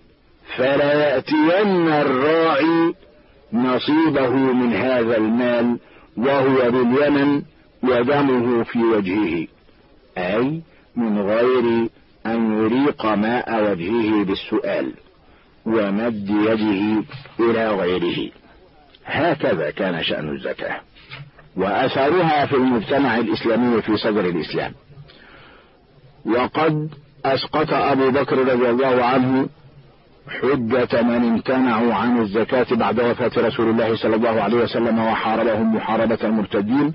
فلا يأتين الراعي نصيبه من هذا المال وهو باليمن ودمه في وجهه. أي من غير أن يريق ماء وجهه بالسؤال ومد يده إلى غيره. هكذا كان شأن الزكاة وأثرها في المجتمع الإسلامي في صدر الإسلام. وقد أسقط أبو بكر رضي الله عنه حجة من امتنعوا عن الزكاة بعد وفاة رسول الله صلى الله عليه وسلم وحاربهم محاربة المرتدين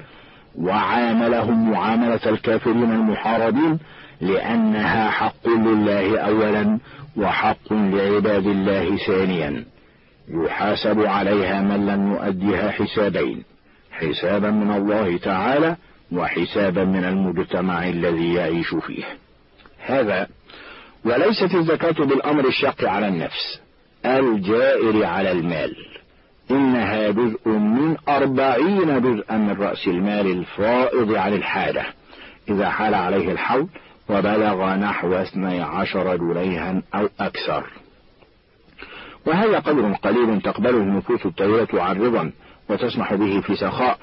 وعاملهم معاملة الكافرين المحاربين لأنها حق لله أولا وحق لعباد الله ثانيا. يحاسب عليها من لم يؤدها حسابين حسابا من الله تعالى وحسابا من المجتمع الذي يعيش فيه. هذا وليست الزكاة بالأمر الشاق على النفس الجائر على المال. إنها جزء من أربعين جزءا من رأس المال الفائض عن الحاجة. إذا حال عليه الحول وبلغ نحو اثني عشر جنيها أو أكثر. وهذا قدر قليل تقبله النفوس الطويلة عرضا وتسمح به في سخاء.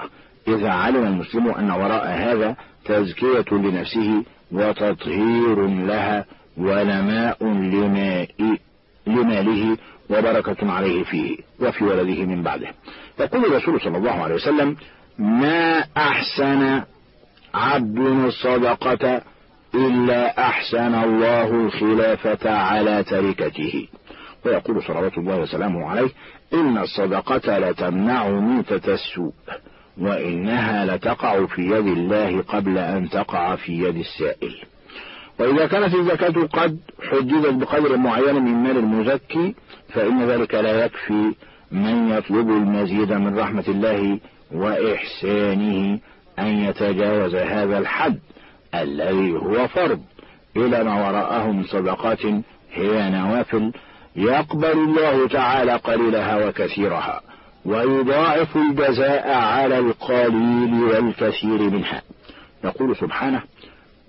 إذا علم المسلم أن وراء هذا تزكية لنفسه وتطهير لها ونماء لماله وبركة عليه فيه وفي ولده من بعده. يقول الرسول صلى الله عليه وسلم ما أحسن عبد الصدقة إلا أحسن الله الخلافة على تركته. ويقول صلوات الله وسلامه عليه إن الصدقة لتمنع ميتة السوء وإنها لتقع في يد الله قبل أن تقع في يد السائل. وإذا كانت الزكاة قد حددت بقدر معين من مال المزكي فإن ذلك لا يكفي من يطلب المزيد من رحمة الله وإحسانه أن يتجاوز هذا الحد الذي هو فرض. إلى ما وراءه من صدقات هي نوافل يقبل الله تعالى قليلها وكثيرها ويضاعف الجزاء على القليل والكثير منها. يقول سبحانه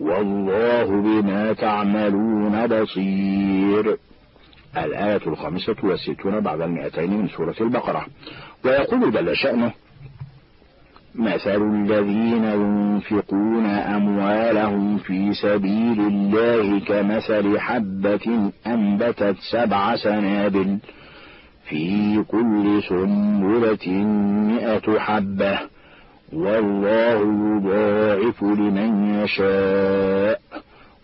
والله بما تعملون بصير. الآية الخامسة والستون بعد المئتين من سورة البقرة. ويقول جل شأنه مثل الذين ينفقون أموالهم في سبيل الله كمثل حبة أنبتت سبع سنابل في كل سنبلة مئة حبة والله يضاعف لمن يشاء.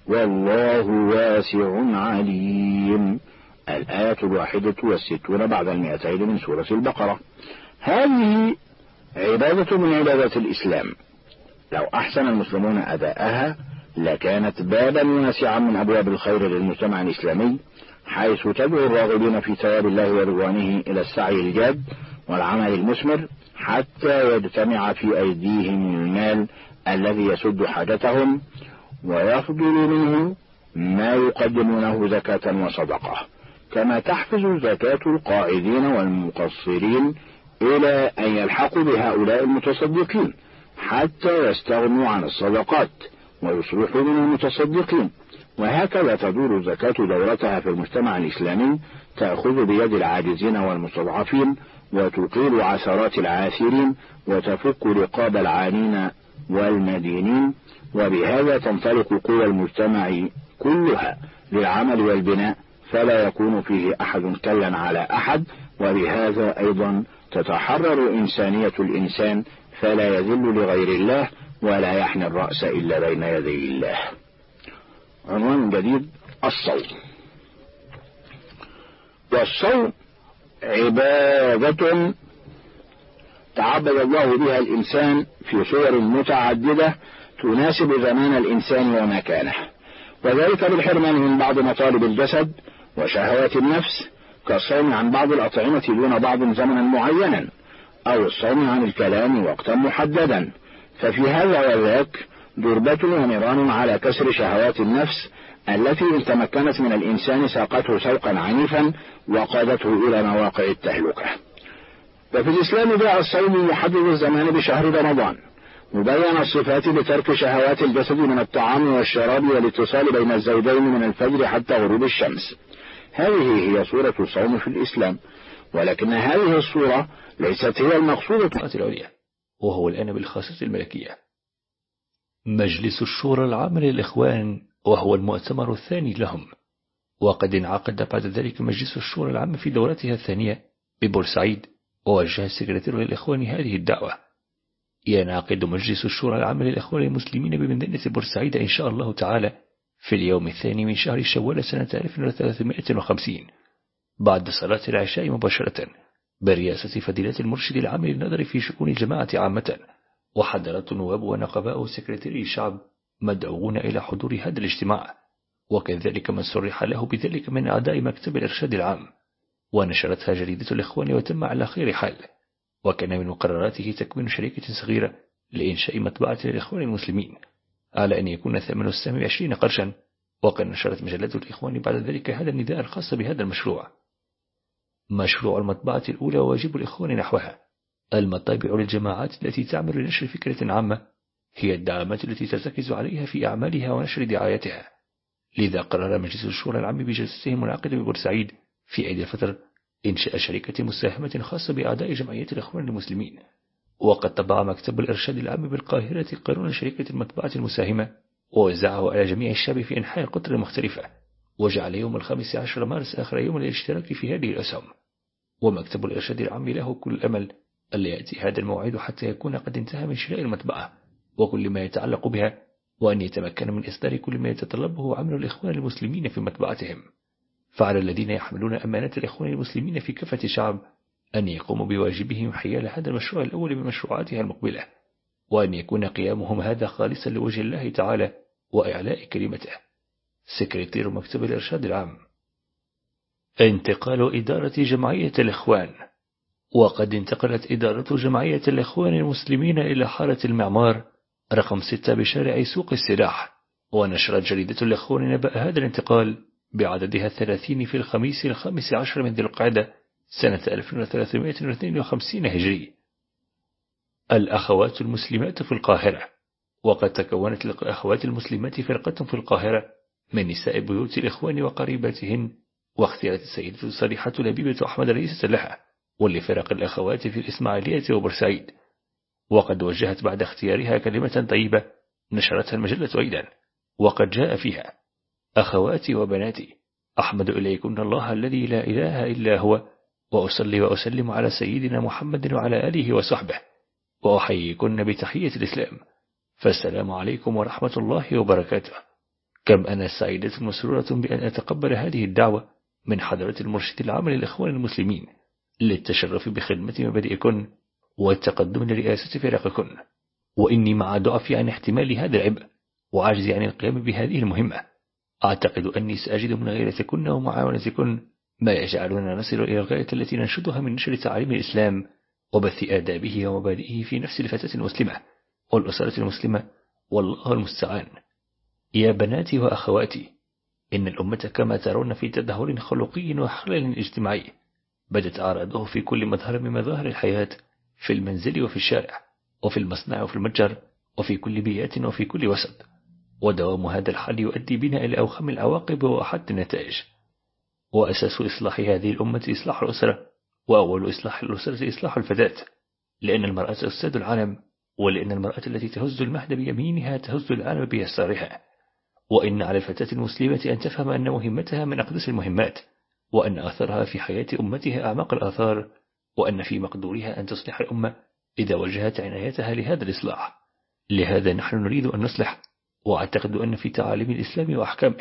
والله واسع عليم. الآية الواحدة والستون بعد المئتين من سورة البقرة. هذه عبادة من عبادات الإسلام. لو أحسن المسلمون أداءها لكانت بابا واسعا من أبواب الخير للمجتمع الإسلامي حيث تدعو الراغبين في ثواب الله ورضوانه إلى السعي الجاد والعمل المثمر حتى يجتمع في أيديهم المال الذي يسد حاجتهم ويفضل منه ما يقدمونه زكاة وصدقة. كما تحفز زكاة القاعدين والمقصرين إلى أن يلحقوا بهؤلاء المتصدقين حتى يستغنوا عن الصدقات ويصبحوا من المتصدقين. وهكذا تدور الزكاة دورتها في المجتمع الإسلامي تأخذ بيد العاجزين والمستضعفين وتقيل عثرات العاثرين وتفك رقاب العانين والمدينين وبهذا تنطلق قوى المجتمع كلها للعمل والبناء فلا يكون فيه أحد كلا على أحد وبهذا أيضا تتحرر إنسانية الإنسان فلا يذل لغير الله ولا يحني الرأس إلا بين يدي الله. عنوان جديد الصوم. والصوم عبادة تعبد الله بها الإنسان في صور متعددة تناسب زمان الإنسان ومكانه وذلك بالحرمان من بعض مطالب الجسد وشهوات النفس كالصوم عن بعض الأطعمة دون بعض زمنا معينا أو الصوم عن الكلام وقتا محددا. ففي هذا وذاك دربة ونيران على كسر شهوات النفس التي إن تمكنت من الإنسان ساقته سوقا عنيفا وقادته إلى مواقع التهلكة. وفي الإسلام جاء الصوم يحدد الزمان بشهر رمضان مبين الصفات لترك شهوات الجسد من الطعام والشراب والاتصال بين الزوجين من الفجر حتى غروب الشمس. هذه هي صورة الصوم في الإسلام ولكن هذه الصورة ليست هي المقصودة. العليا وهو الآن بالخاصة الملكية. مجلس الشورى العام للإخوان وهو المؤتمر الثاني لهم. وقد انعقد بعد ذلك مجلس الشورى العام في دورتها الثانية ببورسعيد ووجه السكرتير للإخوان هذه الدعوة. ينعقد مجلس الشورى العام للإخوان المسلمين بمدينة بورسعيد إن شاء الله تعالى في اليوم الثاني من شهر شوال سنة 1350 بعد صلاة العشاء مباشرة برئاسة فضيلة المرشد العام للنظر في شؤون الجماعة عامة. وحضرت النواب ونقباء سكرتيري الشعب مدعوون إلى حضور هذا الاجتماع وكذلك من صرح له بذلك من أعداء مكتب الإرشاد العام ونشرتها جريدة الإخوان وتم على خير حال وكان من مقرراته تكوين شركة صغيرة لإنشاء مطبعة للإخوان المسلمين على أن يكون ثمن السهم عشرين قرشا وقد نشرت مجلة الإخوان بعد ذلك هذا النداء الخاص بهذا المشروع. مشروع المطبعة الأولى وواجب الإخوان نحوها المطابع للجماعات التي تعمل لنشر فكرة عامة هي الدعامات التي ترتكز عليها في أعمالها ونشر دعايتها. لذا قرر مجلس الشورى العام بجلسته المنعقدة ببورسعيد في عيد الفطر إنشاء شركة مساهمة خاصة بأعداء جمعية الإخوان المسلمين. وقد طبع مكتب الإرشاد العام بالقاهرة قانون شركة المطبعة المساهمة ووزعه على جميع الشعب في أنحاء القطر المختلفة وجعل يوم الخامس عشر مارس آخر يوم للاشتراك في هذه الأسهم. ومكتب الإرشاد العام له كل الأمل ألا يأتي هذا الموعد حتى يكون قد انتهى من شراء المطبعة. وكل ما يتعلق بها وأن يتمكن من إصدار كل ما يتطلبه عمل الإخوان المسلمين في مطبعتهم. فعلى الذين يحملون أمانة الإخوان المسلمين في كافة الشعب أن يقوموا بواجبهم حيال هذا المشروع الأول بمشروعاتها المقبلة وأن يكون قيامهم هذا خالصا لوجه الله تعالى وإعلاء كلمته. سكرتير مكتب الإرشاد العام. انتقال إدارة جمعية الإخوان. وقد انتقلت إدارة جمعية الإخوان المسلمين إلى حارة المعمار رقم ستة بشارع سوق السلاح ونشرت جريدة الإخوان نبأ هذا الانتقال بعددها الثلاثين في الخميس الخامس عشر من ذي القعدة سنة 1352 هجري. الأخوات المسلمات في القاهرة وقد تكونت الأخوات المسلمات فرقة في القاهرة من نساء بيوت الإخوان وقريباتهن واختيارت السيدة صريحة لبيبة أحمد رئيسة لها ولفرق الأخوات في الإسماعيلية وبرسعيد وقد وجهت بعد اختيارها كلمة طيبة نشرتها المجلة أيضا وقد جاء فيها أخواتي وبناتي أحمد إليكن الله الذي لا إله إلا هو وأصلي وأسلم على سيدنا محمد وعلى آله وصحبه وأحييكن بتحية الإسلام. فالسلام عليكم ورحمة الله وبركاته. كم أنا سعيدة مسرورة بأن أتقبل هذه الدعوة من حضرة المرشد العام للإخوان المسلمين للتشرف بخدمة مبادئكن والتقدم لرئاسة فرقكن وإني مع ضعفي عن احتمال هذا العبء وعجزي عن القيام بهذه المهمة. أعتقد أني سأجد من غيرتكن ومعاونتكن ما يجعلنا نصل إلى الغاية التي ننشدها من نشر تعاليم الإسلام وبث آدابه ومبادئه في نفس الفتاة المسلمة. والأسرة المسلمة والله المستعان. يا بناتي وأخواتي إن الأمة كما ترون في تدهور خلقي وحلل اجتماعي. بدت أعراضه في كل مظهر من مظاهر الحياة في المنزل وفي الشارع وفي المصنع وفي المتجر وفي كل بيئة وفي كل وسط. ودوام هذا الحال يؤدي بنا إلى أوخم العواقب وأحد النتائج. وأساس إصلاح هذه الأمة إصلاح الأسرة وأول إصلاح الأسرة إصلاح الفتاة لأن المرأة أستاذ العالم ولأن المرأة التي تهز المهد بيمينها تهز العالم بيسارها. وإن على الفتاة المسلمة أن تفهم أن مهمتها من أقدس المهمات وأن أثرها في حياة أمتها أعمق الآثار وأن في مقدورها أن تصلح الأمة. إذا وجهت عنايتها لهذا الإصلاح. لهذا نحن نريد أن نصلح وأعتقد أن في تعاليم الإسلام وأحكامه.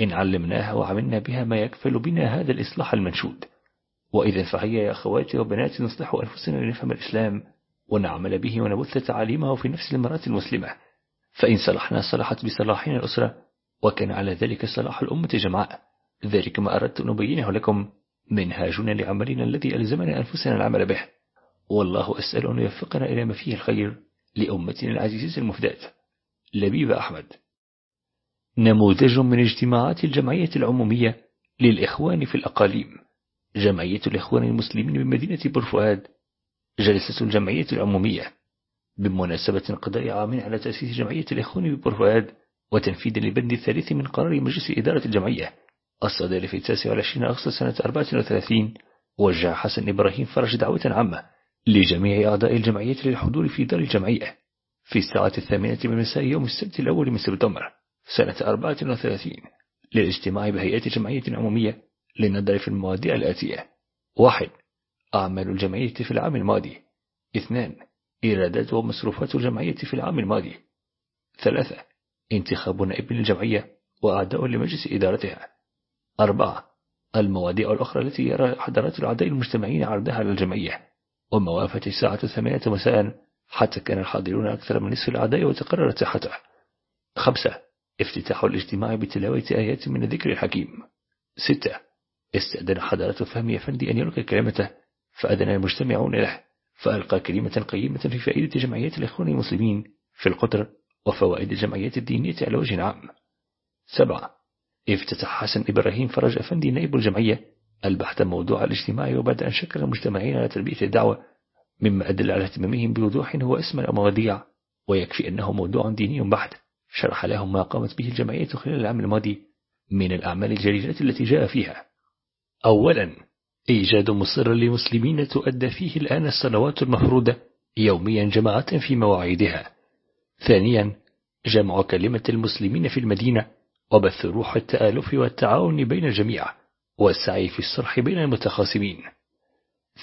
إن علمناها وعملنا بها ما يكفل بنا هذا الإصلاح المنشود. وإذا فهيا يا أخواتي وبناتي نصلح أنفسنا لنفهم الإسلام ونعمل به ونبث تعاليمه في نفس المرأة المسلمة. فإن صلحنا صلحت بصلاحنا الأسرة وكان على ذلك صلاح الأمة جمعاء. ذلك ما أردت أن أبينه لكم. منهاجنا لعملنا الذي ألزمنا أنفسنا العمل به. والله أسأل أن يوفقنا إلى ما فيه الخير لأمتنا العزيزة المفداة. لبيب أحمد. نموذج من اجتماعات الجمعية العمومية للإخوان في الأقاليم. جمعية الإخوان المسلمين بمدينة بورفؤاد. جلسة الجمعية العمومية. بمناسبة قضاء عام على تأسيس جمعية الإخوان ببرفؤاد وتنفيذا لبند الثالث من قرار مجلس إدارة الجمعية. الصادر في 29 أغسطس سنة 34 وجه حسن إبراهيم فرج دعوة عامة لجميع أعضاء الجمعية للحضور في دار الجمعية في الساعة الثامنة من مساء يوم السبت الأول من سبتمبر سنة 34 للاجتماع بهيئة جمعية عمومية للنظر في المواضيع الآتية. واحد أعمال الجمعية في العام الماضي. اثنان إيرادات ومصروفات الجمعية في العام الماضي. ثلاثة انتخاب نائب الجمعية وأعداء لمجلس إدارتها. أربعة المواضيع الأخرى التي يرى حضرات الأعداء المجتمعين عرضها على الجمعية وموافة الساعة الثامنة مساء حتى كان الحاضرون أكثر من نصف الأعداء وتقررت صحته. خمسة افتتاح الاجتماع بتلاوة آيات من الذكر الحكيم. ستة استأذن حضرة فهمي أفندي أن يلقي كلمته فأذن المجتمعون له فألقى كلمة قيمة في فائدة جمعية الإخوان المسلمين في القطر وفوائد الجمعية الدينية على وجه عام. سبعة افتتح حسن إبراهيم فرج أفندي نائب الجمعية. البحث موضوع الاجتماع وبعد أن شكل المجتمعين على تربية الدعوة مما أدل على اهتمامهم بوضوح هو اسم المواضيع ويكفي أنه موضوع ديني بحت. شرح لهم ما قامت به الجمعية خلال العام الماضي من الأعمال الجليلة التي جاء فيها. أولا إيجاد مصر للمسلمين تؤدى فيه الآن الصلوات المفروضة يوميا جماعة في مواعيدها. ثانيا جمع كلمة المسلمين في المدينة وبث روح التآلف والتعاون بين الجميع والسعي في الصلح بين المتخاصمين.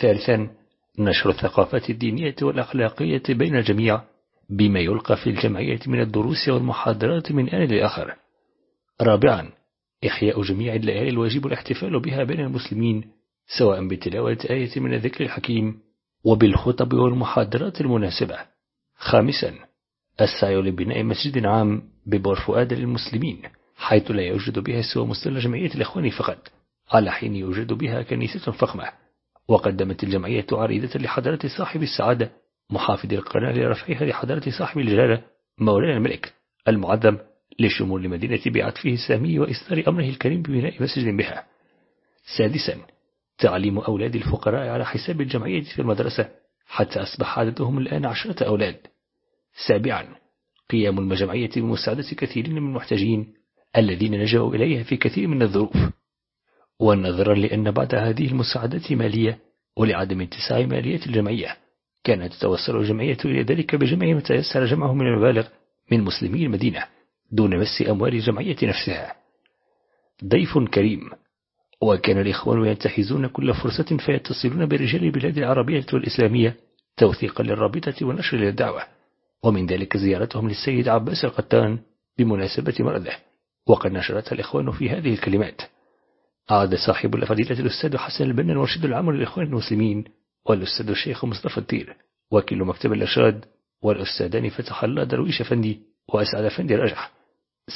ثالثا نشر الثقافات الدينية والأخلاقية بين الجميع بما يلقى في الجمعية من الدروس والمحاضرات من آن لآخر. رابعا إحياء جميع الليالي الواجب الاحتفال بها بين المسلمين سواء بتلاوة آية من الذكر الحكيم وبالخطب والمحاضرات المناسبة. خامسا السعي لبناء مسجد عام ببور فؤاد للمسلمين. حيث لا يوجد بها سوى مستل جمعية الإخوان فقط. على حين يوجد بها كنيسة فخمة. وقدمت الجمعية عريضة لحضرة صاحب السعادة محافظ القناة لرفعها لحضرة صاحب الجلالة مولانا الملك المعظم لشمول مدينة بعطفه السامي وإصدار أمره الكريم ببناء مسجد بها. سادسا تعليم أولاد الفقراء على حساب الجمعية في المدرسة حتى أصبح عددهم الآن عشرة أولاد. سابعا قيام الجمعية بمساعدة كثيرين من المحتاجين الذين نجوا إليها في كثير من الظروف. ونظرا لأن بعد هذه المساعدات مالية ولعدم اتساع مالية الجمعية. كانت تتوصل الجمعية إلى ذلك بجمع ما تيسر جمعه من المبالغ من مسلمي المدينة دون مس أموال الجمعية نفسها. ضيف كريم. وكان الإخوان ينتحزون كل فرصة فيتصلون برجال البلاد العربية والإسلامية توثيقا للرابطة ونشر للدعوة. ومن ذلك زيارتهم للسيد عباس القتان بمناسبة مرضه. وقد نشرتها الإخوان في هذه الكلمات. عاد صاحب الفضيلة الأستاذ حسن البنا المرشد العام للإخوان المسلمين والأستاذ الشيخ مصطفى الطير. وكيل مكتب الإرشاد والأستاذان فتح الله درويش فندي وأسعد فندي رجح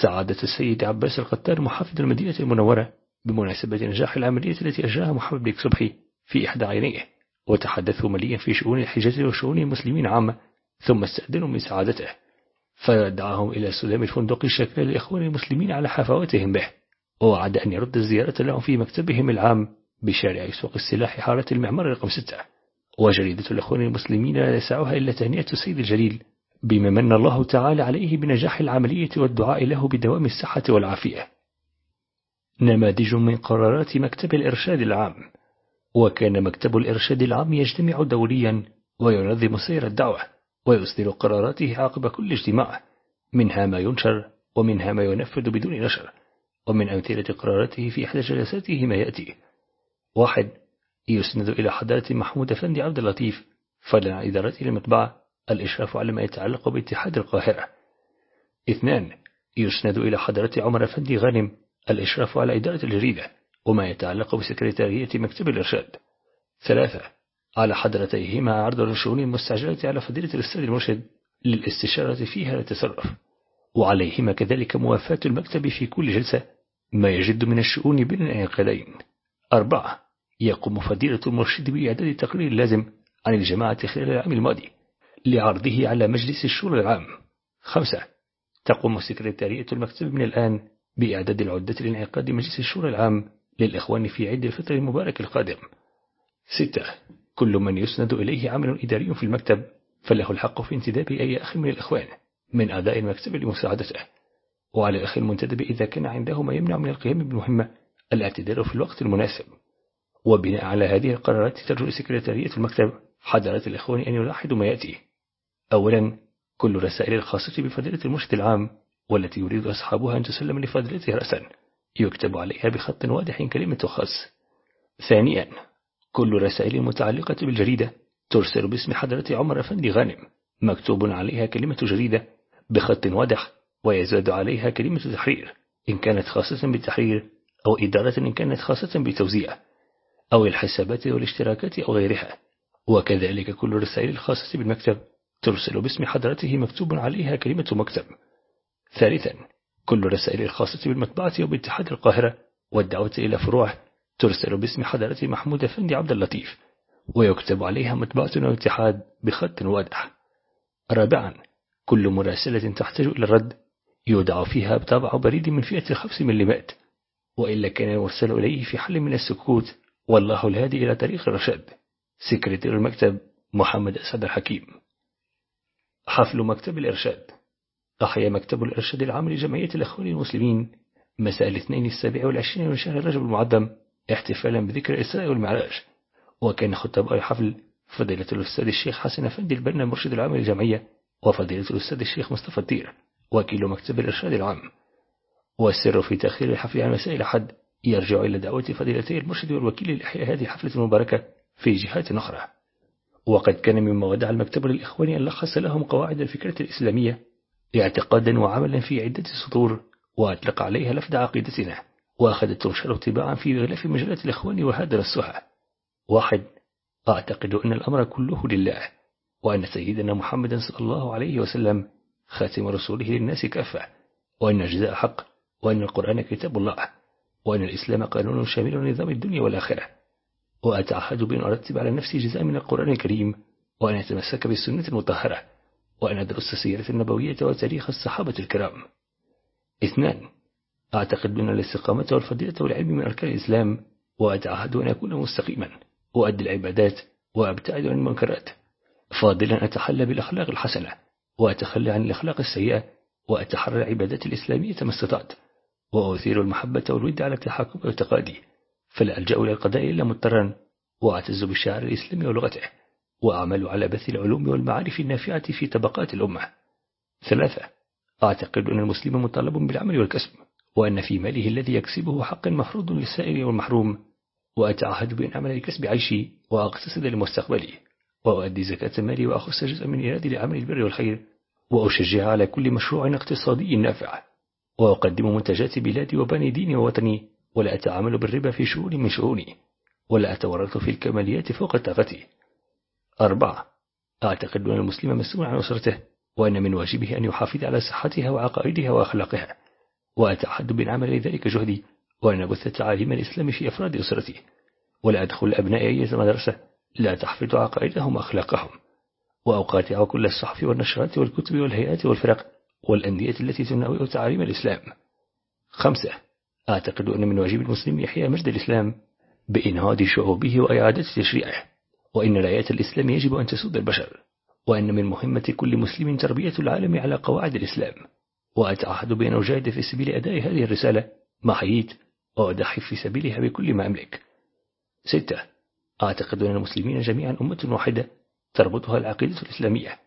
سعادة السيد عباس القتار محافظ المدينة المنورة بمناسبة نجاح العملية التي أجراها محمد بن صبحي في إحدى عينيه. وتحدثوا مليا في شؤون الحجاز وشؤون المسلمين عامة ثم استأذنوا من سعادته. فدعاهم إلى سلام الفندق الشكل للإخوان المسلمين على حفاوتهم به. ووعد أن يرد الزيارة لهم في مكتبهم العام بشارع سوق السلاح حارة المعمار رقم ستة. وجريدة الإخوان المسلمين لا يسعها إلا تهنئة السيد الجليل بما من الله تعالى عليه بنجاح العملية والدعاء له بدوام الصحة والعافية. نماذج من قرارات مكتب الإرشاد العام. وكان مكتب الإرشاد العام يجتمع دوريا وينظم سير الدعوة. ويصدر قراراته عقب كل اجتماع منها ما ينشر ومنها ما ينفذ بدون نشر ومن أمثلة قراراته في إحدى جلساته ما يأتي. واحد يسند إلى حضرة محمود فندي عبد اللطيف فضلا عن إدارته المطبعة الإشراف على ما يتعلق باتحاد القاهرة. اثنان يسند إلى حضرة عمر فندي غانم الإشراف على إدارة الجريدة وما يتعلق بسكرتارية مكتب الإرشاد. ثلاثة على حضرتيهما عرض الشؤون المستعجلة على فضيلة الأستاذ المرشد للاستشارة فيها للتصرف وعليهما كذلك موافاة المكتب في كل جلسة ما يجد من الشؤون بين الانقلين أربعة يقوم فضيلة المرشد بإعداد التقرير اللازم عن الجماعة خلال العام الماضي لعرضه على مجلس الشورى العام. خمسة تقوم سكرتارية المكتب من الآن بإعداد العدة لانعقاد مجلس الشورى العام للإخوان في عيد الفطر المبارك القادم. ستة كل من يسند إليه عمل إداري في المكتب فله الحق في انتداب أي أخ من الإخوان من أداء المكتب لمساعدته. وعلى الأخ المنتدب إذا كان عنده ما يمنع من القيام بالمهمة الاعتدال في الوقت المناسب. وبناء على هذه القرارات ترجو سكرتارية المكتب حضرات الإخوان أن يلاحظوا ما يأتي. أولا كل رسائل الخاصة بفضيلة المرشد العام والتي يريد أصحابها أن تسلم لفضيلته رأسا يكتب عليها بخط واضح كلمة خاص. ثانيا كل رسائل المتعلقة بالجريدة ترسل باسم حضرة عمر أفندي غانم. مكتوب عليها كلمة جريدة بخط واضح ويزاد عليها كلمة تحرير إن كانت خاصة بالتحرير أو إدارة إن كانت خاصة بتوزيع أو الحسابات والاشتراكات أو غيرها. وكذلك كل الرسائل الخاصة بالمكتب ترسل باسم حضرته مكتوب عليها كلمة مكتب. ثالثا كل الرسائل الخاصة بالمطبعة وباتحاد القاهرة والدعوة إلى فروع ترسل باسم حضرة محمود فندي عبد اللطيف ويكتب عليها مطبعة الاتحاد بخط واضح. رابعا كل مراسلة تحتاج إلى الرد يودع فيها بطابع بريد من فئة خمس ملمات وإلا كان يرسل إليه في حل من السكوت. والله الهادي إلى طريق الرشاد سكرتير المكتب محمد أسعد الحكيم. حفل مكتب الإرشاد. أحيا مكتب الإرشاد العام لجمعية الأخوان المسلمين مساء الاثنين السابع والعشرين من شهر رجب المعظم. احتفالا بذكر الإسراء والمعراج. وكان خطاب الحفل فضيلة الأستاذ الشيخ حسن أفندي البنا المرشد العام للجمعية وفضيلة الأستاذ الشيخ مصطفى الدير وكيل مكتب الإرشاد العام. والسر في تأخير الحفل عن مساء الأحد يرجع إلى دعوة فضيلتي المرشد والوكيل لإحياء هذه الحفلة المباركة في جهات أخرى. وقد كان مما ودع المكتب للإخوان أن لخص لهم قواعد الفكرة الإسلامية اعتقادا وعملا في عدة سطور وأطلق عليها لفظ عقيدتنا. وأخذت تنشر طباعا في غلاف مجلة الإخوان وهذا السحى واحد أعتقد أن الأمر كله لله وأن سيدنا محمدا صلى الله عليه وسلم خاتم رسوله للناس كافة وأن الجزاء حق وأن القرآن كتاب الله وأن الإسلام قانون شامل لنظام الدنيا والآخرة. وأتعهد بأن أرتب على نفسي جزاء من القرآن الكريم وأن أتمسك بالسنة المطهرة وأن أدرس السيرة النبوية وتاريخ الصحابة الكرام. اثنان أعتقد بأن الاستقامة والفضيلة والعلم من أركان الإسلام وأتعهد أن أكون مستقيما وأدي العبادات وأبتعد عن المنكرات فاضلا أتحلى بالأخلاق الحسنة وأتخلى عن الأخلاق السيئة وأتحرى العبادات الإسلامية ما استطعت وأثير المحبة والود على التحكم واعتقادي فلا ألجأ إلى القضاء إلا مضطرا وأعتز بالشعر الإسلامي ولغته وأعمل على بث العلوم والمعارف النافعة في طبقات الأمة. ثلاثة أعتقد أن المسلم مطالب بالعمل والكسب. وأن في ماله الذي يكسبه حقا مفروض للسائر والمحروم وأتعهد بأن أعمل لكسب عيشي وأقتصد لمستقبلي وأؤدي زكاة مالي وأخص جزء من إرادي لعمل البر والخير وأشجع على كل مشروع اقتصادي نافع وأقدم منتجات بلادي وبني ديني ووطني ولا أتعامل بالربا في شؤون من شؤوني ولا أتورط في الكماليات فوق طاقتي أربعة أعتقد أن المسلم مسؤول عن أسرته وأن من واجبه أن يحافظ على صحتها وعقائدها وأخلاقها. وأتعهد بالعمل لذلك جهدي وأن أبث تعاليم الإسلام في أفراد أسرتي. ولا أدخل أبنائي أي مدرسة لا تحفظ عقائدهم وأخلاقهم. وأقاطع كل الصحف والنشرات والكتب والهيئات والفرق والأندية التي تناوئ تعاليم الإسلام. خمسة أعتقد أن من واجب المسلم إحياء مجد الإسلام بإنهاض شعوبه وإعادة تشريعه وإن رايات الإسلام يجب أن تسود البشر وأن من مهمة كل مسلم تربية العالم على قواعد الإسلام. وأتعهد بأن أجاهد في سبيل أداء هذه الرسالة ما حييت وأضحي في سبيلها بكل ما أملك. ستة أعتقد أن المسلمين جميعا أمة واحدة تربطها العقيدة الإسلامية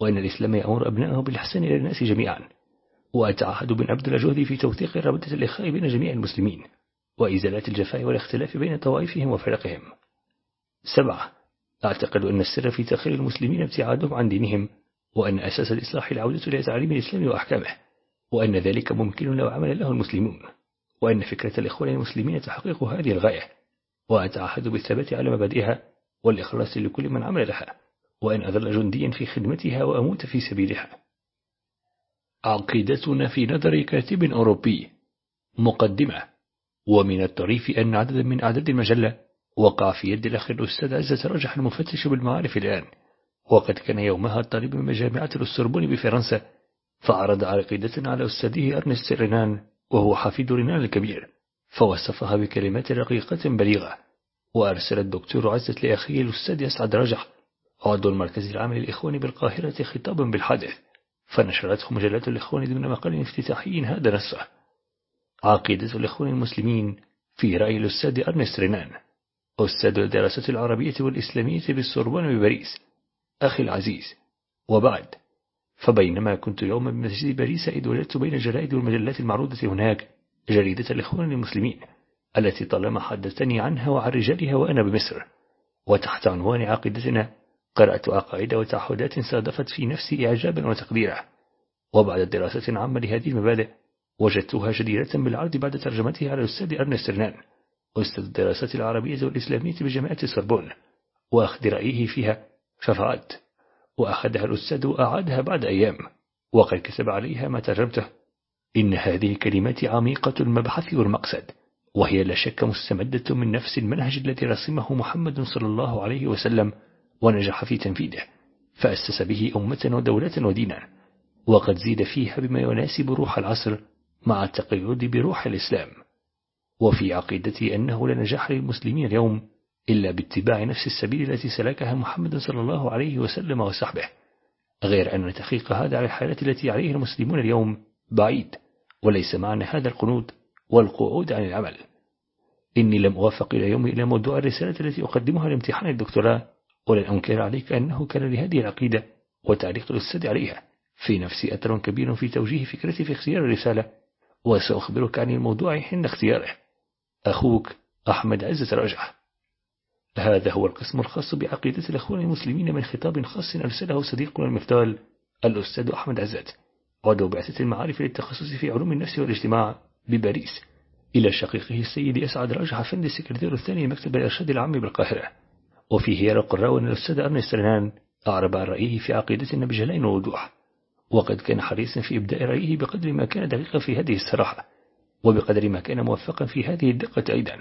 وأن الإسلام يأمر أبنائه بالإحسان إلى الناس جميعا. وأتعهد بأن أبذل جهدي في توثيق رابطة الإخاء بين جميع المسلمين وإزالة الجفاء والاختلاف بين طوائفهم وفرقهم. سبعة أعتقد أن السر في تأخير المسلمين ابتعادهم عن دينهم وأن أساس الإصلاح العودة إلى تعليم الإسلام وأحكامه. وأن ذلك ممكن لو عمل له المسلمون وأن فكرة الإخوان المسلمين تحقيق هذه الغاية وأتعهد بالثبات على مبادئها والإخلاص لكل من عمل لها وأن أظل جنديا في خدمتها وأموت في سبيلها. عقيدتنا في نظر كاتب أوروبي مقدمة ومن الطريف أن عددا من أعداد المجلة وقع في يد الأخ الأستاذ عزة رجح المفتش بالمعارف الآن وقد كان يومها طالب من جامعة السربون بفرنسا فعرض عقيدة على أستاذه أرنست رينان وهو حفيد رينان الكبير فوصفها بكلمات رقيقة بليغة وأرسل الدكتور عزت لأخيه الأستاذ أسعد رجح عضو المركز العام للإخوان بالقاهرة خطابا بالحدث فنشرته مجلات الإخوان ضمن مقال افتتاحي هذا نصه عقيدة الإخوان المسلمين في رأي الأستاذ أرنست رينان أستاذ الدراسة العربية والإسلامية بالسوربون بباريس أخي العزيز وبعد. فبينما كنت يوما بمسجد باريس إذ وجدت بين الجرائد والمجلات المعروضة هناك جريدة الإخوان المسلمين التي طالما حدثتني عنها وعن رجالها وأنا بمصر. وتحت عنوان عقيدتنا قرأت عقائد وتعهدات صادفت في نفسي إعجابا وتقديرا. وبعد دراسة عامة لهذه المبادئ وجدتها جديرة بالعرض بعد ترجمتها على الأستاذ أرنست رنان أستاذ الدراسات العربية والإسلامية بجامعة السربون وأخذ رأيه فيها ففعلت. وأخذها الأستاذ وأعادها بعد أيام. وقد كتب عليها ما ترجمته. إن هذه الكلمات عميقة المبحث والمقصد وهي لا شك مستمدة من نفس المنهج الذي رسمه محمد صلى الله عليه وسلم ونجح في تنفيذه فأسس به أمة ودولة ودينا. وقد زيد فيها بما يناسب روح العصر مع التقيد بروح الإسلام. وفي عقيدتي أنه لا نجاح للمسلمين اليوم إلا باتباع نفس السبيل التي سلكها محمد صلى الله عليه وسلم وصحبه غير أن تحقيق هذا على الحالة التي عليه المسلمون اليوم بعيد وليس معنى هذا القنوط والقعود عن العمل. إني لم أوافق إلى يوم إلى موضوع الرسالة التي أقدمها لامتحان الدكتوراه ولن أنكر عليك أنه كان لهذه العقيدة وتعليق الأستاذ عليها. في نفسي أثر كبير في توجيه فكرتي في اختيار الرسالة وسأخبرك عن الموضوع حين اختياره. أخوك أحمد عزة رجح هذا هو القسم الخاص بعقيدة الأخوان المسلمين من خطاب خاص أرسله صديقنا المفتال الأستاذ أحمد عزت عضو بعثة المعارف للتخصص في علوم النفس والاجتماع بباريس إلى شقيقه السيد أسعد رجح فندي السكرتير الثاني مكتب الإرشاد العام بالقاهرة. وفيه يرى القراء أن الأستاذ أرني السرنان أعرب عن رأيه في عقيدتنا بجلاء ووضوح. وقد كان حريصا في إبداء رأيه بقدر ما كان دقيقا في هذه الصراحة وبقدر ما كان موفقا في هذه الدقة أيضا.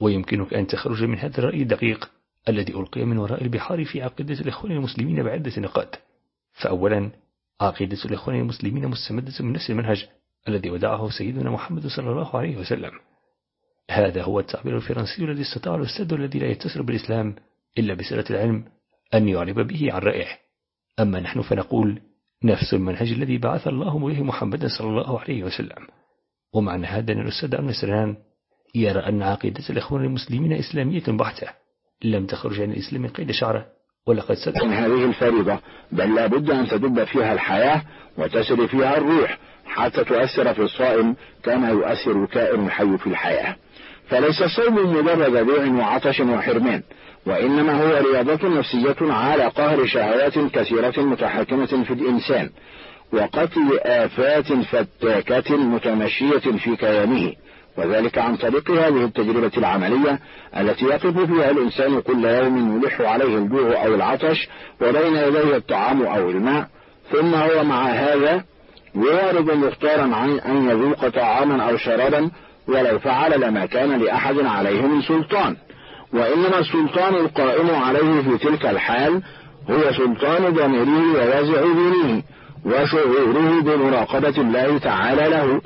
ويمكنك أن تخرج من هذا الرأي الدقيق الذي ألقي من وراء البحار في عقيدة الإخوان المسلمين بعدة نقاط. فأولا عقيدة الإخوان المسلمين مستمدة من نفس المنهج الذي ودعه سيدنا محمد صلى الله عليه وسلم. هذا هو التعبير الفرنسي الذي استطاع الأستاذ الذي لا يتصل بالإسلام إلا بسيرة العلم أن يعرب به عن رأيه. أما نحن فنقول نفس المنهج الذي بعث الله به محمدا صلى الله عليه وسلم. ومعنى هذا أن الأستاذ أمن سرنان يرى أن عقيدة الإخوان المسلمين إسلامية بحتة. لم تخرج عن الإسلام قيد شعره ولقد من هذه الفريضة؟ بل لا بد أن تدب فيها الحياة وتسري فيها الروح حتى تؤثر في الصائم كما يؤثر الكائن الحي في الحياة. فليس الصوم مجرد جوع وعطش وحرمان وإنما هو رياضة نفسية على قهر شهوات كثيرة متحكمة في الإنسان وقتل آفات فتاكة متمشية في كيانه. وذلك عن طريق هذه التجربة العملية التي يقف فيها الإنسان كل يوم يلح عليه الجوع أو العطش وبين يديه الطعام أو الماء ثم هو مع هذا وارد مختارا عن أن يذوق طعاما أو شرابا ولو فعل لما كان لأحد عليه من سلطان. وإنما السلطان القائم عليه في تلك الحال هو سلطان ضميره ووزع دينه وشعوره بمراقبة الله تعالى له.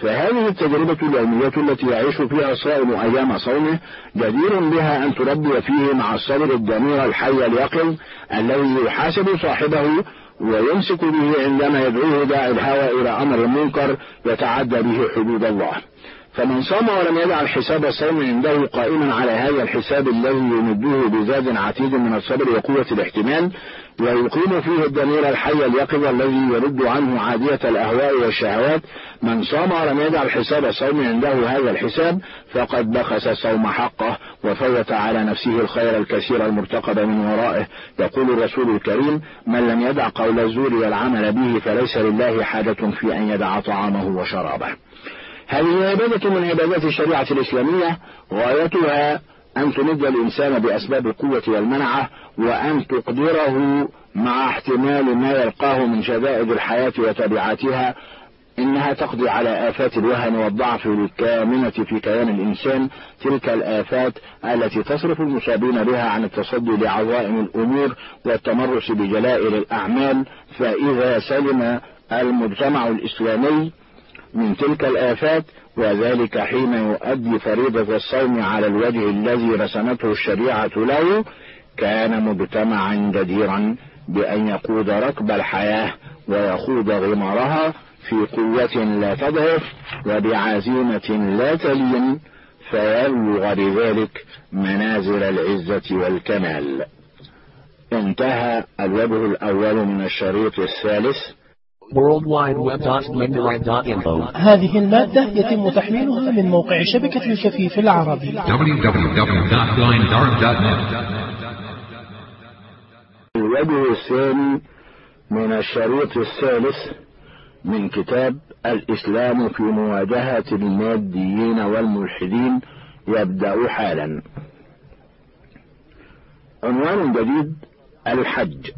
فهذه التجربة اليومية التي يعيش فيها الصائم أيام صومه جدير بها أن تربي فيه مع الصبر الضمير الحي اليقظ الذي يحاسب صاحبه ويمسك به عندما يدعوه داعي الهوى إلى أمر منكر يتعدى به حدود الله. فمن صام ولم يجعل حساب الصوم عنده قائما على هذا الحساب الذي يمده بزاد عتيد من الصبر وقوة الاحتمال ويقيم فيه الضمير الحي اليقظ الذي يرد عنه عادية الأهواء والشهوات. من صام ولم يجعل حساب الصوم عنده هذا الحساب فقد بخس الصوم حقه وفوت على نفسه الخير الكثير المرتقب من ورائه. يقول الرسول الكريم من لم يدع قول الزور والعمل به فليس لله حاجة في أن يدع طعامه وشرابه. هذه عبادة من عبادات الشريعة الإسلامية. غايتها أن تمد الإنسان بأسباب القوة والمنعة وأن تقدره مع احتمال ما يلقاه من شدائد الحياة وتبعاتها إنها تقضي على آفات الوهن والضعف الكامنة في كيان الإنسان تلك الآفات التي تصرف المصابين بها عن التصدي لعظائم الأمور والتمرس بجلائل الأعمال. فإذا سلم المجتمع الإسلامي من تلك الآفات وذلك حين يؤدي فريضة الصوم على الوجه الذي رسمته الشريعة له كان مجتمعا جديرا بأن يقود ركب الحياة ويخوض غمارها في قوة لا تضعف وبعزيمة لا تلين فيبلغ بذلك منازل العزة والكمال. انتهى الوجه الأول من الشريط الثالث. هذه المادة يتم تحميلها من موقع شبكة الكفيف العربي. الوجه الثاني من الشريط الثالث من كتاب الإسلام في مواجهة الماديين والملحدين يبدأ حالا. عنوان جديد الحج.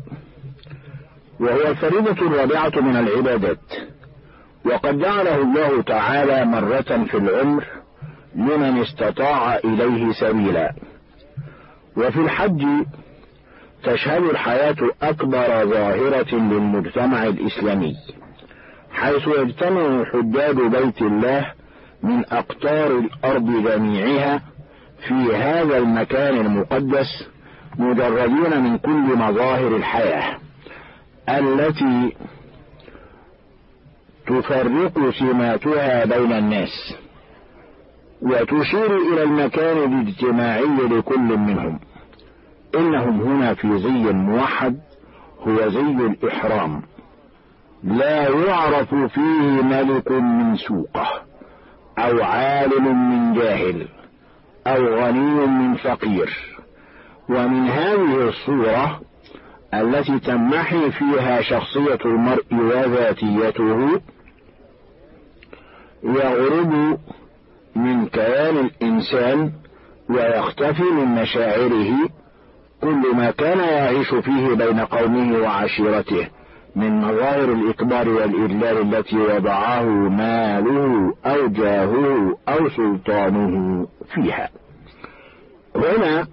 وهو الفريضة الرابعة من العبادات. وقد جعله الله تعالى مرة في العمر لمن استطاع إليه سبيلا. وفي الحج تشهد الحياة أكبر ظاهرة للمجتمع الإسلامي حيث يجتمع حجاج بيت الله من أقطار الأرض جميعها في هذا المكان المقدس مجردين من كل مظاهر الحياة. التي تفرق سماتها بين الناس وتشير إلى المكان الاجتماعي لكل منهم. إنهم هنا في زي موحد هو زي الإحرام. لا يعرف فيه ملك من سوقه أو عالم من جاهل أو غني من فقير. ومن هذه الصورة التي تمحي فيها شخصية المرء وذاتيته يغرب من كيان الإنسان ويختفي من مشاعره كل ما كان يعيش فيه بين قومه وعشيرته من مظاهر الإكبار والإذلال التي وضعه ماله أو جاهه أو سلطانه فيها. هنا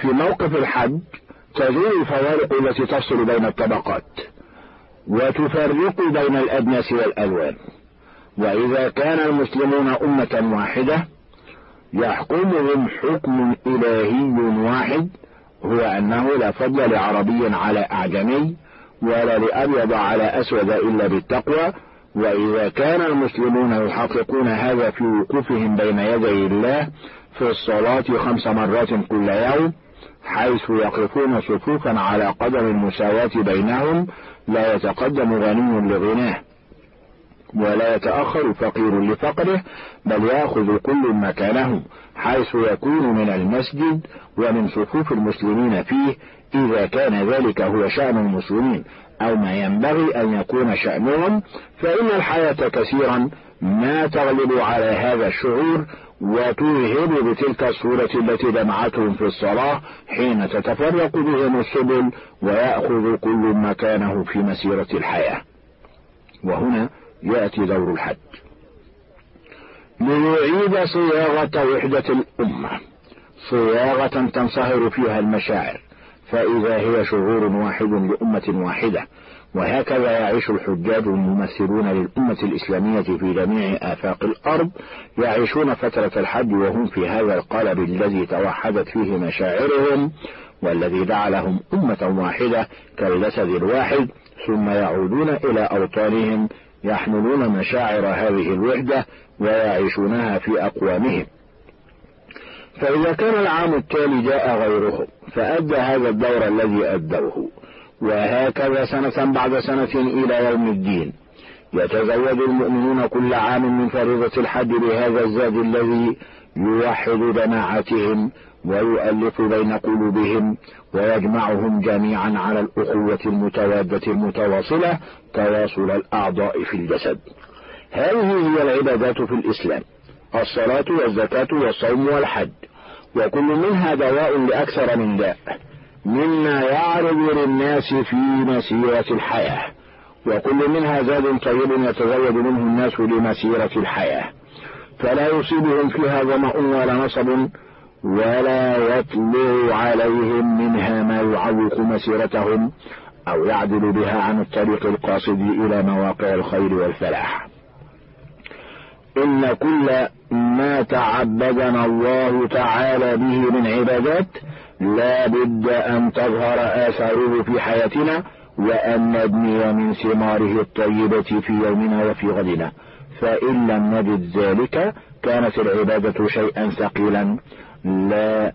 في موقف الحج تزول الفوارق التي تفصل بين الطبقات وتفرق بين الأجناس والألوان. وإذا كان المسلمون أمة واحدة يحكمهم حكم إلهي واحد هو أنه لا فضل لعربي على أعجمي ولا لأبيض على أسود إلا بالتقوى. وإذا كان المسلمون يحققون هذا في وقوفهم بين يدي الله في الصلاة خمس مرات كل يوم حيث يقفون صفوفا على قدر المساواة بينهم لا يتقدم غني لغناه. ولا يتأخر فقير لفقره بل يأخذ كل مكانه حيث يكون من المسجد ومن صفوف المسلمين فيه إذا كان ذلك هو شأن المسلمين. أو ما ينبغي أن يكون شأنهم فإن الحياة كثيرا ما تغلب على هذا الشعور وتوهب بتلك الصورة التي دمعتهم في الصلاة حين تتفرق بهم السبل ويأخذ كل مكانه في مسيرة الحياة. وهنا يأتي دور الحج. ليعيد صياغة وحدة الأمة. صياغة تنصهر فيها المشاعر. فإذا هي شعور واحد لأمة واحدة وهكذا يعيش الحجاج الممثلون للأمة الإسلامية في جميع آفاق الأرض يعيشون فترة الحج وهم في هذا القالب الذي توحدت فيه مشاعرهم والذي جعلهم أمة واحدة كالجسد الواحد ثم يعودون إلى أوطانهم يحملون مشاعر هذه الوحدة ويعيشونها في أقوامهم. فإذا كان العام التالي جاء غيرهم فأدى هذا الدور الذي أدوه. وهكذا سنة بعد سنة إلى يوم الدين. يتزود المؤمنون كل عام من فريضة الحج بهذا الزاد الذي يوحد جماعتهم ويؤلف بين قلوبهم ويجمعهم جميعا على الأخوة المتوادة المتواصلة تواصل الأعضاء في الجسد. هذه هي العبادات في الإسلام الصلاة والزكاة والصوم والحج. وكل منها دواء لأكثر من داء. مما يعرض للناس في مسيرة الحياة. وكل منها زاد طيب يتزود منه الناس لمسيرة الحياة. فلا يصيبهم فيها ظمأ ولا نصب ولا يطلع عليهم منها ما يعوق مسيرتهم أو يعدل بها عن الطريق القاصد إلى مواقع الخير والفلاح. إن كل ما تعبدنا الله تعالى به من عبادات لا بد أن تظهر آثاره في حياتنا وأن نبني من ثماره الطيبة في يومنا وفي غدنا. فإن لم نجد ذلك كانت العبادة شيئا ثقيلا. لا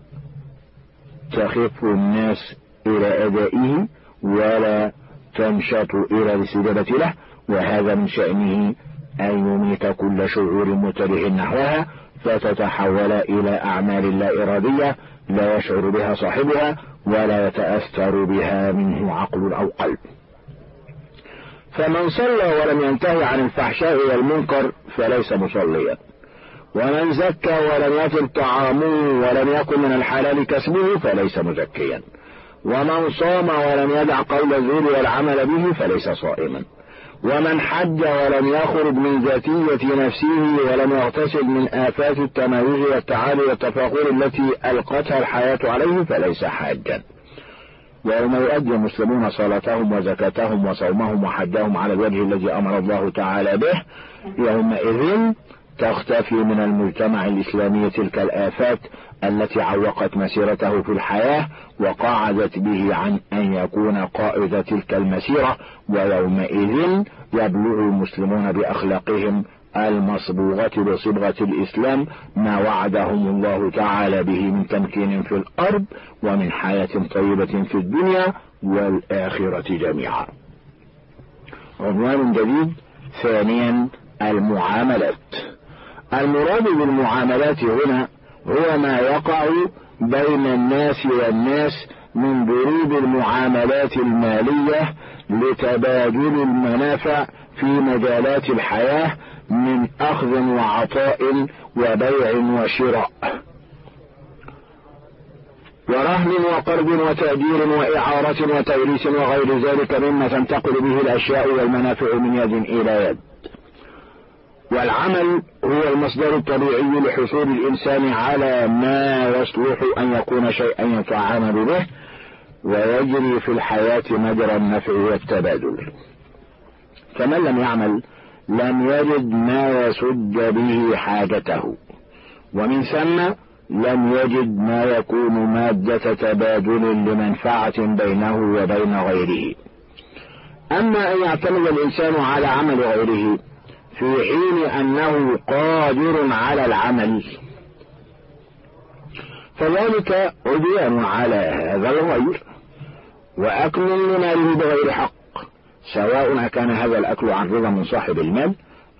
تخف الناس إلى أدائه ولا تنشط إلى الاستجابة له. وهذا من شأنه أن يميت كل شعور متجه نحوها فتتحول إلى أعمال لا إرادية. لا يشعر بها صاحبها ولا يتأثر بها منه عقل أو قلب. فمن صلى ولم ينتهي عن الفحشاء والمنكر فليس مصليا. ومن زكى ولم يتم طعامه ولم يكن من الحلال كسبه فليس مزكيا. ومن صام ولم يدع قول الزور والعمل به فليس صائما. ومن حج ولم يخرج من ذاتية نفسه ولم يغتسل من آفات التميز والتعالي والتفاخر التي ألقتها الحياة عليه فليس حاجا. ويوم يؤدي المسلمون صلاتهم وزكاتهم وصومهم وحجهم على الوجه الذي أمر الله تعالى به يومئذ تختفي من المجتمع الإسلامي تلك الآفات التي عوقت مسيرته في الحياة وقاعدت به عن أن يكون قائد تلك المسيرة ويومئذ يبلغ المسلمون بأخلاقهم المصبوغة بصبغة الإسلام ما وعدهم الله تعالى به من تمكين في الأرض ومن حياة طيبة في الدنيا والآخرة جميعا. عنوان جديد ثانيا المعاملات. المراد بالمعاملات هنا هو ما يقع بين الناس والناس من ضروب المعاملات المالية لتبادل المنافع في مجالات الحياة من أخذ وعطاء وبيع وشراء. ورهن وقرض وتأجير وإعارة وتوريث وغير ذلك مما تنتقل به الأشياء والمنافع من يد إلى يد. والعمل هو المصدر الطبيعي لحصول الإنسان على ما يصلح أن يكون شيئا يتعامل به ويجري في الحياة مجرى النفع والتبادل. فمن لم يعمل لم يجد ما يسد به حاجته. ومن ثم لم يجد ما يكون مادة تبادل لمنفعة بينه وبين غيره. أما أن يعتمد الإنسان على عمل غيره في حين أنه قادر على العمل. فذلك عدوان على هذا الغير وأكل لماله بغير حق سواء كان هذا الأكل عن رضا من صاحب المال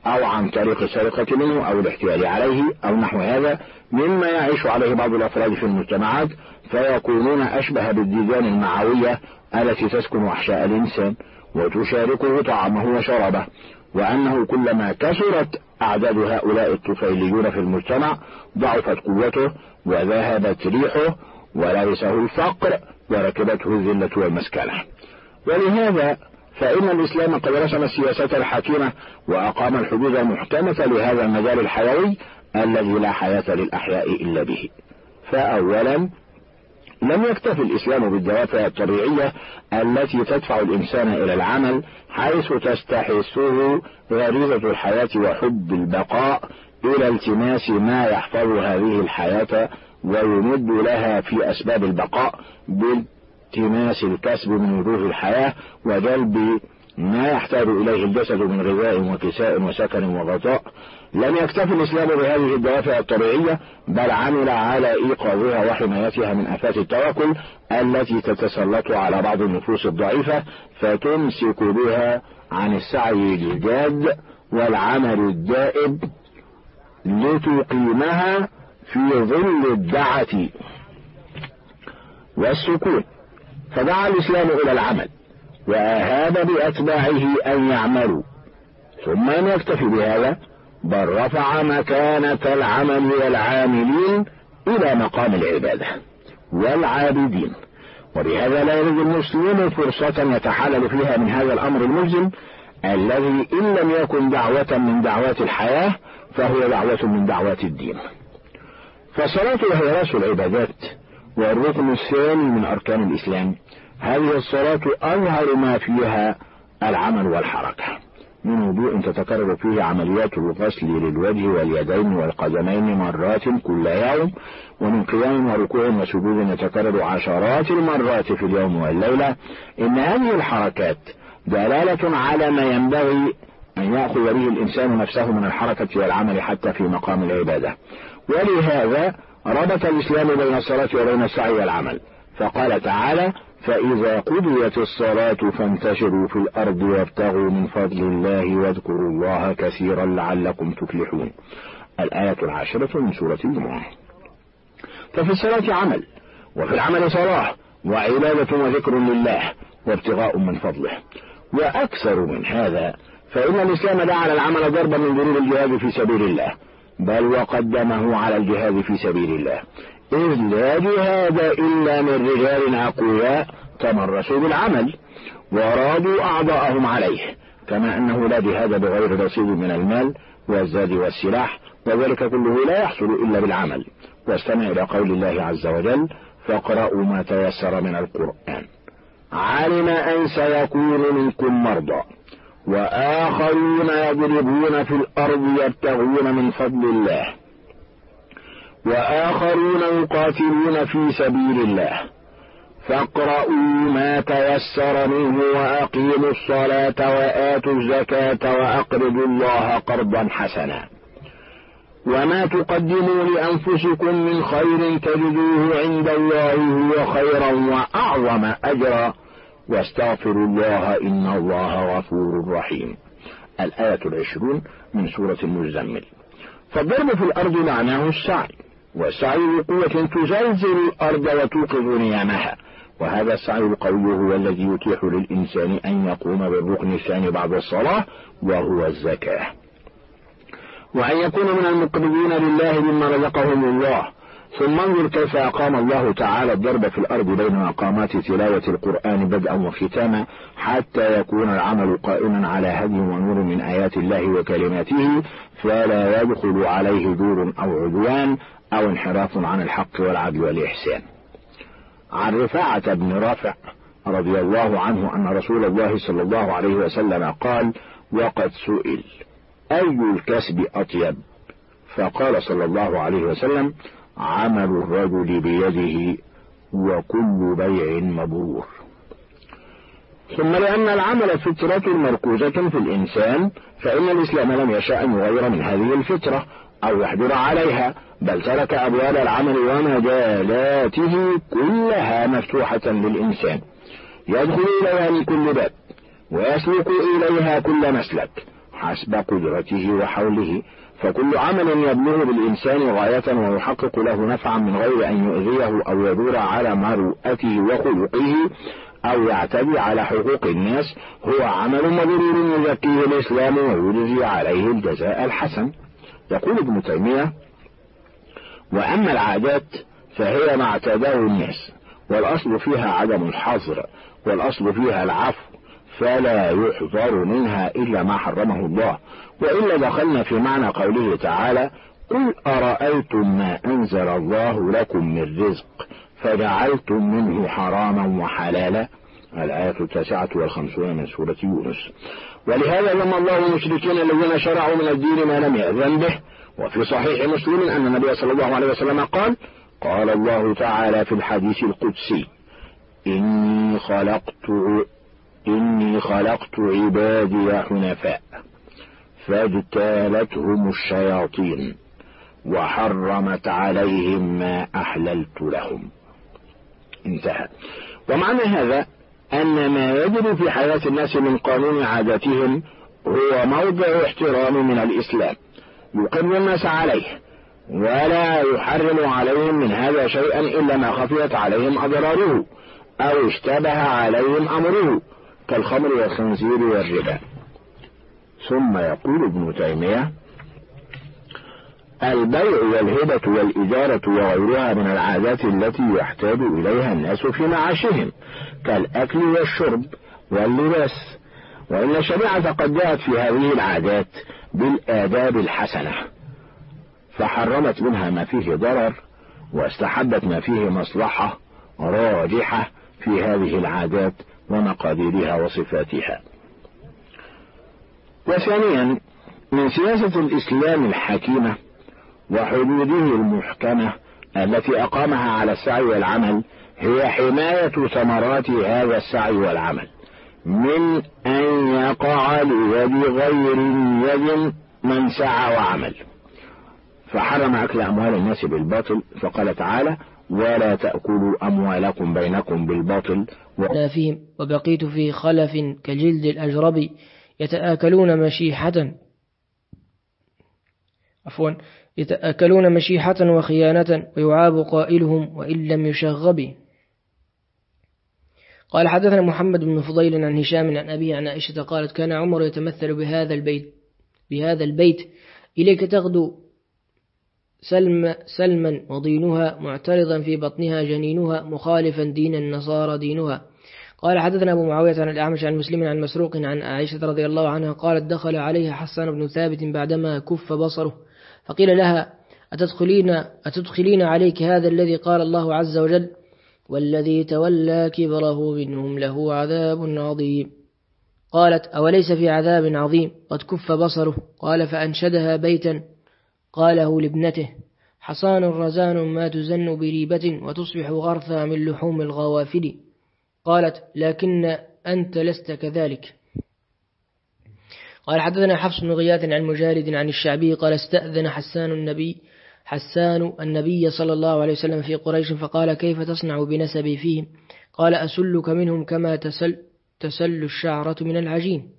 أو عن طريق السرقة منه أو الاحتيال عليه أو نحو هذا مما يعيش عليه بعض الأفراد في المجتمعات فيكونون أشبه بالديدان المعوية التي تسكن أحشاء الإنسان وتشاركه طعامه وشرابه. وأنه كلما كثرت أعداد هؤلاء الطفيليون في المجتمع ضعفت قوته وذهبت ريحه ولبسه الفقر وركبته الذلة والمسكنة. ولهذا فإن الإسلام قد رسم السياسة الحكيمة وأقام الحدود المحكمة لهذا المجال الحيوي الذي لا حياة للأحياء إلا به. فأولا لم يكتف الإسلام بالدوافع الطبيعية التي تدفع الإنسان إلى العمل حيث تستحثه غريزة الحياة وحب البقاء إلى التماس ما يحفظ هذه الحياة ويمد لها في أسباب البقاء بالتماس الكسب من وجوه الحياة وجلب ما يحتاج إليه الجسد من غذاء وكساء وسكن وغطاء. لم يكتف الإسلام بهذه الدوافع الطبيعية بل عمل على إيقاظها وحمايتها من آفات التوكل التي تتسلط على بعض النفوس الضعيفة فتمسك بها عن السعي الجاد والعمل الدائب لتقيمها في ظل الدعة والسكون. فدعا الإسلام إلى العمل وأهاب بأتباعه أن يعملوا. ثم لم يكتفي بهذا بل رفع مكانة العمل والعاملين إلى مقام العبادة والعابدين. وبهذا لا يجد المسلم فرصة يتحلل فيها من هذا الأمر الملزم الذي إن لم يكن دعوة من دعوات الحياة فهو دعوة من دعوات الدين. فالصلاة وهي رأس العبادات والركن الثاني من أركان الإسلام هذه الصلاة أظهر ما فيها العمل والحركة. من وضوء تتكرر فيه عمليات الغسل للوجه واليدين والقدمين مرات كل يوم ومن قيام وركوع وسجود يتكرر عشرات المرات في اليوم والليلة. إن هذه الحركات دلالة على ما ينبغي أن يأخذ به الإنسان نفسه من الحركة والعمل حتى في مقام العبادة. ولهذا ربط الإسلام بين الصلاة وبين السعي والعمل. فقال تعالى فإذا قضيت الصلاة فانتشروا في الأرض وابتغوا من فضل الله واذكروا الله كثيرا لعلكم تفلحون. الآية العاشرة من سورة الجمعة ففي الصلاة عمل وفي العمل صلاة وعبادة وذكر لله وابتغاء من فضله. وأكثر من هذا فإن الإسلام دعا العمل ضربا من ضروب الجهاد في سبيل الله بل وقدمه على الجهاد في سبيل الله. إذ لا جهاد إلا من رجال أقوياء تمرسوا بالعمل ورادوا أعضاءهم عليه كما أنه لا جهاد بغير رصيد من المال والزاد والسلاح وذلك كله لا يحصل إلا بالعمل. واستمع إلى قول الله عز وجل فاقرأوا ما تيسر من القرآن علم أن سيكون منكم مرضى وآخرون يضربون في الأرض يبتغون من فضل الله. وآخرون يقاتلون في سبيل الله. فاقرؤوا ما تيسر منه وأقيموا الصلاة وآتوا الزكاة وأقرضوا الله قرضا حسنا. وما تقدموا لأنفسكم من خير تجدوه عند الله هو خيرا وأعظم أجرا. واستغفروا الله إن الله غفور رحيم. الآية العشرون من سورة المزمل. فالضرب في الأرض معناه السعي. والسعي بقوة تزلزل الأرض وتوقظ نيامها. وهذا السعي القوي هو الذي يتيح للإنسان أن يقوم بالركن الثاني بعد الصلاة وهو الزكاة. وأن يكون من المقربين لله مما رزقهم الله. ثم انظر كيف أقام الله تعالى الضرب في الأرض بين مقامات تلاوة القرآن بدءا وختاما حتى يكون العمل قائما على هدي ونور من آيات الله وكلماته فلا يدخل عليه دور أو عدوان أو انحراف عن الحق والعدل والإحسان. عن رفاعة بن رافع رضي الله عنه أن رسول الله صلى الله عليه وسلم قال وقد سئل أي الكسب أطيب؟ فقال صلى الله عليه وسلم عمل الرجل بيده وكل بيع مبرور. ثم لأن العمل فطرة مركوزة في الإنسان فإن الإسلام لم يشاء أن يغير من هذه الفطرة. أو يحضر عليها بل ترك أبواب العمل ومجالاته كلها مفتوحة للإنسان. يدخل إليها من كل باب ويسلك إليها كل مسلك حسب قدرته وحوله. فكل عمل يبلغ بالإنسان غاية ويحقق له نفعا من غير أن يؤذيه أو يدور على مروءته وخلقه أو يعتدي على حقوق الناس. هو عمل مبرور يزكيه الإسلام ويجزي عليه الجزاء الحسن. يقول ابن تيمية وأما العادات فهي ما اعتاده الناس والأصل فيها عدم الحظر والأصل فيها العفو فلا يحضر منها إلا ما حرمه الله. وإلا دخلنا في معنى قوله تعالى قل أرأيتم ما أنزل الله لكم من رزق فجعلتم منه حراما وحلالا الآية التاسعة والخمسون من سورة يونس. ولهذا لما الله المشركين الذين شرعوا من الدين ما لم يأذن به. وفي صحيح مسلم أن النبي صلى الله عليه وسلم قال قال الله تعالى في الحديث القدسي إني خلقت إني خلقت عبادي حنفاء فاجتالتهم الشياطين وحرمت عليهم ما أحللت لهم. انتهى. ومعنى هذا أن ما يجب في حياة الناس من قانون عاداتهم هو موضع احترام من الإسلام. يقر الناس عليه ولا يحرم عليهم من هذا شيئا إلا ما خفيت عليهم أضراره أو اشتبه عليهم أمره كالخمر والخنزير والربا. ثم يقول ابن تيمية البيع والهبة والإجارة وغيرها من العادات التي يحتاج إليها الناس في معاشهم كالأكل والشرب واللباس. وإن الشريعة قد جاءت في هذه العادات بالآداب الحسنة فحرمت منها ما فيه ضرر واستحبت ما فيه مصلحة راجحة في هذه العادات ومقاديرها وصفاتها. وثانيا من سياسة الإسلام الحكيمة وحدوده المحكمة التي أقامها على السعي والعمل هي حماية ثمرات هذا السعي والعمل من أن يقع ليد غير يد من سعى وعمل. فحرم أكل أموال الناس بالباطل فقال تعالى ولا تأكلوا أموالكم بينكم بالباطل. و... فيهم وبقيت في خلف كجلد الأجرب يتآكلون مشيحة. عفوا. يتآكلون مشيحة وخيانة ويعاب قائلهم وإن لم يشغب. قال حدثنا محمد بن فضيل عن هشام عن أبي عن عائشة قالت كان عمر يتمثل بهذا البيت بهذا البيت. إليك تغدو سلم سلما وضينها معترضا في بطنها جنينها مخالفا دين النصارى دينها. قال حدثنا أبو معاوية عن الأعمش عن مسلم عن مسروق عن عائشة رضي الله عنها قالت دخل عليها حسان بن ثابت بعدما كف بصره. فقيل لها أتدخلين, أتدخلين عليك هذا الذي قال الله عز وجل والذي تولى كبره منهم له عذاب عظيم. قالت أوليس في عذاب عظيم؟ قد كف بصره. قال فأنشدها بيتا قاله لابنته حصان رزان ما تزن بريبة وتصبح غرثا من لحوم الغوافل. قالت لكن أنت لست كذلك. قال حدثنا حفص بن غياث عن مجارد عن الشعبي قال استأذن حسان النبي حسان النبي صلى الله عليه وسلم في قريش فقال كيف تصنع بنسبي فيهم قال أسلك منهم كما تسل, تسل الشعرة من العجين.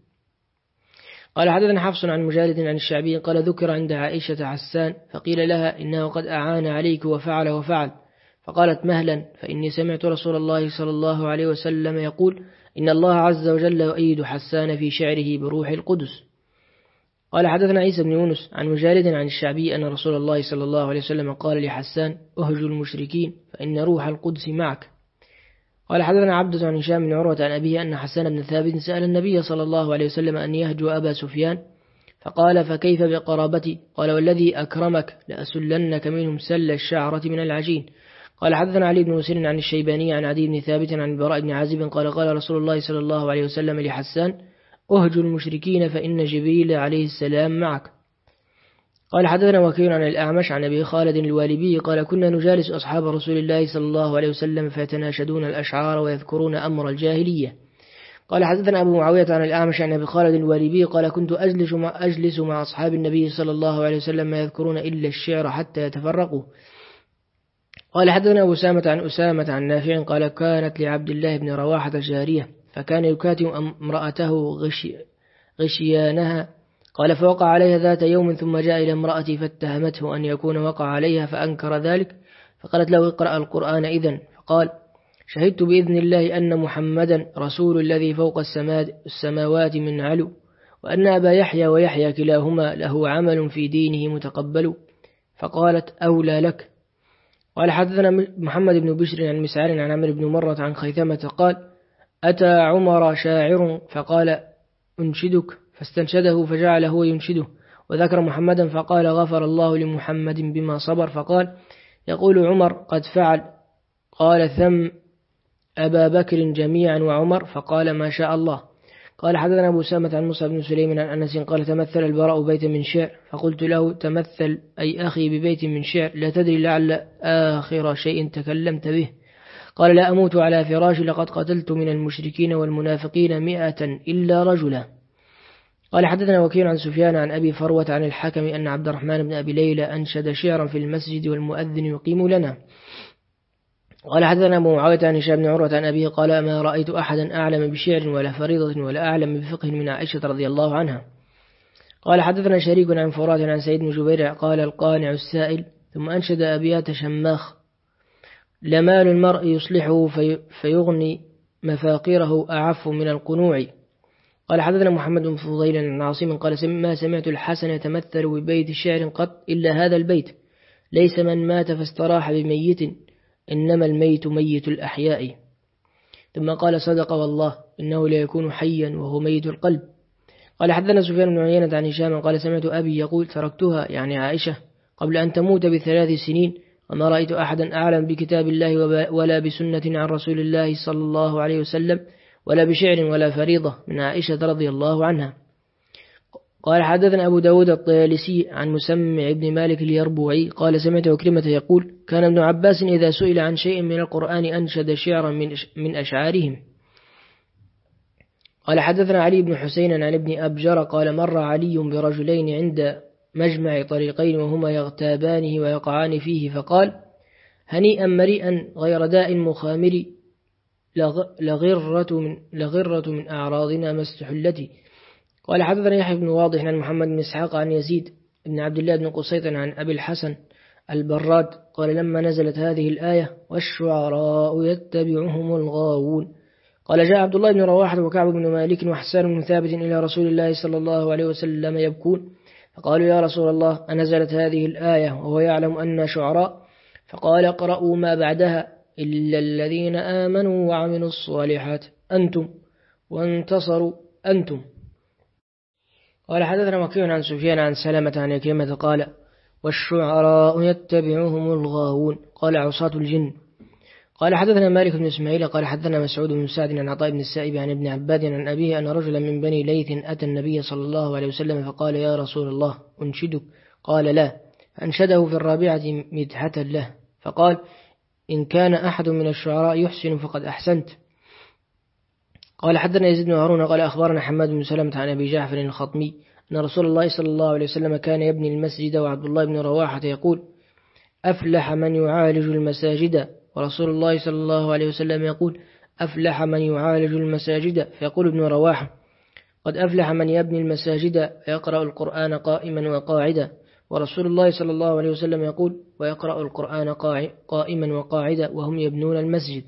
قال حدثنا حفص عن مجالد عن الشعبي قال ذكر عند عائشة حسان فقيل لها إنه قد أعان عليك وفعل وفعل. فقالت مهلا فإني سمعت رسول الله صلى الله عليه وسلم يقول إن الله عز وجل يؤيد حسان في شعره بروح القدس. قال حدثنا عيسى بن يونس عن مجالد عن الشعبي أن رسول الله صلى الله عليه وسلم قال لحسان أهج المشركين فإن روح القدس معك. قال حدثنا عبدة عن هشام بن عروة عن أبيه أن حسان بن ثابت سأل النبي صلى الله عليه وسلم أن يهجو أبا سفيان فقال فكيف بقرابتي؟ قال والذي أكرمك لأسلنك منهم سل الشعرة من العجين. قال حدثنا علي بن مسير عن الشيباني عن عدي بن ثابت عن البراء بن عازب قال قال رسول الله صلى الله عليه وسلم لحسان أهج المشركين فإن جبريل عليه السلام معك. قال حدثنا وكيل عن الأعمش عن أبي خالد الوالبي قال كنا نجالس أصحاب رسول الله صلى الله عليه وسلم فيتناشدون الأشعار ويذكرون أمر الجاهلية. قال حدثنا أبو معاوية عن الأعمش عن أبي خالد الوالبي قال كنت أجلس مع أصحاب النبي صلى الله عليه وسلم ما يذكرون إلا الشعر حتى يتفرقوا. قال حدثنا أبو سامة عن أسامة عن نافع قال كانت لعبد الله بن رواحة جارية فكان يكاتم امرأته غشي غشيانها. قال فوقع عليها ذات يوم ثم جاء إلى امرأتي فاتهمته أن يكون وقع عليها فأنكر ذلك فقالت له اقرأ القرآن إذن فقال شهدت بإذن الله أن محمدا رسول الذي فوق السماوات من علو وأن أبا يحيى ويحيى كلاهما له عمل في دينه متقبل فقالت أولى لك قال حدثنا محمد بن بشر عن مسعر عن عمرو بن مرة عن خيثمة قال أتى عمر شاعر فقال أنشدك. فاستنشده فجعل هو ينشده وذكر محمدا فقال غفر الله لمحمد بما صبر. فقال يقول عمر قد فعل. قال ثم أبا بكر جميعا وعمر. فقال ما شاء الله. قال حدثنا أبو سامة عن موسى بن سليم عن أنس قال تمثل البراء بيتا من شعر. فقلت له تمثل أي أخي ببيت من شعر. لا تدري لعل آخر شيء تكلمت به. قال لا أموت على فراشي لقد قتلت من المشركين والمنافقين مئة إلا رجلا. قال حدثنا وكيل عن سفيان عن أبي فروة عن الحكم أن عبد الرحمن بن أبي ليلى أنشد شعرا في المسجد والمؤذن يقيم لنا. قال حدثنا أبو معاوية عن هشام بن عروة عن أبيه قال ما رأيت أحدا أعلم بشعر ولا فريضة ولا أعلم بفقه من عائشة رضي الله عنها. قال حدثنا شريك عن فرات عن سيد بن جبير قال القانع السائل ثم أنشد أبيات شماخ. لمال المرء يصلحه في فيغني مفاقره أعف من القنوع. قال حدثنا محمد بن فضيل عن عاصم قال ما سمعت الحسن يتمثل ببيت شعر قط إلا هذا البيت. ليس من مات فاستراح بميت. إنما الميت ميت الأحياء. ثم قال صدق والله إنه لا يكون حيا وهو ميت القلب. قال حدثنا سفيان بن عيينة عن هشام قال سمعت أبي يقول تركتها يعني عائشة قبل أن تموت بثلاث سنين وما رأيت أحدا أعلم بكتاب الله ولا بسنة عن رسول الله صلى الله عليه وسلم ولا بشعر ولا فريضة من عائشة رضي الله عنها. قال حدثنا أبو داود الطيالسي عن مسمع ابن مالك اليربوعي قال سمعت وكرمة يقول كان ابن عباس إذا سئل عن شيء من القرآن أنشد شعرا من, أشعارهم. قال حدثنا علي بن حسين عن ابن أبجر قال مر علي برجلين عند مجمع طريقين وهما يغتابانه ويقعان فيه فقال هنيئا مريئا غير داء مخامر لغرة من, لغرة من أعراضنا ما استحلتي قال حدثنا يحيى بن واضح عن محمد بن إسحاق عن يزيد بن عبد الله بن قصيط عن أبي الحسن البراد قال لما نزلت هذه الآية والشعراء يتبعهم الغاوون. قال جاء عبد الله بن رواحة وكعب بن مالك وحسان بن ثابت إلى رسول الله صلى الله عليه وسلم يبكون. فقالوا يا رسول الله أنزلت هذه الآية وهو يعلم أن شعراء؟ فقال اقرأوا ما بعدها. إلا الذين آمنوا وعملوا الصالحات أنتم وانتصروا أنتم قال حدثنا وكيع عن سفيان عن سلمة عن يكيمة قال والشعراء يتبعهم الغاوون. قال عصاة الجن. قال حدثنا مالك بن إسماعيل. قال حدثنا مسعود بن سعد عن عطاء بن السائب عن ابن عباد عن أبيه أن رجلا من بني ليث أتى النبي صلى الله عليه وسلم فقال يا رسول الله أنشدك. قال لا. فأنشده في الرابعة مدحة له فقال إن كان أحد من الشعراء يحسن فقد أحسنت. قال حدثنا يزيد بن هارون قال أخبرنا حماد بن سلمة عن أبي جعفر الخطمي أن رسول الله صلى الله عليه وسلم كان يبني المسجد وعبد الله بن رواحة يقول أفلح من يعالج المساجد؟ ورسول الله صلى الله عليه وسلم يقول أفلح من يعالج المساجد؟ فيقول ابن رواحة قد أفلح من يبني المساجد فيقرأ القرآن قائما وقاعدا. ورسول الله صلى الله عليه وسلم يقول ويقرأ القرآن قائما وقاعدا وهم يبنون المسجد.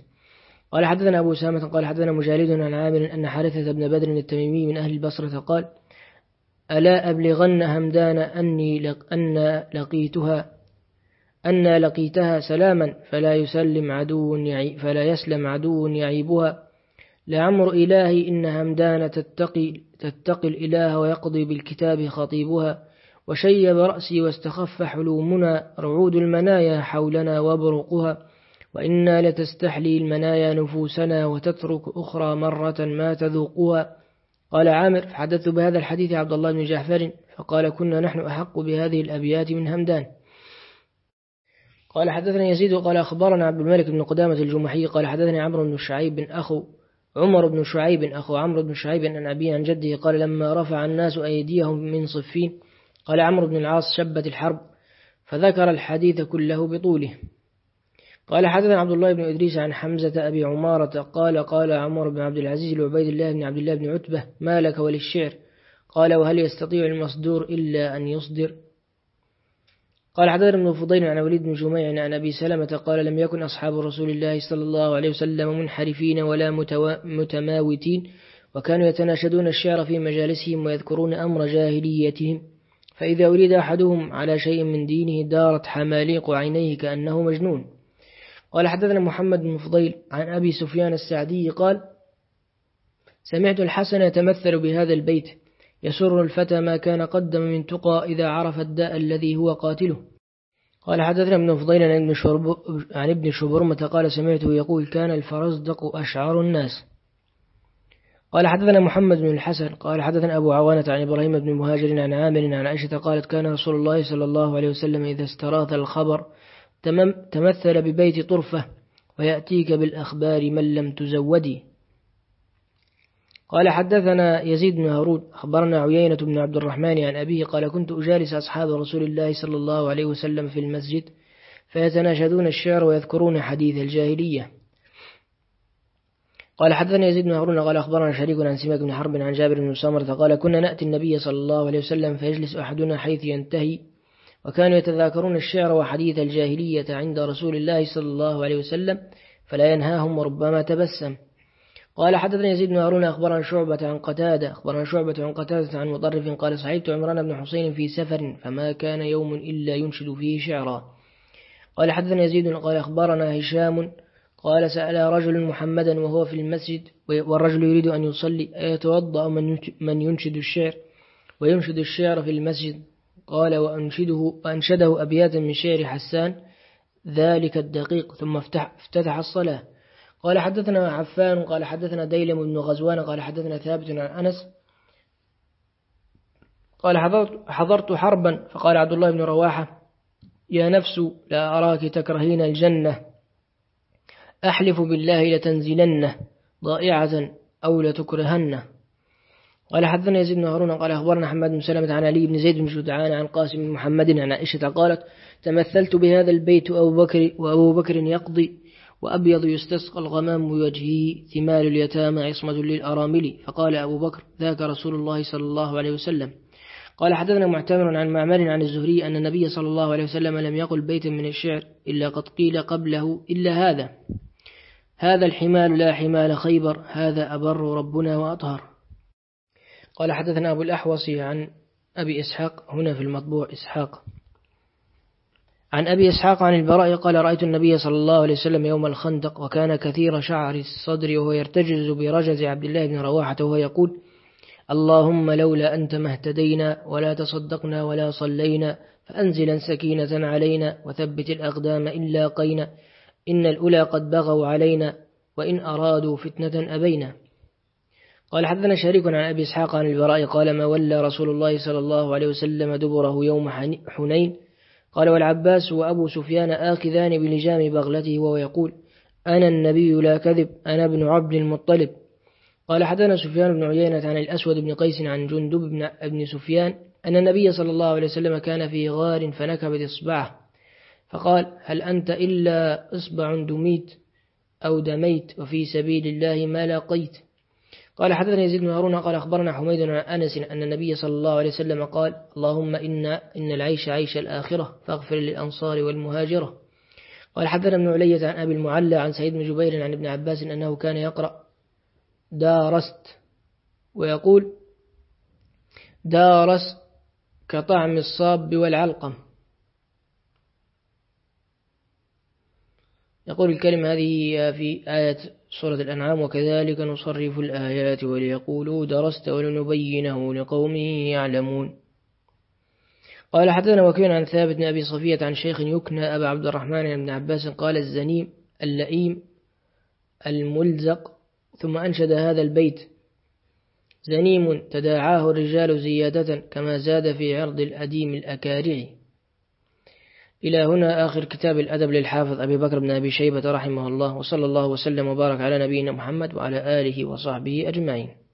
قال حدثنا أبو سامة قال حدثنا مجالد عن عامر أن حارثة بن بدر التميمي من أهل البصرة قال ألا أبلغن همدان أني لق أن لقيتها أن لقيتها سلاما فلا يسلم عدو يعي فلا يسلم عدو يعيبها. لعمر إلهي إن همدان تتقي تتقي الإله ويقضي بالكتاب خطيبها. وشيب رأسي واستخف حلومنا رعود المنايا حولنا وبرقها وإنا لتستحلي المنايا نفوسنا وتترك أخرى مرة ما تذوقها. قال عامر فحدثت بهذا الحديث عبد الله بن جعفر فقال كنا نحن أحق بهذه الأبيات من همدان. قال حدثنا يزيد قال أخبرنا عبد الملك بن قدامة الجمحي قال حدثني عمرو بن شعيب بن أخو عمر بن شعيب أخو عمرو بن شعيب عن أبيه عن جده قال لما رفع الناس أيديهم من صفين قال عمرو بن العاص شبت الحرب فذكر الحديث كله بطوله. قال حدثنا عبد الله بن إدريس عن حمزة أبي عمارة قال قال عمر بن عبد العزيز لعبيد الله بن عبد الله بن عتبة ما لك وللشعر؟ قال وهل يستطيع المصدور إلا أن يصدر؟ قال حدثنا ابن فضيل عن وليد بن جميع عن أبي سلمة قال لم يكن أصحاب رسول الله صلى الله عليه وسلم منحرفين ولا متماوتين وكانوا يتناشدون الشعر في مجالسهم ويذكرون أمر جاهليتهم. فإذا أريد أحدهم على شيء من دينه دارت حماليق عينيه كأنه مجنون. قال حدثنا محمد بن فضيل عن أبي سفيان السعدي قال سمعت الحسن يتمثل بهذا البيت يسر الفتى ما كان قدم من تقى إذا عرف الداء الذي هو قاتله. قال حدثنا ابن فضيل عن ابن, شبرمة قال سمعته يقول كان الفرزدق أشعر الناس. قال حدثنا محمد بن الحسن قال حدثنا أبو عوانة عن إبراهيم بن مهاجر عن عامر عن عائشة قالت كان رسول الله صلى الله عليه وسلم إذا استراث الخبر تمثل ببيت طرفة ويأتيك بالأخبار من لم تزودي. قال حدثنا يزيد بن هارون أخبرنا عيينة بن عبد الرحمن عن أبيه قال كنت أجالس أصحاب رسول الله صلى الله عليه وسلم في المسجد فيتناشدون الشعر ويذكرون حديث الجاهلية. قال حدثنا يزيد بن هارون قال أخبرنا شريك عن سماك بن حرب عن جابر بن سامرة قال كنا نأتي النبي صلى الله عليه وسلم فيجلس أحدنا حيث ينتهي وكانوا يتذاكرون الشعر وحديث الجاهلية عند رسول الله صلى الله عليه وسلم فلا ينهاهم وربما تبسم. قال حدثنا يزيد بن هارون أخبرنا شعبة عن قتادة أخبرنا شعبة عن قتادة عن مطرف قال صحبت عمران بن حسين في سفر فما كان يوم إلا ينشد فيه شعرا. قال حدثنا يزيد قال أخبرنا هشام قال سأل رجل محمدا وهو في المسجد والرجل يريد أن يصلي أيتوضأ من ينشد الشعر وينشد الشعر في المسجد؟ قال وأنشده وأنشده أبياتا من شعر حسان ذلك الدقيق ثم افتتح الصلاة. قال حدثنا عفان قال حدثنا ديلم بن غزوان قال حدثنا ثابت عن أنس قال حضرت, حضرت حربا فقال عبد الله بن رواحة يا نفس لا أراك تكرهين الجنة أحلف بالله لتنزلن ضائعة أو لتكرهن قال حدثنا يزيد بن هارون قال أخبرنا حماد بن سلمة عن علي بن زيد بن جدعان عن قاسم بن محمد عن عائشة قالت تمثلت بهذا البيت أبو بكر وأبو بكر يقضي وأبيض يستسقى الغمام بوجهه ثمال اليتامى عصمة للأرامل. فقال أبو بكر ذاك رسول الله صلى الله عليه وسلم. قال حدثنا معتمر عن معمر عن الزهري أن النبي صلى الله عليه وسلم لم يقل بيتا من الشعر إلا قد قيل قبله إلا هذا هذا الحمال لا حمال خيبر هذا أبر ربنا وأطهر. قال حدثنا أبو الأحوص عن أبي إسحاق هنا في المطبوع إسحاق. عن أبي إسحاق عن البراء قال رأيت النبي صلى الله عليه وسلم يوم الخندق وكان كثير شعر الصدر وهو يرتجز برجز عبد الله بن رواحة وهو يقول اللهم لولا أنت ما اهتدينا ولا تصدقنا ولا صلينا فأنزلا سكينة علينا وثبت الأقدام إن لاقينا إن الأولى قد بغوا علينا وإن أرادوا فتنة أبينا. قال حدثنا شريك عن أبي إسحاق عن البراء قال ما ولى رسول الله صلى الله عليه وسلم دبره يوم حنين؟ قال والعباس وأبو سفيان آخذان بلجام بغلته وهو يقول أنا النبي لا كذب أنا ابن عبد المطلب. قال حدثنا سفيان بن عيينة عن الأسود بن قيس عن جندب بن ابن سفيان أن النبي صلى الله عليه وسلم كان في غار فنكبت إصبعه. فقال هل أنت إلا إصبع دميت أو دميت وفي سبيل الله ما لاقيت؟ قال حدثنا يزيد بن هارون قال أخبرنا حميد عن أنس أن النبي صلى الله عليه وسلم قال اللهم إن, إن العيش عيش الآخرة فاغفر للأنصار والمهاجرة. قال حدثنا ابن علية عن أبي المعلى عن سعيد بن جبير عن ابن عباس أنه كان يقرأ دارست ويقول دارس كطعم الصاب والعلقم. يقول الكلمة هذه في آية سورة الأنعام وكذلك نصرف الآيات وليقولوا درست ولنبينه لقوم يعلمون. قال حدثنا وكيل عن ثابت بن أبي صفية عن شيخ يكنى أبا عبد الرحمن بن عباس قال الزنيم اللئيم الملزق. ثم أنشد هذا البيت زنيم تداعاه الرجال زيادة كما زاد في عرض الأديم الأكارع إلى هنا آخر كتاب الأدب للحافظ أبي بكر بن أبي شيبة رحمه الله وصلى الله وسلم وبارك على نبينا محمد وعلى آله وصحبه أجمعين.